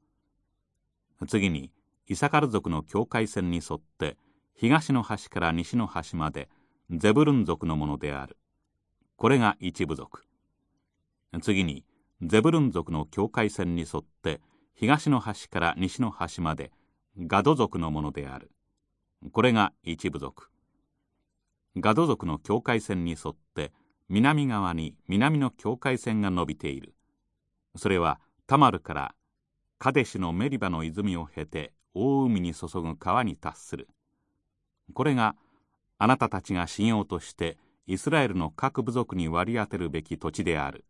次にイサカル族の境界線に沿って東の端から西の端までゼブルン族のものである。これが一部族。次にゼブルン族の境界線に沿って東の端から西の端までガド族のものである。これが一部族。ガド族の境界線に沿って南側に南の境界線が伸びている。それはタマルからカデシのメリバの泉を経て大海に注ぐ川に達する。これがあなたたちが信用としてイスラエルの各部族に割り当てるべき土地である。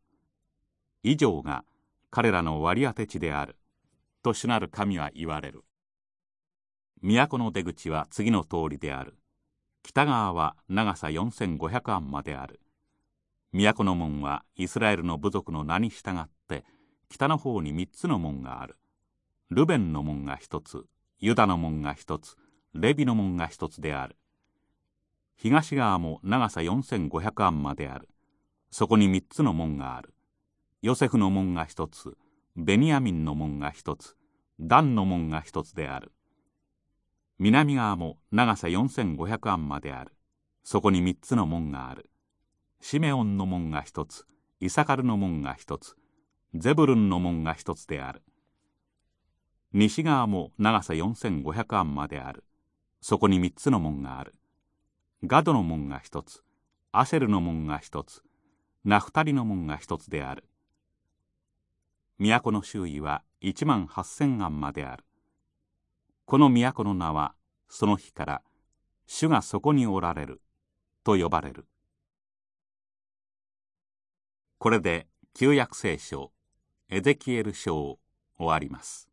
以上が彼らの割り当て地である。と主なる神は言われる。都の出口は次の通りである。北側は長さ4500安まである。都の門はイスラエルの部族の名に従って北の方に3つの門がある。ルベンの門が1つユダの門が1つレビの門が1つである。東側も長さ4500安まである。そこに3つの門がある。ヨセフの門が1つベニヤミンの門が一つダンの門が一つである。南側も長さ4500アンマである。そこに三つの門がある。シメオンの門が一つイサカルの門が一つゼブルンの門が一つである。西側も長さ4500アンマである。そこに三つの門がある。ガドの門が一つアセルの門が一つナフタリの門が一つである。都の周囲は1万8,000安まである。この都の名はその日から主がそこにおられると呼ばれる。これで旧約聖書エゼキエル書を終わります。